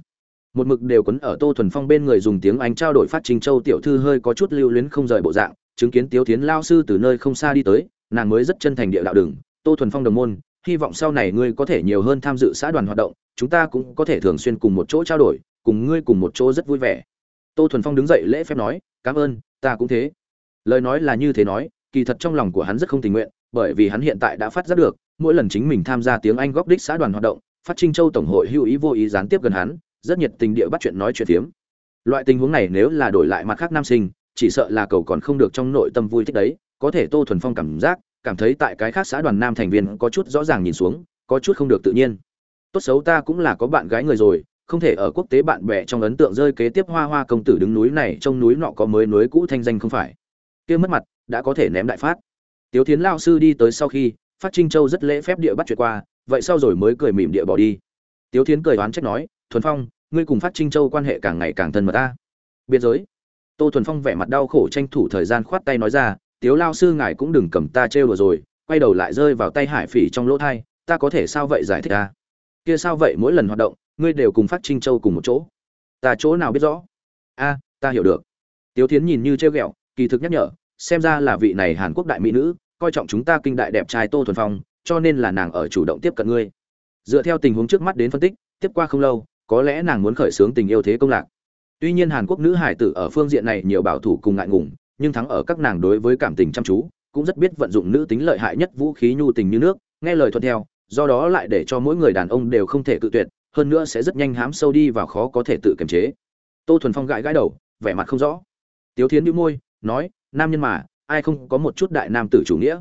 một mực đều quấn ở tô thuần phong bên người dùng tiếng anh trao đổi phát trình châu tiểu thư hơi có chút lưu luyến không rời bộ dạng, chứng kiến tiếu tiến lao sư từ nơi không xa đi tới, nàng mới rất chân thành địa đạo đường, tô thuần phong đồng môn, hy vọng sau này ngươi có thể nhiều hơn tham dự xã đoàn hoạt động, chúng ta cũng có thể thường xuyên cùng một chỗ trao đổi, cùng ngươi cùng một chỗ rất vui vẻ. Tô thuần phong đứng dậy lễ phép nói, cảm ơn, ta cũng thế. Lời nói là như thế nói, kỳ thật trong lòng của hắn rất không tình nguyện, bởi vì hắn hiện tại đã phát giác được, mỗi lần chính mình tham gia tiếng anh góp đích xã đoàn hoạt động, phát trinh châu tổng hội hữu ý vô ý gián tiếp gần hắn rất nhiệt tình địa bắt chuyện nói chuyện phiếm. Loại tình huống này nếu là đổi lại mặt khác nam sinh, chỉ sợ là cầu còn không được trong nội tâm vui thích đấy. Có thể tô thuần phong cảm giác, cảm thấy tại cái khác xã đoàn nam thành viên có chút rõ ràng nhìn xuống, có chút không được tự nhiên. Tốt xấu ta cũng là có bạn gái người rồi, không thể ở quốc tế bạn bè trong ấn tượng rơi kế tiếp hoa hoa công tử đứng núi này, trong núi nọ có mới núi cũ thanh danh không phải. Kia mất mặt, đã có thể ném đại phát. Tiếu thiến lao sư đi tới sau khi, phát trinh châu rất lễ phép địa bắt chuyện qua, vậy sau rồi mới cười mỉm địa bỏ đi. Tiếu thiến cười oán trách nói thuần phong, ngươi cùng phát trinh châu quan hệ càng ngày càng thân mật ta. Biên giới. Tô thuần phong vẻ mặt đau khổ tranh thủ thời gian khoát tay nói ra, tiếu lao sư ngài cũng đừng cầm ta trêu đùa rồi, quay đầu lại rơi vào tay hải phỉ trong lỗ thai, ta có thể sao vậy giải thích ta? Kia sao vậy mỗi lần hoạt động, ngươi đều cùng phát trinh châu cùng một chỗ? Ta chỗ nào biết rõ? A, ta hiểu được. Tiếu tiến nhìn như trêu ghẹo, kỳ thực nhắc nhở, xem ra là vị này hàn quốc đại mỹ nữ, coi trọng chúng ta kinh đại đẹp trai tô thuần phong, cho nên là nàng ở chủ động tiếp cận ngươi. Dựa theo tình huống trước mắt đến phân tích, tiếp qua không lâu có lẽ nàng muốn khởi xướng tình yêu thế công lạc. Tuy nhiên hàn quốc nữ hải tử ở phương diện này nhiều bảo thủ cùng ngại ngùng, nhưng thắng ở các nàng đối với cảm tình chăm chú, cũng rất biết vận dụng nữ tính lợi hại nhất vũ khí nhu tình như nước, nghe lời thuận theo, do đó lại để cho mỗi người đàn ông đều không thể tự tuyệt, hơn nữa sẽ rất nhanh hám sâu đi vào khó có thể tự kiềm chế. Tô thuần phong gãi gãi đầu, vẻ mặt không rõ. Tiếu thiến đĩu môi, nói, nam nhân mà, ai không có một chút đại nam tử chủ nghĩa?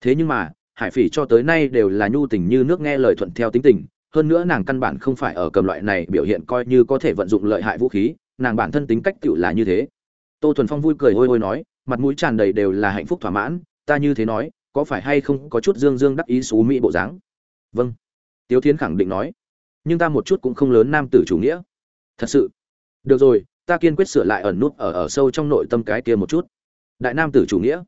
Thế nhưng mà, hải phỉ cho tới nay đều là nhu tình như nước nghe lời thuận theo tính tình hơn nữa nàng căn bản không phải ở cầm loại này biểu hiện coi như có thể vận dụng lợi hại vũ khí, nàng bản thân tính cách tựu là như thế. Tô thuần phong vui cười hôi hôi nói, mặt mũi tràn đầy đều là hạnh phúc thỏa mãn, ta như thế nói, có phải hay không có chút dương dương đắc ý xú mỹ bộ dáng? Vâng. Tiếu thiến khẳng định nói. Nhưng ta một chút cũng không lớn nam tử chủ nghĩa. Thật sự. Được rồi, ta kiên quyết sửa lại ẩn nút ở ở sâu trong nội tâm cái kia một chút. Đại nam tử chủ nghĩa.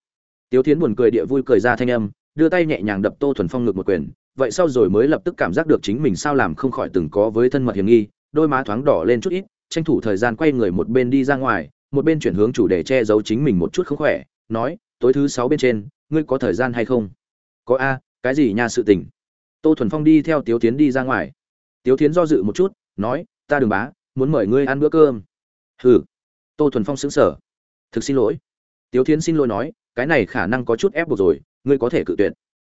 Tiếu thiến buồn cười địa vui cười ra thanh âm đưa tay nhẹ nhàng đập tô thuần phong ngực một quyền, vậy sau rồi mới lập tức cảm giác được chính mình sao làm không khỏi từng có với thân mật hiểm nghi, đôi má thoáng đỏ lên chút ít, tranh thủ thời gian quay người một bên đi ra ngoài, một bên chuyển hướng chủ đề che giấu chính mình một chút không khỏe, nói, tối thứ sáu bên trên, ngươi có thời gian hay không? Có a, cái gì nha sự tình? Tô thuần phong đi theo tiếu tiến đi ra ngoài. Tiếu tiến do dự một chút, nói, ta đường bá, muốn mời ngươi ăn bữa cơm. Hừ. Tô thuần phong xứng sở thực xin lỗi. Tiếu tiến xin lỗi nói, cái này khả năng có chút ép buộc rồi ngươi có thể cự tuyệt.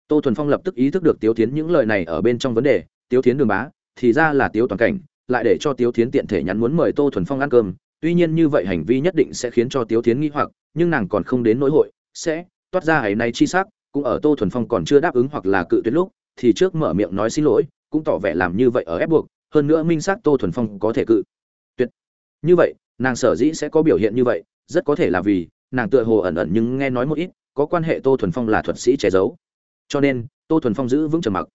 Tô thuần phong lập tức ý thức được tiếu tiến những lời này ở bên trong vấn đề. Tiếu tiến đường bá, thì ra là tiếu toàn cảnh, lại để cho tiếu tiến tiện thể nhắn muốn mời tô thuần phong ăn cơm. Tuy nhiên như vậy hành vi nhất định sẽ khiến cho tiếu tiến nghi hoặc, nhưng nàng còn không đến nỗi hội, sẽ toát ra hãy nay chi sắc, cũng ở tô thuần phong còn chưa đáp ứng hoặc là cự tuyệt lúc, thì trước mở miệng nói xin lỗi, cũng tỏ vẻ làm như vậy ở ép buộc. Hơn nữa minh xác tô thuần phong có thể cự tuyệt. Như vậy, nàng sở dĩ sẽ có biểu hiện như vậy, rất có thể là vì nàng tựa hồ ẩn ẩn nhưng nghe nói một ít có quan hệ tô thuần phong là thuật sĩ che giấu. Cho nên, tô thuần phong giữ vững trầm mặc.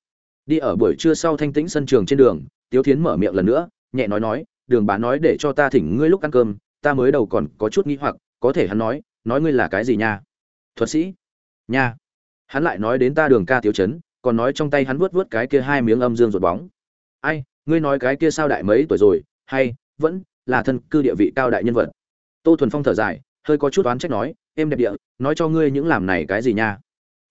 Đi ở buổi trưa sau thanh tĩnh sân trường trên đường, tiếu thiến mở miệng lần nữa, nhẹ nói nói, đường bá nói để cho ta thỉnh ngươi lúc ăn cơm, ta mới đầu còn có chút nghĩ hoặc, có thể hắn nói nói ngươi là cái gì nha? Thuật sĩ? Nha. Hắn lại nói đến ta đường ca tiếu chấn còn nói trong tay hắn vuốt vuốt cái kia hai miếng âm dương rột bóng. Ai, ngươi nói cái kia sao đại mấy tuổi rồi, hay vẫn là thân cư địa vị cao đại nhân vật? Tô thuần phong thở dài, hơi có chút oán trách nói em đẹp địa, nói cho ngươi những làm này cái gì nha.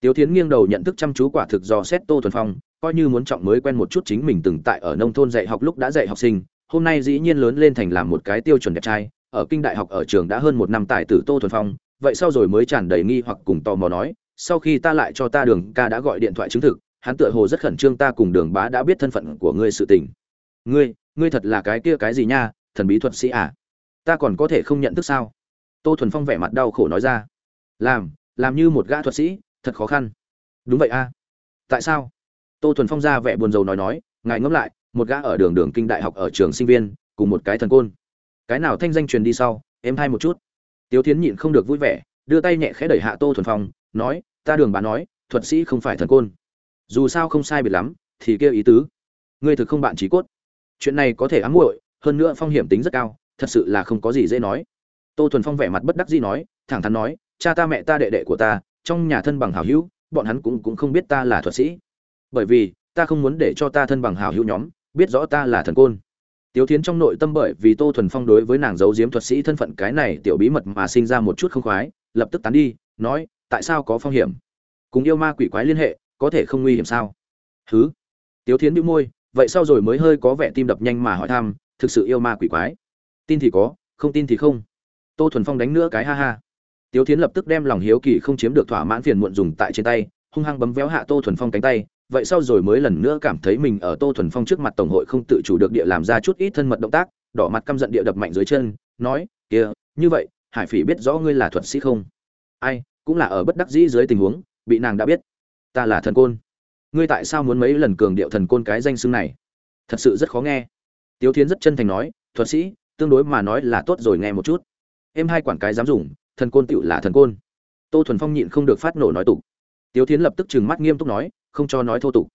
Tiếu thiến nghiêng đầu nhận thức chăm chú quả thực do xét tô thuần phong, coi như muốn trọng mới quen một chút chính mình từng tại ở nông thôn dạy học lúc đã dạy học sinh, hôm nay dĩ nhiên lớn lên thành làm một cái tiêu chuẩn đẹp trai, ở kinh đại học ở trường đã hơn một năm tại tử tô thuần phong, vậy sau rồi mới tràn đầy nghi hoặc cùng tò mò nói, sau khi ta lại cho ta đường ca đã gọi điện thoại chứng thực, hắn tựa hồ rất khẩn trương ta cùng đường bá đã biết thân phận của ngươi sự tình. Ngươi ngươi thật là cái kia cái gì nha, thần bí thuật sĩ à? Ta còn có thể không nhận thức sao? Tô thuần phong vẻ mặt đau khổ nói ra. Làm làm như một gã thuật sĩ, thật khó khăn. Đúng vậy a. Tại sao? Tô thuần phong ra vẻ buồn rầu nói nói, ngài ngẫm lại, một gã ở đường đường kinh đại học ở trường sinh viên, cùng một cái thần côn. Cái nào thanh danh truyền đi sau em thay một chút. Tiếu tiến nhịn không được vui vẻ, đưa tay nhẹ khẽ đẩy hạ tô thuần phong, nói, ta đường bà nói, thuật sĩ không phải thần côn. Dù sao không sai biệt lắm, thì kêu ý tứ. Ngươi thực không bạn trí cốt. Chuyện này có thể ám muội, hơn nữa phong hiểm tính rất cao, thật sự là không có gì dễ nói tô thuần phong vẻ mặt bất đắc dĩ nói thẳng thắn nói cha ta mẹ ta đệ đệ của ta trong nhà thân bằng hảo hữu bọn hắn cũng cũng không biết ta là thuật sĩ bởi vì ta không muốn để cho ta thân bằng hảo hữu nhóm biết rõ ta là thần côn Tiếu Thiến trong nội tâm bởi vì Tô Thuần Phong đối với nàng giấu giếm thuật sĩ thân phận cái này tiểu bí mật mà sinh ra một chút không khoái, lập tức tán đi, nói, tại sao có phong hiểm? Cùng yêu ma quỷ quái liên hệ, có thể không nguy hiểm sao? Hứ. Tiếu Thiến bĩu môi, vậy sau rồi mới hơi có vẻ tim đập nhanh mà hỏi thăm, thực sự yêu ma quỷ quái? Tin thì có, không tin thì không. Tô Thuần Phong đánh nữa cái ha ha. Tiếu Thiến lập tức đem lòng hiếu kỳ không chiếm được thỏa mãn phiền muộn dùng tại trên tay, hung hăng bấm véo hạ Tô Thuần Phong cánh tay, vậy sau rồi mới lần nữa cảm thấy mình ở Tô Thuần Phong trước mặt tổng hội không tự chủ được địa làm ra chút ít thân mật động tác, đỏ mặt căm giận địa đập mạnh dưới chân, nói: "Kia, như vậy, Hải Phỉ biết rõ ngươi là thuật sĩ không?" Ai, cũng là ở bất đắc dĩ dưới tình huống, bị nàng đã biết. Ta là thần côn. Ngươi tại sao muốn mấy lần cường điệu thần côn cái danh xưng này? Thật sự rất khó nghe. Tiếu Thiến rất chân thành nói, thuật sĩ, tương đối mà nói là tốt rồi nghe một chút. Em hai quản cái dám dùng, thần côn tựu là thần côn. Tô Thuần Phong nhịn không được phát nổ nói tục. Tiếu Thiến lập tức trừng mắt nghiêm túc nói, không cho nói thô tục